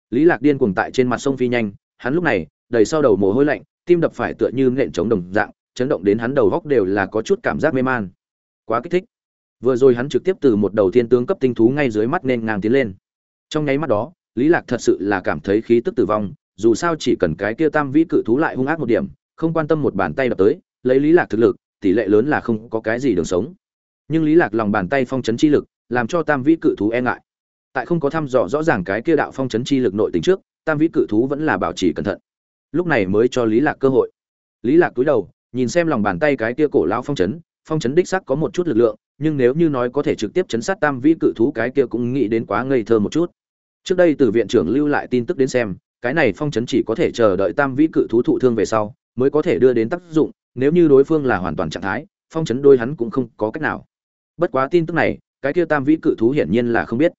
Lý lạc điên cuồng tại trên mặt sông phi nhanh, hắn lúc này, đầy sau đầu mồ hôi lạnh, tim đập phải tựa như nện chống đồng dạng, chấn động đến hắn đầu góc đều là có chút cảm giác mê man. Quá kích thích. Vừa rồi hắn trực tiếp từ một đầu thiên tướng cấp tinh thú ngay dưới mắt nên ngang tiến lên. Trong nháy mắt đó, lý lạc thật sự là cảm thấy khí tức tử vong, dù sao chỉ cần cái kia tam vĩ cự thú lại hung ác một điểm, không quan tâm một bàn tay đập tới, lấy lý lạc thực lực, tỷ lệ lớn là không có cái gì đường sống nhưng lý lạc lòng bàn tay phong chấn chi lực, làm cho tam vĩ cự thú e ngại. Tại không có thăm dò rõ ràng cái kia đạo phong chấn chi lực nội tình trước, tam vĩ cự thú vẫn là bảo trì cẩn thận. Lúc này mới cho lý lạc cơ hội. Lý lạc cúi đầu, nhìn xem lòng bàn tay cái kia cổ lão phong chấn phong chấn đích sắc có một chút lực lượng, nhưng nếu như nói có thể trực tiếp chấn sát tam vĩ cự thú cái kia cũng nghĩ đến quá ngây thơ một chút. Trước đây từ viện trưởng lưu lại tin tức đến xem, cái này phong chấn chỉ có thể chờ đợi tam vĩ cự thú thụ thương về sau, mới có thể đưa đến tác dụng, nếu như đối phương là hoàn toàn trạng thái, phong chấn đôi hắn cũng không có cách nào bất quá tin tức này, cái kia tam vĩ cự thú hiển nhiên là không biết.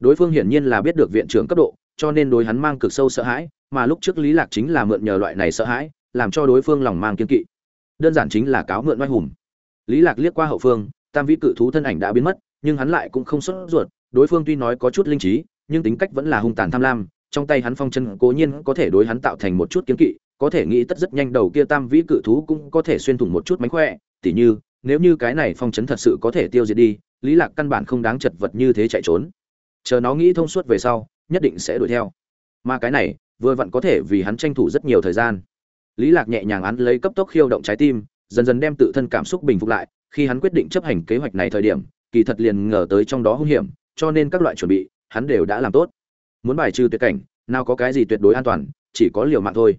Đối phương hiển nhiên là biết được viện trưởng cấp độ, cho nên đối hắn mang cực sâu sợ hãi, mà lúc trước lý lạc chính là mượn nhờ loại này sợ hãi, làm cho đối phương lòng mang kiên kỵ. Đơn giản chính là cáo mượn oai hùng. Lý lạc liếc qua hậu phương, tam vĩ cự thú thân ảnh đã biến mất, nhưng hắn lại cũng không sốt ruột, đối phương tuy nói có chút linh trí, nhưng tính cách vẫn là hung tàn tham lam, trong tay hắn phong chân cố nhiên có thể đối hắn tạo thành một chút kiến kỵ, có thể nghĩ tất rất nhanh đầu kia tam vĩ cự thú cũng có thể xuyên thủng một chút mánh khỏe, tỉ như nếu như cái này phong chấn thật sự có thể tiêu diệt đi, lý lạc căn bản không đáng chật vật như thế chạy trốn. Chờ nó nghĩ thông suốt về sau, nhất định sẽ đuổi theo. Mà cái này, vừa vặn có thể vì hắn tranh thủ rất nhiều thời gian. Lý lạc nhẹ nhàng án lấy cấp tốc khiêu động trái tim, dần dần đem tự thân cảm xúc bình phục lại, khi hắn quyết định chấp hành kế hoạch này thời điểm, kỳ thật liền ngờ tới trong đó hung hiểm, cho nên các loại chuẩn bị, hắn đều đã làm tốt. Muốn bài trừ tuyệt cảnh, nào có cái gì tuyệt đối an toàn, chỉ có liều mạng thôi.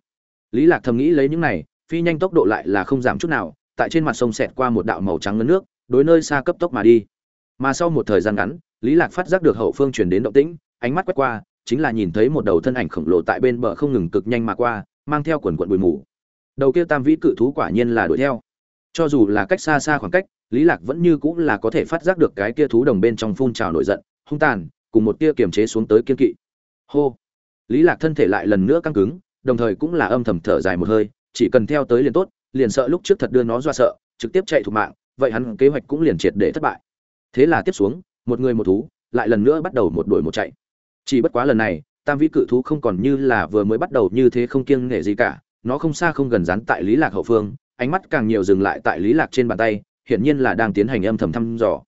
Lý lạc thầm nghĩ lấy những này, phi nhanh tốc độ lại là không giảm chút nào tại trên mặt sông xẹt qua một đạo màu trắng ngấn nước, đối nơi xa cấp tốc mà đi. Mà sau một thời gian ngắn, lý lạc phát giác được hậu phương truyền đến động tĩnh, ánh mắt quét qua, chính là nhìn thấy một đầu thân ảnh khổng lồ tại bên bờ không ngừng cực nhanh mà qua, mang theo quần quần bụi mù. Đầu kia tam vĩ cự thú quả nhiên là đuổi theo. Cho dù là cách xa xa khoảng cách, lý lạc vẫn như cũng là có thể phát giác được cái kia thú đồng bên trong phun trào nổi giận, hung tàn, cùng một tia kiềm chế xuống tới kiên kỵ. Hô! Lý lạc thân thể lại lần nữa căng cứng, đồng thời cũng là âm thầm thở dài một hơi, chỉ cần theo tới liền tốt liền sợ lúc trước thật đưa nó do sợ, trực tiếp chạy thủ mạng, vậy hắn kế hoạch cũng liền triệt để thất bại. Thế là tiếp xuống, một người một thú, lại lần nữa bắt đầu một đuổi một chạy. Chỉ bất quá lần này, tam vĩ cự thú không còn như là vừa mới bắt đầu như thế không kiêng nể gì cả, nó không xa không gần dán tại lý lạc hậu phương, ánh mắt càng nhiều dừng lại tại lý lạc trên bàn tay, hiển nhiên là đang tiến hành âm thầm thăm dò.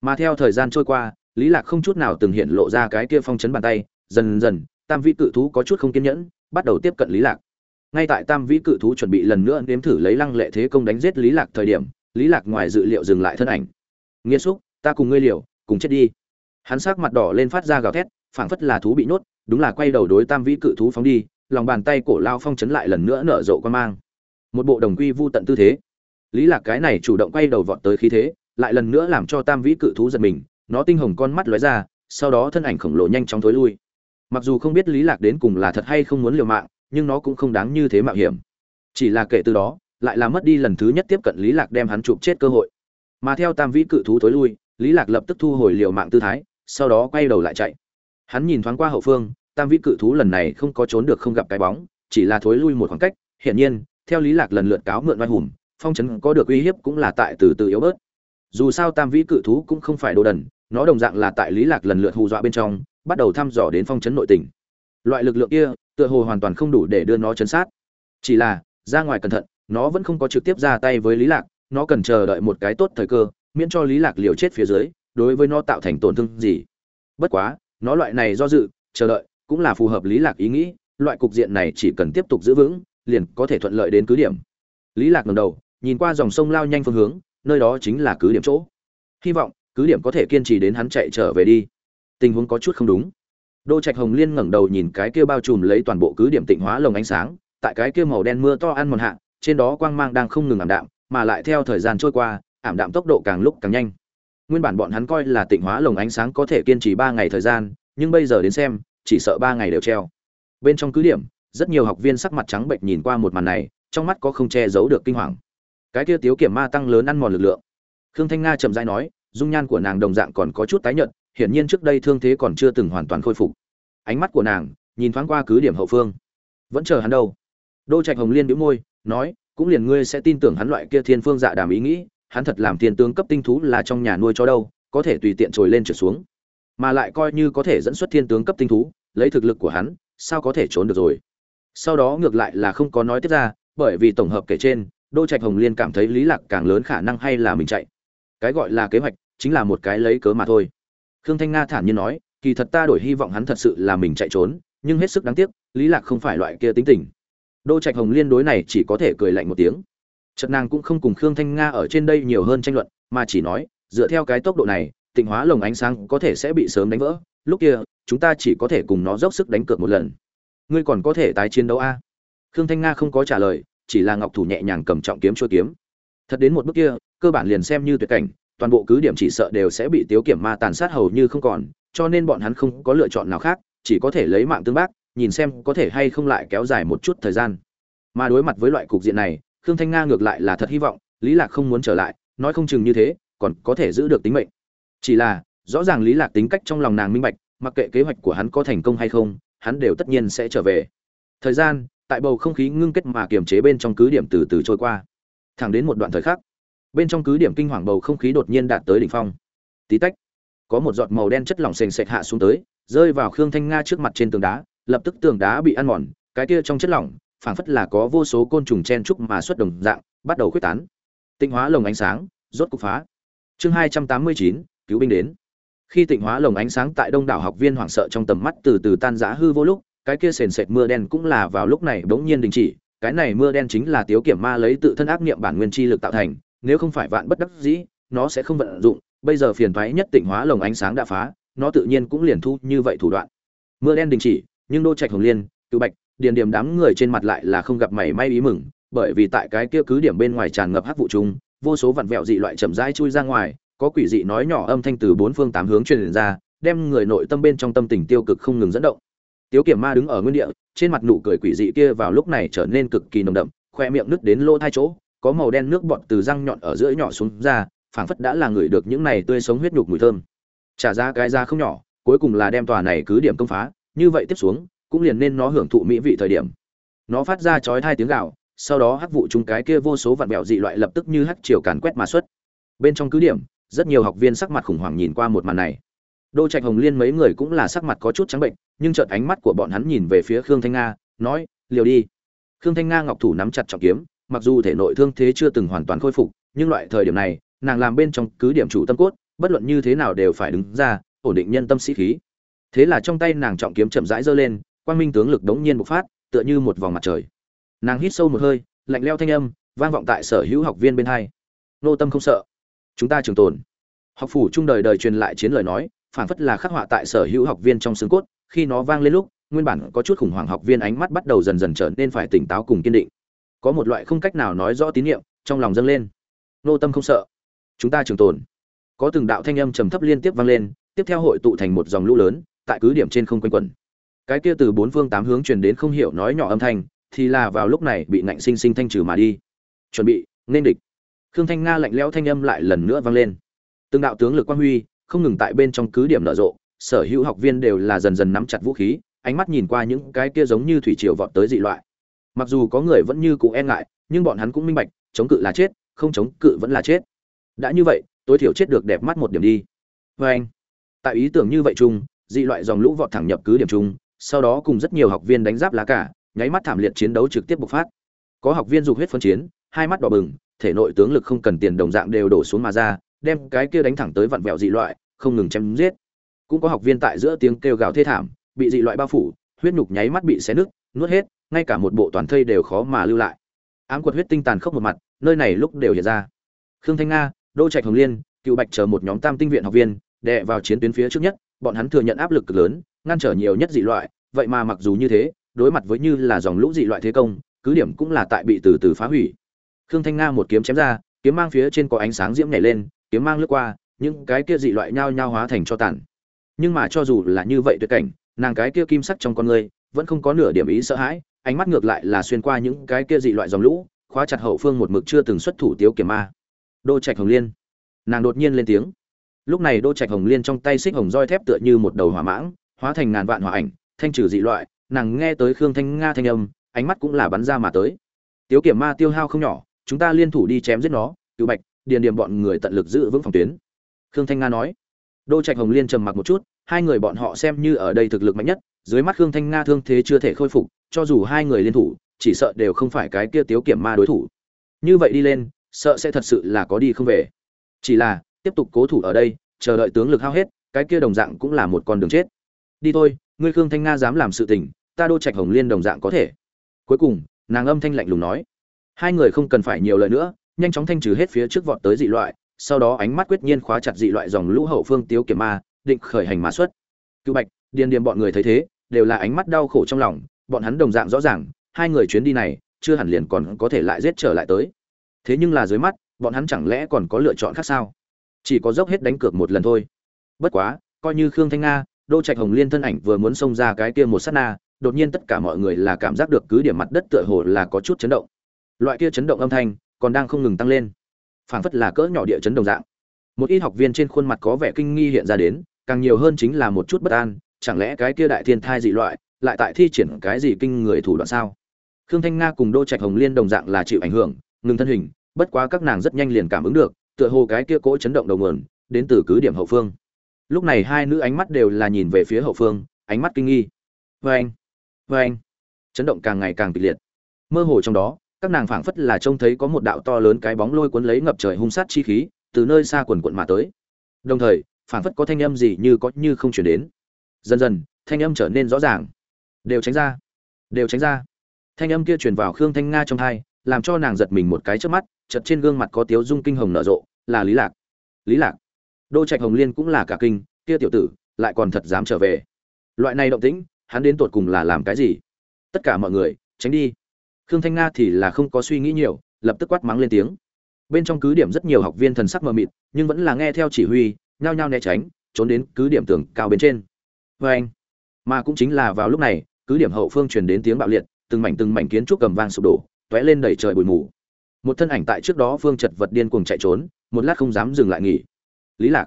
Mà theo thời gian trôi qua, lý lạc không chút nào từng hiện lộ ra cái kia phong chấn bàn tay, dần dần, tam vĩ cự thú có chút không kiên nhẫn, bắt đầu tiếp cận lý lạc ngay tại tam vĩ cự thú chuẩn bị lần nữa nếm thử lấy lăng lệ thế công đánh giết lý lạc thời điểm, lý lạc ngoài dự liệu dừng lại thân ảnh. Nghiêm xúc, ta cùng ngươi liều, cùng chết đi. Hắn sắc mặt đỏ lên phát ra gào thét, phảng phất là thú bị nhốt, đúng là quay đầu đối tam vĩ cự thú phóng đi, lòng bàn tay cổ lao phong chấn lại lần nữa nở rộ quan mang. Một bộ đồng quy vu tận tư thế. Lý lạc cái này chủ động quay đầu vọt tới khí thế, lại lần nữa làm cho tam vĩ cự thú giật mình, nó tinh hồng con mắt lóe ra, sau đó thân ảnh khổng lồ nhanh chóng thối lui. Mặc dù không biết lý lạc đến cùng là thật hay không muốn liều mạng nhưng nó cũng không đáng như thế mạo hiểm. Chỉ là kể từ đó, lại là mất đi lần thứ nhất tiếp cận lý lạc đem hắn chụp chết cơ hội. Mà theo tam vĩ cự thú thối lui, lý lạc lập tức thu hồi liều mạng tư thái, sau đó quay đầu lại chạy. Hắn nhìn thoáng qua hậu phương, tam vĩ cự thú lần này không có trốn được không gặp cái bóng, chỉ là thối lui một khoảng cách, hiển nhiên, theo lý lạc lần lượt cáo mượn oai hùng, phong trấn có được uy hiếp cũng là tại từ từ yếu bớt. Dù sao tam vĩ cự thú cũng không phải đồ đần, nó đồng dạng là tại lý lạc lần lượt hù dọa bên trong, bắt đầu thăm dò đến phong trấn nội tình loại lực lượng kia, tựa hồ hoàn toàn không đủ để đưa nó chấn sát. Chỉ là, ra ngoài cẩn thận, nó vẫn không có trực tiếp ra tay với lý lạc, nó cần chờ đợi một cái tốt thời cơ, miễn cho lý lạc liều chết phía dưới, đối với nó tạo thành tổn thương gì. Bất quá, nó loại này do dự, chờ đợi, cũng là phù hợp lý lạc ý nghĩ, loại cục diện này chỉ cần tiếp tục giữ vững, liền có thể thuận lợi đến cứ điểm. Lý lạc ngẩng đầu, nhìn qua dòng sông lao nhanh phương hướng, nơi đó chính là cứ điểm chỗ. Hy vọng, cứ điểm có thể kiên trì đến hắn chạy trở về đi. Tình huống có chút không đúng đô trạch hồng liên ngẩng đầu nhìn cái kia bao trùm lấy toàn bộ cứ điểm tịnh hóa lồng ánh sáng, tại cái kia màu đen mưa to ăn mòn hạ, trên đó quang mang đang không ngừng ảm đạm, mà lại theo thời gian trôi qua, ảm đạm tốc độ càng lúc càng nhanh. Nguyên bản bọn hắn coi là tịnh hóa lồng ánh sáng có thể kiên trì ba ngày thời gian, nhưng bây giờ đến xem, chỉ sợ ba ngày đều treo. Bên trong cứ điểm, rất nhiều học viên sắc mặt trắng bệch nhìn qua một màn này, trong mắt có không che giấu được kinh hoàng. Cái kia tiếu kiểm ma tăng lớn ăn mòn lực lượng. Khương thanh nga chậm rãi nói, dung nhan của nàng đồng dạng còn có chút tái nhợt hiển nhiên trước đây thương thế còn chưa từng hoàn toàn khôi phục. Ánh mắt của nàng nhìn thoáng qua cứ điểm hậu phương. Vẫn chờ hắn đâu? Đô trạch hồng liên đĩu môi, nói, cũng liền ngươi sẽ tin tưởng hắn loại kia thiên phương dạ đàm ý nghĩ, hắn thật làm thiên tướng cấp tinh thú là trong nhà nuôi cho đâu, có thể tùy tiện trồi lên trở xuống. Mà lại coi như có thể dẫn xuất thiên tướng cấp tinh thú, lấy thực lực của hắn, sao có thể trốn được rồi? Sau đó ngược lại là không có nói tiếp ra, bởi vì tổng hợp kể trên, đô trạch hồng liên cảm thấy lý lạc càng lớn khả năng hay là mình chạy. Cái gọi là kế hoạch chính là một cái lấy cớ mà thôi khương thanh nga thản nhiên nói, kỳ thật ta đổi hy vọng hắn thật sự là mình chạy trốn, nhưng hết sức đáng tiếc, lý lạc không phải loại kia tính tình. Đô trạch hồng liên đối này chỉ có thể cười lạnh một tiếng. Chợt nàng cũng không cùng khương thanh nga ở trên đây nhiều hơn tranh luận, mà chỉ nói, dựa theo cái tốc độ này, tịnh hóa lồng ánh sáng có thể sẽ bị sớm đánh vỡ, lúc kia, chúng ta chỉ có thể cùng nó dốc sức đánh cược một lần. Ngươi còn có thể tái chiến đấu a? Khương thanh nga không có trả lời, chỉ là ngọc thủ nhẹ nhàng cầm trọng kiếm chua kiếm. Thật đến một bước kia, cơ bản liền xem như tuyệt cảnh toàn bộ cứ điểm chỉ sợ đều sẽ bị tiếu kiểm ma tàn sát hầu như không còn, cho nên bọn hắn không có lựa chọn nào khác, chỉ có thể lấy mạng tương bác, nhìn xem có thể hay không lại kéo dài một chút thời gian. Mà đối mặt với loại cục diện này, khương thanh nga ngược lại là thật hy vọng, lý lạc không muốn trở lại, nói không chừng như thế, còn có thể giữ được tính mệnh. Chỉ là, rõ ràng lý lạc tính cách trong lòng nàng minh bạch, mặc kệ kế hoạch của hắn có thành công hay không, hắn đều tất nhiên sẽ trở về. Thời gian, tại bầu không khí ngưng kết mà kiềm chế bên trong cứ điểm từ từ trôi qua. Thẳng đến một đoạn thời khắc bên trong cứ điểm kinh hoàng bầu không khí đột nhiên đạt tới đỉnh phong. Tí tách, có một giọt màu đen chất lỏng sền sệt hạ xuống tới, rơi vào khương thanh nga trước mặt trên tường đá, lập tức tường đá bị ăn mòn, cái kia trong chất lỏng, phảng phất là có vô số côn trùng chen trúc mà xuất đồng dạng, bắt đầu khuếch tán. Tinh hóa lồng ánh sáng, rốt cục phá. Chương hai trăm tám mươi chín, cứu binh đến. Khi tịnh hóa lồng ánh sáng tại đông đảo học viên hoảng sợ trong tầm mắt từ từ tan rã hư vô lúc, cái kia sền sệt mưa đen cũng là vào lúc này bỗng nhiên đình chỉ, cái này mưa đen chính là tiếu kiểm ma lấy tự thân ác niệm bản nguyên chi lực tạo thành nếu không phải vạn bất đắc dĩ, nó sẽ không vận dụng. Bây giờ phiền thoái nhất tỉnh hóa lồng ánh sáng đã phá, nó tự nhiên cũng liền thu như vậy thủ đoạn. Mưa đen đình chỉ, nhưng đô trạch hồng liên, cựu bạch, điền điểm đám người trên mặt lại là không gặp mảy may ý mừng, bởi vì tại cái kia cứ điểm bên ngoài tràn ngập hắc vụ chung, vô số vặn vẹo dị loại chậm rãi chui ra ngoài, có quỷ dị nói nhỏ âm thanh từ bốn phương tám hướng truyền ra, đem người nội tâm bên trong tâm tình tiêu cực không ngừng dẫn động. Tiếu kiểm ma đứng ở nguyên địa, trên mặt nụ cười quỷ dị kia vào lúc này trở nên cực kỳ nồng đậm, khoe miệng nứt đến lỗ hai chỗ có màu đen nước bọt từ răng nhọn ở giữa nhỏ xuống ra, phảng phất đã là người được những này tươi sống huyết nhục mùi thơm. Trả ra cái ra không nhỏ, cuối cùng là đem tòa này cứ điểm công phá, như vậy tiếp xuống, cũng liền nên nó hưởng thụ mỹ vị thời điểm. Nó phát ra chói hai tiếng gạo sau đó hắc vụ chúng cái kia vô số vạn bẹo dị loại lập tức như hắc chiều càn quét mà xuất. Bên trong cứ điểm, rất nhiều học viên sắc mặt khủng hoảng nhìn qua một màn này. Đô trạch hồng liên mấy người cũng là sắc mặt có chút trắng bệnh, nhưng chợt ánh mắt của bọn hắn nhìn về phía khương thanh nga, nói, liều đi. Khương thanh nga ngọc thủ nắm chặt trọng kiếm mặc dù thể nội thương thế chưa từng hoàn toàn khôi phục, nhưng loại thời điểm này, nàng làm bên trong cứ điểm chủ tâm cốt, bất luận như thế nào đều phải đứng ra, ổn định nhân tâm sĩ khí. Thế là trong tay nàng trọng kiếm chậm rãi giơ lên, quang minh tướng lực đống nhiên bộc phát, tựa như một vòng mặt trời. Nàng hít sâu một hơi, lạnh leo thanh âm, vang vọng tại sở hữu học viên bên hai. Nô tâm không sợ. Chúng ta trường tồn. Học phủ trung đời đời truyền lại chiến lời nói, phản phất là khắc họa tại sở hữu học viên trong xương cốt, khi nó vang lên lúc, nguyên bản có chút khủng hoảng học viên ánh mắt bắt đầu dần dần trở nên phải tỉnh táo cùng kiên định có một loại không cách nào nói rõ tín nhiệm trong lòng dâng lên. Nô tâm không sợ. Chúng ta trường tồn. Có từng đạo thanh âm trầm thấp liên tiếp vang lên, tiếp theo hội tụ thành một dòng lũ lớn, tại cứ điểm trên không quanh quẩn. Cái kia từ bốn phương tám hướng truyền đến không hiểu nói nhỏ âm thanh, thì là vào lúc này bị nạnh sinh sinh thanh trừ mà đi. Chuẩn bị, nên địch. Khương thanh nga lạnh lẽo thanh âm lại lần nữa vang lên. Từng đạo tướng lực quang huy, không ngừng tại bên trong cứ điểm nở rộ, sở hữu học viên đều là dần dần nắm chặt vũ khí, ánh mắt nhìn qua những cái kia giống như thủy triều vọt tới dị loại mặc dù có người vẫn như cũ e ngại, nhưng bọn hắn cũng minh bạch, chống cự là chết, không chống cự vẫn là chết. Đã như vậy, tối thiểu chết được đẹp mắt một điểm đi. Vê anh, tại ý tưởng như vậy chung, dị loại dòng lũ vọt thẳng nhập cứ điểm chung, sau đó cùng rất nhiều học viên đánh giáp lá cả nháy mắt thảm liệt chiến đấu trực tiếp bộc phát. Có học viên dục huyết phân chiến, hai mắt đỏ bừng, thể nội tướng lực không cần tiền đồng dạng đều đổ xuống mà ra, đem cái kia đánh thẳng tới vặn vẹo dị loại, không ngừng chém giết. Cũng có học viên tại giữa tiếng kêu gào thê thảm, bị dị loại bao phủ, huyết nhục nháy mắt bị xé nứt, nuốt hết ngay cả một bộ toàn thây đều khó mà lưu lại. Ám quật huyết tinh tàn khốc một mặt, nơi này lúc đều hiện ra. Khương thanh nga đô trạch hồng liên, cựu bạch chờ một nhóm tam tinh viện học viên đè vào chiến tuyến phía trước nhất, bọn hắn thừa nhận áp lực cực lớn, ngăn trở nhiều nhất dị loại, vậy mà mặc dù như thế, đối mặt với như là dòng lũ dị loại thế công, cứ điểm cũng là tại bị từ từ phá hủy. Khương thanh nga một kiếm chém ra, kiếm mang phía trên có ánh sáng diễm nhảy lên, kiếm mang lướt qua, những cái kia dị loại nhao nhao hóa thành cho tàn. Nhưng mà cho dù là như vậy tuyệt cảnh, nàng cái kia kim sắc trong con người, vẫn không có nửa điểm ý sợ hãi ánh mắt ngược lại là xuyên qua những cái kia dị loại dòng lũ, khóa chặt hậu phương một mực chưa từng xuất thủ tiếu kiểm ma. Đô trạch hồng liên. Nàng đột nhiên lên tiếng. Lúc này đô trạch hồng liên trong tay xích hồng roi thép tựa như một đầu hỏa mãng, hóa thành ngàn vạn hỏa ảnh, thanh trừ dị loại, nàng nghe tới khương thanh nga thanh âm, ánh mắt cũng là bắn ra mà tới. Tiếu kiểm ma tiêu hao không nhỏ, chúng ta liên thủ đi chém giết nó cựu bạch, điền điểm bọn người tận lực giữ vững phòng tuyến. Khương thanh nga nói. Đô trạch hồng liên trầm mặc một chút, hai người bọn họ xem như ở đây thực lực mạnh nhất, dưới mắt khương thanh nga thương thế chưa thể khôi phục cho dù hai người liên thủ, chỉ sợ đều không phải cái kia tiếu kiểm ma đối thủ. Như vậy đi lên, sợ sẽ thật sự là có đi không về. Chỉ là, tiếp tục cố thủ ở đây, chờ đợi tướng lực hao hết, cái kia đồng dạng cũng là một con đường chết. Đi thôi, ngươi khương thanh nga dám làm sự tình, ta đô trạch hồng liên đồng dạng có thể. Cuối cùng, nàng âm thanh lạnh lùng nói. Hai người không cần phải nhiều lời nữa, nhanh chóng thanh trừ hết phía trước vọt tới dị loại, sau đó ánh mắt quyết nhiên khóa chặt dị loại dòng lũ hậu phương tiếu kiểm ma, định khởi hành mã xuất. Cựu bạch, điền điềm bọn người thấy thế, đều là ánh mắt đau khổ trong lòng bọn hắn đồng dạng rõ ràng, hai người chuyến đi này, chưa hẳn liền còn có thể lại giết trở lại tới. Thế nhưng là dưới mắt, bọn hắn chẳng lẽ còn có lựa chọn khác sao? Chỉ có dốc hết đánh cược một lần thôi. Bất quá, coi như khương thanh nga, đô trạch hồng liên thân ảnh vừa muốn xông ra cái kia một sát na, đột nhiên tất cả mọi người là cảm giác được cứ điểm mặt đất tựa hồ là có chút chấn động. Loại kia chấn động âm thanh còn đang không ngừng tăng lên. Phảng phất là cỡ nhỏ địa chấn đồng dạng. Một ít học viên trên khuôn mặt có vẻ kinh nghi hiện ra đến, càng nhiều hơn chính là một chút bất an, chẳng lẽ cái kia đại thiên thai dị loại lại tại thi triển cái gì kinh người thủ đoạn sao? Khương thanh nga cùng đô trạch hồng liên đồng dạng là chịu ảnh hưởng, ngừng thân hình, bất quá các nàng rất nhanh liền cảm ứng được, tựa hồ cái kia cỗ chấn động đầu nguồn, đến từ cứ điểm hậu phương. Lúc này hai nữ ánh mắt đều là nhìn về phía hậu phương, ánh mắt kinh nghi. Vê anh vê anh. Chấn động càng ngày càng kịch liệt. Mơ hồ trong đó, các nàng phảng phất là trông thấy có một đạo to lớn cái bóng lôi cuốn lấy ngập trời hung sát chi khí, từ nơi xa quần quận mà tới. Đồng thời, phảng phất có thanh âm gì như có như không chuyển đến. Dần dần, thanh âm trở nên rõ ràng đều tránh ra, đều tránh ra. Thanh âm kia truyền vào khương thanh nga trong thai làm cho nàng giật mình một cái trước mắt chật trên gương mặt có tiếu dung kinh hồng nở rộ, là lý lạc. Lý lạc. Đô trạch hồng liên cũng là cả kinh, kia tiểu tử, lại còn thật dám trở về. Loại này động tĩnh, hắn đến tột cùng là làm cái gì? Tất cả mọi người, tránh đi. Khương thanh nga thì là không có suy nghĩ nhiều, lập tức quát mắng lên tiếng. Bên trong cứ điểm rất nhiều học viên thần sắc mờ mịt, nhưng vẫn là nghe theo chỉ huy, nhao nhao né tránh, trốn đến cứ điểm tường cao bên trên. Vê anh, mà cũng chính là vào lúc này cứ điểm hậu phương truyền đến tiếng bạo liệt, từng mảnh từng mảnh kiến trúc cầm vang sụp đổ, tóe lên đầy trời bụi mù. Một thân ảnh tại trước đó phương chật vật điên cuồng chạy trốn, một lát không dám dừng lại nghỉ. Lý lạc.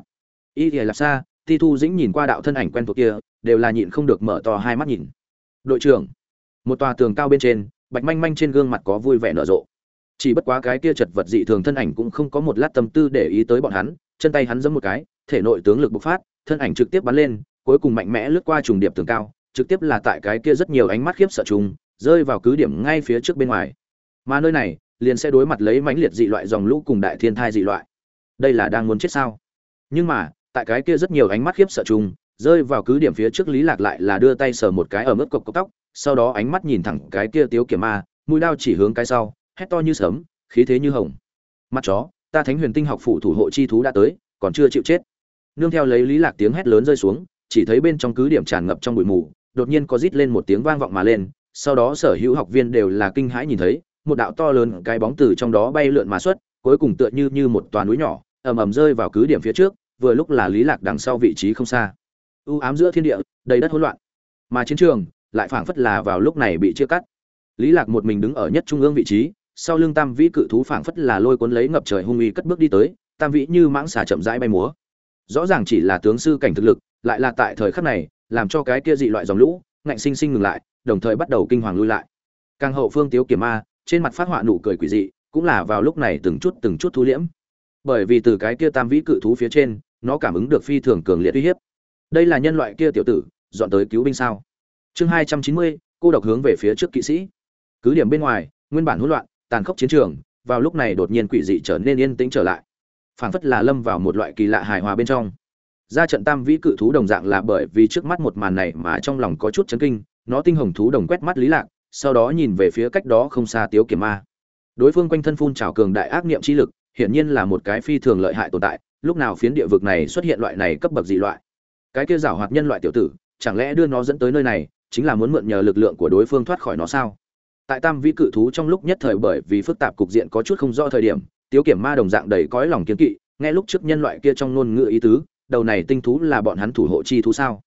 Y thì lạc xa ti thu dĩnh nhìn qua đạo thân ảnh quen thuộc kia, đều là nhịn không được mở to hai mắt nhìn. Đội trưởng. Một tòa tường cao bên trên, bạch manh manh trên gương mặt có vui vẻ nở rộ. Chỉ bất quá cái kia chật vật dị thường thân ảnh cũng không có một lát tâm tư để ý tới bọn hắn, chân tay hắn giẫm một cái, thể nội tướng lực bộc phát, thân ảnh trực tiếp bắn lên, cuối cùng mạnh mẽ lướt qua trùng điệp tường cao trực tiếp là tại cái kia rất nhiều ánh mắt khiếp sợ chúng rơi vào cứ điểm ngay phía trước bên ngoài. Mà nơi này, liền sẽ đối mặt lấy mãnh liệt dị loại dòng lũ cùng đại thiên thai dị loại. Đây là đang muốn chết sao? Nhưng mà, tại cái kia rất nhiều ánh mắt khiếp sợ chung, rơi vào cứ điểm phía trước lý lạc lại là đưa tay sờ một cái ở mức cộc cộc tóc, sau đó ánh mắt nhìn thẳng cái kia tiếu kiểm ma, mũi đao chỉ hướng cái sau, hét to như sấm, khí thế như hồng. Mắt chó, ta thánh huyền tinh học phủ thủ hộ chi thú đã tới, còn chưa chịu chết. Nương theo lấy lý lạc tiếng hét lớn rơi xuống, chỉ thấy bên trong cứ điểm tràn ngập trong bụi mù đột nhiên có rít lên một tiếng vang vọng mà lên, sau đó sở hữu học viên đều là kinh hãi nhìn thấy, một đạo to lớn cái bóng từ trong đó bay lượn mà xuất, cuối cùng tựa như như một tòa núi nhỏ, ầm ầm rơi vào cứ điểm phía trước, vừa lúc là lý lạc đằng sau vị trí không xa. U ám giữa thiên địa, đầy đất hỗn loạn. Mà chiến trường, lại phảng phất là vào lúc này bị chia cắt. Lý lạc một mình đứng ở nhất trung ương vị trí, sau lưng tam vĩ cự thú phảng phất là lôi cuốn lấy ngập trời hung uy cất bước đi tới, tam vĩ như mãng xà chậm rãi bay múa. Rõ ràng chỉ là tướng sư cảnh thực lực, lại là tại thời khắc này làm cho cái kia dị loại dòng lũ, ngạnh sinh sinh ngừng lại, đồng thời bắt đầu kinh hoàng lui lại. Càng hậu phương tiếu kiểm ma, trên mặt phát họa nụ cười quỷ dị, cũng là vào lúc này từng chút từng chút thu liễm. Bởi vì từ cái kia tam vĩ cự thú phía trên, nó cảm ứng được phi thường cường liệt uy hiếp. Đây là nhân loại kia tiểu tử, dọn tới cứu binh sao? Chương hai trăm chín mươi, cô độc hướng về phía trước kỵ sĩ. Cứ điểm bên ngoài, nguyên bản hỗn loạn, tàn khốc chiến trường, vào lúc này đột nhiên quỷ dị trở nên yên tĩnh trở lại. Phảng phất là lâm vào một loại kỳ lạ hài hòa bên trong ra trận tam vĩ cự thú đồng dạng là bởi vì trước mắt một màn này mà trong lòng có chút chấn kinh, nó tinh hồng thú đồng quét mắt lý lạc, sau đó nhìn về phía cách đó không xa tiếu kiểm ma đối phương quanh thân phun trào cường đại ác niệm chi lực, hiển nhiên là một cái phi thường lợi hại tồn tại, lúc nào phiến địa vực này xuất hiện loại này cấp bậc dị loại. Cái kia giảo hoạt nhân loại tiểu tử, chẳng lẽ đưa nó dẫn tới nơi này, chính là muốn mượn nhờ lực lượng của đối phương thoát khỏi nó sao? Tại tam vĩ cự thú trong lúc nhất thời bởi vì phức tạp cục diện có chút không rõ thời điểm, tiếu kiểm ma đồng dạng đầy cõi lòng kiến kỵ, nghe lúc trước nhân loại kia trong ngôn ngữ ý tứ đầu này tinh thú là bọn hắn thủ hộ chi thú sao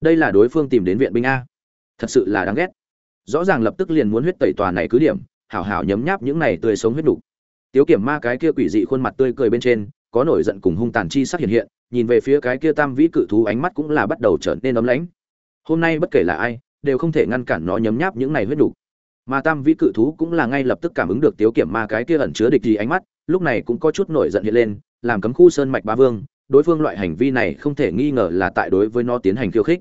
đây là đối phương tìm đến viện binh a thật sự là đáng ghét rõ ràng lập tức liền muốn huyết tẩy tòa này cứ điểm hảo hảo nhấm nháp những này tươi sống huyết đủ. Tiếu Kiểm Ma cái kia quỷ dị khuôn mặt tươi cười bên trên, có nổi giận cùng hung tàn chi sắc hiện hiện, nhìn về phía cái kia tam vĩ cự thú ánh mắt cũng là bắt đầu trở nên ấm lãnh. Hôm nay bất kể là ai, đều không thể ngăn cản nó nhấm nháp những này huyết đủ. Mà tam vĩ cự thú cũng là ngay lập tức cảm ứng được Tiếu Kiểm Ma cái kia ẩn chứa địch gì ánh mắt, lúc này cũng có chút nổi giận hiện lên, làm cấm khu sơn mạch ba vương, đối phương loại hành vi này không thể nghi ngờ là tại đối với nó tiến hành khiêu khích.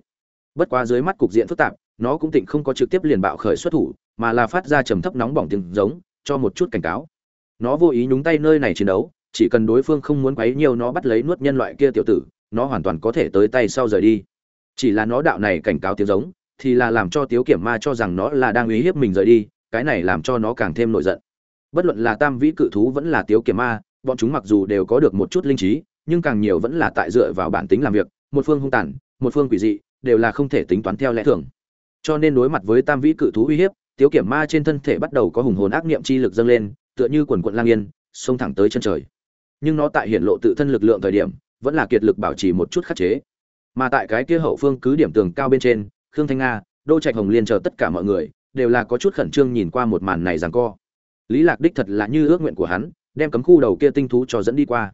Bất quá dưới mắt cục diện phức tạp, nó cũng tịnh không có trực tiếp liền bạo khởi xuất thủ, mà là phát ra trầm thấp nóng bỏng tiếng giống, cho một chút cảnh cáo. Nó vô ý nhúng tay nơi này chiến đấu, chỉ cần đối phương không muốn quấy nhiều nó bắt lấy nuốt nhân loại kia tiểu tử, nó hoàn toàn có thể tới tay sau rời đi. Chỉ là nó đạo này cảnh cáo tiếng giống, thì là làm cho Tiếu Kiểm Ma cho rằng nó là đang uy hiếp mình rời đi, cái này làm cho nó càng thêm nổi giận. Bất luận là Tam Vĩ cự thú vẫn là Tiếu Kiểm Ma, bọn chúng mặc dù đều có được một chút linh trí, nhưng càng nhiều vẫn là tại dựa vào bản tính làm việc, một phương hung tàn, một phương quỷ dị, đều là không thể tính toán theo lẽ thường. Cho nên đối mặt với Tam Vĩ cự thú uy hiếp, Tiếu Kiểm Ma trên thân thể bắt đầu có hùng hồn ác niệm chi lực dâng lên, tựa như quần quận lang yên, xông thẳng tới chân trời. Nhưng nó tại hiện lộ tự thân lực lượng thời điểm, vẫn là kiệt lực bảo trì một chút khắc chế. Mà tại cái kia hậu phương cứ điểm tường cao bên trên, Khương Thanh Nga, Đô Trạch Hồng Liên chờ tất cả mọi người, đều là có chút khẩn trương nhìn qua một màn này rằng co. Lý Lạc đích thật là như ước nguyện của hắn, đem cấm khu đầu kia tinh thú cho dẫn đi qua.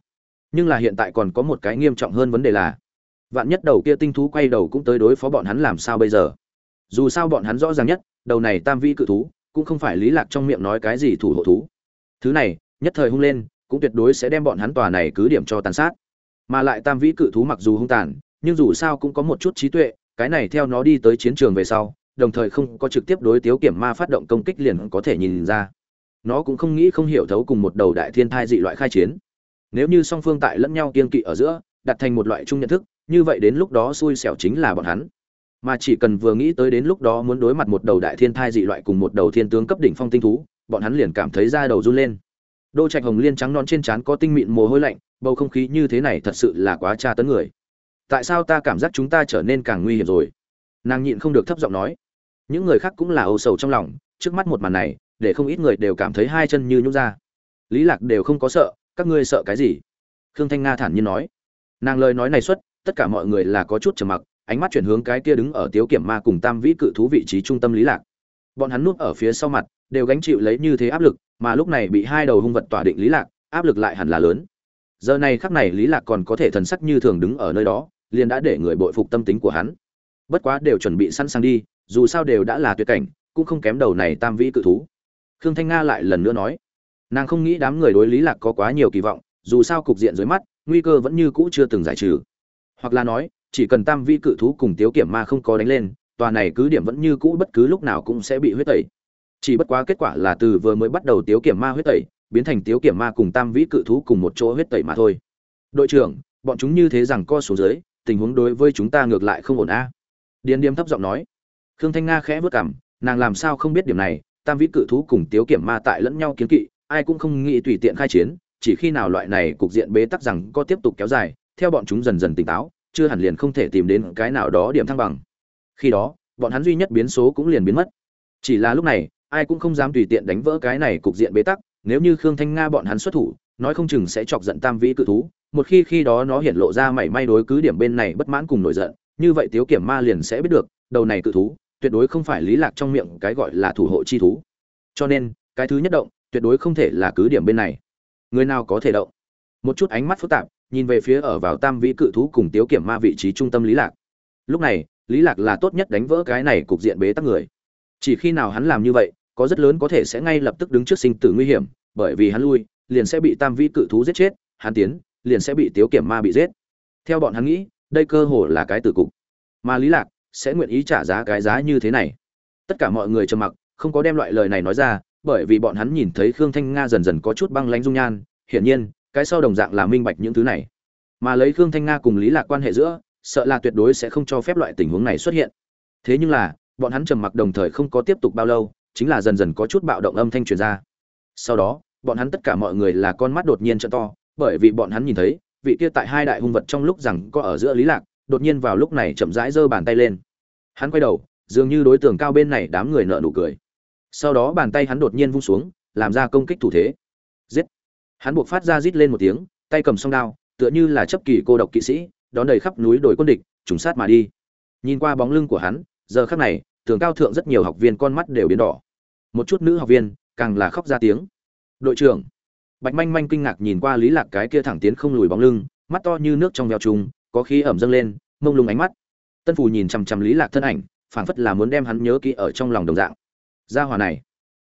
Nhưng là hiện tại còn có một cái nghiêm trọng hơn vấn đề là, vạn nhất đầu kia tinh thú quay đầu cũng tới đối phó bọn hắn làm sao bây giờ? Dù sao bọn hắn rõ ràng nhất, đầu này tam vi cự thú cũng không phải lý lạc trong miệng nói cái gì thủ hộ thú. Thứ này nhất thời hung lên cũng tuyệt đối sẽ đem bọn hắn tòa này cứ điểm cho tàn sát. Mà lại tam vĩ cự thú mặc dù hung tàn nhưng dù sao cũng có một chút trí tuệ cái này theo nó đi tới chiến trường về sau đồng thời không có trực tiếp đối tiếu kiểm ma phát động công kích liền có thể nhìn ra. Nó cũng không nghĩ không hiểu thấu cùng một đầu đại thiên thai dị loại khai chiến nếu như song phương tại lẫn nhau kiên kỵ ở giữa, đặt thành một loại chung nhận thức, như vậy đến lúc đó xui xẻo chính là bọn hắn. Mà chỉ cần vừa nghĩ tới đến lúc đó muốn đối mặt một đầu đại thiên thai dị loại cùng một đầu thiên tướng cấp đỉnh phong tinh thú, bọn hắn liền cảm thấy da đầu run lên. Đô trạch hồng liên trắng non trên trán có tinh mịn mồ hôi lạnh, bầu không khí như thế này thật sự là quá tra tấn người. Tại sao ta cảm giác chúng ta trở nên càng nguy hiểm rồi? Nàng nhịn không được thấp giọng nói. Những người khác cũng là âu sầu trong lòng, trước mắt một màn này, để không ít người đều cảm thấy hai chân như nhũ ra. Lý lạc đều không có sợ các ngươi sợ cái gì? Khương thanh nga thản nhiên nói. Nàng lời nói này xuất, tất cả mọi người là có chút trầm mặc, ánh mắt chuyển hướng cái kia đứng ở tiếu kiểm ma cùng tam vĩ cự thú vị trí trung tâm lý lạc. Bọn hắn núp ở phía sau mặt, đều gánh chịu lấy như thế áp lực, mà lúc này bị hai đầu hung vật tỏa định lý lạc, áp lực lại hẳn là lớn. Giờ này khắc này lý lạc còn có thể thần sắc như thường đứng ở nơi đó, liền đã để người bội phục tâm tính của hắn. Bất quá đều chuẩn bị sẵn sàng đi, dù sao đều đã là tuyệt cảnh, cũng không kém đầu này tam vĩ cự thú. Khương thanh nga lại lần nữa nói nàng không nghĩ đám người đối lý lạc có quá nhiều kỳ vọng, dù sao cục diện dưới mắt, nguy cơ vẫn như cũ chưa từng giải trừ. Hoặc là nói, chỉ cần tam vi cự thú cùng tiếu kiểm ma không có đánh lên, tòa này cứ điểm vẫn như cũ bất cứ lúc nào cũng sẽ bị huyết tẩy. Chỉ bất quá kết quả là từ vừa mới bắt đầu tiếu kiểm ma huyết tẩy, biến thành tiếu kiểm ma cùng tam vĩ cự thú cùng một chỗ huyết tẩy mà thôi. Đội trưởng, bọn chúng như thế rằng co số dưới, tình huống đối với chúng ta ngược lại không ổn a. Điền điềm thấp giọng nói. Khương thanh nga khẽ vớt cảm nàng làm sao không biết điểm này, tam vĩ cự thú cùng tiếu kiểm ma tại lẫn nhau kiến kỵ ai cũng không nghĩ tùy tiện khai chiến, chỉ khi nào loại này cục diện bế tắc rằng có tiếp tục kéo dài, theo bọn chúng dần dần tỉnh táo, chưa hẳn liền không thể tìm đến cái nào đó điểm thăng bằng. Khi đó, bọn hắn duy nhất biến số cũng liền biến mất. Chỉ là lúc này, ai cũng không dám tùy tiện đánh vỡ cái này cục diện bế tắc, nếu như khương thanh nga bọn hắn xuất thủ, nói không chừng sẽ chọc giận tam vĩ cự thú, một khi khi đó nó hiện lộ ra mảy may đối cứ điểm bên này bất mãn cùng nổi giận, như vậy tiếu kiểm ma liền sẽ biết được, đầu này cự thú, tuyệt đối không phải lý lạc trong miệng cái gọi là thủ hộ chi thú. Cho nên, cái thứ nhất động tuyệt đối không thể là cứ điểm bên này. Người nào có thể động? Một chút ánh mắt phức tạp, nhìn về phía ở vào tam vĩ cự thú cùng tiếu kiểm ma vị trí trung tâm lý lạc. Lúc này, lý lạc là tốt nhất đánh vỡ cái này cục diện bế tắc người. Chỉ khi nào hắn làm như vậy, có rất lớn có thể sẽ ngay lập tức đứng trước sinh tử nguy hiểm, bởi vì hắn lui, liền sẽ bị tam vĩ cự thú giết chết, hắn tiến, liền sẽ bị tiếu kiểm ma bị giết. Theo bọn hắn nghĩ, đây cơ hồ là cái tử cục. Mà lý lạc sẽ nguyện ý trả giá cái giá như thế này. Tất cả mọi người trầm mặc, không có đem loại lời này nói ra bởi vì bọn hắn nhìn thấy khương thanh nga dần dần có chút băng lãnh dung nhan, hiển nhiên, cái sau đồng dạng là minh bạch những thứ này. Mà lấy khương thanh nga cùng lý lạc quan hệ giữa, sợ là tuyệt đối sẽ không cho phép loại tình huống này xuất hiện. Thế nhưng là, bọn hắn trầm mặc đồng thời không có tiếp tục bao lâu, chính là dần dần có chút bạo động âm thanh truyền ra. Sau đó, bọn hắn tất cả mọi người là con mắt đột nhiên trợn to, bởi vì bọn hắn nhìn thấy, vị kia tại hai đại hung vật trong lúc rằng có ở giữa lý lạc, đột nhiên vào lúc này chậm rãi giơ bàn tay lên. Hắn quay đầu, dường như đối tượng cao bên này đám người nợ nụ cười sau đó bàn tay hắn đột nhiên vung xuống, làm ra công kích thủ thế. Giết! Hắn buộc phát ra rít lên một tiếng, tay cầm song đao, tựa như là chấp kỳ cô độc kỵ sĩ, đón đầy khắp núi đồi quân địch, trùng sát mà đi. Nhìn qua bóng lưng của hắn, giờ khắc này, tường cao thượng rất nhiều học viên con mắt đều biến đỏ. Một chút nữ học viên, càng là khóc ra tiếng. Đội trưởng! Bạch manh manh kinh ngạc nhìn qua lý lạc cái kia thẳng tiến không lùi bóng lưng, mắt to như nước trong veo trùng, có khí ẩm dâng lên, mông lung ánh mắt. Tân phù nhìn chằm chằm lý lạc thân ảnh, phảng phất là muốn đem hắn nhớ kỹ ở trong lòng đồng dạng gia hòa này.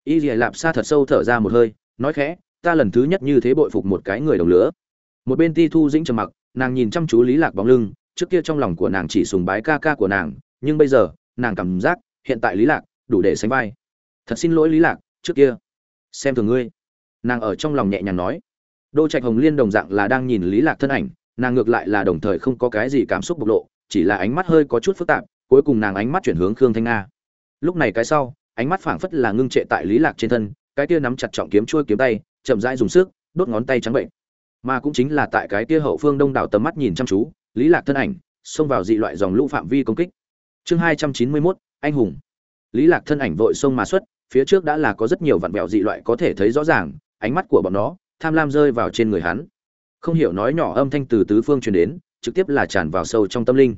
Y dìa lạp xa thật sâu thở ra một hơi, nói khẽ, ta lần thứ nhất như thế bội phục một cái người đồng lửa. Một bên ti thu dĩnh trầm mặc, nàng nhìn chăm chú lý lạc bóng lưng, trước kia trong lòng của nàng chỉ sùng bái ca ca của nàng, nhưng bây giờ, nàng cảm giác, hiện tại lý lạc, đủ để sánh vai. Thật xin lỗi lý lạc, trước kia, xem thường ngươi. Nàng ở trong lòng nhẹ nhàng nói. Đô trạch hồng liên đồng dạng là đang nhìn lý lạc thân ảnh, nàng ngược lại là đồng thời không có cái gì cảm xúc bộc lộ, chỉ là ánh mắt hơi có chút phức tạp, cuối cùng nàng ánh mắt chuyển hướng khương thanh nga lúc này cái sau ánh mắt phảng phất là ngưng trệ tại lý lạc trên thân cái kia nắm chặt trọng kiếm chuôi kiếm tay chậm rãi dùng sức đốt ngón tay trắng bệnh. Mà cũng chính là tại cái kia hậu phương đông đảo tầm mắt nhìn chăm chú lý lạc thân ảnh xông vào dị loại dòng lũ phạm vi công kích. Chương hai trăm chín mươi 291, anh hùng. Lý lạc thân ảnh vội xông mà xuất phía trước đã là có rất nhiều vạn vẹo dị loại có thể thấy rõ ràng ánh mắt của bọn nó tham lam rơi vào trên người hắn. Không hiểu nói nhỏ âm thanh từ tứ phương truyền đến trực tiếp là tràn vào sâu trong tâm linh.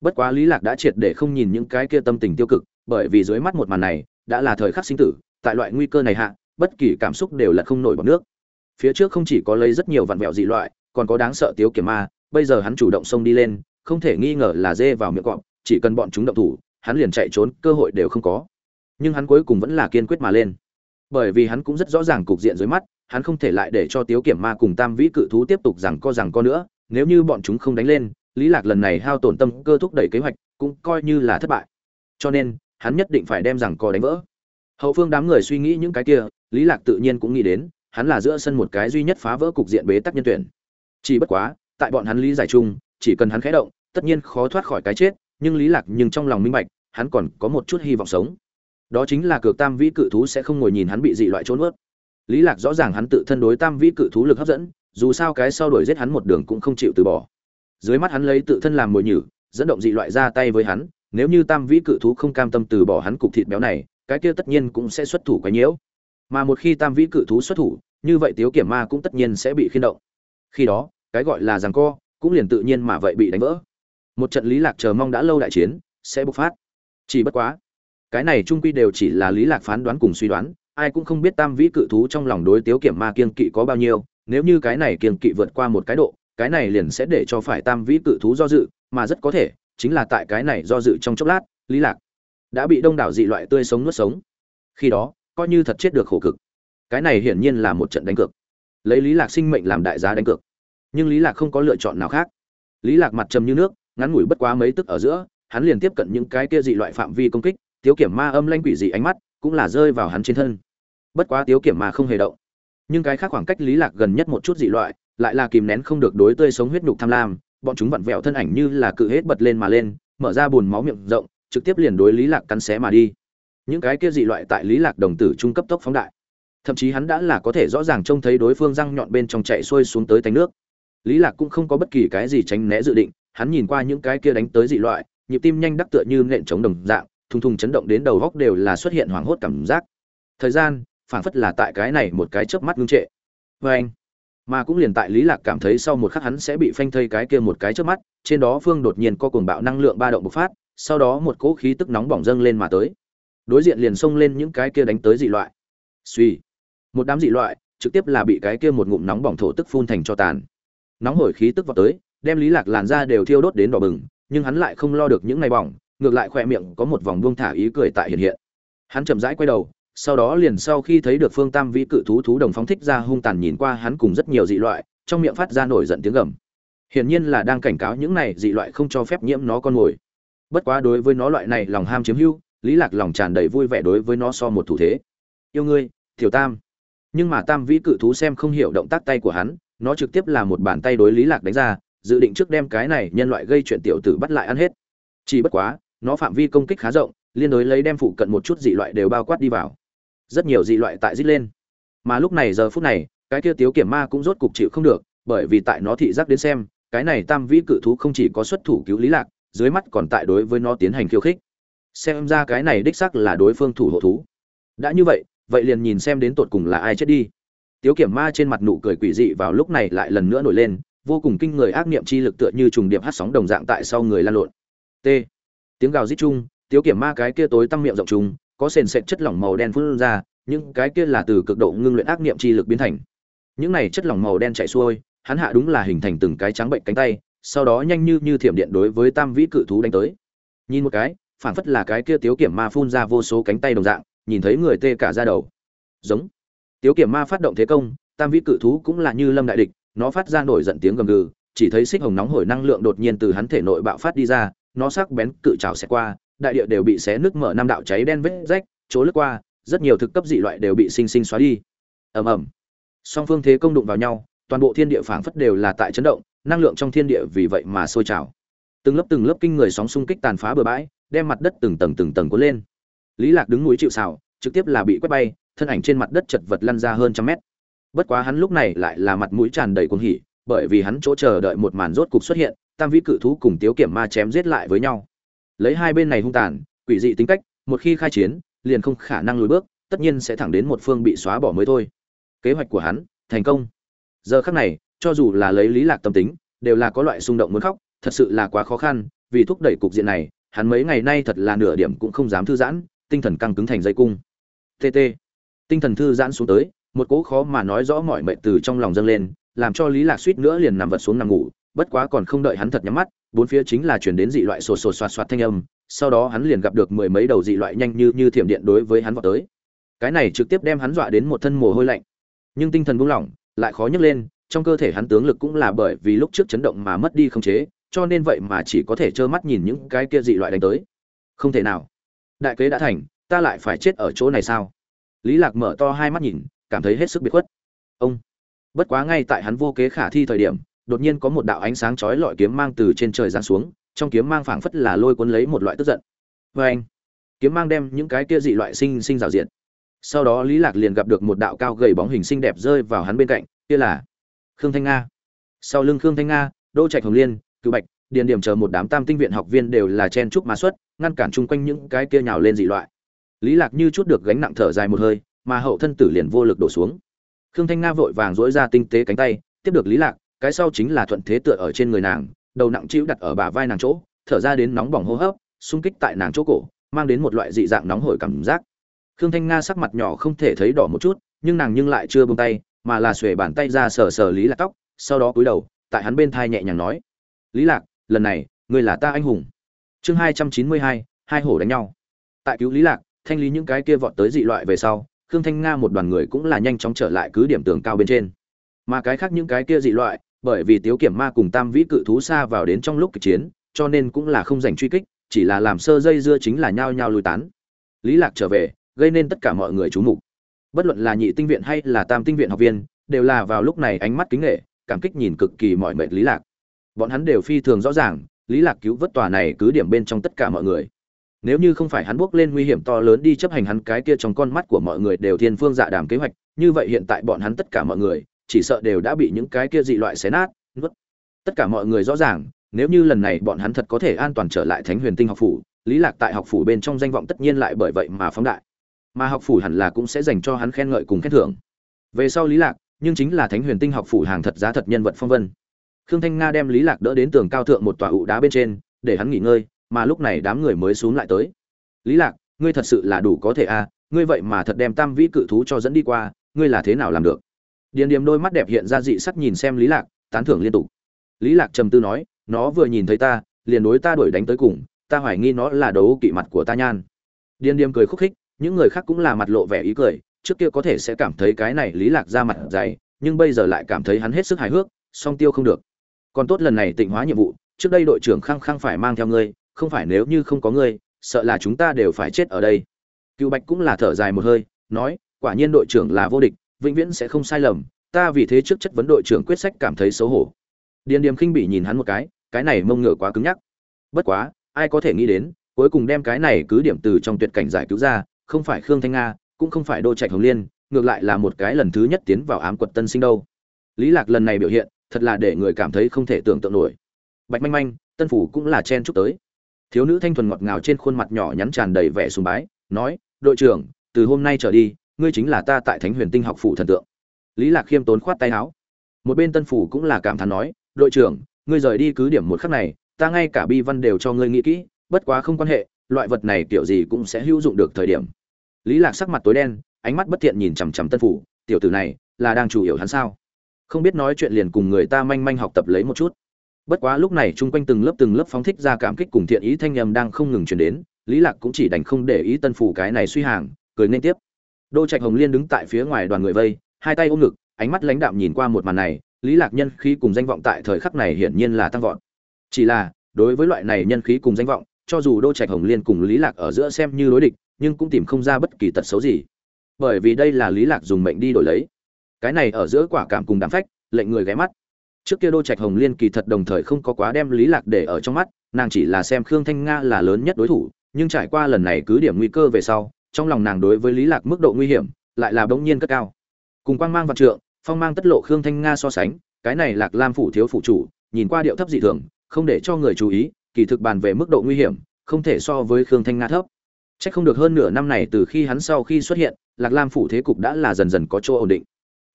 Bất quá lý lạc đã triệt để không nhìn những cái kia tâm tình tiêu cực bởi vì dưới mắt một màn này đã là thời khắc sinh tử, tại loại nguy cơ này hạ, bất kỳ cảm xúc đều là không nổi bọt nước. Phía trước không chỉ có lấy rất nhiều vạn vẹo dị loại, còn có đáng sợ tiếu kiểm ma, bây giờ hắn chủ động xông đi lên, không thể nghi ngờ là dê vào miệng cọp chỉ cần bọn chúng động thủ, hắn liền chạy trốn, cơ hội đều không có. Nhưng hắn cuối cùng vẫn là kiên quyết mà lên. Bởi vì hắn cũng rất rõ ràng cục diện dưới mắt, hắn không thể lại để cho tiếu kiểm ma cùng tam vĩ cự thú tiếp tục rằng co rằng co nữa, nếu như bọn chúng không đánh lên, lý lạc lần này hao tổn tâm cơ thúc đẩy kế hoạch, cũng coi như là thất bại. Cho nên hắn nhất định phải đem rằng co đánh vỡ. Hậu phương đám người suy nghĩ những cái kia, lý lạc tự nhiên cũng nghĩ đến, hắn là giữa sân một cái duy nhất phá vỡ cục diện bế tắc nhân tuyển. Chỉ bất quá, tại bọn hắn lý giải chung, chỉ cần hắn khẽ động, tất nhiên khó thoát khỏi cái chết, nhưng lý lạc nhưng trong lòng minh bạch, hắn còn có một chút hy vọng sống. Đó chính là cược tam vĩ cự thú sẽ không ngồi nhìn hắn bị dị loại trốn ướt. Lý lạc rõ ràng hắn tự thân đối tam vĩ cự thú lực hấp dẫn, dù sao cái sau đuổi giết hắn một đường cũng không chịu từ bỏ. Dưới mắt hắn lấy tự thân làm mồi nhử, dẫn động dị loại ra tay với hắn nếu như tam vĩ cự thú không cam tâm từ bỏ hắn cục thịt béo này, cái kia tất nhiên cũng sẽ xuất thủ quấy nhiễu. Mà một khi tam vĩ cự thú xuất thủ, như vậy tiếu kiểm ma cũng tất nhiên sẽ bị khiên động. Khi đó, cái gọi là giằng co, cũng liền tự nhiên mà vậy bị đánh vỡ. Một trận lý lạc chờ mong đã lâu đại chiến, sẽ bộc phát. Chỉ bất quá, cái này trung quy đều chỉ là lý lạc phán đoán cùng suy đoán, ai cũng không biết tam vĩ cự thú trong lòng đối tiếu kiểm ma kiên kỵ có bao nhiêu, nếu như cái này kiên kỵ vượt qua một cái độ, cái này liền sẽ để cho phải tam vĩ cự thú do dự, mà rất có thể chính là tại cái này do dự trong chốc lát, lý lạc đã bị đông đảo dị loại tươi sống nuốt sống. Khi đó, coi như thật chết được khổ cực. Cái này hiển nhiên là một trận đánh cược. Lấy lý lạc sinh mệnh làm đại giá đánh cược. Nhưng lý lạc không có lựa chọn nào khác. Lý lạc mặt trầm như nước, ngắn ngủi bất quá mấy tức ở giữa, hắn liền tiếp cận những cái kia dị loại phạm vi công kích, tiếu kiểm ma âm lanh quỷ dị ánh mắt cũng là rơi vào hắn trên thân. Bất quá tiếu kiểm ma không hề động. Nhưng cái khác khoảng cách lý lạc gần nhất một chút dị loại, lại là kìm nén không được đối tươi sống huyết nhục tham lam bọn chúng vặn vẹo thân ảnh như là cự hết bật lên mà lên, mở ra bùn máu miệng rộng, trực tiếp liền đối lý lạc cắn xé mà đi. Những cái kia dị loại tại lý lạc đồng tử trung cấp tốc phóng đại. Thậm chí hắn đã là có thể rõ ràng trông thấy đối phương răng nhọn bên trong chạy xuôi xuống tới tánh nước. Lý lạc cũng không có bất kỳ cái gì tránh né dự định, hắn nhìn qua những cái kia đánh tới dị loại, nhịp tim nhanh đắc tựa như nện chống đồng dạng, thùng thùng chấn động đến đầu góc đều là xuất hiện hoảng hốt cảm giác. Thời gian, phảng phất là tại cái này một cái chớp mắt ngưng trệ. Vê anh mà cũng liền tại lý lạc cảm thấy sau một khắc hắn sẽ bị phanh thây cái kia một cái chớp mắt, trên đó phương đột nhiên có cuồng bạo năng lượng ba động bộc phát, sau đó một cỗ khí tức nóng bỏng dâng lên mà tới. Đối diện liền xông lên những cái kia đánh tới dị loại. Suy một đám dị loại, trực tiếp là bị cái kia một ngụm nóng bỏng thổ tức phun thành cho tàn. Nóng hổi khí tức vào tới, đem lý lạc làn da đều thiêu đốt đến đỏ bừng, nhưng hắn lại không lo được những ngày bỏng, ngược lại khoe miệng có một vòng buông thả ý cười tại hiện hiện. Hắn chậm rãi quay đầu sau đó liền sau khi thấy được phương tam vĩ cự thú thú đồng phóng thích ra hung tàn nhìn qua hắn cùng rất nhiều dị loại, trong miệng phát ra nổi giận tiếng gầm. Hiển nhiên là đang cảnh cáo những này dị loại không cho phép nhiễm nó con mồi. Bất quá đối với nó loại này lòng ham chiếm hữu, lý lạc lòng tràn đầy vui vẻ đối với nó so một thủ thế. Yêu ngươi, tiểu tam. Nhưng mà tam vĩ cự thú xem không hiểu động tác tay của hắn, nó trực tiếp là một bàn tay đối lý lạc đánh ra, dự định trước đem cái này nhân loại gây chuyện tiểu tử bắt lại ăn hết. Chỉ bất quá, nó phạm vi công kích khá rộng, liên đối lấy đem phụ cận một chút dị loại đều bao quát đi vào rất nhiều dị loại tại rít lên. Mà lúc này giờ phút này, cái kia tiếu kiểm ma cũng rốt cục chịu không được, bởi vì tại nó thị giác đến xem, cái này tam vĩ cự thú không chỉ có xuất thủ cứu lý lạc, dưới mắt còn tại đối với nó tiến hành khiêu khích. Xem ra cái này đích xác là đối phương thủ hộ thú. Đã như vậy vậy liền nhìn xem đến tột cùng là ai chết đi. Tiếu kiểm ma trên mặt nụ cười quỷ dị vào lúc này lại lần nữa nổi lên, vô cùng kinh người ác niệm chi lực tựa như trùng điệp hát sóng đồng dạng tại sau người lan lộn. T. Tiếng gào rít chung, tiếu kiểm ma cái kia tối tăng miệng rộng trùng có sền sệt chất lỏng màu đen phun ra, những cái kia là từ cực độ ngưng luyện ác niệm chi lực biến thành. Những này chất lỏng màu đen chảy xuôi, hắn hạ đúng là hình thành từng cái trắng bệnh cánh tay, sau đó nhanh như như thiểm điện đối với tam vĩ cự thú đánh tới. Nhìn một cái phản phất là cái kia tiếu kiểm ma phun ra vô số cánh tay đồng dạng, nhìn thấy người tê cả da đầu. Giống. Tiếu kiểm ma phát động thế công, tam vĩ cự thú cũng là như lâm đại địch, nó phát ra nổi giận tiếng gầm gừ, chỉ thấy xích hồng nóng hổi năng lượng đột nhiên từ hắn thể nội bạo phát đi ra, nó sắc bén cự trảo sẽ qua đại địa đều bị xé nước mở năm đạo cháy đen vết rách, chỗ lướt qua, rất nhiều thực cấp dị loại đều bị sinh sinh xóa đi. Ầm ầm. Song phương thế công đụng vào nhau, toàn bộ thiên địa phảng phất đều là tại chấn động, năng lượng trong thiên địa vì vậy mà sôi trào. Từng lớp từng lớp kinh người sóng xung kích tàn phá bờ bãi, đem mặt đất từng tầng từng tầng cuốn lên. Lý lạc đứng núi chịu sào, trực tiếp là bị quét bay, thân ảnh trên mặt đất chật vật lăn ra hơn trăm mét. Bất quá hắn lúc này lại là mặt mũi tràn đầy cuồng hỉ, bởi vì hắn chỗ chờ đợi một màn rốt cục xuất hiện, tam vĩ cự thú cùng tiếu kiểm ma chém giết lại với nhau lấy hai bên này hung tàn, quỷ dị tính cách, một khi khai chiến, liền không khả năng lùi bước, tất nhiên sẽ thẳng đến một phương bị xóa bỏ mới thôi. Kế hoạch của hắn, thành công. Giờ khắc này, cho dù là lấy lý lạc tâm tính, đều là có loại xung động muốn khóc, thật sự là quá khó khăn, vì thúc đẩy cục diện này, hắn mấy ngày nay thật là nửa điểm cũng không dám thư giãn, tinh thần căng cứng thành dây cung. Tt tinh thần thư giãn xuống tới, một cỗ khó mà nói rõ mọi mệnh từ trong lòng dâng lên, làm cho lý lạc suýt nữa liền nằm vật xuống nằm ngủ bất quá còn không đợi hắn thật nhắm mắt, bốn phía chính là chuyển đến dị loại sột sột soạt soạt thanh âm, sau đó hắn liền gặp được mười mấy đầu dị loại nhanh như như thiểm điện đối với hắn vọt tới. Cái này trực tiếp đem hắn dọa đến một thân mồ hôi lạnh. Nhưng tinh thần buông lỏng, lại khó nhấc lên, trong cơ thể hắn tướng lực cũng là bởi vì lúc trước chấn động mà mất đi không chế, cho nên vậy mà chỉ có thể trơ mắt nhìn những cái kia dị loại đánh tới. Không thể nào. Đại kế đã thành, ta lại phải chết ở chỗ này sao? Lý lạc mở to hai mắt nhìn, cảm thấy hết sức biệt khuất. Ông. Bất quá ngay tại hắn vô kế khả thi thời điểm đột nhiên có một đạo ánh sáng chói lọi kiếm mang từ trên trời giáng xuống, trong kiếm mang phảng phất là lôi cuốn lấy một loại tức giận. Vê anh, kiếm mang đem những cái kia dị loại sinh sinh rào diện sau đó lý lạc liền gặp được một đạo cao gầy bóng hình xinh đẹp rơi vào hắn bên cạnh, kia là khương thanh nga. Sau lưng khương thanh nga đô trạch hồng liên cựu bạch, điền điểm chờ một đám tam tinh viện học viên đều là chen trúc mà xuất, ngăn cản chung quanh những cái kia nhào lên dị loại. Lý lạc như chút được gánh nặng thở dài một hơi, mà hậu thân tử liền vô lực đổ xuống. Khương thanh nga vội vàng duỗi ra tinh tế cánh tay, tiếp được lý lạc cái sau chính là thuận thế tựa ở trên người nàng, đầu nặng chịu đặt ở bả vai nàng chỗ, thở ra đến nóng bỏng hô hấp, xung kích tại nàng chỗ cổ, mang đến một loại dị dạng nóng hổi cảm giác. Khương thanh nga sắc mặt nhỏ không thể thấy đỏ một chút, nhưng nàng nhưng lại chưa buông tay, mà là xuề bàn tay ra sờ sờ lý lạc tóc, sau đó cúi đầu, tại hắn bên thai nhẹ nhàng nói, lý lạc, lần này, ngươi là ta anh hùng. Chương hai trăm chín mươi hai hai hổ đánh nhau. Tại cứu lý lạc, thanh lý những cái kia vọt tới dị loại về sau, khương thanh nga một đoàn người cũng là nhanh chóng trở lại cứ điểm tường cao bên trên. Mà cái khác những cái kia dị loại bởi vì tiếu kiểm ma cùng tam vĩ cự thú xa vào đến trong lúc kịch chiến, cho nên cũng là không giành truy kích, chỉ là làm sơ dây dưa chính là nhao nhao lùi tán. Lý lạc trở về, gây nên tất cả mọi người chú mục. Bất luận là nhị tinh viện hay là tam tinh viện học viên, đều là vào lúc này ánh mắt kính nghệ, cảm kích nhìn cực kỳ mọi mệt lý lạc. Bọn hắn đều phi thường rõ ràng, lý lạc cứu vớt tòa này cứ điểm bên trong tất cả mọi người. Nếu như không phải hắn bước lên nguy hiểm to lớn đi chấp hành hắn cái kia trong con mắt của mọi người đều thiên phương dạ đàm kế hoạch, như vậy hiện tại bọn hắn tất cả mọi người chỉ sợ đều đã bị những cái kia dị loại xé nát nuốt. Tất cả mọi người rõ ràng nếu như lần này bọn hắn thật có thể an toàn trở lại thánh huyền tinh học phủ lý lạc tại học phủ bên trong danh vọng tất nhiên lại bởi vậy mà phóng đại. Mà học phủ hẳn là cũng sẽ dành cho hắn khen ngợi cùng khen thưởng. Về sau lý lạc nhưng chính là thánh huyền tinh học phủ hàng thật giá thật nhân vật phong vân. Khương thanh nga đem lý lạc đỡ đến tường cao thượng một tòa ụ đá bên trên để hắn nghỉ ngơi mà lúc này đám người mới xuống lại tới. Lý lạc ngươi thật sự là đủ có thể a à, ngươi vậy mà thật đem tam vĩ cự thú cho dẫn đi qua ngươi là thế nào làm được? Điền điềm đôi mắt đẹp hiện ra dị sắc nhìn xem lý lạc, tán thưởng liên tục. Lý lạc trầm tư nói, nó vừa nhìn thấy ta, liền đối ta đuổi đánh tới cùng, ta hoài nghi nó là đấu kỵ mặt của ta nhan. Điền điềm cười khúc khích, những người khác cũng là mặt lộ vẻ ý cười, trước kia có thể sẽ cảm thấy cái này lý lạc ra mặt dày, nhưng bây giờ lại cảm thấy hắn hết sức hài hước, song tiêu không được. Còn tốt lần này tịnh hóa nhiệm vụ, trước đây đội trưởng khăng khăng phải mang theo ngươi, không phải nếu như không có ngươi, sợ là chúng ta đều phải chết ở đây. Cựu bạch cũng là thở dài một hơi, nói, quả nhiên đội trưởng là vô địch vĩnh viễn sẽ không sai lầm, ta vì thế trước chất vấn đội trưởng quyết sách cảm thấy xấu hổ. Điền điềm khinh bị nhìn hắn một cái cái này mông ngựa quá cứng nhắc. Bất quá, ai có thể nghĩ đến, cuối cùng đem cái này cứ điểm từ trong tuyệt cảnh giải cứu ra, không phải khương thanh nga, cũng không phải đô trạch hồng liên, ngược lại là một cái lần thứ nhất tiến vào ám quật tân sinh đâu. Lý lạc lần này biểu hiện, thật là để người cảm thấy không thể tưởng tượng nổi. Bạch manh manh, tân phủ cũng là chen chúc tới. Thiếu nữ thanh thuần ngọt ngào trên khuôn mặt nhỏ nhắn tràn đầy vẻ sùng bái, nói, đội trưởng, từ hôm nay trở đi ngươi chính là ta tại thánh huyền tinh học phủ thần tượng. Lý lạc khiêm tốn khoát tay áo. Một bên tân phủ cũng là cảm thán nói, đội trưởng, ngươi rời đi cứ điểm một khắc này, ta ngay cả bi văn đều cho ngươi nghĩ kỹ, bất quá không quan hệ, loại vật này kiểu gì cũng sẽ hữu dụng được thời điểm. Lý lạc sắc mặt tối đen, ánh mắt bất thiện nhìn chằm chằm tân phủ, tiểu tử này, là đang chủ yếu hắn sao? Không biết nói chuyện liền cùng người ta manh manh học tập lấy một chút. Bất quá lúc này chung quanh từng lớp từng lớp phóng thích ra cảm kích cùng thiện ý thanh nhầm đang không ngừng truyền đến, lý lạc cũng chỉ đành không để ý tân phủ cái này suy hàng, cười nên tiếp đô trạch hồng liên đứng tại phía ngoài đoàn người vây, hai tay ôm ngực, ánh mắt lãnh đạm nhìn qua một màn này, lý lạc nhân khí cùng danh vọng tại thời khắc này hiển nhiên là tăng vọt. Chỉ là, đối với loại này nhân khí cùng danh vọng, cho dù đô trạch hồng liên cùng lý lạc ở giữa xem như đối địch, nhưng cũng tìm không ra bất kỳ tật xấu gì. Bởi vì đây là lý lạc dùng mệnh đi đổi lấy. Cái này ở giữa quả cảm cùng đám phách, lệnh người ghé mắt. Trước kia đô trạch hồng liên kỳ thật đồng thời không có quá đem lý lạc để ở trong mắt, nàng chỉ là xem khương thanh nga là lớn nhất đối thủ, nhưng trải qua lần này cứ điểm nguy cơ về sau trong lòng nàng đối với lý lạc mức độ nguy hiểm lại là bỗng nhiên cất cao cùng quang mang vạn trượng phong mang tất lộ khương thanh nga so sánh cái này lạc lam phủ thiếu phụ chủ nhìn qua điệu thấp dị thường không để cho người chú ý kỳ thực bàn về mức độ nguy hiểm không thể so với khương thanh nga thấp Chắc không được hơn nửa năm này từ khi hắn sau khi xuất hiện, Lạc Lam phủ thế cục đã là dần dần có chỗ ổn định.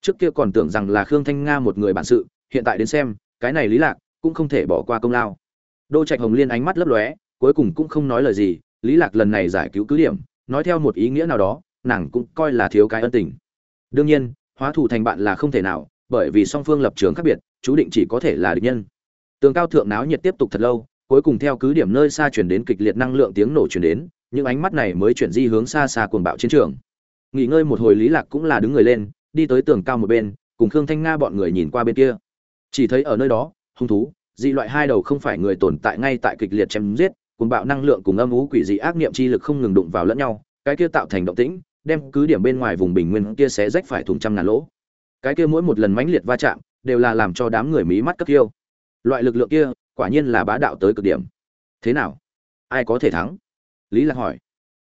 Trước kia còn tưởng rằng là Khương Thanh Nga một người bản sự, hiện tại đến xem, cái này Lý Lạc cũng không thể bỏ qua công lao. Đô Trạch Hồng Liên ánh mắt lấp lóe, cuối cùng cũng không nói lời gì, Lý Lạc lần này giải cứu cứ điểm, nói theo một ý nghĩa nào đó, nàng cũng coi là thiếu cái ân tình. Đương nhiên, hóa thủ thành bạn là không thể nào, bởi vì song phương lập trường khác biệt, chú định chỉ có thể là địch nhân. Tường cao thượng náo nhiệt tiếp tục thật lâu, cuối cùng theo cứ điểm nơi xa chuyển đến kịch liệt năng lượng tiếng nổ truyền đến, những ánh mắt này mới chuyển di hướng xa xa cuồng bạo chiến trường nghỉ ngơi một hồi lý lạc cũng là đứng người lên đi tới tường cao một bên cùng khương thanh nga bọn người nhìn qua bên kia chỉ thấy ở nơi đó hung thú dị loại hai đầu không phải người tồn tại ngay tại kịch liệt chém giết cùng bạo năng lượng cùng âm ú quỷ dị ác niệm chi lực không ngừng đụng vào lẫn nhau, cái kia tạo thành động tĩnh, đem cứ điểm bên ngoài vùng bình nguyên kia xé rách phải thủng trăm ngàn lỗ. Cái kia mỗi một lần mãnh liệt va chạm, đều là làm cho đám người mí mắt cấp kiêu loại lực lượng kia, quả nhiên là bá đạo tới cực điểm. Thế nào? Ai có thể thắng? Lý lạc hỏi.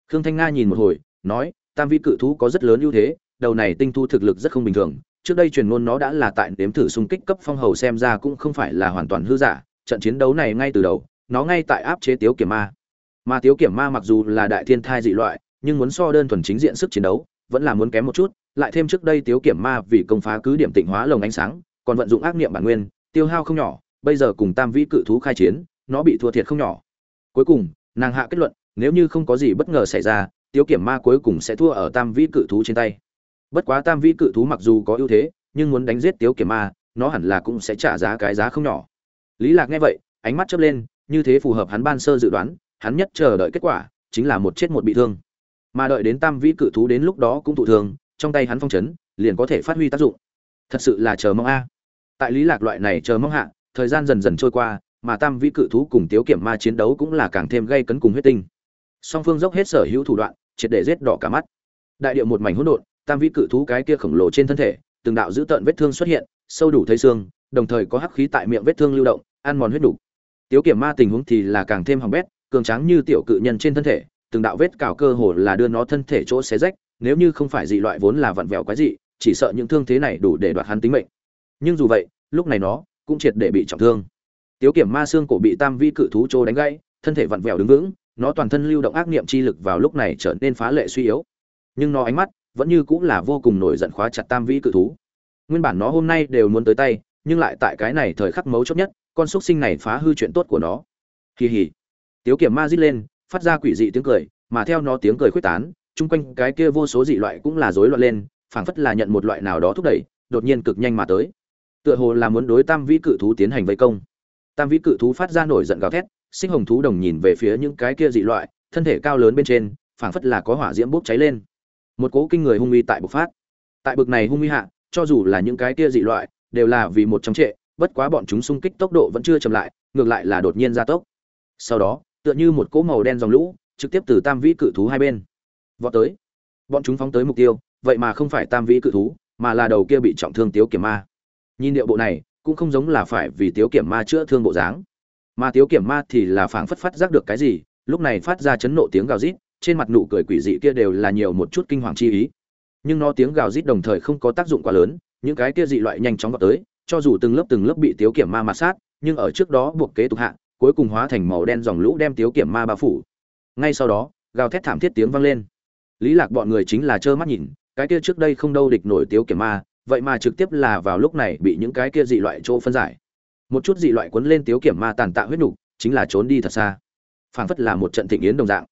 Khương thanh nga nhìn một hồi, nói, tam vi cự thú có rất lớn ưu thế, đầu này tinh thu thực lực rất không bình thường, trước đây truyền ngôn nó đã là tại đếm thử xung kích cấp phong hầu xem ra cũng không phải là hoàn toàn hư giả, trận chiến đấu này ngay từ đầu nó ngay tại áp chế tiếu kiểm ma. Mà tiếu kiểm ma mặc dù là đại thiên thai dị loại, nhưng muốn so đơn thuần chính diện sức chiến đấu, vẫn là muốn kém một chút. Lại thêm trước đây tiếu kiểm ma vì công phá cứ điểm tịnh hóa lồng ánh sáng, còn vận dụng ác niệm bản nguyên, tiêu hao không nhỏ, bây giờ cùng tam vĩ cự thú khai chiến, nó bị thua thiệt không nhỏ. Cuối cùng, nàng hạ kết luận, nếu như không có gì bất ngờ xảy ra, tiếu kiểm ma cuối cùng sẽ thua ở tam vĩ cự thú trên tay. Bất quá tam vĩ cự thú mặc dù có ưu thế, nhưng muốn đánh giết tiếu kiểm ma, nó hẳn là cũng sẽ trả giá cái giá không nhỏ. Lý lạc nghe vậy, ánh mắt chớp lên như thế phù hợp hắn ban sơ dự đoán, hắn nhất chờ đợi kết quả chính là một chết một bị thương. Mà đợi đến tam vĩ cự thú đến lúc đó cũng thụ thương, trong tay hắn phong chấn liền có thể phát huy tác dụng. Thật sự là chờ mong a. Tại lý lạc loại này chờ mong hạ, thời gian dần dần trôi qua, mà tam vĩ cự thú cùng tiếu kiểm ma chiến đấu cũng là càng thêm gây cấn cùng huyết tinh. Song phương dốc hết sở hữu thủ đoạn, triệt để giết đỏ cả mắt. Đại địa một mảnh hỗn độn, tam vĩ cự thú cái kia khổng lồ trên thân thể, từng đạo dữ tợn vết thương xuất hiện, sâu đủ thấy xương, đồng thời có hắc khí tại miệng vết thương lưu động, ăn mòn huyết đủ tiếu kiểm ma tình huống thì là càng thêm hỏng bét, cường tráng như tiểu cự nhân trên thân thể, từng đạo vết cào cơ hồ là đưa nó thân thể chỗ xé rách, nếu như không phải dị loại vốn là vặn vẹo quái dị, chỉ sợ những thương thế này đủ để đoạt hắn tính mệnh. Nhưng dù vậy, lúc này nó cũng triệt để bị trọng thương. Tiếu kiểm ma xương cổ bị tam vi cự thú trô đánh gãy, thân thể vặn vẹo đứng vững, nó toàn thân lưu động ác niệm chi lực vào lúc này trở nên phá lệ suy yếu. Nhưng nó ánh mắt vẫn như cũng là vô cùng nổi giận khóa chặt tam Vi cự thú. Nguyên bản nó hôm nay đều muốn tới tay, nhưng lại tại cái này thời khắc mấu chốt nhất con xúc sinh này phá hư chuyện tốt của nó. Kỳ hỉ tiếu kiểm ma rít lên, phát ra quỷ dị tiếng cười, mà theo nó tiếng cười khuếch tán, chung quanh cái kia vô số dị loại cũng là rối loạn lên, phảng phất là nhận một loại nào đó thúc đẩy, đột nhiên cực nhanh mà tới. Tựa hồ là muốn đối tam vĩ cự thú tiến hành vây công. Tam vĩ cự thú phát ra nổi giận gào thét, sinh hồng thú đồng nhìn về phía những cái kia dị loại, thân thể cao lớn bên trên, phảng phất là có hỏa diễm bốc cháy lên. Một cỗ kinh người hung uy tại bộc phát. Tại bực này hung uy hạ, cho dù là những cái kia dị loại, đều là vì một trong trệ bất quá bọn chúng xung kích tốc độ vẫn chưa chậm lại, ngược lại là đột nhiên gia tốc. Sau đó, tựa như một cỗ màu đen dòng lũ, trực tiếp từ tam vĩ cự thú hai bên vọt tới. Bọn chúng phóng tới mục tiêu, vậy mà không phải tam vĩ cự thú, mà là đầu kia bị trọng thương tiếu kiểm ma. Nhìn điệu bộ này, cũng không giống là phải vì tiếu kiểm ma chữa thương bộ dáng. Mà tiếu kiểm ma thì là phảng phất phát giác được cái gì, lúc này phát ra chấn nộ tiếng gào rít, trên mặt nụ cười quỷ dị kia đều là nhiều một chút kinh hoàng chi ý. Nhưng nó tiếng gào rít đồng thời không có tác dụng quá lớn, những cái kia dị loại nhanh chóng vọt tới cho dù từng lớp từng lớp bị tiếu kiểm ma mạt sát, nhưng ở trước đó buộc kế tục hạ, cuối cùng hóa thành màu đen dòng lũ đem tiếu kiểm ma bao phủ. Ngay sau đó, gào thét thảm thiết tiếng vang lên. Lý lạc bọn người chính là trơ mắt nhìn, cái kia trước đây không đâu địch nổi tiếu kiểm ma, vậy mà trực tiếp là vào lúc này bị những cái kia dị loại chỗ phân giải. Một chút dị loại cuốn lên tiếu kiểm ma tàn tạ huyết nục, chính là trốn đi thật xa. Phảng phất là một trận thịnh yến đồng dạng.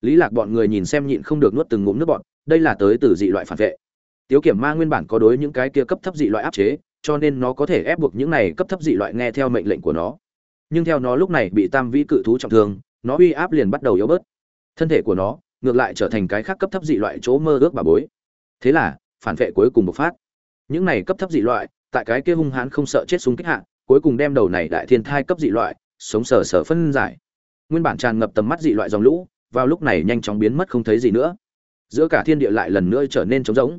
Lý lạc bọn người nhìn xem nhịn không được nuốt từng ngụm nước bọn đây là tới từ dị loại phản vệ. Tiếu kiểm ma nguyên bản có đối những cái kia cấp thấp dị loại áp chế cho nên nó có thể ép buộc những này cấp thấp dị loại nghe theo mệnh lệnh của nó. Nhưng theo nó lúc này bị tam vĩ cự thú trọng thương, nó uy áp liền bắt đầu yếu bớt. Thân thể của nó ngược lại trở thành cái khác cấp thấp dị loại chỗ mơ ước bà bối. Thế là, phản vệ cuối cùng bộc phát. Những này cấp thấp dị loại, tại cái kia hung hãn không sợ chết súng kích hạ, cuối cùng đem đầu này đại thiên thai cấp dị loại, sống sờ sờ phân giải. Nguyên bản tràn ngập tầm mắt dị loại dòng lũ, vào lúc này nhanh chóng biến mất không thấy gì nữa. Giữa cả thiên địa lại lần nữa trở nên trống rỗng.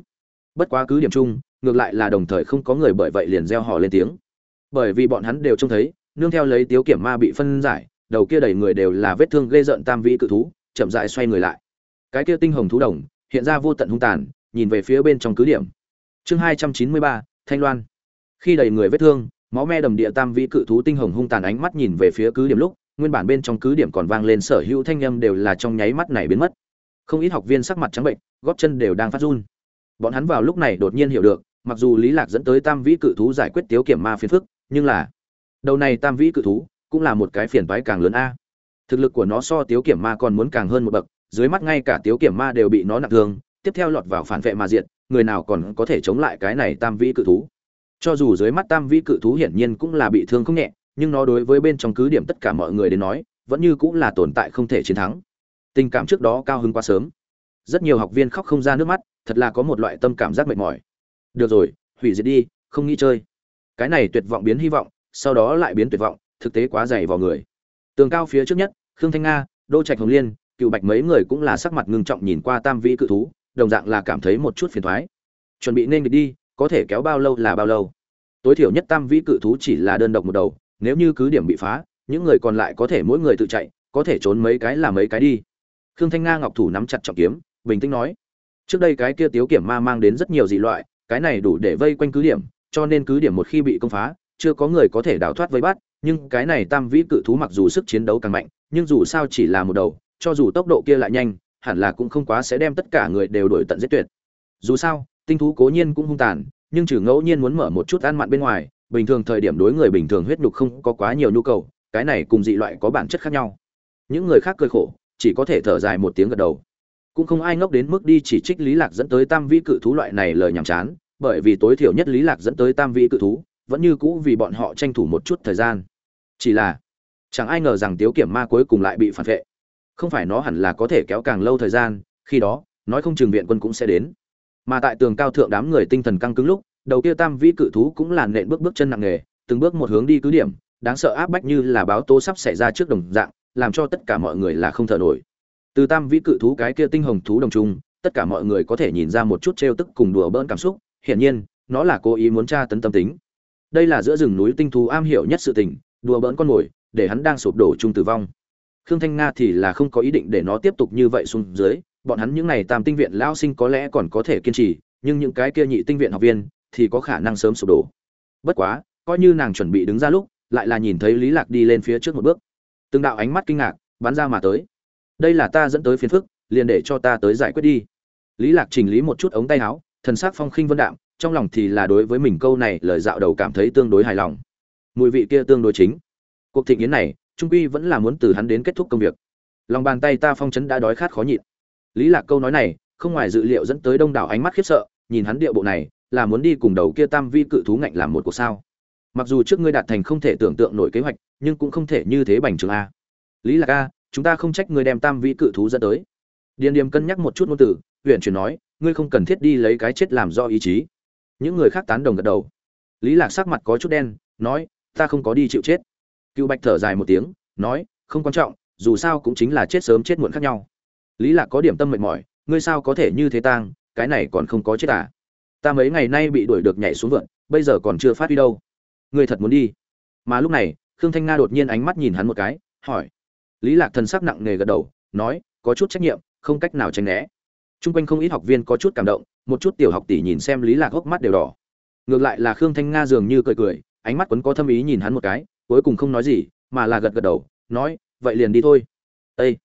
Bất quá cứ điểm chung ngược lại là đồng thời không có người bởi vậy liền gieo họ lên tiếng. Bởi vì bọn hắn đều trông thấy, nương theo lấy tiếu kiểm ma bị phân giải, đầu kia đầy người đều là vết thương ghê rợn tam vĩ cự thú, chậm dại xoay người lại. Cái kia tinh hồng thú đồng, hiện ra vô tận hung tàn, nhìn về phía bên trong cứ điểm. Chương hai trăm chín mươi ba, thanh loan. Khi đầy người vết thương, máu me đầm địa tam vĩ cự thú tinh hồng hung tàn ánh mắt nhìn về phía cứ điểm lúc, nguyên bản bên trong cứ điểm còn vang lên sở hữu thanh âm đều là trong nháy mắt này biến mất. Không ít học viên sắc mặt trắng bệnh góp chân đều đang phát run. Bọn hắn vào lúc này đột nhiên hiểu được mặc dù lý lạc dẫn tới tam vĩ cự thú giải quyết tiếu kiểm ma phiền phức, nhưng là đầu này tam vĩ cự thú cũng là một cái phiền toái càng lớn a. Thực lực của nó so tiếu kiểm ma còn muốn càng hơn một bậc, dưới mắt ngay cả tiếu kiểm ma đều bị nó nặng thương, tiếp theo lọt vào phản vệ mà diện người nào còn có thể chống lại cái này tam vĩ cự thú. Cho dù dưới mắt tam vĩ cự thú hiển nhiên cũng là bị thương không nhẹ, nhưng nó đối với bên trong cứ điểm tất cả mọi người đến nói, vẫn như cũng là tồn tại không thể chiến thắng. Tình cảm trước đó cao hứng quá sớm. Rất nhiều học viên khóc không ra nước mắt, thật là có một loại tâm cảm giác mệt mỏi được rồi, hủy diệt đi, không nghĩ chơi. Cái này tuyệt vọng biến hy vọng, sau đó lại biến tuyệt vọng, thực tế quá dày vào người. Tường cao phía trước nhất, khương thanh nga đô trạch hồng liên, cựu bạch mấy người cũng là sắc mặt ngưng trọng nhìn qua tam vĩ cự thú, đồng dạng là cảm thấy một chút phiền thoái. Chuẩn bị nên địch đi, có thể kéo bao lâu là bao lâu. Tối thiểu nhất tam vĩ cự thú chỉ là đơn độc một đầu, nếu như cứ điểm bị phá, những người còn lại có thể mỗi người tự chạy, có thể trốn mấy cái là mấy cái đi. Khương thanh nga ngọc thủ nắm chặt trọng kiếm, bình tĩnh nói. Trước đây cái kia tiếu kiểm ma mang đến rất nhiều dị loại cái này đủ để vây quanh cứ điểm, cho nên cứ điểm một khi bị công phá, chưa có người có thể đào thoát vây bắt, nhưng cái này tam vĩ cự thú mặc dù sức chiến đấu càng mạnh, nhưng dù sao chỉ là một đầu, cho dù tốc độ kia lại nhanh, hẳn là cũng không quá sẽ đem tất cả người đều đuổi tận giết tuyệt. Dù sao, tinh thú cố nhiên cũng hung tàn, nhưng trừ ngẫu nhiên muốn mở một chút ăn mặn bên ngoài, bình thường thời điểm đối người bình thường huyết nhục không có quá nhiều nhu cầu, cái này cùng dị loại có bản chất khác nhau. Những người khác cười khổ, chỉ có thể thở dài một tiếng gật đầu. Cũng không ai ngốc đến mức đi chỉ trích lý lạc dẫn tới tam vĩ cự thú loại này lời nhảm chán bởi vì tối thiểu nhất lý lạc dẫn tới tam vị cự thú, vẫn như cũ vì bọn họ tranh thủ một chút thời gian. Chỉ là, chẳng ai ngờ rằng tiếu kiểm ma cuối cùng lại bị phản vệ. Không phải nó hẳn là có thể kéo càng lâu thời gian, khi đó, nói không chừng viện quân cũng sẽ đến. Mà tại tường cao thượng đám người tinh thần căng cứng lúc, đầu kia tam vĩ cự thú cũng làn nện bước bước chân nặng nề, từng bước một hướng đi cứ điểm, đáng sợ áp bách như là báo tố sắp xảy ra trước đồng dạng, làm cho tất cả mọi người là không thở nổi. Từ tam vĩ cự thú cái kia tinh hồng thú đồng trung, tất cả mọi người có thể nhìn ra một chút trêu tức cùng đùa bỡn cảm xúc hiển nhiên, nó là cố ý muốn tra tấn tâm tính. Đây là giữa rừng núi tinh thú am hiểu nhất sự tình, đùa bỡn con mồi, để hắn đang sụp đổ chung tử vong. Khương thanh nga thì là không có ý định để nó tiếp tục như vậy xuống dưới, bọn hắn những này tam tinh viện lao sinh có lẽ còn có thể kiên trì, nhưng những cái kia nhị tinh viện học viên thì có khả năng sớm sụp đổ. Bất quá, coi như nàng chuẩn bị đứng ra lúc, lại là nhìn thấy lý lạc đi lên phía trước một bước. Từng đạo ánh mắt kinh ngạc, bắn ra mà tới. Đây là ta dẫn tới phiền phức, liền để cho ta tới giải quyết đi. Lý lạc chỉnh lý một chút ống tay áo thần sắc phong khinh vân đạm, trong lòng thì là đối với mình câu này lời dạo đầu cảm thấy tương đối hài lòng. Mùi vị kia tương đối chính. Cuộc thịnh yến này, trung quy vẫn là muốn từ hắn đến kết thúc công việc. Lòng bàn tay ta phong chấn đã đói khát khó nhịn. Lý lạc câu nói này, không ngoài dự liệu dẫn tới đông đảo ánh mắt khiếp sợ, nhìn hắn điệu bộ này, là muốn đi cùng đầu kia tam vi cự thú ngạnh làm một cuộc sao. Mặc dù trước ngươi đạt thành không thể tưởng tượng nổi kế hoạch, nhưng cũng không thể như thế bành trướng a. Lý lạc a, chúng ta không trách ngươi đem tam vi cự thú dẫn tới. Điền điềm cân nhắc một chút ngôn từ huyền chuyển nói ngươi không cần thiết đi lấy cái chết làm do ý chí. Những người khác tán đồng gật đầu. Lý lạc sắc mặt có chút đen, nói, ta không có đi chịu chết. Cựu bạch thở dài một tiếng, nói, không quan trọng, dù sao cũng chính là chết sớm chết muộn khác nhau. Lý lạc có điểm tâm mệt mỏi, ngươi sao có thể như thế tang, cái này còn không có chết à? Ta mấy ngày nay bị đuổi được nhảy xuống vượn, bây giờ còn chưa phát đi đâu. Ngươi thật muốn đi? Mà lúc này, khương thanh nga đột nhiên ánh mắt nhìn hắn một cái, hỏi. Lý lạc thần sắc nặng nề gật đầu, nói, có chút trách nhiệm, không cách nào tránh né. Trung quanh không ít học viên có chút cảm động, một chút tiểu học tỷ nhìn xem Lý Lạc hốc mắt đều đỏ. Ngược lại là Khương Thanh Nga dường như cười cười, ánh mắt quấn có thâm ý nhìn hắn một cái, cuối cùng không nói gì, mà là gật gật đầu, nói, vậy liền đi thôi. Ê!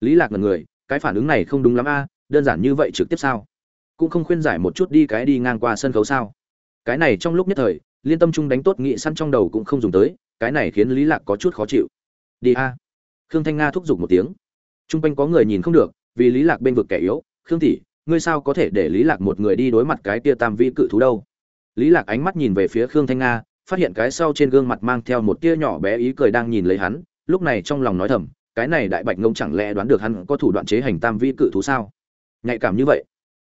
Lý Lạc ngẩn người, cái phản ứng này không đúng lắm a, đơn giản như vậy trực tiếp sao cũng không khuyên giải một chút đi cái đi ngang qua sân khấu sao cái này trong lúc nhất thời liên tâm trung đánh tốt nghị săn trong đầu cũng không dùng tới cái này khiến lý lạc có chút khó chịu đi a khương thanh nga thúc giục một tiếng trung quanh có người nhìn không được vì lý lạc bên vực kẻ yếu khương tỷ, ngươi sao có thể để lý lạc một người đi đối mặt cái kia tam vi cự thú đâu? Lý lạc ánh mắt nhìn về phía khương thanh nga, phát hiện cái sau trên gương mặt mang theo một tia nhỏ bé ý cười đang nhìn lấy hắn, lúc này trong lòng nói thầm, cái này đại bạch ngông chẳng lẽ đoán được hắn có thủ đoạn chế hành tam vi cự thú sao? Nhạy cảm như vậy.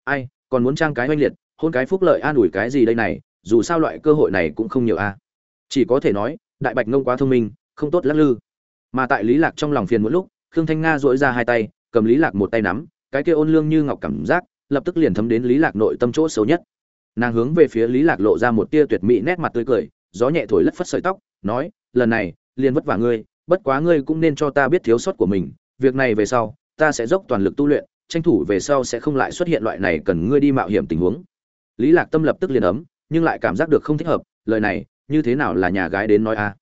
Ai, còn muốn trang cái oanh liệt, hôn cái phúc lợi an ủi cái gì đây này, dù sao loại cơ hội này cũng không nhiều a. Chỉ có thể nói, đại bạch ngông quá thông minh, không tốt lắc lư. Mà tại lý lạc trong lòng phiền một lúc, khương thanh nga dỗi ra hai tay, cầm lý lạc một tay nắm cái kia ôn lương như ngọc cảm giác, lập tức liền thấm đến lý lạc nội tâm chỗ xấu nhất. Nàng hướng về phía lý lạc lộ ra một tia tuyệt mỹ nét mặt tươi cười, gió nhẹ thổi lất phất sợi tóc, nói, lần này, liền vất vả ngươi, bất quá ngươi cũng nên cho ta biết thiếu sót của mình, việc này về sau, ta sẽ dốc toàn lực tu luyện, tranh thủ về sau sẽ không lại xuất hiện loại này cần ngươi đi mạo hiểm tình huống. Lý lạc tâm lập tức liền ấm, nhưng lại cảm giác được không thích hợp, lời này, như thế nào là nhà gái đến nói a?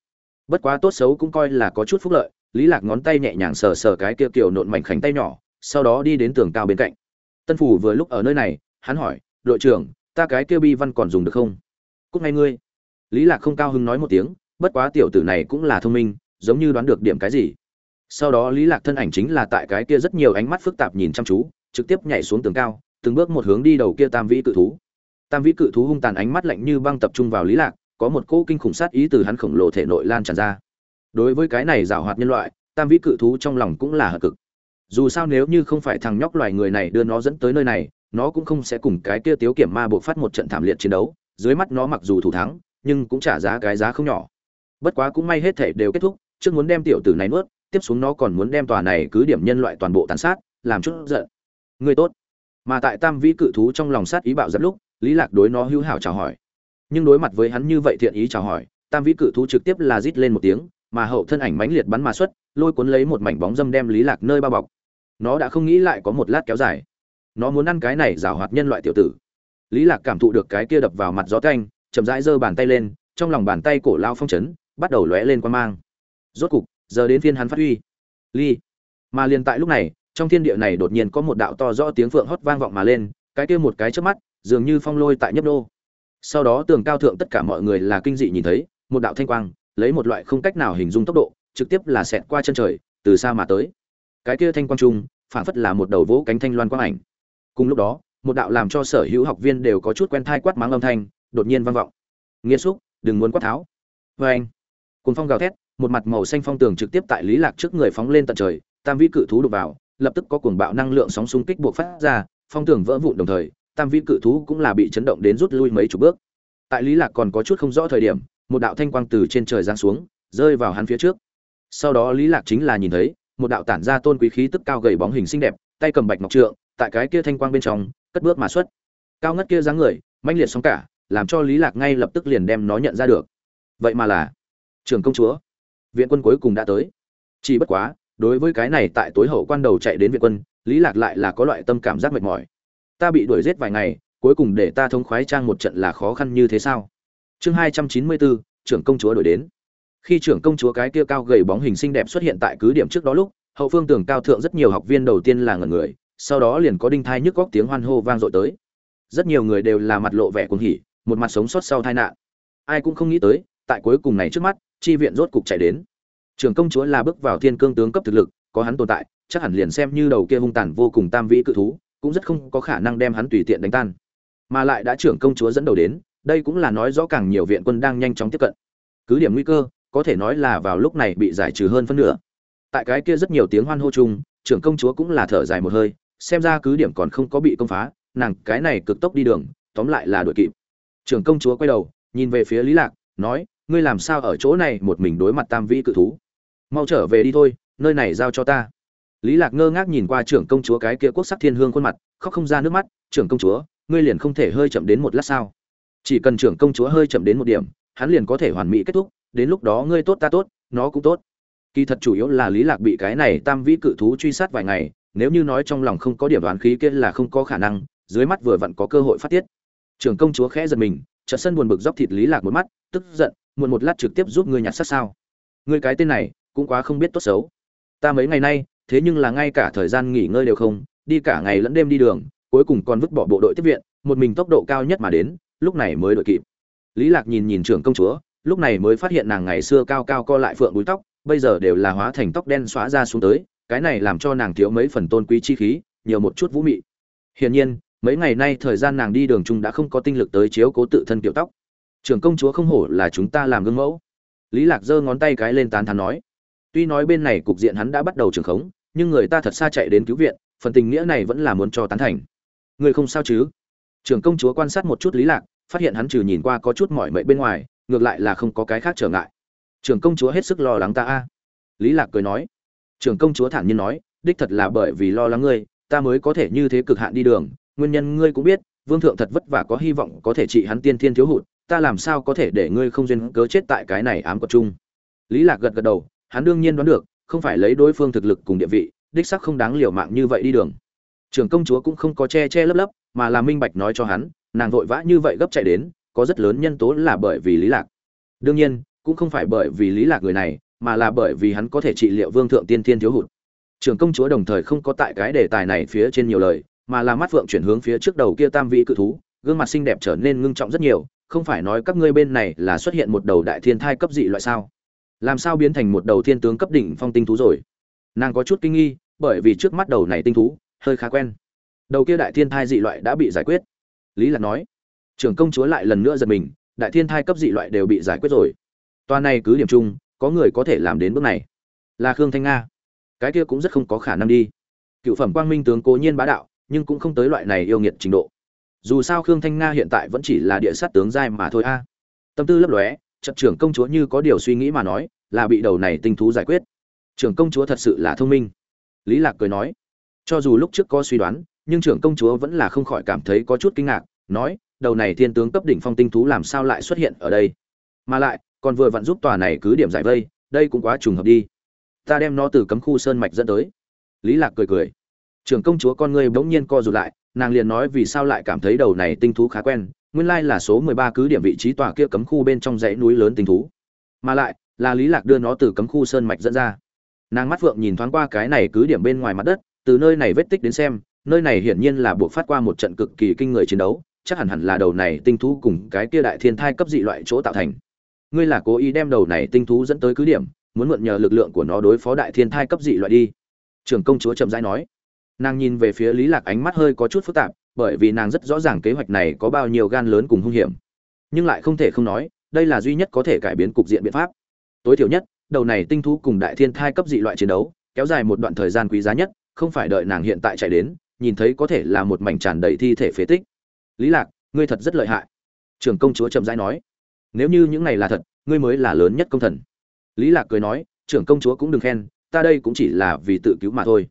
Bất quá tốt xấu cũng coi là có chút phúc lợi, lý lạc ngón tay nhẹ nhàng sờ sờ cái kia kiểu nộn mảnh khảnh tay nhỏ sau đó đi đến tường cao bên cạnh. Tân phủ vừa lúc ở nơi này, hắn hỏi, đội trưởng, ta cái kia bi văn còn dùng được không? Cúc ngay ngươi. Lý lạc không cao hứng nói một tiếng, bất quá tiểu tử này cũng là thông minh, giống như đoán được điểm cái gì. Sau đó lý lạc thân ảnh chính là tại cái kia rất nhiều ánh mắt phức tạp nhìn chăm chú, trực tiếp nhảy xuống tường cao, từng bước một hướng đi đầu kia tam vĩ cự thú. Tam vĩ cự thú hung tàn ánh mắt lạnh như băng tập trung vào lý lạc, có một cỗ kinh khủng sát ý từ hắn khổng lồ thể nội lan tràn ra. Đối với cái này giảo hoạt nhân loại, tam vĩ cự thú trong lòng cũng là hận cực dù sao nếu như không phải thằng nhóc loài người này đưa nó dẫn tới nơi này, nó cũng không sẽ cùng cái kia tiếu kiểm ma buộc phát một trận thảm liệt chiến đấu, dưới mắt nó mặc dù thủ thắng, nhưng cũng trả giá cái giá không nhỏ. Bất quá cũng may hết thể đều kết thúc, trước muốn đem tiểu tử này nuốt, tiếp xuống nó còn muốn đem tòa này cứ điểm nhân loại toàn bộ tàn sát, làm chút giận. Người tốt. Mà tại tam vĩ cự thú trong lòng sát ý bạo dập lúc, lý lạc đối nó hữu hảo chào hỏi. Nhưng đối mặt với hắn như vậy thiện ý chào hỏi, tam vĩ cự thú trực tiếp là rít lên một tiếng, mà hậu thân ảnh mãnh liệt bắn mà xuất, lôi cuốn lấy một mảnh bóng dâm đem lý lạc nơi bao bọc nó đã không nghĩ lại có một lát kéo dài. Nó muốn ăn cái này rào hoạt nhân loại tiểu tử. Lý lạc cảm thụ được cái kia đập vào mặt gió canh chậm rãi giơ bàn tay lên, trong lòng bàn tay cổ lao phong chấn, bắt đầu lóe lên quan mang. Rốt cục, giờ đến phiên hắn phát huy. Ly. Mà liền tại lúc này, trong thiên địa này đột nhiên có một đạo to rõ tiếng phượng hót vang vọng mà lên, cái kia một cái chớp mắt, dường như phong lôi tại nhấp đô sau đó tường cao thượng tất cả mọi người là kinh dị nhìn thấy, một đạo thanh quang, lấy một loại không cách nào hình dung tốc độ, trực tiếp là xẹt qua chân trời, từ xa mà tới cái kia thanh quang trung phản phất là một đầu vỗ cánh thanh loan quang ảnh. Cùng lúc đó, một đạo làm cho sở hữu học viên đều có chút quen thai quát mắng âm thanh, đột nhiên vang vọng. Nghĩa xúc, đừng muốn quát tháo. Vê anh cùng phong gào thét, một mặt màu xanh phong tường trực tiếp tại lý lạc trước người phóng lên tận trời, tam vĩ cự thú đục vào, lập tức có cuồng bạo năng lượng sóng xung kích buộc phát ra, phong tường vỡ vụn đồng thời, tam vĩ cự thú cũng là bị chấn động đến rút lui mấy chục bước. Tại lý lạc còn có chút không rõ thời điểm, một đạo thanh quang từ trên trời giáng xuống, rơi vào hắn phía trước. Sau đó lý lạc chính là nhìn thấy một đạo tản ra tôn quý khí tức cao gầy bóng hình xinh đẹp, tay cầm bạch ngọc trượng, tại cái kia thanh quang bên trong, cất bước mà xuất. Cao ngất kia dáng người manh liệt sóng cả, làm cho lý lạc ngay lập tức liền đem nó nhận ra được. Vậy mà là trưởng công chúa. Viện quân cuối cùng đã tới. Chỉ bất quá, đối với cái này tại tối hậu quan đầu chạy đến viện quân, lý lạc lại là có loại tâm cảm giác mệt mỏi. Ta bị đuổi giết vài ngày, cuối cùng để ta thông khoái trang một trận là khó khăn như thế sao? Chương hai trăm chín mươi bốn, trưởng công chúa đuổi đến khi trưởng công chúa cái kia cao gầy bóng hình xinh đẹp xuất hiện tại cứ điểm trước đó lúc, hậu phương tường cao thượng rất nhiều học viên đầu tiên là ngẩn người, sau đó liền có đinh thai nhức góc tiếng hoan hô vang dội tới. Rất nhiều người đều là mặt lộ vẻ cuồng hỉ, một mặt sống sót sau tai nạn. Ai cũng không nghĩ tới, tại cuối cùng này trước mắt, chi viện rốt cục chạy đến. Trưởng công chúa là bước vào thiên cương tướng cấp thực lực, có hắn tồn tại, chắc hẳn liền xem như đầu kia hung tàn vô cùng tam vĩ cự thú, cũng rất không có khả năng đem hắn tùy tiện đánh tan. Mà lại đã trưởng công chúa dẫn đầu đến, đây cũng là nói rõ càng nhiều viện quân đang nhanh chóng tiếp cận. Cứ điểm nguy cơ có thể nói là vào lúc này bị giải trừ hơn phân nửa. Tại cái kia rất nhiều tiếng hoan hô chung, trưởng công chúa cũng là thở dài một hơi, xem ra cứ điểm còn không có bị công phá, nàng cái này cực tốc đi đường, tóm lại là đuổi kịp. Trưởng công chúa quay đầu, nhìn về phía lý lạc, nói, ngươi làm sao ở chỗ này một mình đối mặt tam vĩ cự thú? Mau trở về đi thôi, nơi này giao cho ta. Lý lạc ngơ ngác nhìn qua trưởng công chúa cái kia quốc sắc thiên hương khuôn mặt, khóc không ra nước mắt, trưởng công chúa, ngươi liền không thể hơi chậm đến một lát sao? Chỉ cần trưởng công chúa hơi chậm đến một điểm, hắn liền có thể hoàn mỹ kết thúc đến lúc đó ngươi tốt ta tốt, nó cũng tốt. Kỳ thật chủ yếu là lý lạc bị cái này tam vĩ cự thú truy sát vài ngày, nếu như nói trong lòng không có điểm đoán khí kia là không có khả năng, dưới mắt vừa vặn có cơ hội phát tiết. Trưởng công chúa khẽ giật mình, chợt sân buồn bực dốc thịt lý lạc một mắt, tức giận, muộn một lát trực tiếp giúp ngươi nhặt sát sao? Ngươi cái tên này, cũng quá không biết tốt xấu. Ta mấy ngày nay, thế nhưng là ngay cả thời gian nghỉ ngơi đều không, đi cả ngày lẫn đêm đi đường, cuối cùng còn vứt bỏ bộ đội tiếp viện, một mình tốc độ cao nhất mà đến, lúc này mới đội kịp. Lý lạc nhìn nhìn trưởng công chúa lúc này mới phát hiện nàng ngày xưa cao cao co lại phượng búi tóc, bây giờ đều là hóa thành tóc đen xóa ra xuống tới, cái này làm cho nàng thiếu mấy phần tôn quý chi khí, nhiều một chút vũ mị. Hiển nhiên, mấy ngày nay thời gian nàng đi đường chung đã không có tinh lực tới chiếu cố tự thân kiểu tóc. Trưởng công chúa không hổ là chúng ta làm gương mẫu. Lý lạc giơ ngón tay cái lên tán thán nói. Tuy nói bên này cục diện hắn đã bắt đầu trường khống, nhưng người ta thật xa chạy đến cứu viện, phần tình nghĩa này vẫn là muốn cho tán thành. Người không sao chứ? Trưởng công chúa quan sát một chút lý lạc, phát hiện hắn trừ nhìn qua có chút mỏi mệt bên ngoài ngược lại là không có cái khác trở ngại. Trưởng công chúa hết sức lo lắng ta a. Lý lạc cười nói. Trưởng công chúa thản nhiên nói, đích thật là bởi vì lo lắng ngươi, ta mới có thể như thế cực hạn đi đường. Nguyên nhân ngươi cũng biết, vương thượng thật vất vả có hy vọng có thể trị hắn tiên thiên thiếu hụt, ta làm sao có thể để ngươi không duyên cớ chết tại cái này ám cột chung? Lý lạc gật gật đầu, hắn đương nhiên đoán được, không phải lấy đối phương thực lực cùng địa vị, đích sắc không đáng liều mạng như vậy đi đường. Trưởng công chúa cũng không có che che lấp lấp, mà là minh bạch nói cho hắn, nàng vội vã như vậy gấp chạy đến có rất lớn nhân tố là bởi vì lý lạc. Đương nhiên, cũng không phải bởi vì lý lạc người này, mà là bởi vì hắn có thể trị liệu vương thượng tiên thiên thiếu hụt. Trưởng công chúa đồng thời không có tại cái đề tài này phía trên nhiều lời, mà là mắt vượng chuyển hướng phía trước đầu kia tam vị cự thú, gương mặt xinh đẹp trở nên ngưng trọng rất nhiều, không phải nói các ngươi bên này là xuất hiện một đầu đại thiên thai cấp dị loại sao? Làm sao biến thành một đầu thiên tướng cấp đỉnh phong tinh thú rồi? Nàng có chút kinh nghi, bởi vì trước mắt đầu này tinh thú, hơi khá quen. Đầu kia đại thiên thai dị loại đã bị giải quyết. Lý lạc nói trưởng công chúa lại lần nữa giật mình, đại thiên thai cấp dị loại đều bị giải quyết rồi. Toa này cứ điểm chung, có người có thể làm đến bước này. Là khương thanh nga. Cái kia cũng rất không có khả năng đi. Cựu phẩm quang minh tướng cố nhiên bá đạo, nhưng cũng không tới loại này yêu nghiệt trình độ. Dù sao khương thanh nga hiện tại vẫn chỉ là địa sát tướng giai mà thôi a. Tâm tư lấp lóe trận trưởng công chúa như có điều suy nghĩ mà nói, là bị đầu này tinh thú giải quyết. Trưởng công chúa thật sự là thông minh. Lý lạc cười nói, cho dù lúc trước có suy đoán, nhưng trưởng công chúa vẫn là không khỏi cảm thấy có chút kinh ngạc, nói đầu này thiên tướng cấp đỉnh phong tinh thú làm sao lại xuất hiện ở đây? Mà lại, còn vừa vặn giúp tòa này cứ điểm giải vây, đây cũng quá trùng hợp đi. Ta đem nó từ cấm khu sơn mạch dẫn tới. Lý lạc cười cười. Trưởng công chúa con ngươi bỗng nhiên co rụt lại, nàng liền nói vì sao lại cảm thấy đầu này tinh thú khá quen, nguyên lai là số 13 cứ điểm vị trí tòa kia cấm khu bên trong dãy núi lớn tinh thú. Mà lại, là lý lạc đưa nó từ cấm khu sơn mạch dẫn ra. Nàng mắt vượng nhìn thoáng qua cái này cứ điểm bên ngoài mặt đất, từ nơi này vết tích đến xem, nơi này hiển nhiên là buộc phát qua một trận cực kỳ kinh người chiến đấu chắc hẳn hẳn là đầu này tinh thú cùng cái kia đại thiên thai cấp dị loại chỗ tạo thành. Ngươi là cố ý đem đầu này tinh thú dẫn tới cứ điểm, muốn mượn nhờ lực lượng của nó đối phó đại thiên thai cấp dị loại đi. Trưởng công chúa chậm rãi nói. Nàng nhìn về phía lý lạc ánh mắt hơi có chút phức tạp, bởi vì nàng rất rõ ràng kế hoạch này có bao nhiêu gan lớn cùng hung hiểm. Nhưng lại không thể không nói, đây là duy nhất có thể cải biến cục diện biện pháp. Tối thiểu nhất, đầu này tinh thú cùng đại thiên thai cấp dị loại chiến đấu, kéo dài một đoạn thời gian quý giá nhất, không phải đợi nàng hiện tại chạy đến, nhìn thấy có thể là một mảnh tràn đầy thi thể phế tích lý lạc, ngươi thật rất lợi hại. Trưởng công chúa chậm rãi nói. Nếu như những này là thật, ngươi mới là lớn nhất công thần. Lý lạc cười nói, trưởng công chúa cũng đừng khen, ta đây cũng chỉ là vì tự cứu mà thôi.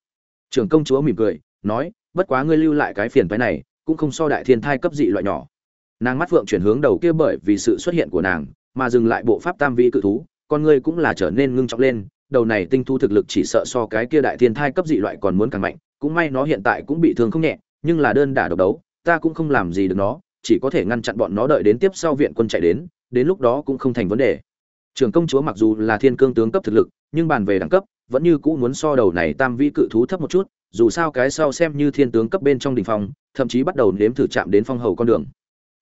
Trưởng công chúa mỉm cười, nói, bất quá ngươi lưu lại cái phiền phái này, cũng không so đại thiên thai cấp dị loại nhỏ. Nàng mắt vượng chuyển hướng đầu kia bởi vì sự xuất hiện của nàng, mà dừng lại bộ pháp tam vị cự thú, con ngươi cũng là trở nên ngưng trọng lên, đầu này tinh thu thực lực chỉ sợ so cái kia đại thiên thai cấp dị loại còn muốn càng mạnh, cũng may nó hiện tại cũng bị thương không nhẹ, nhưng là đơn đả độc đấu ta cũng không làm gì được nó, chỉ có thể ngăn chặn bọn nó đợi đến tiếp sau viện quân chạy đến đến lúc đó cũng không thành vấn đề. Trưởng công chúa mặc dù là thiên cương tướng cấp thực lực, nhưng bàn về đẳng cấp, vẫn như cũ muốn so đầu này tam vĩ cự thú thấp một chút, dù sao cái sau xem như thiên tướng cấp bên trong đỉnh phong, thậm chí bắt đầu nếm thử chạm đến phong hầu con đường.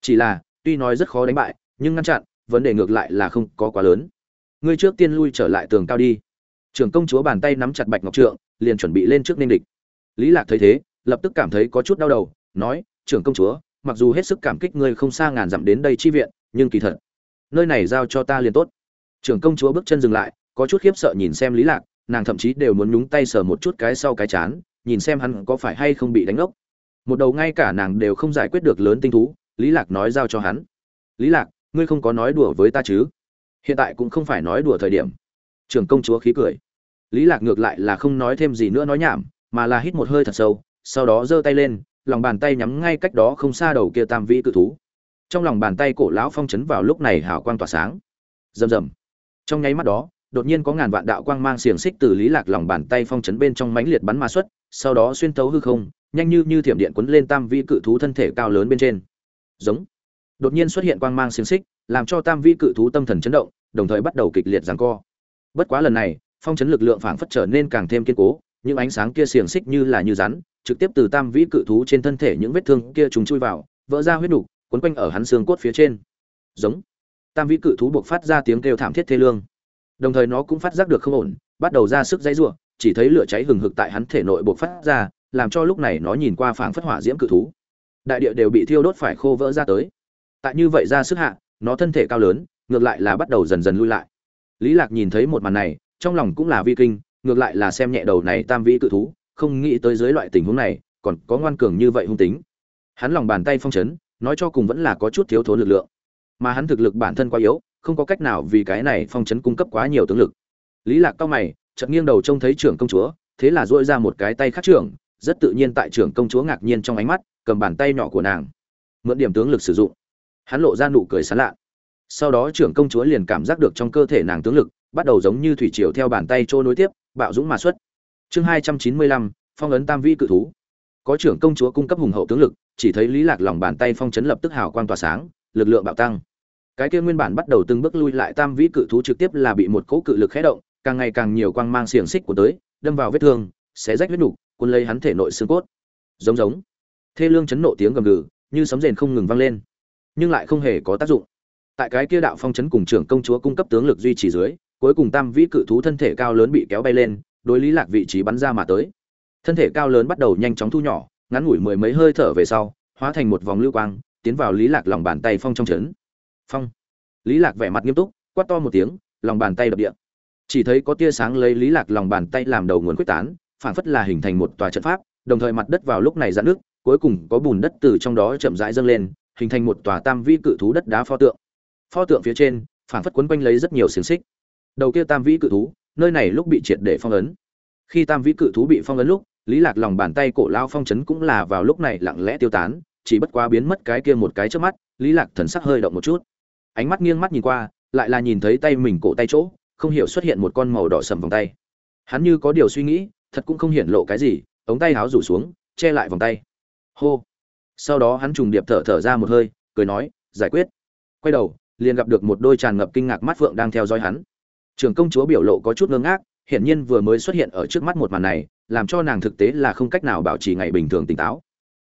Chỉ là, tuy nói rất khó đánh bại, nhưng ngăn chặn, vấn đề ngược lại là không có quá lớn. Ngươi trước tiên lui trở lại tường cao đi. Trưởng công chúa bàn tay nắm chặt bạch ngọc trượng, liền chuẩn bị lên trước nên địch. Lý lạc thấy thế, lập tức cảm thấy có chút đau đầu, nói trưởng công chúa, mặc dù hết sức cảm kích ngươi không xa ngàn dặm đến đây chi viện, nhưng kỳ thật, nơi này giao cho ta liền tốt. Trưởng công chúa bước chân dừng lại, có chút khiếp sợ nhìn xem lý lạc, nàng thậm chí đều muốn nhúng tay sờ một chút cái sau cái chán, nhìn xem hắn có phải hay không bị đánh ốc một đầu ngay cả nàng đều không giải quyết được lớn tinh thú, lý lạc nói giao cho hắn. Lý lạc, ngươi không có nói đùa với ta chứ? Hiện tại cũng không phải nói đùa thời điểm. Trưởng công chúa khí cười. Lý lạc ngược lại là không nói thêm gì nữa nói nhảm, mà là hít một hơi thật sâu, sau đó giơ tay lên lòng bàn tay nhắm ngay cách đó không xa đầu kia tam vĩ cự thú. Trong lòng bàn tay cổ lão phong chấn vào lúc này hào quang tỏa sáng. Rầm rầm. Trong nháy mắt đó, đột nhiên có ngàn vạn đạo quang mang xiềng xích từ lý lạc lòng bàn tay phong chấn bên trong mãnh liệt bắn ma xuất, sau đó xuyên thấu hư không, nhanh như như thiểm điện quấn lên tam vĩ cự thú thân thể cao lớn bên trên. Giống. Đột nhiên xuất hiện quang mang xiềng xích, làm cho tam vĩ cự thú tâm thần chấn động, đồng thời bắt đầu kịch liệt giằng co. Bất quá lần này, phong chấn lực lượng phảng phất trở nên càng thêm kiên cố, những ánh sáng kia xiềng xích như là như rắn trực tiếp từ tam vĩ cự thú trên thân thể những vết thương kia chúng chui vào, vỡ ra huyết nục, quấn quanh ở hắn xương cốt phía trên. Giống. Tam vĩ cự thú buộc phát ra tiếng kêu thảm thiết thê lương. Đồng thời nó cũng phát giác được không ổn, bắt đầu ra sức dãy giụa chỉ thấy lửa cháy hừng hực tại hắn thể nội buộc phát ra, làm cho lúc này nó nhìn qua phảng phất hỏa diễm cự thú. Đại địa đều bị thiêu đốt phải khô vỡ ra tới. Tại như vậy ra sức hạ, nó thân thể cao lớn, ngược lại là bắt đầu dần dần lui lại. Lý lạc nhìn thấy một màn này, trong lòng cũng là vi kinh, ngược lại là xem nhẹ đầu này tam vĩ cự thú không nghĩ tới dưới loại tình huống này, còn có ngoan cường như vậy hung tính. Hắn lòng bàn tay phong chấn, nói cho cùng vẫn là có chút thiếu thốn lực lượng. Mà hắn thực lực bản thân quá yếu, không có cách nào vì cái này phong chấn cung cấp quá nhiều tướng lực. Lý lạc cao mày, chợt nghiêng đầu trông thấy trưởng công chúa, thế là duỗi ra một cái tay khác trưởng, rất tự nhiên tại trưởng công chúa ngạc nhiên trong ánh mắt, cầm bàn tay nhỏ của nàng, mượn điểm tướng lực sử dụng. Hắn lộ ra nụ cười sán lạ. Sau đó trưởng công chúa liền cảm giác được trong cơ thể nàng tướng lực, bắt đầu giống như thủy triều theo bàn tay trôi nối tiếp, bạo dũng mà xuất chương hai trăm chín mươi lăm, phong ấn tam vi cự thú. Có trưởng công chúa cung cấp hùng hậu tướng lực, chỉ thấy lý lạc lòng bàn tay phong chấn lập tức hào quang tỏa sáng, lực lượng bạo tăng. Cái kia nguyên bản bắt đầu từng bước lui lại tam vĩ cự thú trực tiếp là bị một cỗ cự lực khé động, càng ngày càng nhiều quang mang xiềng xích của tới, đâm vào vết thương, xé rách huyết nục, cuốn lấy hắn thể nội xương cốt. Giống giống. Thê lương chấn nộ tiếng gầm gừ, như sấm rền không ngừng vang lên, nhưng lại không hề có tác dụng. Tại cái kia đạo phong chấn cùng trưởng công chúa cung cấp tướng lực duy trì dưới, cuối cùng tam vĩ cự thú thân thể cao lớn bị kéo bay lên đối lý lạc vị trí bắn ra mà tới. Thân thể cao lớn bắt đầu nhanh chóng thu nhỏ, ngắn ngủi mười mấy hơi thở về sau, hóa thành một vòng lưu quang, tiến vào lý lạc lòng bàn tay phong trong chấn phong. Lý lạc vẻ mặt nghiêm túc, quát to một tiếng, lòng bàn tay đập địa. Chỉ thấy có tia sáng lấy lý lạc lòng bàn tay làm đầu nguồn quyết tán phản phất là hình thành một tòa trận pháp, đồng thời mặt đất vào lúc này giãn nước cuối cùng có bùn đất từ trong đó chậm rãi dâng lên, hình thành một tòa tam vi cự thú đất đá pho tượng. Pho tượng phía trên phản phất quấn quanh lấy rất nhiều xiềng xích. Đầu kia tam vĩ cự thú nơi này lúc bị triệt để phong ấn. Khi tam vĩ cự thú bị phong ấn lúc, lý lạc lòng bàn tay cổ lao phong chấn cũng là vào lúc này lặng lẽ tiêu tán, chỉ bất quá biến mất cái kia một cái trước mắt, lý lạc thần sắc hơi động một chút. Ánh mắt nghiêng mắt nhìn qua, lại là nhìn thấy tay mình cổ tay chỗ, không hiểu xuất hiện một con màu đỏ sầm vòng tay. Hắn như có điều suy nghĩ, thật cũng không hiển lộ cái gì, ống tay háo rủ xuống, che lại vòng tay. Hô. Sau đó hắn trùng điệp thở thở ra một hơi, cười nói, giải quyết. Quay đầu, liền gặp được một đôi tràn ngập kinh ngạc mắt phượng đang theo dõi hắn trưởng công chúa biểu lộ có chút ngơ ngác, hiển nhiên vừa mới xuất hiện ở trước mắt một màn này, làm cho nàng thực tế là không cách nào bảo trì ngày bình thường tỉnh táo.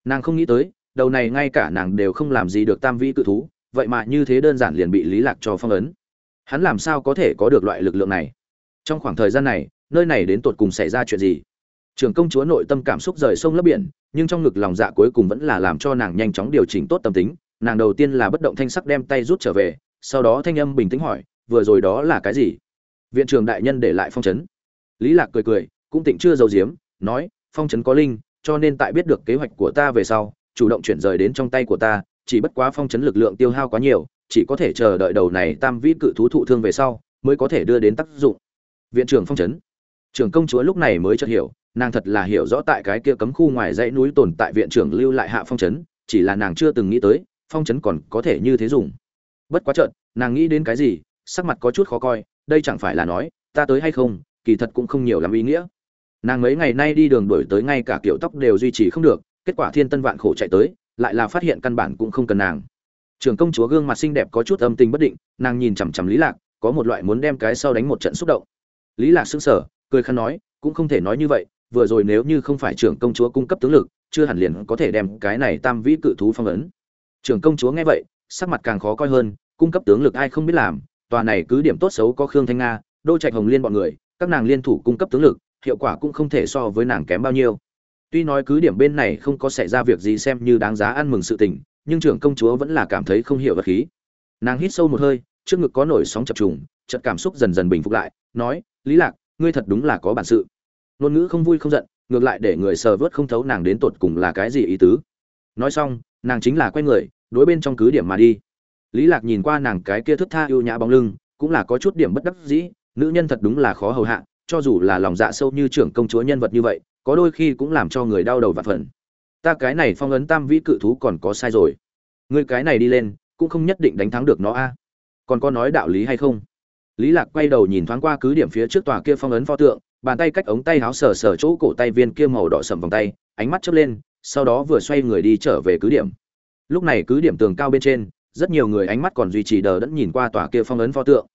Nàng không nghĩ tới, đầu này ngay cả nàng đều không làm gì được tam vĩ cự thú, vậy mà như thế đơn giản liền bị lý lạc cho phong ấn. Hắn làm sao có thể có được loại lực lượng này? Trong khoảng thời gian này, nơi này đến tột cùng xảy ra chuyện gì? Trưởng công chúa nội tâm cảm xúc rời sông lấp biển, nhưng trong ngực lòng dạ cuối cùng vẫn là làm cho nàng nhanh chóng điều chỉnh tốt tâm tính. Nàng đầu tiên là bất động thanh sắc đem tay rút trở về, sau đó thanh âm bình tĩnh hỏi, vừa rồi đó là cái gì? Viện trưởng đại nhân để lại phong trấn lý lạc cười cười, cũng tịnh chưa giấu giếm, nói, phong trấn có linh, cho nên tại biết được kế hoạch của ta về sau, chủ động chuyển rời đến trong tay của ta, chỉ bất quá phong trấn lực lượng tiêu hao quá nhiều, chỉ có thể chờ đợi đầu này tam vĩ cự thú thụ thương về sau, mới có thể đưa đến tác dụng. Viện trưởng phong trấn trưởng công chúa lúc này mới chợt hiểu, nàng thật là hiểu rõ tại cái kia cấm khu ngoài dãy núi tồn tại viện trưởng lưu lại hạ phong trấn chỉ là nàng chưa từng nghĩ tới, phong trấn còn có thể như thế dùng. Bất quá trợn nàng nghĩ đến cái gì, sắc mặt có chút khó coi đây chẳng phải là nói, ta tới hay không, kỳ thật cũng không nhiều lắm ý nghĩa. Nàng mấy ngày nay đi đường đổi tới ngay cả kiểu tóc đều duy trì không được, kết quả thiên tân vạn khổ chạy tới, lại là phát hiện căn bản cũng không cần nàng. Trưởng công chúa gương mặt xinh đẹp có chút âm tình bất định, nàng nhìn chằm chằm lý lạc, có một loại muốn đem cái sau đánh một trận xúc động. Lý lạc sững sờ, cười khăn nói, cũng không thể nói như vậy, vừa rồi nếu như không phải trưởng công chúa cung cấp tướng lực, chưa hẳn liền có thể đem cái này tam vĩ cự thú phong ấn. Trưởng công chúa nghe vậy, sắc mặt càng khó coi hơn, cung cấp tướng lực ai không biết làm tòa này cứ điểm tốt xấu có khương thanh nga đô trạch hồng liên bọn người, các nàng liên thủ cung cấp tướng lực, hiệu quả cũng không thể so với nàng kém bao nhiêu. Tuy nói cứ điểm bên này không có xảy ra việc gì xem như đáng giá ăn mừng sự tình, nhưng trưởng công chúa vẫn là cảm thấy không hiểu vật khí. Nàng hít sâu một hơi, trước ngực có nổi sóng chập trùng trận cảm xúc dần dần bình phục lại, nói, lý lạc, ngươi thật đúng là có bản sự. Ngôn ngữ không vui không giận, ngược lại để người sờ vớt không thấu nàng đến tột cùng là cái gì ý tứ. Nói xong, nàng chính là quay người, đối bên trong cứ điểm mà đi lý lạc nhìn qua nàng cái kia thức tha yêu nhã bóng lưng, cũng là có chút điểm bất đắc dĩ, nữ nhân thật đúng là khó hầu hạ, cho dù là lòng dạ sâu như trưởng công chúa nhân vật như vậy, có đôi khi cũng làm cho người đau đầu và phần ta cái này phong ấn tam vĩ cự thú còn có sai rồi. Ngươi cái này đi lên, cũng không nhất định đánh thắng được nó a. Còn có nói đạo lý hay không? Lý lạc quay đầu nhìn thoáng qua cứ điểm phía trước tòa kia phong ấn pho tượng, bàn tay cách ống tay áo sờ sờ chỗ cổ tay viên kia màu đỏ sầm vòng tay, ánh mắt chớp lên, sau đó vừa xoay người đi trở về cứ điểm. Lúc này cứ điểm tường cao bên trên rất nhiều người ánh mắt còn duy trì đờ đẫn nhìn qua tòa kia phong ấn pho tượng.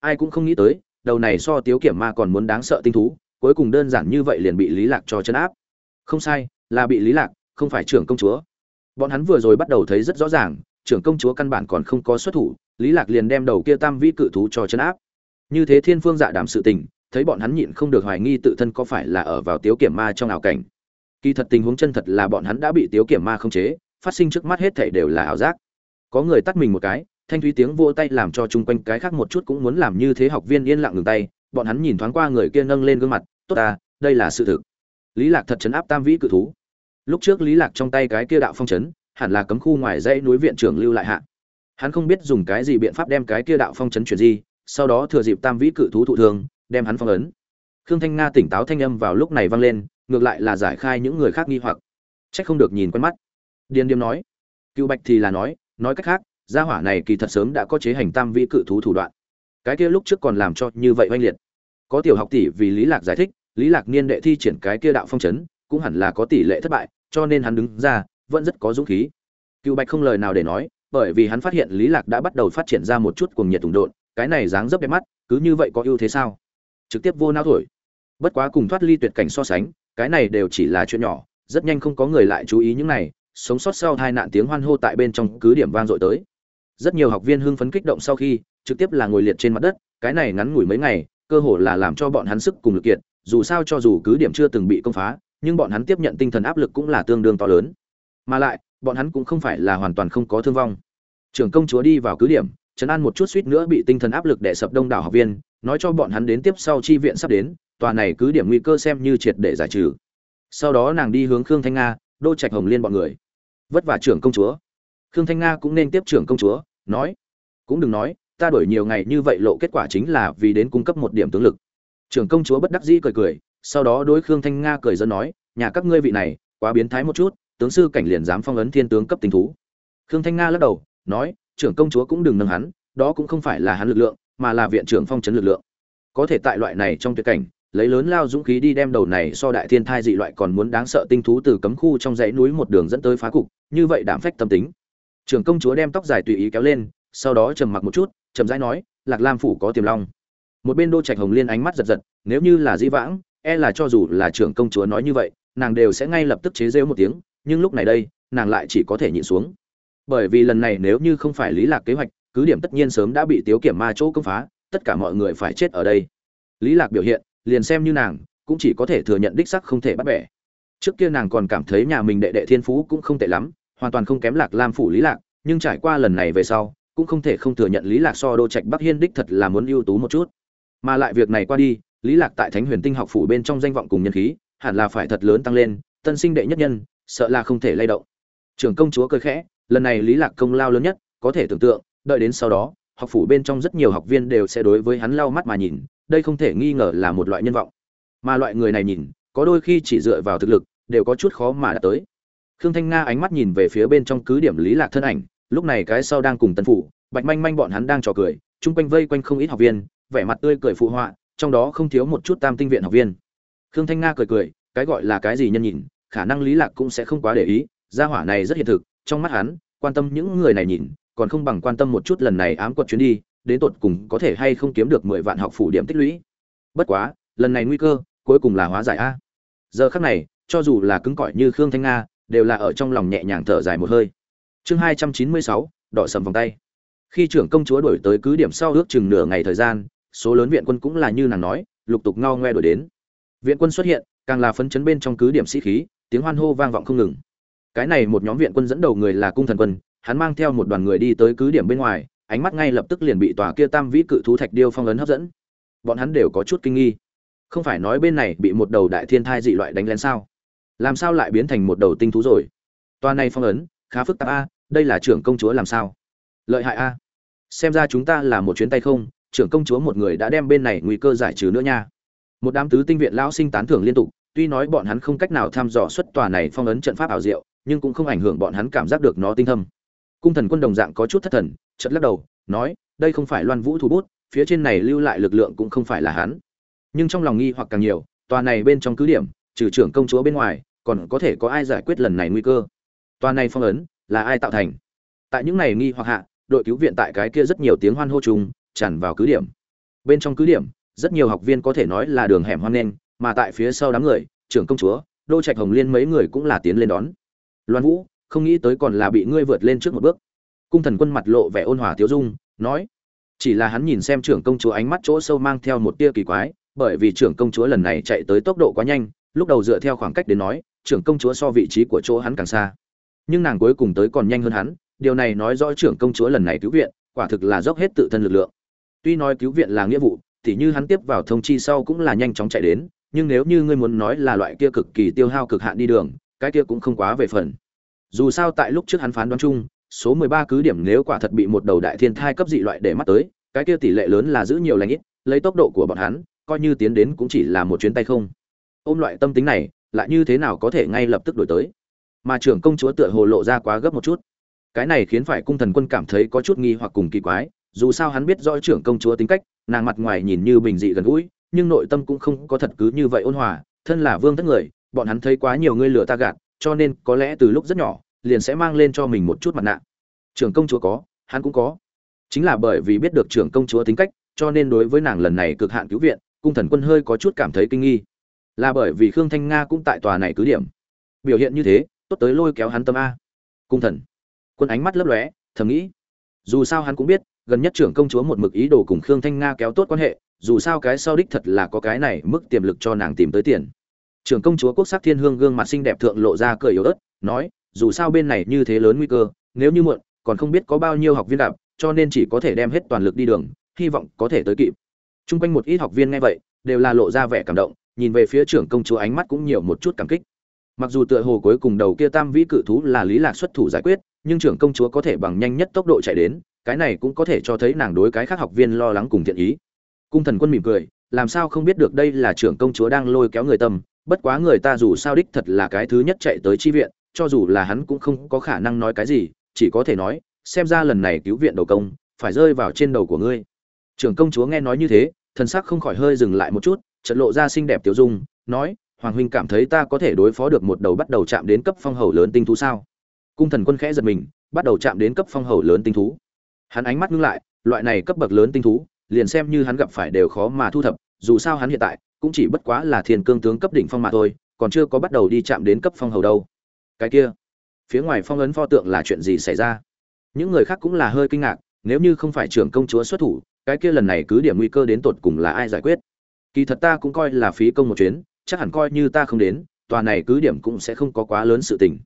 Ai cũng không nghĩ tới, đầu này so tiếu kiểm ma còn muốn đáng sợ tinh thú, cuối cùng đơn giản như vậy liền bị lý lạc cho chân áp. Không sai, là bị lý lạc, không phải trưởng công chúa. Bọn hắn vừa rồi bắt đầu thấy rất rõ ràng, trưởng công chúa căn bản còn không có xuất thủ, lý lạc liền đem đầu kia tam vĩ cự thú cho chấn áp. Như thế thiên phương dạ đảm sự tình, thấy bọn hắn nhịn không được hoài nghi tự thân có phải là ở vào tiếu kiểm ma trong ảo cảnh. Kỳ thật tình huống chân thật là bọn hắn đã bị tiếu kiểm ma khống chế, phát sinh trước mắt hết thảy đều là ảo giác có người tắt mình một cái, thanh thúy tiếng vỗ tay làm cho chung quanh cái khác một chút cũng muốn làm như thế học viên yên lặng ngừng tay, bọn hắn nhìn thoáng qua người kia nâng lên gương mặt, tốt ta, đây là sự thực. Lý lạc thật chấn áp tam vĩ cự thú. Lúc trước lý lạc trong tay cái kia đạo phong chấn, hẳn là cấm khu ngoài dãy núi viện trưởng lưu lại hạ. Hắn không biết dùng cái gì biện pháp đem cái kia đạo phong chấn chuyển di, sau đó thừa dịp tam vĩ cự thú thụ thương, đem hắn phong ấn. Khương thanh nga tỉnh táo thanh âm vào lúc này vang lên, ngược lại là giải khai những người khác nghi hoặc. Trách không được nhìn quen mắt. Điền điềm nói, cựu bạch thì là nói nói cách khác, gia hỏa này kỳ thật sớm đã có chế hành tam vi cự thú thủ đoạn. Cái kia lúc trước còn làm cho như vậy oanh liệt. Có tiểu học tỷ vì lý lạc giải thích, lý lạc niên đệ thi triển cái kia đạo phong chấn, cũng hẳn là có tỷ lệ thất bại, cho nên hắn đứng ra, vẫn rất có dũng khí. Cựu bạch không lời nào để nói, bởi vì hắn phát hiện lý lạc đã bắt đầu phát triển ra một chút cuồng nhiệt tùng độn, cái này dáng dấp đẹp mắt, cứ như vậy có ưu thế sao? Trực tiếp vô não thổi. Bất quá cùng thoát ly tuyệt cảnh so sánh, cái này đều chỉ là chuyện nhỏ, rất nhanh không có người lại chú ý những này sống sót sau hai nạn tiếng hoan hô tại bên trong cứ điểm vang dội tới. Rất nhiều học viên hưng phấn kích động sau khi, trực tiếp là ngồi liệt trên mặt đất, cái này ngắn ngủi mấy ngày, cơ hồ là làm cho bọn hắn sức cùng lực kiệt, dù sao cho dù cứ điểm chưa từng bị công phá, nhưng bọn hắn tiếp nhận tinh thần áp lực cũng là tương đương to lớn. Mà lại, bọn hắn cũng không phải là hoàn toàn không có thương vong. Trưởng công chúa đi vào cứ điểm trấn an một chút suýt nữa bị tinh thần áp lực đè sập đông đảo học viên, nói cho bọn hắn đến tiếp sau chi viện sắp đến, tòa này cứ điểm nguy cơ xem như triệt để giải trừ. Sau đó nàng đi hướng khương thanh nga, đô trạch hồng liên bọn người vất vả trưởng công chúa. Khương thanh nga cũng nên tiếp trưởng công chúa, nói, cũng đừng nói, ta đổi nhiều ngày như vậy lộ kết quả chính là vì đến cung cấp một điểm tướng lực. Trưởng công chúa bất đắc dĩ cười cười, sau đó đối khương thanh nga cười dân nói, nhà các ngươi vị này, quá biến thái một chút, tướng sư cảnh liền dám phong ấn thiên tướng cấp tình thú. Khương thanh nga lắc đầu, nói, trưởng công chúa cũng đừng nâng hắn, đó cũng không phải là hắn lực lượng, mà là viện trưởng phong trấn lực lượng. Có thể tại loại này trong tuyệt cảnh lấy lớn lao dũng khí đi đem đầu này so đại thiên thai dị loại còn muốn đáng sợ tinh thú từ cấm khu trong dãy núi một đường dẫn tới phá cục, như vậy đảm phách tâm tính. Trưởng công chúa đem tóc dài tùy ý kéo lên, sau đó trầm mặc một chút trầm rãi nói, lạc lam phủ có tiềm long. Một bên đô trạch hồng liên ánh mắt giật giật, nếu như là di vãng e là cho dù là trưởng công chúa nói như vậy, nàng đều sẽ ngay lập tức chế rêu một tiếng, nhưng lúc này đây, nàng lại chỉ có thể nhịn xuống. Bởi vì lần này nếu như không phải lý lạc kế hoạch, cứ điểm tất nhiên sớm đã bị tiếu kiểm ma chỗ công phá, tất cả mọi người phải chết ở đây. Lý lạc biểu hiện liền xem như nàng, cũng chỉ có thể thừa nhận đích sắc không thể bắt bẻ. Trước kia nàng còn cảm thấy nhà mình đệ đệ thiên phú cũng không tệ lắm, hoàn toàn không kém lạc lam phủ lý lạc, nhưng trải qua lần này về sau, cũng không thể không thừa nhận lý lạc so đô trạch bắc hiên đích thật là muốn ưu tú một chút. Mà lại việc này qua đi, lý lạc tại thánh huyền tinh học phủ bên trong danh vọng cùng nhân khí, hẳn là phải thật lớn tăng lên, tân sinh đệ nhất nhân, sợ là không thể lay động. Trưởng công chúa cười khẽ, lần này lý lạc công lao lớn nhất, có thể tưởng tượng, đợi đến sau đó, học phủ bên trong rất nhiều học viên đều sẽ đối với hắn lau mắt mà nhìn đây không thể nghi ngờ là một loại nhân vọng. Mà loại người này nhìn, có đôi khi chỉ dựa vào thực lực, đều có chút khó mà đạt tới. Khương thanh nga ánh mắt nhìn về phía bên trong cứ điểm lý lạc thân ảnh, lúc này cái sau đang cùng tân phủ, bạch manh manh bọn hắn đang trò cười, chung quanh vây quanh không ít học viên, vẻ mặt tươi cười phụ họa, trong đó không thiếu một chút tam tinh viện học viên. Khương thanh nga cười cười, cái gọi là cái gì nhân nhìn, khả năng lý lạc cũng sẽ không quá để ý, gia hỏa này rất hiện thực, trong mắt hắn, quan tâm những người này nhìn, còn không bằng quan tâm một chút lần này ám quật chuyến đi đến tột cùng có thể hay không kiếm được mười vạn học phủ điểm tích lũy. Bất quá, lần này nguy cơ cuối cùng là hóa giải a. Giờ khắc này, cho dù là cứng cỏi như khương thanh nga, đều là ở trong lòng nhẹ nhàng thở dài một hơi. Chương hai trăm chín mươi sáu, đỏ sầm vòng tay. Khi trưởng công chúa đổi tới cứ điểm sau ước chừng nửa ngày thời gian, số lớn viện quân cũng là như nàng nói, lục tục ngao ngoe đổi đến. Viện quân xuất hiện, càng là phấn chấn bên trong cứ điểm sĩ khí, tiếng hoan hô vang vọng không ngừng. Cái này một nhóm viện quân dẫn đầu người là cung thần quân, hắn mang theo một đoàn người đi tới cứ điểm bên ngoài ánh mắt ngay lập tức liền bị tòa kia tam vĩ cự thú thạch điêu phong ấn hấp dẫn. Bọn hắn đều có chút kinh nghi. Không phải nói bên này bị một đầu đại thiên thai dị loại đánh lén sao? Làm sao lại biến thành một đầu tinh thú rồi? Tòa này phong ấn, khá phức tạp a, đây là trưởng công chúa làm sao? Lợi hại a. Xem ra chúng ta là một chuyến tay không, trưởng công chúa một người đã đem bên này nguy cơ giải trừ nữa nha. Một đám tứ tinh viện lão sinh tán thưởng liên tục, tuy nói bọn hắn không cách nào thăm dò xuất tòa này phong ấn trận pháp ảo diệu, nhưng cũng không ảnh hưởng bọn hắn cảm giác được nó tinh thâm cung thần quân đồng dạng có chút thất thần, chợt lắc đầu, nói, đây không phải loan vũ thủ bút, phía trên này lưu lại lực lượng cũng không phải là hắn. Nhưng trong lòng nghi hoặc càng nhiều, tòa này bên trong cứ điểm, trừ trưởng công chúa bên ngoài, còn có thể có ai giải quyết lần này nguy cơ? Tòa này phong ấn, là ai tạo thành? Tại những này nghi hoặc hạ, đội cứu viện tại cái kia rất nhiều tiếng hoan hô chung, tràn vào cứ điểm. Bên trong cứ điểm, rất nhiều học viên có thể nói là đường hẻm hoan nghênh, mà tại phía sau đám người, trưởng công chúa, đô trạch hồng liên mấy người cũng là tiến lên đón. Loan vũ không nghĩ tới còn là bị ngươi vượt lên trước một bước. Cung thần quân mặt lộ vẻ ôn hòa thiếu dung, nói, chỉ là hắn nhìn xem trưởng công chúa ánh mắt chỗ sâu mang theo một tia kỳ quái, bởi vì trưởng công chúa lần này chạy tới tốc độ quá nhanh, lúc đầu dựa theo khoảng cách đến nói, trưởng công chúa so vị trí của chỗ hắn càng xa. Nhưng nàng cuối cùng tới còn nhanh hơn hắn, điều này nói rõ trưởng công chúa lần này cứu viện, quả thực là dốc hết tự thân lực lượng. Tuy nói cứu viện là nghĩa vụ, thì như hắn tiếp vào thông chi sau cũng là nhanh chóng chạy đến, nhưng nếu như ngươi muốn nói là loại kia cực kỳ tiêu hao cực hạn đi đường, cái kia cũng không quá về phần dù sao tại lúc trước hắn phán đoán chung, số 13 cứ điểm nếu quả thật bị một đầu đại thiên thai cấp dị loại để mắt tới, cái kia tỷ lệ lớn là giữ nhiều lành ít, lấy tốc độ của bọn hắn, coi như tiến đến cũng chỉ là một chuyến tay không. Ôm loại tâm tính này, lại như thế nào có thể ngay lập tức đổi tới? Mà trưởng công chúa tựa hồ lộ ra quá gấp một chút. Cái này khiến phải cung thần quân cảm thấy có chút nghi hoặc cùng kỳ quái, dù sao hắn biết rõ trưởng công chúa tính cách, nàng mặt ngoài nhìn như bình dị gần gũi, nhưng nội tâm cũng không có thật cứ như vậy ôn hòa, thân là vương thất người, bọn hắn thấy quá nhiều người lừa ta gạt cho nên có lẽ từ lúc rất nhỏ, liền sẽ mang lên cho mình một chút mặt nạ. Trưởng công chúa có, hắn cũng có. Chính là bởi vì biết được trưởng công chúa tính cách, cho nên đối với nàng lần này cực hạn cứu viện, cung thần quân hơi có chút cảm thấy kinh nghi. Là bởi vì khương thanh nga cũng tại tòa này cứ điểm. Biểu hiện như thế, tốt tới lôi kéo hắn tâm a. Cung thần. Quân ánh mắt lấp lóe, thầm nghĩ. Dù sao hắn cũng biết, gần nhất trưởng công chúa một mực ý đồ cùng khương thanh nga kéo tốt quan hệ, dù sao cái sau đích thật là có cái này mức tiềm lực cho nàng tìm tới tiền trưởng công chúa quốc sắc thiên hương gương mặt xinh đẹp thượng lộ ra cười yếu ớt nói dù sao bên này như thế lớn nguy cơ nếu như muộn còn không biết có bao nhiêu học viên đạp cho nên chỉ có thể đem hết toàn lực đi đường hy vọng có thể tới kịp Trung quanh một ít học viên nghe vậy, đều là lộ ra vẻ cảm động, nhìn về phía trưởng công chúa ánh mắt cũng nhiều một chút cảm kích. Mặc dù tựa hồ cuối cùng đầu kia tam vĩ cự thú là Lý Lạc xuất thủ giải quyết, nhưng trưởng công chúa có thể bằng nhanh nhất tốc độ chạy đến, cái này cũng có thể cho thấy nàng đối cái khác học viên lo lắng cùng thiện ý. Cung thần quân mỉm cười, làm sao không biết được đây là trưởng công chúa đang lôi kéo người tâm, bất quá người ta dù sao đích thật là cái thứ nhất chạy tới chi viện, cho dù là hắn cũng không có khả năng nói cái gì, chỉ có thể nói, xem ra lần này cứu viện đầu công, phải rơi vào trên đầu của ngươi. Trưởng công chúa nghe nói như thế thần sắc không khỏi hơi dừng lại một chút trận lộ ra xinh đẹp tiểu dung nói hoàng huynh cảm thấy ta có thể đối phó được một đầu bắt đầu chạm đến cấp phong hầu lớn tinh thú sao? Cung thần quân khẽ giật mình bắt đầu chạm đến cấp phong hầu lớn tinh thú. Hắn ánh mắt ngưng lại loại này cấp bậc lớn tinh thú liền xem như hắn gặp phải đều khó mà thu thập dù sao hắn hiện tại cũng chỉ bất quá là thiên cương tướng cấp đỉnh phong mà thôi, còn chưa có bắt đầu đi chạm đến cấp phong hầu đâu. Cái kia, phía ngoài phong ấn pho tượng là chuyện gì xảy ra? Những người khác cũng là hơi kinh ngạc, nếu như không phải trưởng công chúa xuất thủ, cái kia lần này cứ điểm nguy cơ đến tột cùng là ai giải quyết? Kỳ thật ta cũng coi là phí công một chuyến, chắc hẳn coi như ta không đến, tòa này cứ điểm cũng sẽ không có quá lớn sự tình.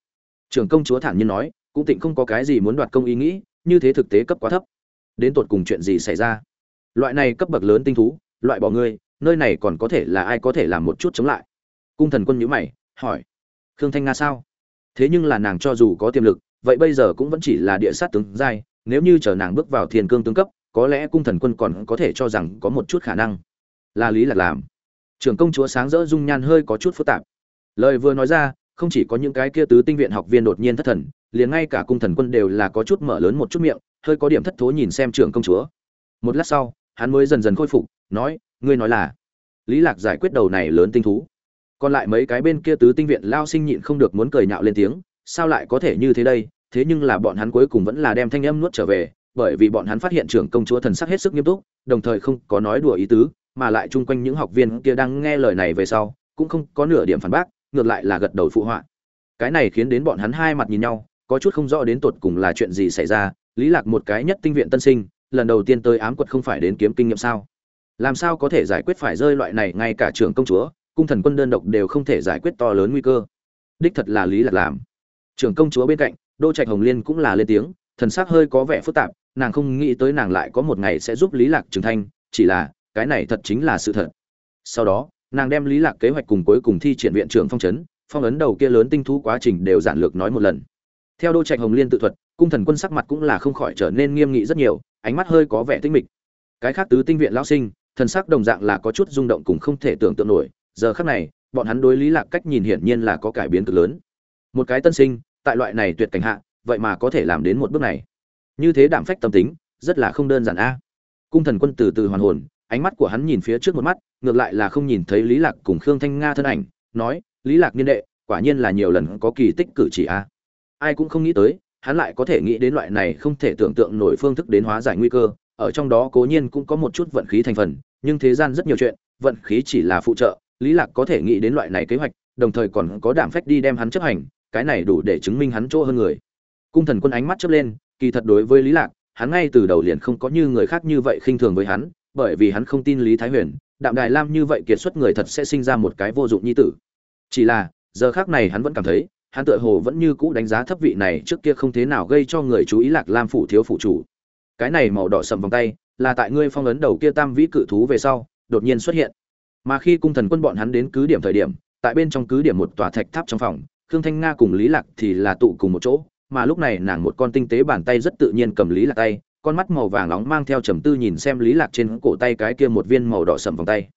Trưởng công chúa thản nhiên nói, cũng tịnh không có cái gì muốn đoạt công ý nghĩ, như thế thực tế cấp quá thấp. Đến tột cùng chuyện gì xảy ra? Loại này cấp bậc lớn tinh thú, loại bỏ ngươi nơi này còn có thể là ai có thể làm một chút chống lại? Cung thần quân nhữ mày, hỏi. Khương thanh nga sao? Thế nhưng là nàng cho dù có tiềm lực, vậy bây giờ cũng vẫn chỉ là địa sát tướng giai, nếu như chờ nàng bước vào thiền cương tướng cấp, có lẽ cung thần quân còn có thể cho rằng có một chút khả năng. Là lý lạc làm. Trưởng công chúa sáng rỡ dung nhan hơi có chút phức tạp. Lời vừa nói ra, không chỉ có những cái kia tứ tinh viện học viên đột nhiên thất thần, liền ngay cả cung thần quân đều là có chút mở lớn một chút miệng, hơi có điểm thất thố nhìn xem trưởng công chúa. Một lát sau, hắn mới dần dần khôi phục, nói ngươi nói là lý lạc giải quyết đầu này lớn tinh thú còn lại mấy cái bên kia tứ tinh viện lao sinh nhịn không được muốn cười nhạo lên tiếng sao lại có thể như thế đây thế nhưng là bọn hắn cuối cùng vẫn là đem thanh âm nuốt trở về bởi vì bọn hắn phát hiện trưởng công chúa thần sắc hết sức nghiêm túc, đồng thời không có nói đùa ý tứ, mà lại chung quanh những học viên kia đang nghe lời này về sau, cũng không có nửa điểm phản bác, ngược lại là gật đầu phụ họa. Cái này khiến đến bọn hắn hai mặt nhìn nhau, có chút không rõ đến tột cùng là chuyện gì xảy ra, Lý Lạc một cái nhất tinh viện tân sinh, lần đầu tiên tới ám quật không phải đến kiếm kinh nghiệm sao? Làm sao có thể giải quyết phải rơi loại này ngay cả trưởng công chúa, cung thần quân đơn độc đều không thể giải quyết to lớn nguy cơ. Đích thật là Lý Lạc làm. Trưởng công chúa bên cạnh, Đô Trạch Hồng Liên cũng là lên tiếng, thần sắc hơi có vẻ phức tạp, nàng không nghĩ tới nàng lại có một ngày sẽ giúp lý lạc trưởng thành chỉ là cái này thật chính là sự thật sau đó nàng đem lý lạc kế hoạch cùng cuối cùng thi triển viện trưởng phong chấn, phong ấn đầu kia lớn tinh thú quá trình đều giản lược nói một lần theo đô trạch hồng liên tự thuật cung thần quân sắc mặt cũng là không khỏi trở nên nghiêm nghị rất nhiều ánh mắt hơi có vẻ tinh mịch cái khác tứ tinh viện lão sinh thần sắc đồng dạng là có chút rung động cùng không thể tưởng tượng nổi. Giờ khắc này, bọn hắn đối lý lạc cách nhìn hiển nhiên là có cải biến cực lớn. Một cái tân sinh, tại loại này tuyệt cảnh hạ, vậy mà có thể làm đến một bước này. Như thế đạm phách tâm tính, rất là không đơn giản a. Cung thần quân từ từ hoàn hồn, ánh mắt của hắn nhìn phía trước một mắt, ngược lại là không nhìn thấy lý lạc cùng khương thanh nga thân ảnh, nói, lý lạc niên đệ, quả nhiên là nhiều lần có kỳ tích cử chỉ a. Ai cũng không nghĩ tới, hắn lại có thể nghĩ đến loại này không thể tưởng tượng nổi phương thức đến hóa giải nguy cơ, ở trong đó cố nhiên cũng có một chút vận khí thành phần nhưng thế gian rất nhiều chuyện, vận khí chỉ là phụ trợ, lý lạc có thể nghĩ đến loại này kế hoạch, đồng thời còn có đảm phách đi đem hắn chấp hành, cái này đủ để chứng minh hắn chỗ hơn người. Cung thần quân ánh mắt chớp lên, kỳ thật đối với lý lạc, hắn ngay từ đầu liền không có như người khác như vậy khinh thường với hắn, bởi vì hắn không tin lý thái huyền, đạm đài lam như vậy kiệt xuất người thật sẽ sinh ra một cái vô dụng nhi tử. Chỉ là, giờ khắc này hắn vẫn cảm thấy, hắn tựa hồ vẫn như cũ đánh giá thấp vị này trước kia không thế nào gây cho người chú ý lạc lam phủ thiếu phụ chủ. Cái này màu đỏ sầm vòng tay là tại ngươi phong ấn đầu kia tam vĩ cự thú về sau, đột nhiên xuất hiện. Mà khi cung thần quân bọn hắn đến cứ điểm thời điểm, tại bên trong cứ điểm một tòa thạch tháp trong phòng, khương thanh nga cùng lý lạc thì là tụ cùng một chỗ, mà lúc này nàng một con tinh tế bàn tay rất tự nhiên cầm lý lạc tay, con mắt màu vàng nóng mang theo trầm tư nhìn xem lý lạc trên cổ tay cái kia một viên màu đỏ sầm vòng tay.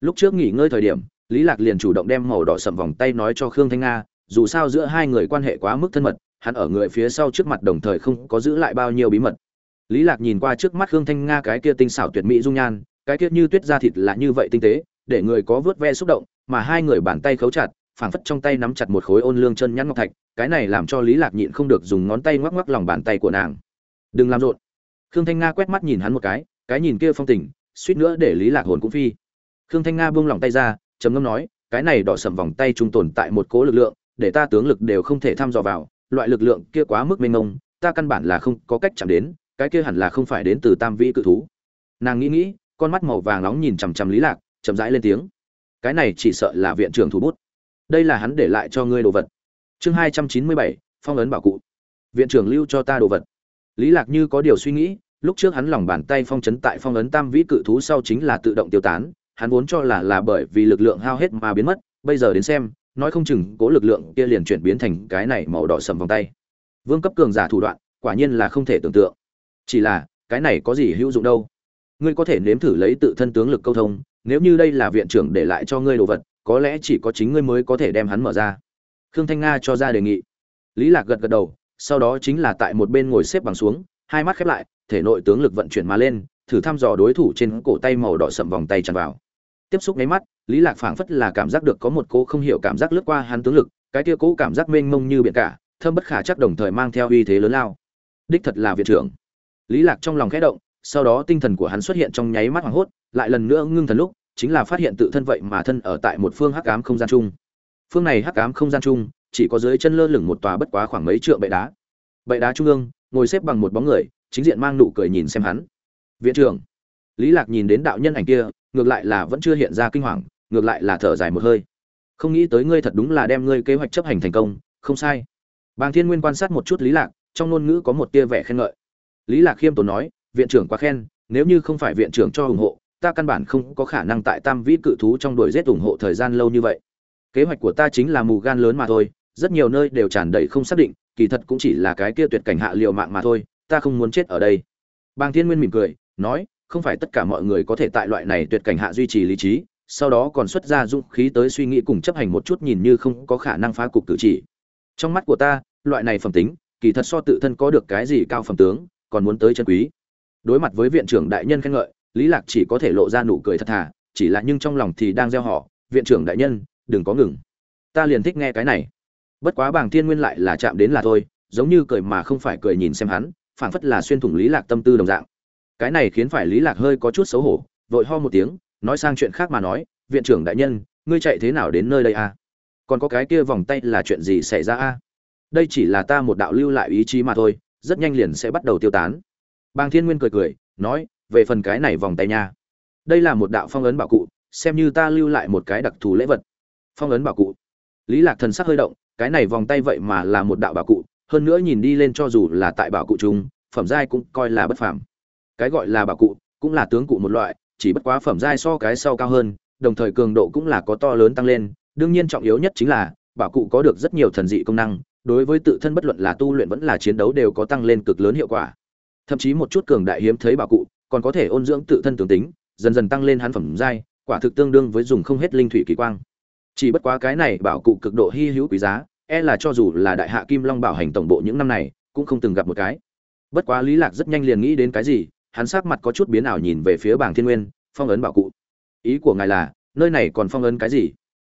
Lúc trước nghỉ ngơi thời điểm, lý lạc liền chủ động đem màu đỏ sầm vòng tay nói cho khương thanh nga, dù sao giữa hai người quan hệ quá mức thân mật, hắn ở người phía sau trước mặt đồng thời không có giữ lại bao nhiêu bí mật lý lạc nhìn qua trước mắt khương thanh nga cái kia tinh xảo tuyệt mỹ dung nhan, cái kia như tuyết da thịt là như vậy tinh tế, để người có vớt ve xúc động, mà hai người bàn tay khấu chặt, phảng phất trong tay nắm chặt một khối ôn lương chân nhăn ngọc thạch, cái này làm cho lý lạc nhịn không được dùng ngón tay ngoắc ngoắc lòng bàn tay của nàng. Đừng làm rộn. Khương thanh nga quét mắt nhìn hắn một cái cái nhìn kia phong tình, suýt nữa để lý lạc hồn cũng phi. Khương thanh nga buông lòng tay ra, trầm ngâm nói, cái này đỏ sầm vòng tay trung tồn tại một cố lực lượng, để ta tướng lực đều không thể thăm dò vào, loại lực lượng kia quá mức mênh mông, ta căn bản là không có cách chạm đến cái kia hẳn là không phải đến từ tam vĩ cự thú. Nàng nghĩ nghĩ, con mắt màu vàng nóng nhìn chằm chằm lý lạc, chậm rãi lên tiếng. Cái này chỉ sợ là viện trưởng thủ bút. Đây là hắn để lại cho ngươi đồ vật. Chương hai trăm chín mươi bảy, phong ấn bảo cụ. Viện trưởng lưu cho ta đồ vật. Lý lạc như có điều suy nghĩ, lúc trước hắn lòng bàn tay phong chấn tại phong ấn tam vĩ cự thú sau chính là tự động tiêu tán, hắn vốn cho là là bởi vì lực lượng hao hết mà biến mất, bây giờ đến xem, nói không chừng cố lực lượng kia liền chuyển biến thành cái này màu đỏ sầm vòng tay. Vương cấp cường giả thủ đoạn, quả nhiên là không thể tưởng tượng chỉ là, cái này có gì hữu dụng đâu? Ngươi có thể nếm thử lấy tự thân tướng lực câu thông, nếu như đây là viện trưởng để lại cho ngươi đồ vật, có lẽ chỉ có chính ngươi mới có thể đem hắn mở ra. Khương thanh nga cho ra đề nghị. Lý lạc gật gật đầu, sau đó chính là tại một bên ngồi xếp bằng xuống, hai mắt khép lại, thể nội tướng lực vận chuyển mà lên, thử thăm dò đối thủ trên cổ tay màu đỏ sậm vòng tay tràn vào. Tiếp xúc nháy mắt, lý lạc phảng phất là cảm giác được có một cô không hiểu cảm giác lướt qua hắn tướng lực, cái kia cố cảm giác mênh mông như biển cả thơm bất khả chắc đồng thời mang theo uy thế lớn lao. Đích thật là viện trưởng lý lạc trong lòng khẽ động, sau đó tinh thần của hắn xuất hiện trong nháy mắt hoảng hốt, lại lần nữa ngưng thần lúc, chính là phát hiện tự thân vậy mà thân ở tại một phương hắc ám không gian chung. Phương này hắc ám không gian chung, chỉ có dưới chân lơ lửng một tòa bất quá khoảng mấy trượng bệ đá. Bệ đá trung ương, ngồi xếp bằng một bóng người, chính diện mang nụ cười nhìn xem hắn. Viện trưởng. Lý lạc nhìn đến đạo nhân ảnh kia, ngược lại là vẫn chưa hiện ra kinh hoàng, ngược lại là thở dài một hơi. Không nghĩ tới ngươi thật đúng là đem ngươi kế hoạch chấp hành thành công, không sai. Bàng thiên nguyên quan sát một chút lý lạc, trong ngôn ngữ có một tia vẻ khen ngợi lý lạc khiêm tốn nói, viện trưởng quá khen, nếu như không phải viện trưởng cho ủng hộ, ta căn bản không có khả năng tại tam vĩ cự thú trong đuổi giết ủng hộ thời gian lâu như vậy. Kế hoạch của ta chính là mù gan lớn mà thôi, rất nhiều nơi đều tràn đầy không xác định, kỳ thật cũng chỉ là cái kia tuyệt cảnh hạ liệu mạng mà thôi, ta không muốn chết ở đây. Bàng thiên nguyên mỉm cười, nói, không phải tất cả mọi người có thể tại loại này tuyệt cảnh hạ duy trì lý trí, sau đó còn xuất ra dũng khí tới suy nghĩ cùng chấp hành một chút nhìn như không có khả năng phá cục cử chỉ. Trong mắt của ta, loại này phẩm tính, kỳ thật so tự thân có được cái gì cao phẩm tướng còn muốn tới chân quý đối mặt với viện trưởng đại nhân khen ngợi, lý lạc chỉ có thể lộ ra nụ cười thật thà, chỉ là nhưng trong lòng thì đang gieo họ, viện trưởng đại nhân, đừng có ngừng ta liền thích nghe cái này bất quá bảng thiên nguyên lại là chạm đến là thôi, giống như cười mà không phải cười nhìn xem hắn, phảng phất là xuyên thủng lý lạc tâm tư đồng dạng cái này khiến phải lý lạc hơi có chút xấu hổ, vội ho một tiếng, nói sang chuyện khác mà nói, viện trưởng đại nhân, ngươi chạy thế nào đến nơi đây a à? còn có cái kia vòng tay là chuyện gì xảy ra a à? đây chỉ là ta một đạo lưu lại ý chí mà thôi rất nhanh liền sẽ bắt đầu tiêu tán. Bàng thiên nguyên cười cười, nói, về phần cái này vòng tay nha. Đây là một đạo phong ấn bảo cụ, xem như ta lưu lại một cái đặc thù lễ vật. Phong ấn bảo cụ. Lý lạc thần sắc hơi động, cái này vòng tay vậy mà là một đạo bảo cụ, hơn nữa nhìn đi lên cho dù là tại bảo cụ chúng phẩm giai cũng coi là bất phàm. Cái gọi là bảo cụ, cũng là tướng cụ một loại, chỉ bất quá phẩm giai so cái sau cao hơn, đồng thời cường độ cũng là có to lớn tăng lên, đương nhiên trọng yếu nhất chính là, bảo cụ có được rất nhiều thần dị công năng đối với tự thân bất luận là tu luyện vẫn là chiến đấu đều có tăng lên cực lớn hiệu quả. Thậm chí một chút cường đại hiếm thấy bảo cụ còn có thể ôn dưỡng tự thân tướng tính, dần dần tăng lên hắn phẩm giai, quả thực tương đương với dùng không hết linh thủy kỳ quang. Chỉ bất quá cái này bảo cụ cực độ hy hữu quý giá e là cho dù là đại hạ kim long bảo hành tổng bộ những năm này, cũng không từng gặp một cái. Bất quá lý lạc rất nhanh liền nghĩ đến cái gì, hắn sắc mặt có chút biến ảo nhìn về phía bảng thiên nguyên, phong ấn bảo cụ. Ý của ngài là, nơi này còn phong ấn cái gì?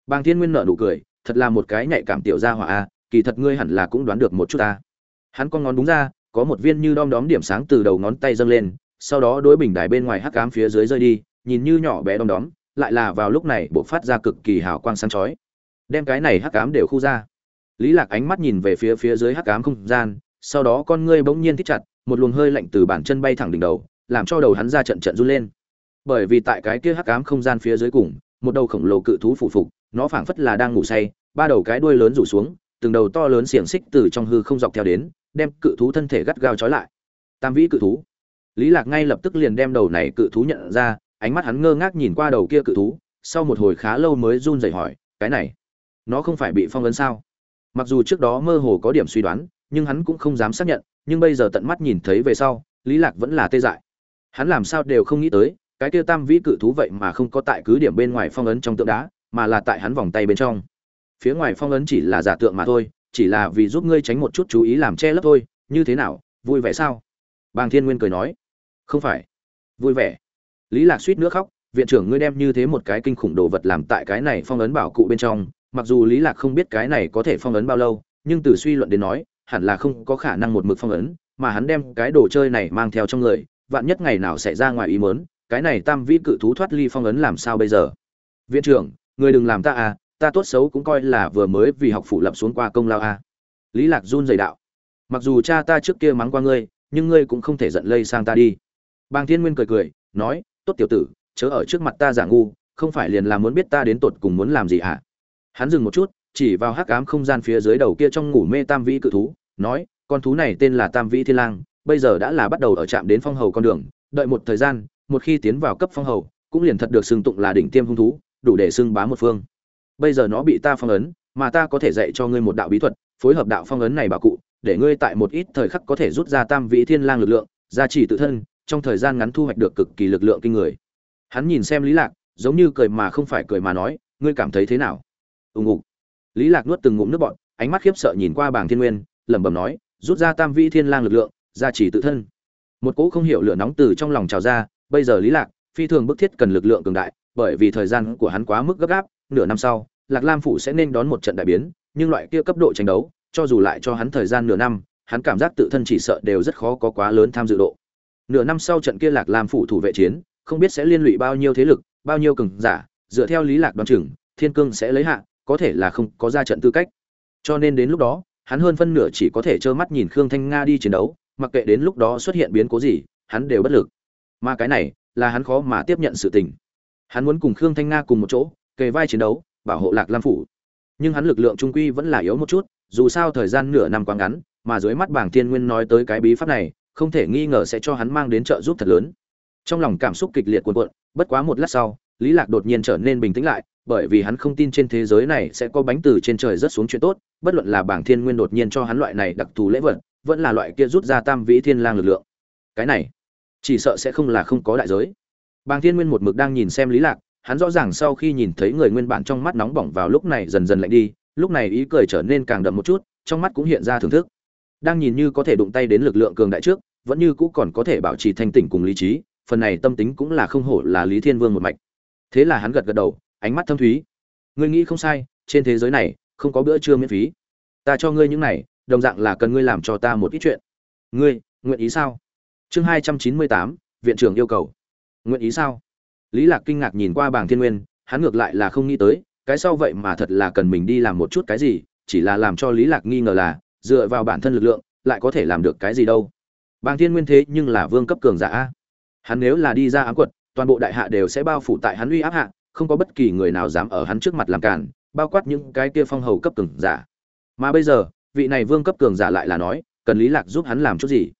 Bàng thiên nguyên nở nụ cười, thật là một cái nhạy cảm tiểu gia hỏa a kỳ thật ngươi hẳn là cũng đoán được một chút ta. Hắn con ngón đúng ra, có một viên như đom đóm điểm sáng từ đầu ngón tay dâng lên, sau đó đối bình đài bên ngoài hắc ám phía dưới rơi đi, nhìn như nhỏ bé đom đóm, lại là vào lúc này bộ phát ra cực kỳ hào quang sáng chói. Đem cái này hắc ám đều khu ra. Lý lạc ánh mắt nhìn về phía phía dưới hắc ám không gian, sau đó con ngươi bỗng nhiên thích chặt, một luồng hơi lạnh từ bản chân bay thẳng đỉnh đầu, làm cho đầu hắn ra trận trận run lên. Bởi vì tại cái kia hắc ám không gian phía dưới cùng, một đầu khổng lồ cự thú phụ phục, nó phảng phất là đang ngủ say, ba đầu cái đuôi lớn rủ xuống từng đầu to lớn xiềng xích từ trong hư không dọc theo đến, đem cự thú thân thể gắt gao trói lại. Tam vĩ cự thú. Lý lạc ngay lập tức liền đem đầu này cự thú nhận ra, ánh mắt hắn ngơ ngác nhìn qua đầu kia cự thú, sau một hồi khá lâu mới run rẩy hỏi, cái này, nó không phải bị phong ấn sao? Mặc dù trước đó mơ hồ có điểm suy đoán, nhưng hắn cũng không dám xác nhận, nhưng bây giờ tận mắt nhìn thấy về sau, lý lạc vẫn là tê dại. Hắn làm sao đều không nghĩ tới, cái kia tam vĩ cự thú vậy mà không có tại cứ điểm bên ngoài phong ấn trong tượng đá, mà là tại hắn vòng tay bên trong phía ngoài phong ấn chỉ là giả tượng mà thôi, chỉ là vì giúp ngươi tránh một chút chú ý làm che lấp thôi, như thế nào, vui vẻ sao? Bàng thiên nguyên cười nói, không phải. Vui vẻ. Lý lạc suýt nữa khóc, viện trưởng ngươi đem như thế một cái kinh khủng đồ vật làm tại cái này phong ấn bảo cụ bên trong, mặc dù lý lạc không biết cái này có thể phong ấn bao lâu, nhưng từ suy luận đến nói, hẳn là không có khả năng một mực phong ấn, mà hắn đem cái đồ chơi này mang theo trong người, vạn nhất ngày nào xảy ra ngoài ý muốn, cái này tam vĩ cự thú thoát ly phong ấn làm sao bây giờ? Viện trưởng, người đừng làm ta à ta tốt xấu cũng coi là vừa mới vì học phủ lập xuống qua công lao à lý lạc run dày đạo. Mặc dù cha ta trước kia mắng qua ngươi, nhưng ngươi cũng không thể giận lây sang ta đi. Bàng thiên nguyên cười cười, nói, tốt tiểu tử, chớ ở trước mặt ta giả ngu, không phải liền là muốn biết ta đến tột cùng muốn làm gì hả? Hắn dừng một chút, chỉ vào hắc ám không gian phía dưới đầu kia trong ngủ mê tam vĩ cự thú, nói, con thú này tên là tam vĩ thiên lang, bây giờ đã là bắt đầu ở trạm đến phong hầu con đường, đợi một thời gian, một khi tiến vào cấp phong hầu, cũng liền thật được xưng tụng là đỉnh tiêm hung thú, đủ để xưng bá một phương bây giờ nó bị ta phong ấn, mà ta có thể dạy cho ngươi một đạo bí thuật, phối hợp đạo phong ấn này bảo cụ, để ngươi tại một ít thời khắc có thể rút ra tam vĩ thiên lang lực lượng, gia trì tự thân, trong thời gian ngắn thu hoạch được cực kỳ lực lượng kinh người. Hắn nhìn xem lý lạc, giống như cười mà không phải cười mà nói, ngươi cảm thấy thế nào? Ùng ục. Lý lạc nuốt từng ngụm nước bọt, ánh mắt khiếp sợ nhìn qua bảng thiên nguyên, lẩm bẩm nói, rút ra tam vĩ thiên lang lực lượng, gia trì tự thân. Một cỗ không hiểu lửa nóng từ trong lòng trào ra, bây giờ lý lạc, phi thường bức thiết cần lực lượng cường đại, bởi vì thời gian của hắn quá mức gấp gáp nửa năm sau, lạc lam phủ sẽ nên đón một trận đại biến, nhưng loại kia cấp độ tranh đấu, cho dù lại cho hắn thời gian nửa năm, hắn cảm giác tự thân chỉ sợ đều rất khó có quá lớn tham dự độ. Nửa năm sau trận kia lạc lam phủ thủ vệ chiến, không biết sẽ liên lụy bao nhiêu thế lực, bao nhiêu cường giả, dựa theo lý lạc đoán chừng, thiên cương sẽ lấy hạ, có thể là không có ra trận tư cách. Cho nên đến lúc đó, hắn hơn phân nửa chỉ có thể trơ mắt nhìn khương thanh nga đi chiến đấu, mặc kệ đến lúc đó xuất hiện biến cố gì, hắn đều bất lực. Mà cái này, là hắn khó mà tiếp nhận sự tình. Hắn muốn cùng khương thanh nga cùng một chỗ kề vai chiến đấu, bảo hộ lạc lam phủ. Nhưng hắn lực lượng trung quy vẫn là yếu một chút, dù sao thời gian nửa năm quá ngắn, mà dưới mắt bảng thiên nguyên nói tới cái bí pháp này, không thể nghi ngờ sẽ cho hắn mang đến trợ giúp thật lớn. Trong lòng cảm xúc kịch liệt cuộn cuộn, bất quá một lát sau, lý lạc đột nhiên trở nên bình tĩnh lại, bởi vì hắn không tin trên thế giới này sẽ có bánh từ trên trời rất xuống chuyện tốt, bất luận là bảng thiên nguyên đột nhiên cho hắn loại này đặc thù lễ vật, vẫn là loại kia rút ra tam vĩ thiên lang lực lượng. Cái này, chỉ sợ sẽ không là không có đại giới. Bảng thiên nguyên một mực đang nhìn xem lý lạc hắn rõ ràng sau khi nhìn thấy người nguyên bản trong mắt nóng bỏng vào lúc này dần dần lạnh đi, lúc này ý cười trở nên càng đậm một chút, trong mắt cũng hiện ra thưởng thức. Đang nhìn như có thể đụng tay đến lực lượng cường đại trước, vẫn như cũ còn có thể bảo trì thanh tỉnh cùng lý trí, phần này tâm tính cũng là không hổ là lý thiên vương một mạch. Thế là hắn gật gật đầu, ánh mắt thâm thúy. Ngươi nghĩ không sai, trên thế giới này, không có bữa trưa miễn phí. Ta cho ngươi những này, đồng dạng là cần ngươi làm cho ta một ít chuyện. Ngươi, nguyện ý sao? Chương hai trăm chín mươi tám, viện trưởng yêu cầu. Nguyện ý sao? Lý lạc kinh ngạc nhìn qua bảng thiên nguyên, hắn ngược lại là không nghĩ tới, cái sau vậy mà thật là cần mình đi làm một chút cái gì, chỉ là làm cho lý lạc nghi ngờ là, dựa vào bản thân lực lượng, lại có thể làm được cái gì đâu. Bàng thiên nguyên thế nhưng là vương cấp cường giả hắn nếu là đi ra ám quật, toàn bộ đại hạ đều sẽ bao phủ tại hắn uy áp hạ, không có bất kỳ người nào dám ở hắn trước mặt làm cản, bao quát những cái kia phong hầu cấp cường giả. Mà bây giờ, vị này vương cấp cường giả lại là nói, cần lý lạc giúp hắn làm chút gì?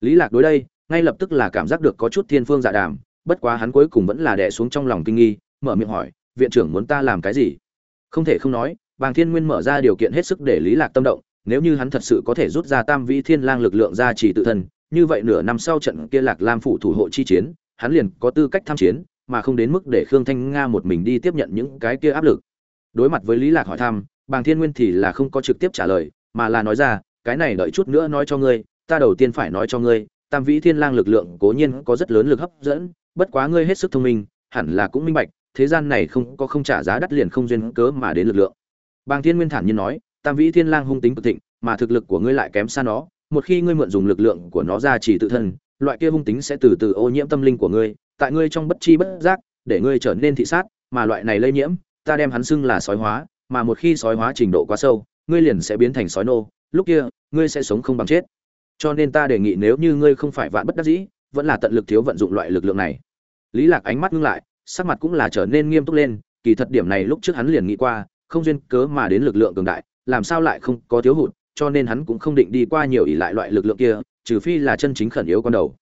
Lý lạc đối đây, ngay lập tức là cảm giác được có chút thiên phương dạ đàm bất quá hắn cuối cùng vẫn là đè xuống trong lòng kinh nghi, mở miệng hỏi, viện trưởng muốn ta làm cái gì? Không thể không nói, bàng thiên nguyên mở ra điều kiện hết sức để lý lạc tâm động, nếu như hắn thật sự có thể rút ra tam vĩ thiên lang lực lượng ra chỉ tự thân, như vậy nửa năm sau trận kia lạc lam phủ thủ hộ chi chiến, hắn liền có tư cách tham chiến, mà không đến mức để khương thanh nga một mình đi tiếp nhận những cái kia áp lực. Đối mặt với lý lạc hỏi thăm, bàng thiên nguyên thì là không có trực tiếp trả lời, mà là nói ra, cái này đợi chút nữa nói cho ngươi, ta đầu tiên phải nói cho ngươi, tam vĩ thiên lang lực lượng cố nhiên có rất lớn lực hấp dẫn bất quá ngươi hết sức thông minh, hẳn là cũng minh bạch, thế gian này không có không trả giá đắt liền không duyên cớ mà đến lực lượng. Bàng thiên nguyên thản nhiên nói, tam vĩ thiên lang hung tính cực thịnh, mà thực lực của ngươi lại kém xa nó, một khi ngươi mượn dùng lực lượng của nó ra chỉ tự thân, loại kia hung tính sẽ từ từ ô nhiễm tâm linh của ngươi, tại ngươi trong bất chi bất giác, để ngươi trở nên thị sát, mà loại này lây nhiễm, ta đem hắn xưng là sói hóa, mà một khi sói hóa trình độ quá sâu, ngươi liền sẽ biến thành sói nô, lúc kia, ngươi sẽ sống không bằng chết. Cho nên ta đề nghị nếu như ngươi không phải vạn bất đắc dĩ, vẫn là tận lực thiếu vận dụng loại lực lượng này lý lạc ánh mắt ngưng lại, sắc mặt cũng là trở nên nghiêm túc lên, kỳ thật điểm này lúc trước hắn liền nghĩ qua, không duyên cớ mà đến lực lượng cường đại, làm sao lại không có thiếu hụt, cho nên hắn cũng không định đi qua nhiều ỷ lại loại lực lượng kia, trừ phi là chân chính khẩn yếu con đầu.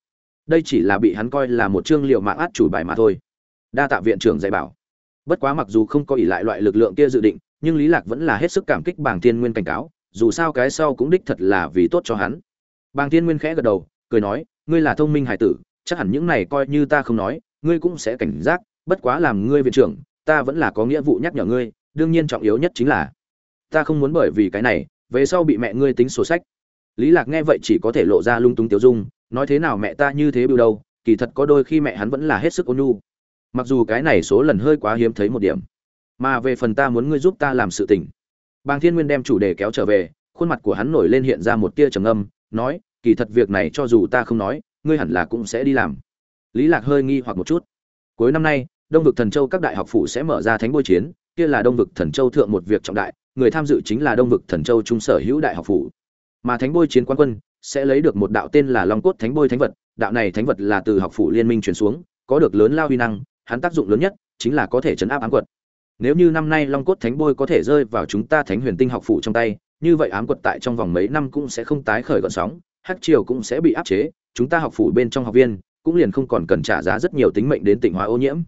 Đây chỉ là bị hắn coi là một chương liệu mạng át chủ bài mà thôi. Đa tạ viện trưởng dạy bảo. Bất quá mặc dù không có ỷ lại loại lực lượng kia dự định, nhưng lý lạc vẫn là hết sức cảm kích bảng tiên nguyên cảnh cáo, dù sao cái sau cũng đích thật là vì tốt cho hắn. Bàng tiên nguyên khẽ gật đầu, cười nói, ngươi là thông minh hải tử, chắc hẳn những này coi như ta không nói ngươi cũng sẽ cảnh giác, bất quá làm ngươi viện trưởng, ta vẫn là có nghĩa vụ nhắc nhở ngươi, đương nhiên trọng yếu nhất chính là, ta không muốn bởi vì cái này, về sau bị mẹ ngươi tính sổ sách. Lý lạc nghe vậy chỉ có thể lộ ra lung tung tiêu dung, nói thế nào mẹ ta như thế bưu đâu, kỳ thật có đôi khi mẹ hắn vẫn là hết sức ôn nhu. Mặc dù cái này số lần hơi quá hiếm thấy một điểm, mà về phần ta muốn ngươi giúp ta làm sự tình. Bàng thiên nguyên đem chủ đề kéo trở về, khuôn mặt của hắn nổi lên hiện ra một tia trầm âm nói, kỳ thật việc này cho dù ta không nói, ngươi hẳn là cũng sẽ đi làm lý lạc hơi nghi hoặc một chút. Cuối năm nay, đông vực thần châu các đại học phủ sẽ mở ra thánh bôi chiến, kia là đông vực thần châu thượng một việc trọng đại, người tham dự chính là đông vực thần châu trung sở hữu đại học phủ. Mà thánh bôi chiến quan quân sẽ lấy được một đạo tên là long cốt thánh bôi thánh vật, đạo này thánh vật là từ học phủ liên minh truyền xuống, có được lớn lao huy năng, hắn tác dụng lớn nhất chính là có thể chấn áp ám quật. Nếu như năm nay long cốt thánh bôi có thể rơi vào chúng ta thánh huyền tinh học phủ trong tay, như vậy ám quật tại trong vòng mấy năm cũng sẽ không tái khởi gọn sóng, hắc triều cũng sẽ bị áp chế, chúng ta học phủ bên trong học viên cũng liền không còn cần trả giá rất nhiều tính mệnh đến tỉnh hóa ô nhiễm.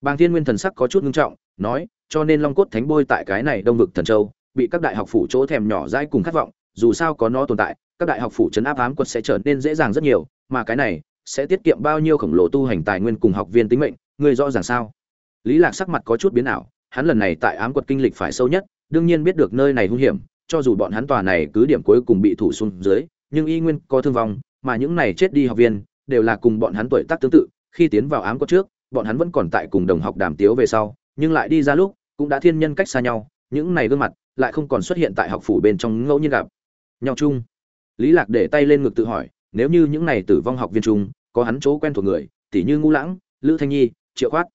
Bàng thiên nguyên thần sắc có chút ngưng trọng, nói, cho nên long cốt thánh bôi tại cái này đông vực thần châu, bị các đại học phủ chỗ thèm nhỏ dãi cùng khát vọng, dù sao có nó tồn tại, các đại học phủ chấn áp ám quật sẽ trở nên dễ dàng rất nhiều, mà cái này sẽ tiết kiệm bao nhiêu khổng lồ tu hành tài nguyên cùng học viên tính mệnh người rõ ràng sao? Lý lạc sắc mặt có chút biến ảo, hắn lần này tại ám quật kinh lịch phải sâu nhất, đương nhiên biết được nơi này hung hiểm, cho dù bọn hắn tòa này cứ điểm cuối cùng bị thủ xuống dưới, nhưng y nguyên có thương vong, mà những này chết đi học viên đều là cùng bọn hắn tuổi tác tương tự, khi tiến vào ám quật trước, bọn hắn vẫn còn tại cùng đồng học đàm tiếu về sau, nhưng lại đi ra lúc, cũng đã thiên nhân cách xa nhau, những này gương mặt lại không còn xuất hiện tại học phủ bên trong ngẫu nhiên gặp. Nhau chung. Lý lạc để tay lên ngực tự hỏi, nếu như những này tử vong học viên chung, có hắn chỗ quen thuộc người tỷ như Ngũ lãng, lữ thanh nhi, triệu khoát,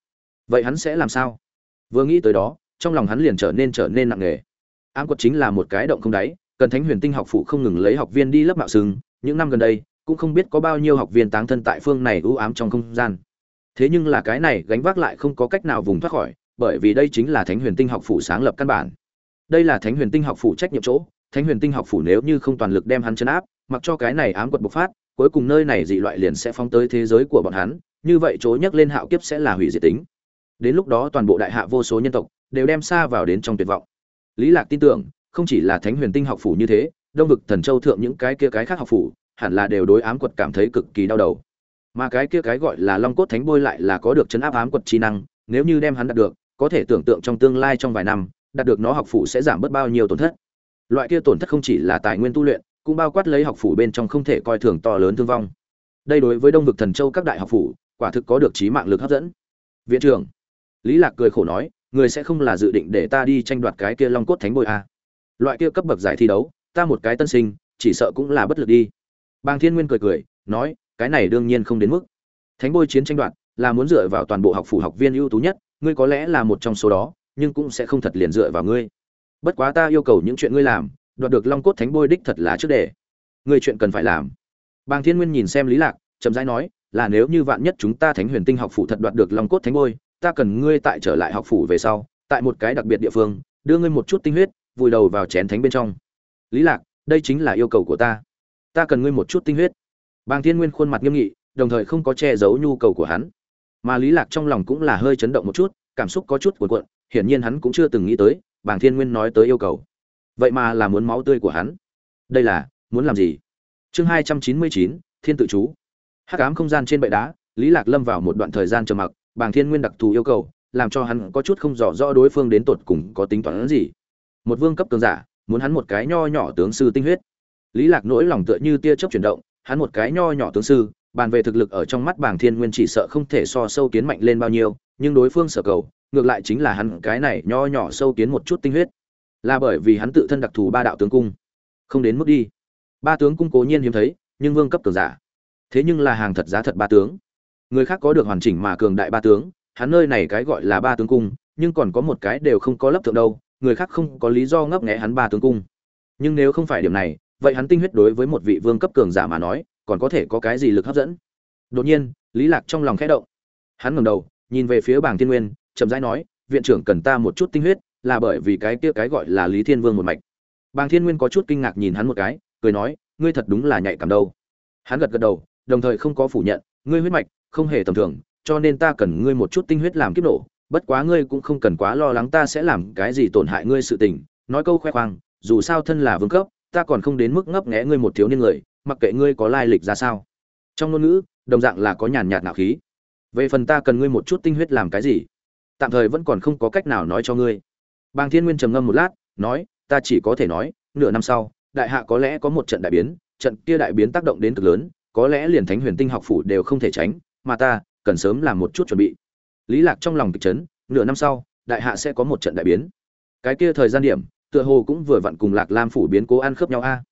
vậy hắn sẽ làm sao? Vừa nghĩ tới đó, trong lòng hắn liền trở nên trở nên nặng nề. Ám quật chính là một cái động không đáy, cần thánh huyền tinh học phụ không ngừng lấy học viên đi lớp mạo sừng những năm gần đây cũng không biết có bao nhiêu học viên táng thân tại phương này ưu ám trong không gian. Thế nhưng là cái này gánh vác lại không có cách nào vùng thoát khỏi, bởi vì đây chính là thánh huyền tinh học phủ sáng lập căn bản. Đây là thánh huyền tinh học phủ trách nhiệm chỗ, thánh huyền tinh học phủ nếu như không toàn lực đem hắn chấn áp, mặc cho cái này ám quật bộc phát, cuối cùng nơi này dị loại liền sẽ phóng tới thế giới của bọn hắn, như vậy chỗ nhắc lên hạo kiếp sẽ là hủy diệt tính. Đến lúc đó toàn bộ đại hạ vô số nhân tộc đều đem xa vào đến trong tuyệt vọng. Lý lạc tin tưởng, không chỉ là thánh huyền tinh học phủ như thế, đông vực thần châu thượng những cái kia cái khác học phủ hẳn là đều đối ám quật cảm thấy cực kỳ đau đầu. Mà cái kia cái gọi là long cốt thánh bôi lại là có được chấn áp ám quật trí năng, nếu như đem hắn đạt được, có thể tưởng tượng trong tương lai trong vài năm, đạt được nó học phủ sẽ giảm bớt bao nhiêu tổn thất. Loại kia tổn thất không chỉ là tài nguyên tu luyện, cũng bao quát lấy học phủ bên trong không thể coi thường to lớn thương vong. Đây đối với đông vực thần châu các đại học phủ, quả thực có được trí mạng lực hấp dẫn. Viện trưởng, lý lạc cười khổ nói, người sẽ không là dự định để ta đi tranh đoạt cái kia long cốt thánh bôi à. loại kia cấp bậc giải thi đấu, ta một cái tân sinh, chỉ sợ cũng là bất lực đi bàng thiên nguyên cười cười, nói, cái này đương nhiên không đến mức. Thánh bôi chiến tranh đoạt là muốn dựa vào toàn bộ học phủ học viên ưu tú nhất, ngươi có lẽ là một trong số đó, nhưng cũng sẽ không thật liền dựa vào ngươi. Bất quá ta yêu cầu những chuyện ngươi làm, đoạt được long cốt thánh bôi đích thật là trước để. Ngươi chuyện cần phải làm. Bàng thiên nguyên nhìn xem lý lạc, chậm rãi nói, là nếu như vạn nhất chúng ta thánh huyền tinh học phủ thật đoạt được long cốt thánh bôi, ta cần ngươi tại trở lại học phủ về sau, tại một cái đặc biệt địa phương, đưa ngươi một chút tinh huyết, vùi đầu vào chén thánh bên trong. Lý lạc, đây chính là yêu cầu của ta ta cần ngươi một chút tinh huyết. Bàng thiên nguyên khuôn mặt nghiêm nghị, đồng thời không có che giấu nhu cầu của hắn. Mà lý lạc trong lòng cũng là hơi chấn động một chút, cảm xúc có chút cuộn cuộn, hiển nhiên hắn cũng chưa từng nghĩ tới, bàng thiên nguyên nói tới yêu cầu. Vậy mà là muốn máu tươi của hắn. Đây là, muốn làm gì? Chương hai trăm chín mươi chín, thiên tự chú. Hắc ám không gian trên bệ đá, lý lạc lâm vào một đoạn thời gian trầm mặc, bàng thiên nguyên đặc thù yêu cầu, làm cho hắn có chút không rõ rõ đối phương đến tột cùng có tính toán gì. Một vương cấp cường giả, muốn hắn một cái nho nhỏ tướng sư tinh huyết lý lạc nỗi lòng tựa như tia chớp chuyển động, hắn một cái nho nhỏ tướng sư, bàn về thực lực ở trong mắt bàng thiên nguyên chỉ sợ không thể so sâu kiến mạnh lên bao nhiêu, nhưng đối phương sở cầu, ngược lại chính là hắn cái này nho nhỏ sâu kiến một chút tinh huyết. Là bởi vì hắn tự thân đặc thù ba đạo tướng cung. Không đến mức đi. Ba tướng cung cố nhiên hiếm thấy, nhưng vương cấp cường giả. Thế nhưng là hàng thật giá thật ba tướng. Người khác có được hoàn chỉnh mà cường đại ba tướng, hắn nơi này cái gọi là ba tướng cung, nhưng còn có một cái đều không có lấp thượng đâu, người khác không có lý do ngấp nghé hắn ba tướng cung. Nhưng nếu không phải điểm này vậy hắn tinh huyết đối với một vị vương cấp cường giả mà nói, còn có thể có cái gì lực hấp dẫn? Đột nhiên, lý lạc trong lòng khẽ động. Hắn ngẩng đầu, nhìn về phía bảng thiên nguyên, chậm rãi nói, viện trưởng cần ta một chút tinh huyết, là bởi vì cái kia cái gọi là lý thiên vương một mạch. Bàng thiên nguyên có chút kinh ngạc nhìn hắn một cái, cười nói, ngươi thật đúng là nhạy cảm đâu. Hắn gật gật đầu, đồng thời không có phủ nhận, ngươi huyết mạch không hề tầm thường, cho nên ta cần ngươi một chút tinh huyết làm kiếp nổ, bất quá ngươi cũng không cần quá lo lắng ta sẽ làm cái gì tổn hại ngươi sự tình. Nói câu khoe khoang, dù sao thân là vương cấp ta còn không đến mức ngấp nghé ngươi một thiếu niên người, mặc kệ ngươi có lai lịch ra sao. Trong ngôn ngữ, đồng dạng là có nhàn nhạt nạo khí. Về phần ta cần ngươi một chút tinh huyết làm cái gì, tạm thời vẫn còn không có cách nào nói cho ngươi. Bàng thiên nguyên trầm ngâm một lát, nói, ta chỉ có thể nói, nửa năm sau, đại hạ có lẽ có một trận đại biến, trận kia đại biến tác động đến cực lớn, có lẽ liền thánh huyền tinh học phủ đều không thể tránh, mà ta cần sớm làm một chút chuẩn bị. Lý lạc trong lòng kịch chấn, nửa năm sau, đại hạ sẽ có một trận đại biến. Cái kia thời gian điểm tựa hồ cũng vừa vặn cùng lạc lam phủ biến cố ăn khớp nhau a.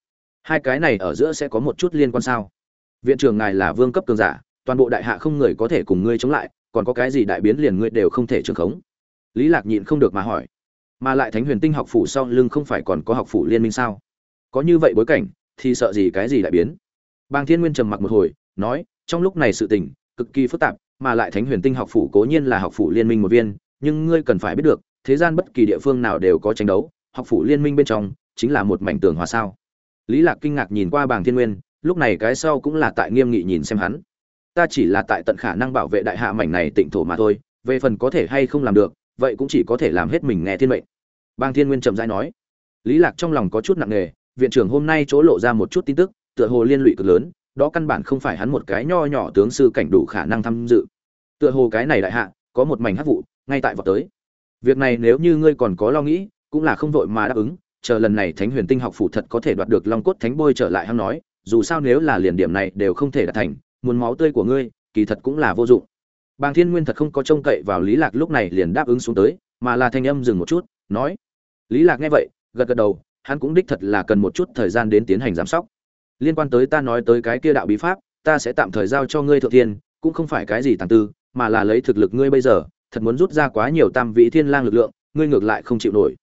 Hai cái này ở giữa sẽ có một chút liên quan sao? Viện trưởng ngài là vương cấp cường giả, toàn bộ đại hạ không người có thể cùng ngươi chống lại, còn có cái gì đại biến liền ngươi đều không thể trường khống. Lý lạc nhịn không được mà hỏi. Mà lại thánh huyền tinh học phủ sau lưng không phải còn có học phủ liên minh sao? Có như vậy bối cảnh, thì sợ gì cái gì đại biến? Bàng thiên nguyên trầm mặc một hồi, nói, trong lúc này sự tình, cực kỳ phức tạp, mà lại thánh huyền tinh học phủ cố nhiên là học phủ liên minh một viên, nhưng ngươi cần phải biết được, thế gian bất kỳ địa phương nào đều có tranh đấu học phủ liên minh bên trong, chính là một mảnh tường hòa sao. Lý lạc kinh ngạc nhìn qua bàng thiên nguyên, lúc này cái sau cũng là tại nghiêm nghị nhìn xem hắn. Ta chỉ là tại tận khả năng bảo vệ đại hạ mảnh này tịnh thổ mà thôi, về phần có thể hay không làm được, vậy cũng chỉ có thể làm hết mình nghe thiên mệnh. Bang thiên nguyên trầm rãi nói. Lý lạc trong lòng có chút nặng nề, viện trưởng hôm nay chỗ lộ ra một chút tin tức, tựa hồ liên lụy cực lớn, đó căn bản không phải hắn một cái nho nhỏ tướng sư cảnh đủ khả năng tham dự. Tựa hồ cái này đại hạ, có một mảnh hắc vụ, ngay tại vọt tới. Việc này nếu như ngươi còn có lo nghĩ cũng là không vội mà đáp ứng, chờ lần này thánh huyền tinh học phủ thật có thể đoạt được long cốt thánh bôi trở lại hắn nói, dù sao nếu là liền điểm này đều không thể đạt thành, muốn máu tươi của ngươi, kỳ thật cũng là vô dụng. Bàng thiên nguyên thật không có trông cậy vào lý lạc lúc này liền đáp ứng xuống tới, mà là thanh âm dừng một chút, nói, lý lạc nghe vậy, gật gật đầu, hắn cũng đích thật là cần một chút thời gian đến tiến hành giám sóc. Liên quan tới ta nói tới cái kia đạo bí pháp, ta sẽ tạm thời giao cho ngươi thượng thiên, cũng không phải cái gì tàng tư, mà là lấy thực lực ngươi bây giờ, thật muốn rút ra quá nhiều tam vị thiên lang lực lượng, ngươi ngược lại không chịu nổi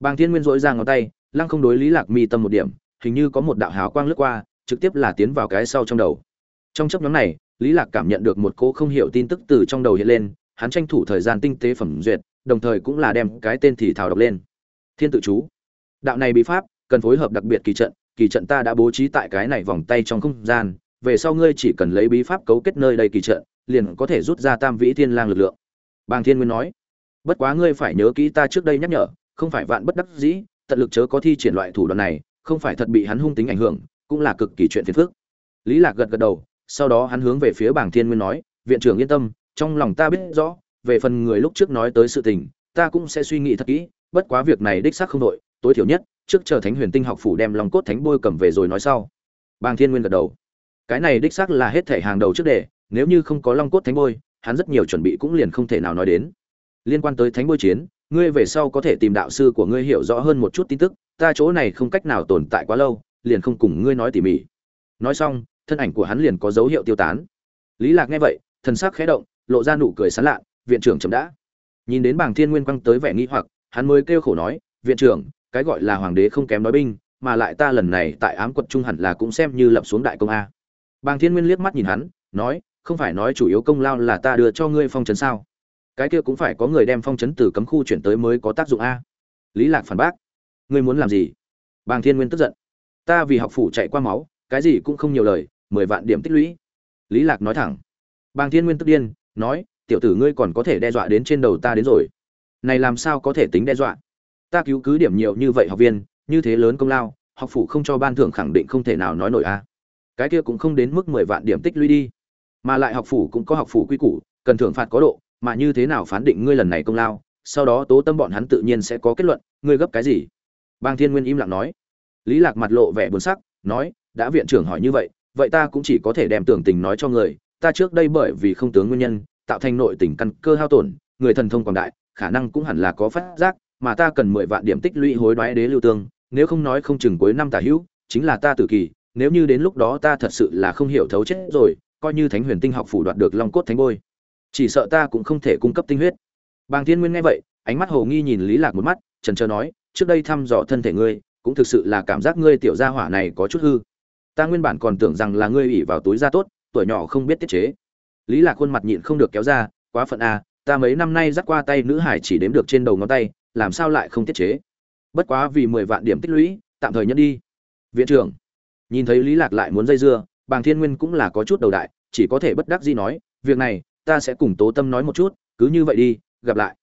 bàng thiên nguyên dỗi ra ngón tay, lăng không đối lý lạc mi tâm một điểm, hình như có một đạo hào quang lướt qua, trực tiếp là tiến vào cái sau trong đầu. Trong chấp nhóm này, lý lạc cảm nhận được một cô không hiểu tin tức từ trong đầu hiện lên, hắn tranh thủ thời gian tinh tế phẩm duyệt, đồng thời cũng là đem cái tên thì thảo đọc lên. Thiên tự chú. Đạo này bí pháp, cần phối hợp đặc biệt kỳ trận kỳ trận ta đã bố trí tại cái này vòng tay trong không gian, về sau ngươi chỉ cần lấy bí pháp cấu kết nơi đây kỳ trận, liền có thể rút ra tam vĩ thiên lang lực lượng. Bàng thiên nguyên nói. Bất quá ngươi phải nhớ kỹ ta trước đây nhắc nhở không phải vạn bất đắc dĩ, tận lực chớ có thi triển loại thủ đoạn này, không phải thật bị hắn hung tính ảnh hưởng, cũng là cực kỳ chuyện phiền phức. Lý lạc gật gật đầu, sau đó hắn hướng về phía bảng thiên nguyên nói, viện trưởng yên tâm, trong lòng ta biết rõ, về phần người lúc trước nói tới sự tình, ta cũng sẽ suy nghĩ thật kỹ, bất quá việc này đích xác không đội, tối thiểu nhất, trước chờ thánh huyền tinh học phủ đem Long cốt thánh bôi cầm về rồi nói sau. Bàng thiên nguyên gật đầu. Cái này đích xác là hết thể hàng đầu trước đề, nếu như không có long cốt thánh bôi, hắn rất nhiều chuẩn bị cũng liền không thể nào nói đến. Liên quan tới thánh bôi chiến ngươi về sau có thể tìm đạo sư của ngươi hiểu rõ hơn một chút tin tức, ta chỗ này không cách nào tồn tại quá lâu, liền không cùng ngươi nói tỉ mỉ. Nói xong, thân ảnh của hắn liền có dấu hiệu tiêu tán. Lý lạc nghe vậy, thần sắc khẽ động, lộ ra nụ cười sán lạ, viện trưởng chậm đã. Nhìn đến bảng thiên nguyên quăng tới vẻ nghi hoặc, hắn mới kêu khổ nói, viện trưởng, cái gọi là hoàng đế không kém nói binh, mà lại ta lần này tại ám quật trung hẳn là cũng xem như lập xuống đại công a. Bàng thiên nguyên liếc mắt nhìn hắn, nói, không phải nói chủ yếu công lao là ta đưa cho ngươi phong trấn sao? Cái kia cũng phải có người đem phong trấn từ cấm khu chuyển tới mới có tác dụng a. Lý lạc phản bác. Ngươi muốn làm gì? Bàng thiên nguyên tức giận. Ta vì học phủ chạy qua máu, cái gì cũng không nhiều lời, mười vạn điểm tích lũy. Lý lạc nói thẳng. Bàng thiên nguyên tức điên, nói, tiểu tử ngươi còn có thể đe dọa đến trên đầu ta đến rồi. Này làm sao có thể tính đe dọa? Ta cứu cứ điểm nhiều như vậy học viên, như thế lớn công lao, học phủ không cho ban thưởng khẳng định không thể nào nói nổi a. Cái kia cũng không đến mức mười vạn điểm tích lũy đi. Mà lại học phủ cũng có học phủ quy củ, cần thưởng phạt có độ mà như thế nào phán định ngươi lần này công lao, sau đó tố tâm bọn hắn tự nhiên sẽ có kết luận, ngươi gấp cái gì? Bang thiên nguyên im lặng nói. Lý lạc mặt lộ vẻ buồn sắc, nói, đã viện trưởng hỏi như vậy vậy ta cũng chỉ có thể đem tưởng tình nói cho người. Ta trước đây bởi vì không tướng nguyên nhân, tạo thành nội tình căn cơ hao tổn, người thần thông quảng đại, khả năng cũng hẳn là có phát giác, mà ta cần mười vạn điểm tích lũy hối đoái đế lưu tương, nếu không nói không chừng cuối năm tả hữu, chính là ta tử kỳ, nếu như đến lúc đó ta thật sự là không hiểu thấu chết rồi, coi như thánh huyền tinh học phủ đoạt được long cốt thánh bôi chỉ sợ ta cũng không thể cung cấp tinh huyết. Bàng thiên nguyên nghe vậy, ánh mắt hồ nghi nhìn lý lạc một mắt, trần trờ nói, trước đây thăm dò thân thể ngươi, cũng thực sự là cảm giác ngươi tiểu gia hỏa này có chút hư. Ta nguyên bản còn tưởng rằng là ngươi ủy vào túi da tốt, tuổi nhỏ không biết tiết chế. Lý lạc khuôn mặt nhịn không được kéo ra, quá phận a ta mấy năm nay dắt qua tay nữ hải chỉ đếm được trên đầu ngón tay, làm sao lại không tiết chế? Bất quá vì mười vạn điểm tích lũy, tạm thời nhẫn đi. Viện trưởng, nhìn thấy lý lạc lại muốn dây dưa, bàng thiên nguyên cũng là có chút đầu đại, chỉ có thể bất đắc dĩ nói, việc này ta sẽ cùng tố tâm nói một chút, cứ như vậy đi, gặp lại.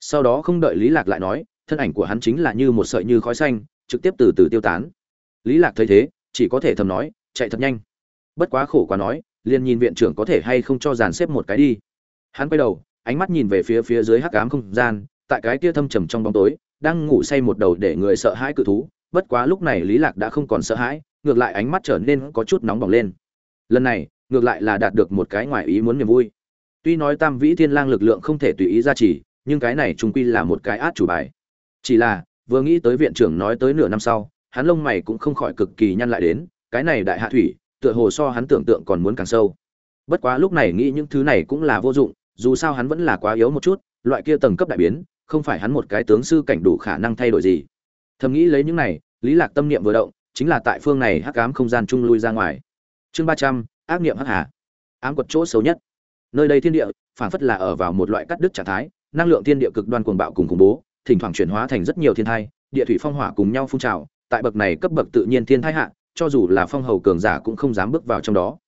Sau đó không đợi lý lạc lại nói, thân ảnh của hắn chính là như một sợi như khói xanh, trực tiếp từ từ tiêu tán. Lý lạc thấy thế, chỉ có thể thầm nói, chạy thật nhanh. Bất quá khổ quá nói, liền nhìn viện trưởng có thể hay không cho dàn xếp một cái đi. Hắn quay đầu, ánh mắt nhìn về phía phía dưới hắc ám không gian, tại cái kia thâm trầm trong bóng tối, đang ngủ say một đầu để người sợ hãi cự thú. Bất quá lúc này lý lạc đã không còn sợ hãi, ngược lại ánh mắt trở nên có chút nóng bỏng lên. Lần này, ngược lại là đạt được một cái ngoài ý muốn niềm vui tuy nói tam vĩ thiên lang lực lượng không thể tùy ý ra chỉ nhưng cái này trung quy là một cái át chủ bài. Chỉ là, vừa nghĩ tới viện trưởng nói tới nửa năm sau, hắn lông mày cũng không khỏi cực kỳ nhăn lại đến, cái này đại hạ thủy, tựa hồ so hắn tưởng tượng còn muốn càng sâu. Bất quá lúc này nghĩ những thứ này cũng là vô dụng, dù sao hắn vẫn là quá yếu một chút, loại kia tầng cấp đại biến, không phải hắn một cái tướng sư cảnh đủ khả năng thay đổi gì. Thầm nghĩ lấy những này, lý lạc tâm niệm vừa động, chính là tại phương này hắc ám không gian trung lui ra ngoài. Chương ba trăm, ác niệm hắc hà. Ám quật chỗ xấu nhất nơi đây thiên địa phản phất là ở vào một loại cắt đứt trạng thái, năng lượng thiên địa cực đoan cuồng bạo cùng khủng bố, thỉnh thoảng chuyển hóa thành rất nhiều thiên thai, địa thủy phong hỏa cùng nhau phun trào, tại bậc này cấp bậc tự nhiên thiên thai hạ, cho dù là phong hầu cường giả cũng không dám bước vào trong đó.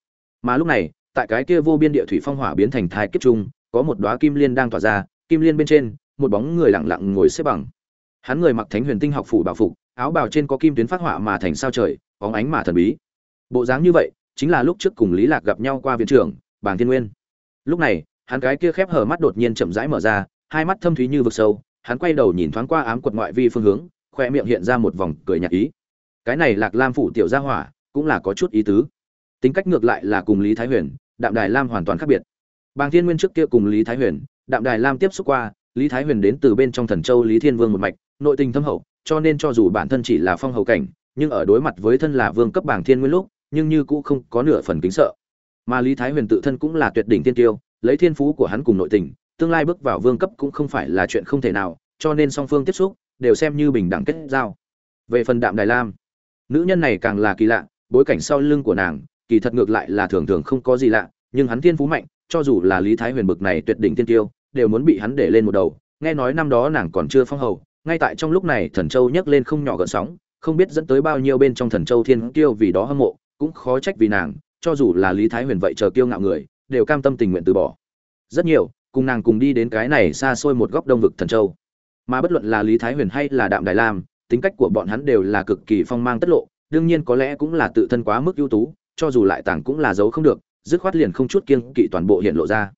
Mà lúc này, tại cái kia vô biên địa thủy phong hỏa biến thành thai kiếp trung, có một đóa kim liên đang tỏa ra, kim liên bên trên, một bóng người lặng lặng ngồi xếp bằng. Hắn người mặc thánh huyền tinh học phủ bảo phục, áo bào trên có kim tuyến phát hỏa mà thành sao trời, bóng ánh mà thần bí. Bộ dáng như vậy, chính là lúc trước cùng lý lạc gặp nhau qua viện trưởng, bàng thiên nguyên lúc này, hắn cái kia khép hở mắt đột nhiên chậm rãi mở ra, hai mắt thâm thúy như vực sâu, hắn quay đầu nhìn thoáng qua ám quật ngoại vi phương hướng, khoe miệng hiện ra một vòng cười nhạt ý. Cái này lạc lam phủ tiểu gia hỏa, cũng là có chút ý tứ. Tính cách ngược lại là cùng lý thái huyền, đạm đài lam hoàn toàn khác biệt. Bàng thiên nguyên trước kia cùng lý thái huyền, đạm đài lam tiếp xúc qua, lý thái huyền đến từ bên trong thần châu lý thiên vương một mạch, nội tình thâm hậu, cho nên cho dù bản thân chỉ là phong hậu cảnh, nhưng ở đối mặt với thân là vương cấp bảng thiên nguyên lúc, nhưng như cũ không có nửa phần kính sợ mà lý thái huyền tự thân cũng là tuyệt đỉnh tiên tiêu, lấy thiên phú của hắn cùng nội tình, tương lai bước vào vương cấp cũng không phải là chuyện không thể nào, cho nên song phương tiếp xúc đều xem như bình đẳng kết giao. Về phần đạm đài lam, nữ nhân này càng là kỳ lạ, bối cảnh sau lưng của nàng, kỳ thật ngược lại là thường thường không có gì lạ, nhưng hắn thiên phú mạnh, cho dù là lý thái huyền bực này tuyệt đỉnh tiên tiêu, đều muốn bị hắn để lên một đầu. Nghe nói năm đó nàng còn chưa phong hầu, ngay tại trong lúc này thần châu nhấc lên không nhỏ gợn sóng, không biết dẫn tới bao nhiêu bên trong thần châu thiên tiêu vì đó hâm mộ, cũng khó trách vì nàng cho dù là lý thái huyền vậy chờ kiêu ngạo người, đều cam tâm tình nguyện từ bỏ. Rất nhiều, cùng nàng cùng đi đến cái này xa xôi một góc đông vực thần châu. Mà bất luận là lý thái huyền hay là đạm đài lam, tính cách của bọn hắn đều là cực kỳ phong mang tất lộ, đương nhiên có lẽ cũng là tự thân quá mức ưu tú, cho dù lại tàng cũng là giấu không được, dứt khoát liền không chút kiêng kỵ toàn bộ hiện lộ ra.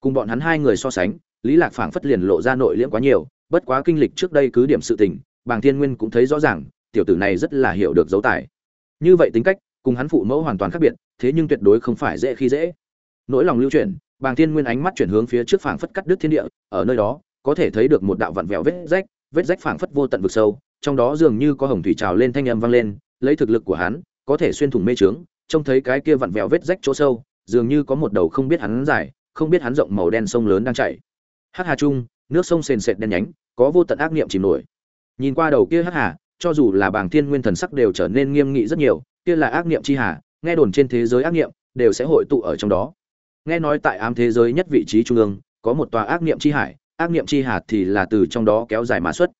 Cùng bọn hắn hai người so sánh, lý lạc phảng phất liền lộ ra nội liễm quá nhiều, bất quá kinh lịch trước đây cứ điểm sự tình, bàng thiên nguyên cũng thấy rõ ràng, tiểu tử này rất là hiểu được dấu tài. Như vậy tính cách cùng hắn phụ mẫu hoàn toàn khác biệt, thế nhưng tuyệt đối không phải dễ khi dễ. Nỗi lòng lưu chuyển, bàng thiên nguyên ánh mắt chuyển hướng phía trước phảng phất cắt đứt thiên địa, ở nơi đó, có thể thấy được một đạo vặn vẹo vết rách vết rách phảng phất vô tận vực sâu, trong đó dường như có hồng thủy trào lên thanh âm vang lên, lấy thực lực của hắn, có thể xuyên thủng mê trướng, trông thấy cái kia vặn vẹo vết rách chỗ sâu, dường như có một đầu không biết hắn dài, không biết hắn rộng màu đen sông lớn đang chảy. Hắc hà trung, nước sông sền sệt đen nhánh, có vô tận ác niệm chìm nổi. Nhìn qua đầu kia hắc hà, cho dù là bàng thiên nguyên thần sắc đều trở nên nghiêm nghị rất nhiều kia là ác niệm chi hà, nghe đồn trên thế giới ác niệm đều sẽ hội tụ ở trong đó. Nghe nói tại ám thế giới nhất vị trí trung ương, có một tòa ác niệm chi hải, ác niệm chi hà thì là từ trong đó kéo dài mà xuất.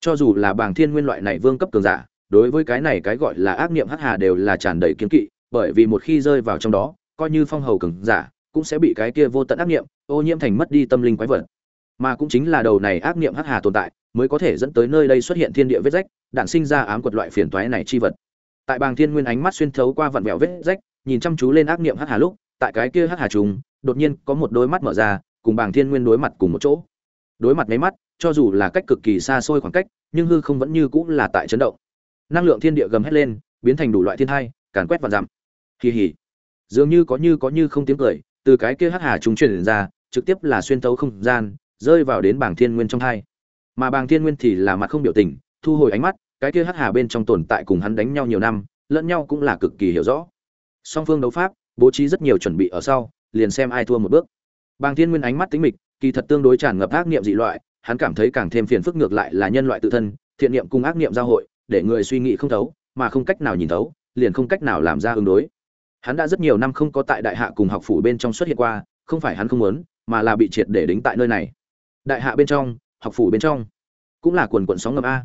Cho dù là bảng thiên nguyên loại này vương cấp cường giả, đối với cái này cái gọi là ác niệm hắc hà đều là tràn đầy kiến kỵ, bởi vì một khi rơi vào trong đó, coi như phong hầu cường giả, cũng sẽ bị cái kia vô tận ác niệm ô nhiễm thành mất đi tâm linh quái vật. Mà cũng chính là đầu này ác niệm hắc hà tồn tại, mới có thể dẫn tới nơi đây xuất hiện thiên địa vết rách, đản sinh ra ám quật loại phiền toái này chi vật tại bàng thiên nguyên ánh mắt xuyên thấu qua vặn vẹo vết rách, nhìn chăm chú lên ác niệm hắc hà lúc, tại cái kia hắc hà trùng, đột nhiên có một đôi mắt mở ra, cùng bàng thiên nguyên đối mặt cùng một chỗ. Đối mặt mấy mắt, cho dù là cách cực kỳ xa xôi khoảng cách, nhưng hư không vẫn như cũng là tại chấn động. Năng lượng thiên địa gầm hét lên, biến thành đủ loại thiên thai, càn quét và giảm. kỳ hỉ. Dường như có như có như không tiếng cười, từ cái kia hắc hà trùng truyền ra, trực tiếp là xuyên thấu không gian, rơi vào đến bảng thiên nguyên trong thai. Mà Bàng thiên nguyên thì là mặt không biểu tình, thu hồi ánh mắt cái kia hắc hà bên trong tồn tại cùng hắn đánh nhau nhiều năm, lẫn nhau cũng là cực kỳ hiểu rõ. Song phương đấu pháp, bố trí rất nhiều chuẩn bị ở sau, liền xem ai thua một bước. Bàng thiên nguyên ánh mắt tính mịch, kỳ thật tương đối tràn ngập ác niệm dị loại, hắn cảm thấy càng thêm phiền phức ngược lại là nhân loại tự thân, thiện niệm cùng ác niệm giao hội, để người suy nghĩ không thấu, mà không cách nào nhìn thấu, liền không cách nào làm ra ứng đối. Hắn đã rất nhiều năm không có tại đại hạ cùng học phủ bên trong xuất hiện qua, không phải hắn không muốn, mà là bị triệt để đính tại nơi này. Đại hạ bên trong, học phủ bên trong. Cũng là quần quận sóng ngầm a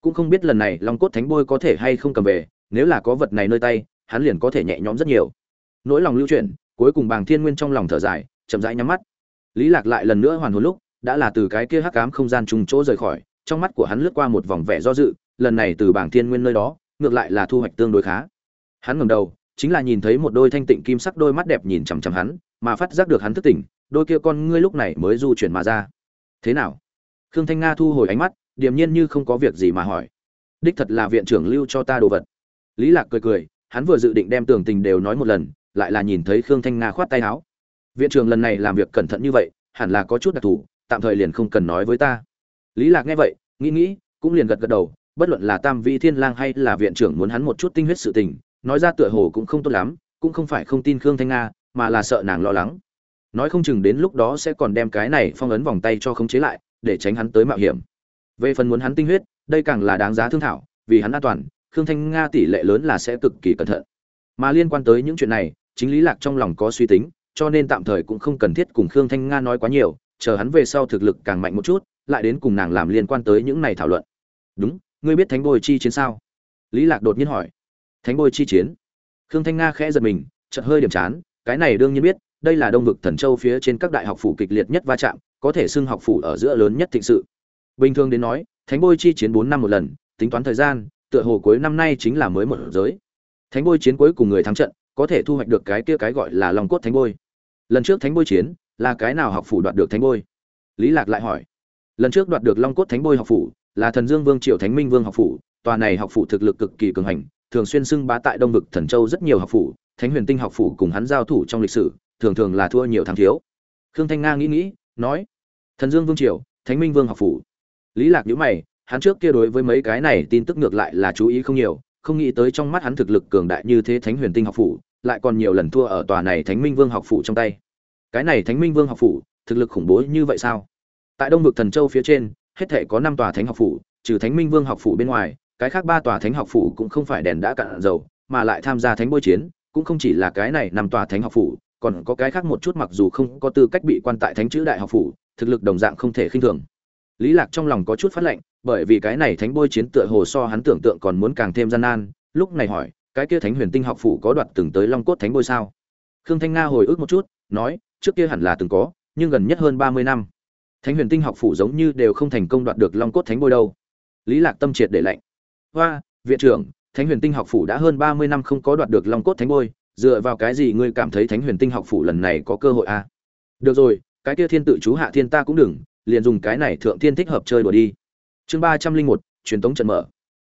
cũng không biết lần này long cốt thánh bôi có thể hay không cầm về, nếu là có vật này nơi tay, hắn liền có thể nhẹ nhõm rất nhiều. Nỗi lòng lưu chuyển, cuối cùng bàng thiên nguyên trong lòng thở dài, chậm rãi nhắm mắt. Lý lạc lại lần nữa hoàn hồn lúc, đã là từ cái kia hắc ám không gian trùng chỗ rời khỏi, trong mắt của hắn lướt qua một vòng vẻ do dự, lần này từ bảng thiên nguyên nơi đó, ngược lại là thu hoạch tương đối khá. Hắn ngẩng đầu, chính là nhìn thấy một đôi thanh tịnh kim sắc đôi mắt đẹp nhìn chằm chằm hắn, mà phát giác được hắn thức tỉnh, đôi kia con ngươi lúc này mới du chuyển mà ra. Thế nào? Khương thanh nga thu hồi ánh mắt điềm nhiên như không có việc gì mà hỏi. Đích thật là viện trưởng lưu cho ta đồ vật. Lý lạc cười cười, hắn vừa dự định đem tường tình đều nói một lần, lại là nhìn thấy khương thanh nga khoát tay áo. Viện trưởng lần này làm việc cẩn thận như vậy, hẳn là có chút đặc thù, tạm thời liền không cần nói với ta. Lý lạc nghe vậy, nghĩ nghĩ, cũng liền gật gật đầu, bất luận là tam vị thiên lang hay là viện trưởng muốn hắn một chút tinh huyết sự tình, nói ra tựa hồ cũng không tốt lắm, cũng không phải không tin khương thanh nga, mà là sợ nàng lo lắng. Nói không chừng đến lúc đó sẽ còn đem cái này phong ấn vòng tay cho khống chế lại, để tránh hắn tới mạo hiểm về phần muốn hắn tinh huyết, đây càng là đáng giá thương thảo, vì hắn an toàn, khương thanh nga tỷ lệ lớn là sẽ cực kỳ cẩn thận. Mà liên quan tới những chuyện này, chính lý lạc trong lòng có suy tính, cho nên tạm thời cũng không cần thiết cùng khương thanh nga nói quá nhiều, chờ hắn về sau thực lực càng mạnh một chút, lại đến cùng nàng làm liên quan tới những này thảo luận. Đúng, ngươi biết thánh bồi chi chiến sao? Lý lạc đột nhiên hỏi. Thánh bồi chi chiến? Khương thanh nga khẽ giật mình, chợt hơi điểm chán, cái này đương nhiên biết, đây là đông vực thần châu phía trên các đại học phủ kịch liệt nhất va chạm, có thể xưng học phủ ở giữa lớn nhất thịnh sự bình thường đến nói, thánh bôi chi chiến bốn năm một lần, tính toán thời gian, tựa hồ cuối năm nay chính là mới một giới. Thánh bôi chiến cuối cùng người thắng trận, có thể thu hoạch được cái kia cái gọi là lòng cốt thánh bôi. Lần trước thánh bôi chiến, là cái nào học phủ đoạt được thánh bôi? Lý lạc lại hỏi. Lần trước đoạt được long cốt thánh bôi học phủ, là thần dương vương triều thánh minh vương học phủ, tòa này học phủ thực lực cực kỳ cường hành, thường xuyên xưng bá tại đông vực thần châu rất nhiều học phủ, thánh huyền tinh học phủ cùng hắn giao thủ trong lịch sử, thường thường là thua nhiều thắng thiếu. Khương thanh nga nghĩ nghĩ, nói, thần dương vương triều, thánh minh vương học phủ lý lạc nhíu mày, hắn trước kia đối với mấy cái này tin tức ngược lại là chú ý không nhiều, không nghĩ tới trong mắt hắn thực lực cường đại như thế thánh huyền tinh học phủ, lại còn nhiều lần thua ở tòa này thánh minh vương học phủ trong tay. Cái này thánh minh vương học phủ, thực lực khủng bố như vậy sao? Tại đông vực thần châu phía trên, hết thảy có năm tòa thánh học phủ, trừ thánh minh vương học phủ bên ngoài, cái khác ba tòa thánh học phủ cũng không phải đèn đã cạn dầu, mà lại tham gia thánh bôi chiến, cũng không chỉ là cái này năm tòa thánh học phủ, còn có cái khác một chút mặc dù không có tư cách bị quan tại thánh chữ đại học phủ, thực lực đồng dạng không thể khinh thường lý lạc trong lòng có chút phát lệnh, bởi vì cái này thánh bôi chiến tựa hồ so hắn tưởng tượng còn muốn càng thêm gian nan, lúc này hỏi, cái kia thánh huyền tinh học phủ có đoạt từng tới long cốt thánh bôi sao khương thanh nga hồi ức một chút, nói, trước kia hẳn là từng có, nhưng gần nhất hơn ba mươi năm thánh huyền tinh học phủ giống như đều không thành công đoạt được long cốt thánh bôi đâu lý lạc tâm triệt để lạnh. hoa, viện trưởng, thánh huyền tinh học phủ đã hơn ba mươi năm không có đoạt được long cốt thánh bôi, dựa vào cái gì ngươi cảm thấy thánh huyền tinh học phủ lần này có cơ hội à? được rồi, cái kia thiên tự chú hạ thiên ta cũng đừng liền dùng cái này thượng thiên thích hợp chơi đùa đi. Chương ba trăm linh một, truyền tống trận mở.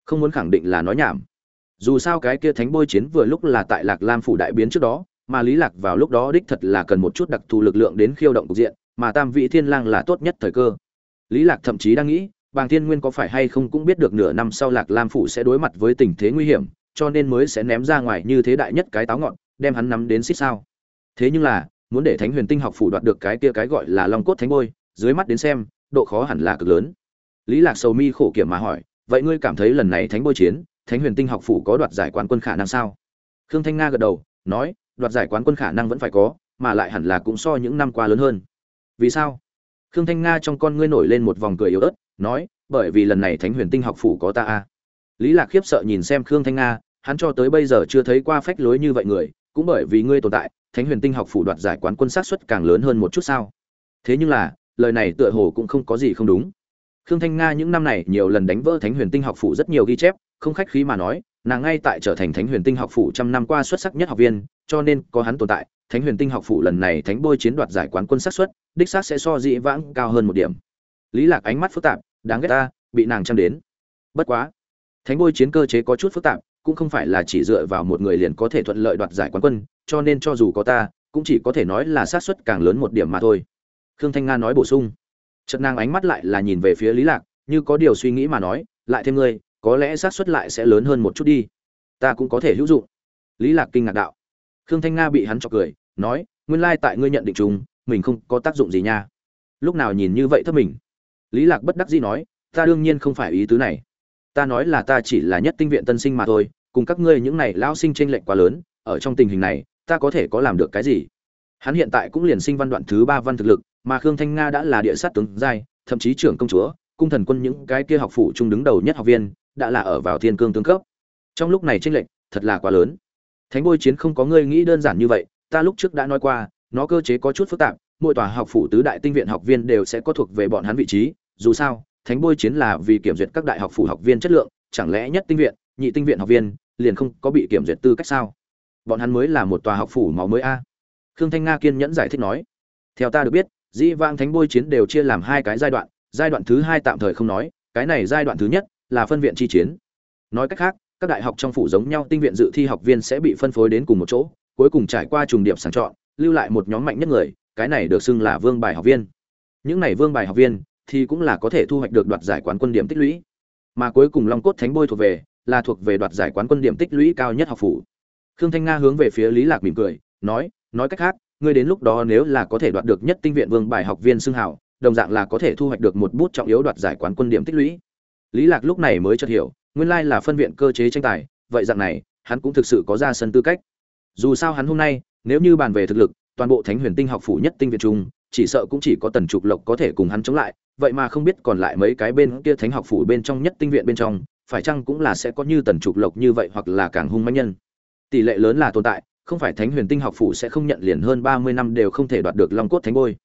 Không muốn khẳng định là nói nhảm. Dù sao cái kia thánh bôi chiến vừa lúc là tại lạc lam phủ đại biến trước đó, mà lý lạc vào lúc đó đích thật là cần một chút đặc thù lực lượng đến khiêu động cục diện, mà tam vị thiên lang là tốt nhất thời cơ. Lý lạc thậm chí đang nghĩ, bàng thiên nguyên có phải hay không cũng biết được nửa năm sau lạc lam phủ sẽ đối mặt với tình thế nguy hiểm, cho nên mới sẽ ném ra ngoài như thế đại nhất cái táo ngọn, đem hắn nắm đến xích sao. Thế nhưng là, muốn để thánh huyền tinh học phủ đoạt được cái kia cái gọi là long cốt thánh bôi dưới mắt đến xem, độ khó hẳn là cực lớn. Lý lạc sầu mi khổ kiểm mà hỏi, vậy ngươi cảm thấy lần này thánh bôi chiến, thánh huyền tinh học phủ có đoạt giải quán quân khả năng sao? Khương thanh nga gật đầu, nói, đoạt giải quán quân khả năng vẫn phải có, mà lại hẳn là cũng so những năm qua lớn hơn. Vì sao? Khương thanh nga trong con ngươi nổi lên một vòng cười yếu ớt, nói, bởi vì lần này thánh huyền tinh học phủ có ta a. Lý lạc khiếp sợ nhìn xem khương thanh nga, hắn cho tới bây giờ chưa thấy qua phách lối như vậy người, cũng bởi vì ngươi tồn tại, thánh huyền tinh học phủ đoạt giải quán quân sát suất càng lớn hơn một chút sao? Thế nhưng là lời này tựa hồ cũng không có gì không đúng. Khương thanh nga những năm này nhiều lần đánh vỡ thánh huyền tinh học phủ rất nhiều ghi chép, không khách khí mà nói, nàng ngay tại trở thành thánh huyền tinh học phủ trăm năm qua xuất sắc nhất học viên, cho nên có hắn tồn tại, thánh huyền tinh học phủ lần này thánh bôi chiến đoạt giải quán quân sát suất, đích xác sẽ so dĩ vãng cao hơn một điểm. Lý lạc ánh mắt phức tạp, đáng ghét ta, bị nàng chăm đến. Bất quá, thánh bôi chiến cơ chế có chút phức tạp, cũng không phải là chỉ dựa vào một người liền có thể thuận lợi đoạt giải quán quân, cho nên cho dù có ta, cũng chỉ có thể nói là sát suất càng lớn một điểm mà thôi khương thanh nga nói bổ sung. Chợt nàng ánh mắt lại là nhìn về phía lý lạc như có điều suy nghĩ mà nói lại thêm ngươi có lẽ xác suất lại sẽ lớn hơn một chút đi. Ta cũng có thể hữu dụng. Lý lạc kinh ngạc đạo. Khương thanh nga bị hắn chọc cười nói nguyên lai tại ngươi nhận định chúng, mình không có tác dụng gì nha. Lúc nào nhìn như vậy thấp mình. Lý lạc bất đắc dĩ nói ta đương nhiên không phải ý tứ này. Ta nói là ta chỉ là nhất tinh viện tân sinh mà thôi cùng các ngươi những này lão sinh tranh lệch quá lớn ở trong tình hình này ta có thể có làm được cái gì? Hắn hiện tại cũng liền sinh văn đoạn thứ ba văn thực lực mà khương thanh nga đã là địa sát tướng giai, thậm chí trưởng công chúa, cung thần quân những cái kia học phủ trung đứng đầu nhất học viên, đã là ở vào thiên cương tướng cấp. Trong lúc này tranh lệch thật là quá lớn. Thánh bôi chiến không có ngươi nghĩ đơn giản như vậy, ta lúc trước đã nói qua, nó cơ chế có chút phức tạp, mỗi tòa học phủ tứ đại tinh viện học viên đều sẽ có thuộc về bọn hắn vị trí, dù sao, thánh bôi chiến là vì kiểm duyệt các đại học phủ học viên chất lượng, chẳng lẽ nhất tinh viện, nhị tinh viện học viên liền không có bị kiểm duyệt tư cách sao? Bọn hắn mới là một tòa học phủ máu mới a. Khương thanh nga kiên nhẫn giải thích nói. Theo ta được biết dĩ vang thánh bôi chiến đều chia làm hai cái giai đoạn giai đoạn thứ hai tạm thời không nói, cái này giai đoạn thứ nhất là phân viện chi chiến. Nói cách khác, các đại học trong phủ giống nhau tinh viện dự thi học viên sẽ bị phân phối đến cùng một chỗ, cuối cùng trải qua trùng điểm sàng chọn, lưu lại một nhóm mạnh nhất người, cái này được xưng là vương bài học viên. Những này vương bài học viên thì cũng là có thể thu hoạch được đoạt giải quán quân điểm tích lũy. Mà cuối cùng long cốt thánh bôi thuộc về, là thuộc về đoạt giải quán quân điểm tích lũy cao nhất học phủ. Khương thanh nga hướng về phía lý lạc mỉm cười, nói nói cách khác ngươi đến lúc đó nếu là có thể đoạt được nhất tinh viện vương bài học viên xưng Hảo, đồng dạng là có thể thu hoạch được một bút trọng yếu đoạt giải quán quân điểm tích lũy. Lý lạc lúc này mới chợt hiểu nguyên lai là phân viện cơ chế tranh tài vậy dạng này hắn cũng thực sự có ra sân tư cách. Dù sao hắn hôm nay nếu như bàn về thực lực toàn bộ thánh huyền tinh học phủ nhất tinh viện trung chỉ sợ cũng chỉ có tần trục lộc có thể cùng hắn chống lại vậy mà không biết còn lại mấy cái bên kia thánh học phủ bên trong nhất tinh viện bên trong phải chăng cũng là sẽ có như tần trục lộc như vậy hoặc là càng hung manh nhân. Tỷ lệ lớn là tồn tại không phải thánh huyền tinh học phủ sẽ không nhận liền hơn ba mươi năm đều không thể đoạt được long cốt thánh bôi.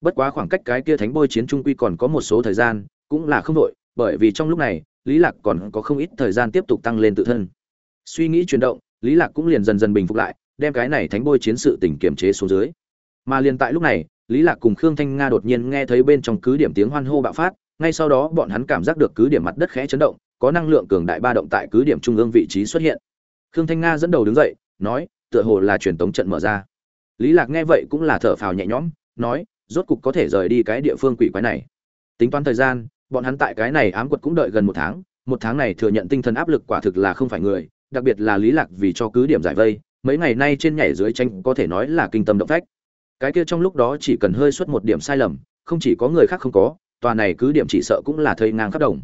Bất quá khoảng cách cái kia thánh bôi chiến trung quy còn có một số thời gian, cũng là không đội bởi vì trong lúc này, lý lạc còn có không ít thời gian tiếp tục tăng lên tự thân. Suy nghĩ chuyển động, lý lạc cũng liền dần dần bình phục lại, đem cái này thánh bôi chiến sự tình kiềm chế xuống dưới. Mà liền tại lúc này, lý lạc cùng khương thanh nga đột nhiên nghe thấy bên trong cứ điểm tiếng hoan hô bạo phát, ngay sau đó bọn hắn cảm giác được cứ điểm mặt đất khẽ chấn động, có năng lượng cường đại ba động tại cứ điểm trung ương vị trí xuất hiện. Khương thanh nga dẫn đầu đứng dậy, nói tựa hồ là truyền tống trận mở ra. Lý lạc nghe vậy cũng là thở phào nhẹ nhõm, nói, rốt cục có thể rời đi cái địa phương quỷ quái này. Tính toán thời gian, bọn hắn tại cái này ám quật cũng đợi gần một tháng một tháng này thừa nhận tinh thần áp lực quả thực là không phải người, đặc biệt là lý lạc vì cho cứ điểm giải vây, mấy ngày nay trên nhảy dưới tranh có thể nói là kinh tâm động phách. Cái kia trong lúc đó chỉ cần hơi xuất một điểm sai lầm, không chỉ có người khác không có, tòa này cứ điểm chỉ sợ cũng là thây ngang khắp đồng.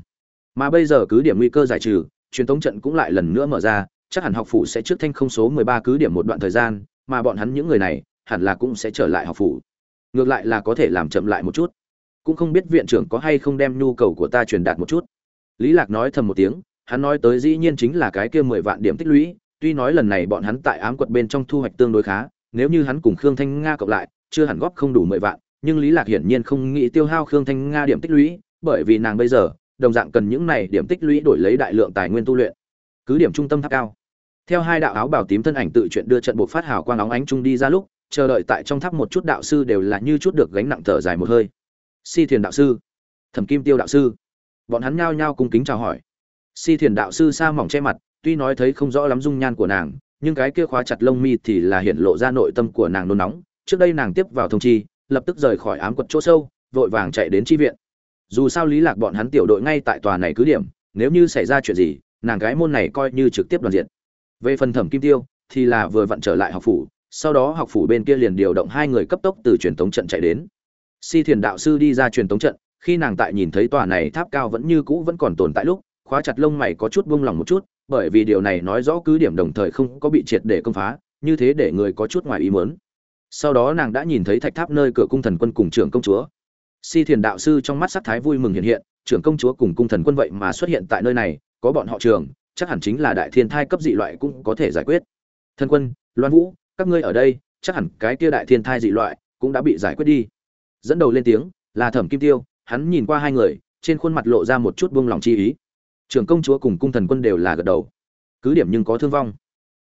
Mà bây giờ cứ điểm nguy cơ giải trừ, truyền thống trận cũng lại lần nữa mở ra chắc hẳn học phủ sẽ trước thanh không số 13 cứ điểm một đoạn thời gian, mà bọn hắn những người này, hẳn là cũng sẽ trở lại học phủ. Ngược lại là có thể làm chậm lại một chút. Cũng không biết viện trưởng có hay không đem nhu cầu của ta truyền đạt một chút. Lý lạc nói thầm một tiếng, hắn nói tới dĩ nhiên chính là cái kia mười vạn điểm tích lũy, tuy nói lần này bọn hắn tại ám quật bên trong thu hoạch tương đối khá, nếu như hắn cùng khương thanh nga cộng lại, chưa hẳn góp không đủ mười vạn, nhưng lý lạc hiển nhiên không nghĩ tiêu hao khương thanh nga điểm tích lũy, bởi vì nàng bây giờ, đồng dạng cần những này điểm tích lũy đổi lấy đại lượng tài nguyên tu luyện. Cứ điểm trung tâm tháp cao theo hai đạo áo bảo tím thân ảnh tự chuyện đưa trận bộ phát hào quang óng ánh trung đi ra lúc, chờ đợi tại trong tháp một chút đạo sư đều là như chút được gánh nặng thở dài một hơi. Si thiền đạo sư, thẩm kim tiêu đạo sư. Bọn hắn nhao nhao cung kính chào hỏi. Si thiền đạo sư sa mỏng che mặt, tuy nói thấy không rõ lắm dung nhan của nàng, nhưng cái kia khóa chặt lông mi thì là hiện lộ ra nội tâm của nàng nôn nóng. Trước đây nàng tiếp vào thông chi, lập tức rời khỏi ám quật chỗ sâu, vội vàng chạy đến tri viện. Dù sao lý lạc bọn hắn tiểu đội ngay tại tòa này cứ điểm, nếu như xảy ra chuyện gì, nàng gái môn này coi như trực tiếp đoàn diện về phần thẩm kim tiêu, thì là vừa vặn trở lại học phủ, sau đó học phủ bên kia liền điều động hai người cấp tốc từ truyền tống trận chạy đến. Si thiền đạo sư đi ra truyền tống trận, khi nàng tại nhìn thấy tòa này tháp cao vẫn như cũ vẫn còn tồn tại lúc, khóa chặt lông mày có chút buông lỏng một chút, bởi vì điều này nói rõ cứ điểm đồng thời không có bị triệt để công phá, như thế để người có chút ngoài ý muốn. Sau đó nàng đã nhìn thấy thạch tháp nơi cửa cung thần quân cùng trưởng công chúa. Si thiền đạo sư trong mắt sắc thái vui mừng hiện hiện, trưởng công chúa cùng cung thần quân vậy mà xuất hiện tại nơi này, có bọn họ trường chắc hẳn chính là đại thiên thai cấp dị loại cũng có thể giải quyết. Thân quân, loan vũ, các ngươi ở đây, chắc hẳn cái kia đại thiên thai dị loại cũng đã bị giải quyết đi. Dẫn đầu lên tiếng, là thẩm kim tiêu, hắn nhìn qua hai người, trên khuôn mặt lộ ra một chút buông lòng chi ý. Trưởng công chúa cùng cung thần quân đều là gật đầu. Cứ điểm nhưng có thương vong.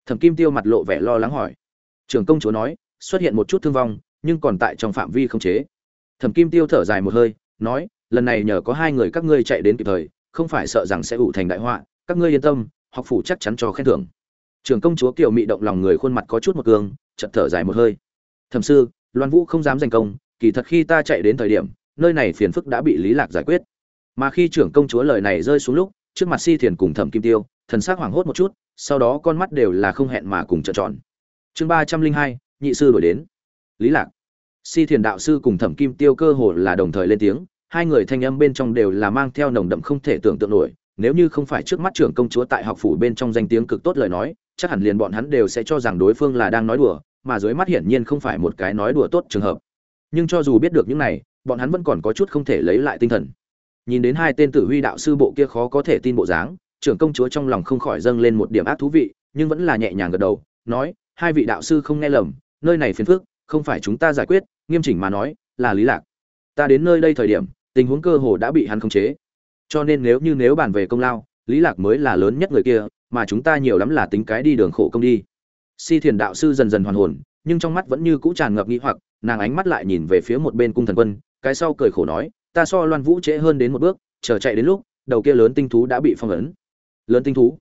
Thẩm kim tiêu mặt lộ vẻ lo lắng hỏi. Trưởng công chúa nói, xuất hiện một chút thương vong, nhưng còn tại trong phạm vi không chế. Thẩm kim tiêu thở dài một hơi, nói, lần này nhờ có hai người các ngươi chạy đến kịp thời, không phải sợ rằng sẽ ủ thành đại họa các ngươi yên tâm, học phủ chắc chắn cho khen thưởng. Trưởng công chúa kiều mị động lòng người khuôn mặt có chút một cường chật thở dài một hơi. Thẩm sư, loan vũ không dám giành công, kỳ thật khi ta chạy đến thời điểm, nơi này phiền phức đã bị lý lạc giải quyết. Mà khi trưởng công chúa lời này rơi xuống lúc, trước mặt si thiền cùng thẩm kim tiêu, thần sắc hoảng hốt một chút, sau đó con mắt đều là không hẹn mà cùng trợn tròn. Chương ba trăm linh hai, nhị sư đổi đến. Lý lạc. Si thiền đạo sư cùng thẩm kim tiêu cơ hồ là đồng thời lên tiếng, hai người thanh âm bên trong đều là mang theo nồng đậm không thể tưởng tượng nổi nếu như không phải trước mắt trưởng công chúa tại học phủ bên trong danh tiếng cực tốt lời nói, chắc hẳn liền bọn hắn đều sẽ cho rằng đối phương là đang nói đùa, mà dưới mắt hiển nhiên không phải một cái nói đùa tốt trường hợp. Nhưng cho dù biết được những này, bọn hắn vẫn còn có chút không thể lấy lại tinh thần. Nhìn đến hai tên tử huy đạo sư bộ kia khó có thể tin bộ dáng, trưởng công chúa trong lòng không khỏi dâng lên một điểm ác thú vị, nhưng vẫn là nhẹ nhàng gật đầu, nói, hai vị đạo sư không nghe lầm, nơi này phiền phức, không phải chúng ta giải quyết, nghiêm chỉnh mà nói, là lý lạc. Ta đến nơi đây thời điểm, tình huống cơ hồ đã bị hắn khống chế cho nên nếu như nếu bàn về công lao, lý lạc mới là lớn nhất người kia, mà chúng ta nhiều lắm là tính cái đi đường khổ công đi. Si thiền đạo sư dần dần hoàn hồn, nhưng trong mắt vẫn như cũ tràn ngập nghi hoặc, nàng ánh mắt lại nhìn về phía một bên cung thần quân, cái sau cười khổ nói, ta so loan vũ trễ hơn đến một bước, chờ chạy đến lúc, đầu kia lớn tinh thú đã bị phong ấn. Lớn tinh thú?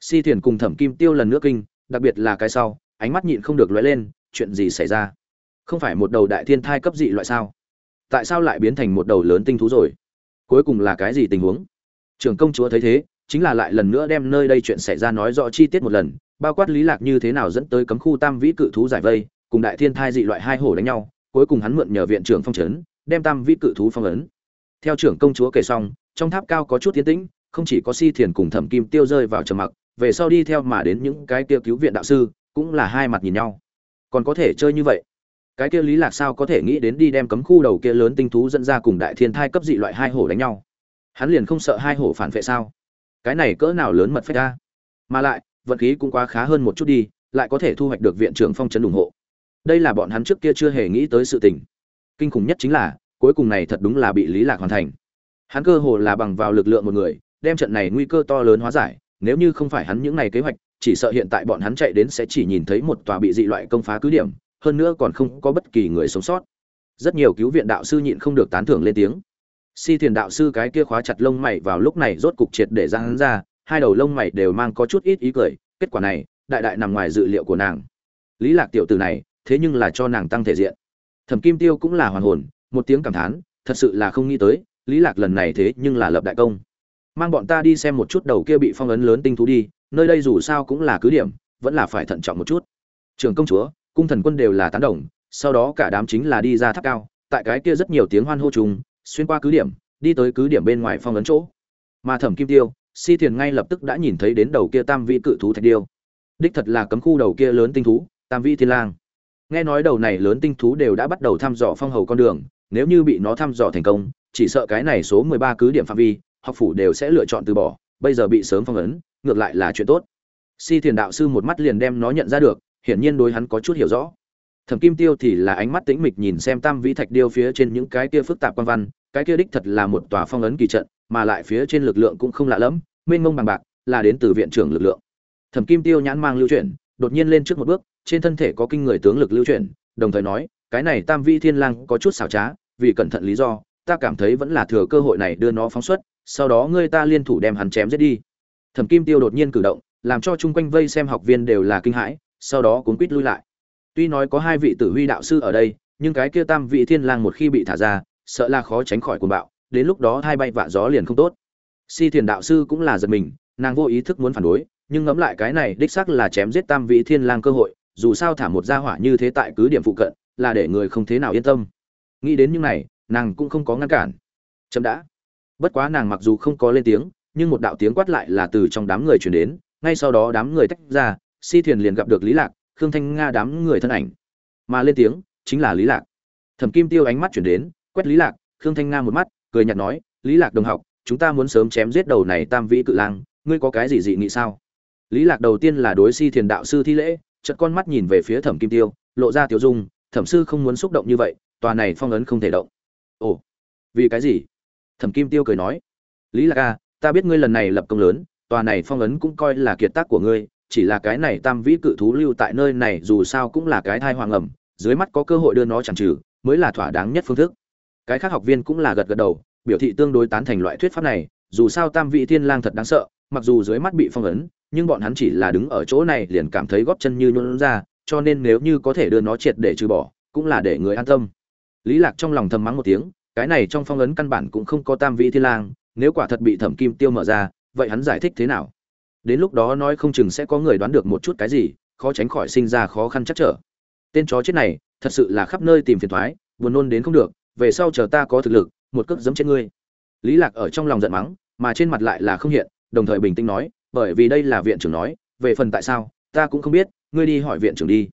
Si thiền cùng thẩm kim tiêu lần nữa kinh, đặc biệt là cái sau, ánh mắt nhịn không được lóe lên, chuyện gì xảy ra? Không phải một đầu đại thiên thai cấp dị loại sao? Tại sao lại biến thành một đầu lớn tinh thú rồi? Cuối cùng là cái gì tình huống? Trưởng công chúa thấy thế, chính là lại lần nữa đem nơi đây chuyện xảy ra nói rõ chi tiết một lần, bao quát lý lạc như thế nào dẫn tới cấm khu tam vĩ cự thú giải vây, cùng đại thiên thai dị loại hai hổ đánh nhau, cuối cùng hắn mượn nhờ viện trưởng phong trấn đem tam vĩ cự thú phong ấn. Theo trưởng công chúa kể xong, trong tháp cao có chút tiến tĩnh, không chỉ có si thiền cùng thẩm kim tiêu rơi vào trầm mặc, về sau đi theo mà đến những cái tiêu cứu viện đạo sư, cũng là hai mặt nhìn nhau. Còn có thể chơi như vậy? Cái kia lý lạc sao có thể nghĩ đến đi đem cấm khu đầu kia lớn tinh thú dẫn ra cùng đại thiên thai cấp dị loại hai hổ đánh nhau? Hắn liền không sợ hai hổ phản vệ sao? Cái này cỡ nào lớn mật phách ra? Mà lại, vận khí cũng quá khá hơn một chút đi, lại có thể thu hoạch được viện trưởng phong trấn ủng hộ. Đây là bọn hắn trước kia chưa hề nghĩ tới sự tình. Kinh khủng nhất chính là, cuối cùng này thật đúng là bị lý lạc hoàn thành. Hắn cơ hồ là bằng vào lực lượng một người, đem trận này nguy cơ to lớn hóa giải, nếu như không phải hắn những này kế hoạch, chỉ sợ hiện tại bọn hắn chạy đến sẽ chỉ nhìn thấy một tòa bị dị loại công phá cứ điểm hơn nữa còn không có bất kỳ người sống sót. Rất nhiều cứu viện đạo sư nhịn không được tán thưởng lên tiếng. Si thiền đạo sư cái kia khóa chặt lông mày vào lúc này rốt cục triệt để ra hắn ra, hai đầu lông mày đều mang có chút ít ý cười, kết quả này, đại đại nằm ngoài dự liệu của nàng. Lý lạc tiểu tử này, thế nhưng là cho nàng tăng thể diện. Thẩm kim tiêu cũng là hoàn hồn, một tiếng cảm thán, thật sự là không nghĩ tới, lý lạc lần này thế nhưng là lập đại công. Mang bọn ta đi xem một chút đầu kia bị phong ấn lớn tinh thú đi, nơi đây dù sao cũng là cứ điểm, vẫn là phải thận trọng một chút. Trường công chúa cung thần quân đều là tán đồng, sau đó cả đám chính là đi ra tháp cao, tại cái kia rất nhiều tiếng hoan hô trùng xuyên qua cứ điểm, đi tới cứ điểm bên ngoài phong ấn chỗ. Mà thẩm kim tiêu, si thiền ngay lập tức đã nhìn thấy đến đầu kia tam vị cự thú thạch điêu. Đích thật là cấm khu đầu kia lớn tinh thú, tam vị thiên lang. Nghe nói đầu này lớn tinh thú đều đã bắt đầu thăm dò phong hầu con đường, nếu như bị nó thăm dò thành công, chỉ sợ cái này số mười ba cứ điểm phạm vi, học phủ đều sẽ lựa chọn từ bỏ, bây giờ bị sớm phong ấn, ngược lại là chuyện tốt. Si thiền đạo sư một mắt liền đem nó nhận ra được hiển nhiên đối hắn có chút hiểu rõ. Thẩm kim tiêu thì là ánh mắt tĩnh mịch nhìn xem tam vĩ thạch điêu phía trên những cái kia phức tạp quan văn, cái kia đích thật là một tòa phong ấn kỳ trận, mà lại phía trên lực lượng cũng không lạ lẫm, mênh mông bằng bạc, là đến từ viện trưởng lực lượng. Thẩm kim tiêu nhãn mang lưu chuyển, đột nhiên lên trước một bước, trên thân thể có kinh người tướng lực lưu chuyển, đồng thời nói, cái này tam vi thiên lang có chút xảo trá, vì cẩn thận lý do, ta cảm thấy vẫn là thừa cơ hội này đưa nó phóng xuất, sau đó ngươi ta liên thủ đem hắn chém giết đi. Thẩm kim tiêu đột nhiên cử động, làm cho chung quanh vây xem học viên đều là kinh hãi sau đó cuốn quýt lui lại. Tuy nói có hai vị tử huy đạo sư ở đây, nhưng cái kia tam vị thiên lang một khi bị thả ra, sợ là khó tránh khỏi cuồng bạo, đến lúc đó hai bay vạ gió liền không tốt. Si thiền đạo sư cũng là giật mình, nàng vô ý thức muốn phản đối, nhưng ngẫm lại cái này đích xác là chém giết tam vị thiên lang cơ hội, dù sao thả một gia hỏa như thế tại cứ điểm phụ cận, là để người không thế nào yên tâm. Nghĩ đến những này, nàng cũng không có ngăn cản. Chậm đã. Bất quá nàng mặc dù không có lên tiếng, nhưng một đạo tiếng quát lại là từ trong đám người truyền đến, ngay sau đó đám người tách ra si thiền liền gặp được lý lạc, khương thanh nga đám người thân ảnh. Mà lên tiếng, chính là lý lạc. Thẩm kim tiêu ánh mắt chuyển đến, quét lý lạc, khương thanh nga một mắt, cười nhạt nói, lý lạc đồng học, chúng ta muốn sớm chém giết đầu này tam vĩ cự lang, ngươi có cái gì dị nghị sao? Lý lạc đầu tiên là đối si thiền đạo sư thi lễ, chợt con mắt nhìn về phía thẩm kim tiêu, lộ ra tiểu dung, thẩm sư không muốn xúc động như vậy, tòa này phong ấn không thể động. Ồ, vì cái gì? Thẩm kim tiêu cười nói, lý lạc ca ta biết ngươi lần này lập công lớn, tòa này phong ấn cũng coi là kiệt tác của ngươi chỉ là cái này tam vĩ cự thú lưu tại nơi này dù sao cũng là cái thai hoàng ẩm, dưới mắt có cơ hội đưa nó chẳng trừ, mới là thỏa đáng nhất phương thức. Cái khác học viên cũng là gật gật đầu, biểu thị tương đối tán thành loại thuyết pháp này, dù sao tam vị thiên lang thật đáng sợ, mặc dù dưới mắt bị phong ấn, nhưng bọn hắn chỉ là đứng ở chỗ này liền cảm thấy góp chân như nhún ra, cho nên nếu như có thể đưa nó triệt để trừ bỏ, cũng là để người an tâm. Lý lạc trong lòng thầm mắng một tiếng, cái này trong phong ấn căn bản cũng không có tam vị thiên lang, nếu quả thật bị thẩm kim tiêu mở ra, vậy hắn giải thích thế nào? Đến lúc đó nói không chừng sẽ có người đoán được một chút cái gì, khó tránh khỏi sinh ra khó khăn chắc trở. Tên chó chết này, thật sự là khắp nơi tìm phiền thoái, buồn nôn đến không được, về sau chờ ta có thực lực, một cước giấm trên ngươi. Lý lạc ở trong lòng giận mắng, mà trên mặt lại là không hiện, đồng thời bình tĩnh nói, bởi vì đây là viện trưởng nói, về phần tại sao, ta cũng không biết, ngươi đi hỏi viện trưởng đi.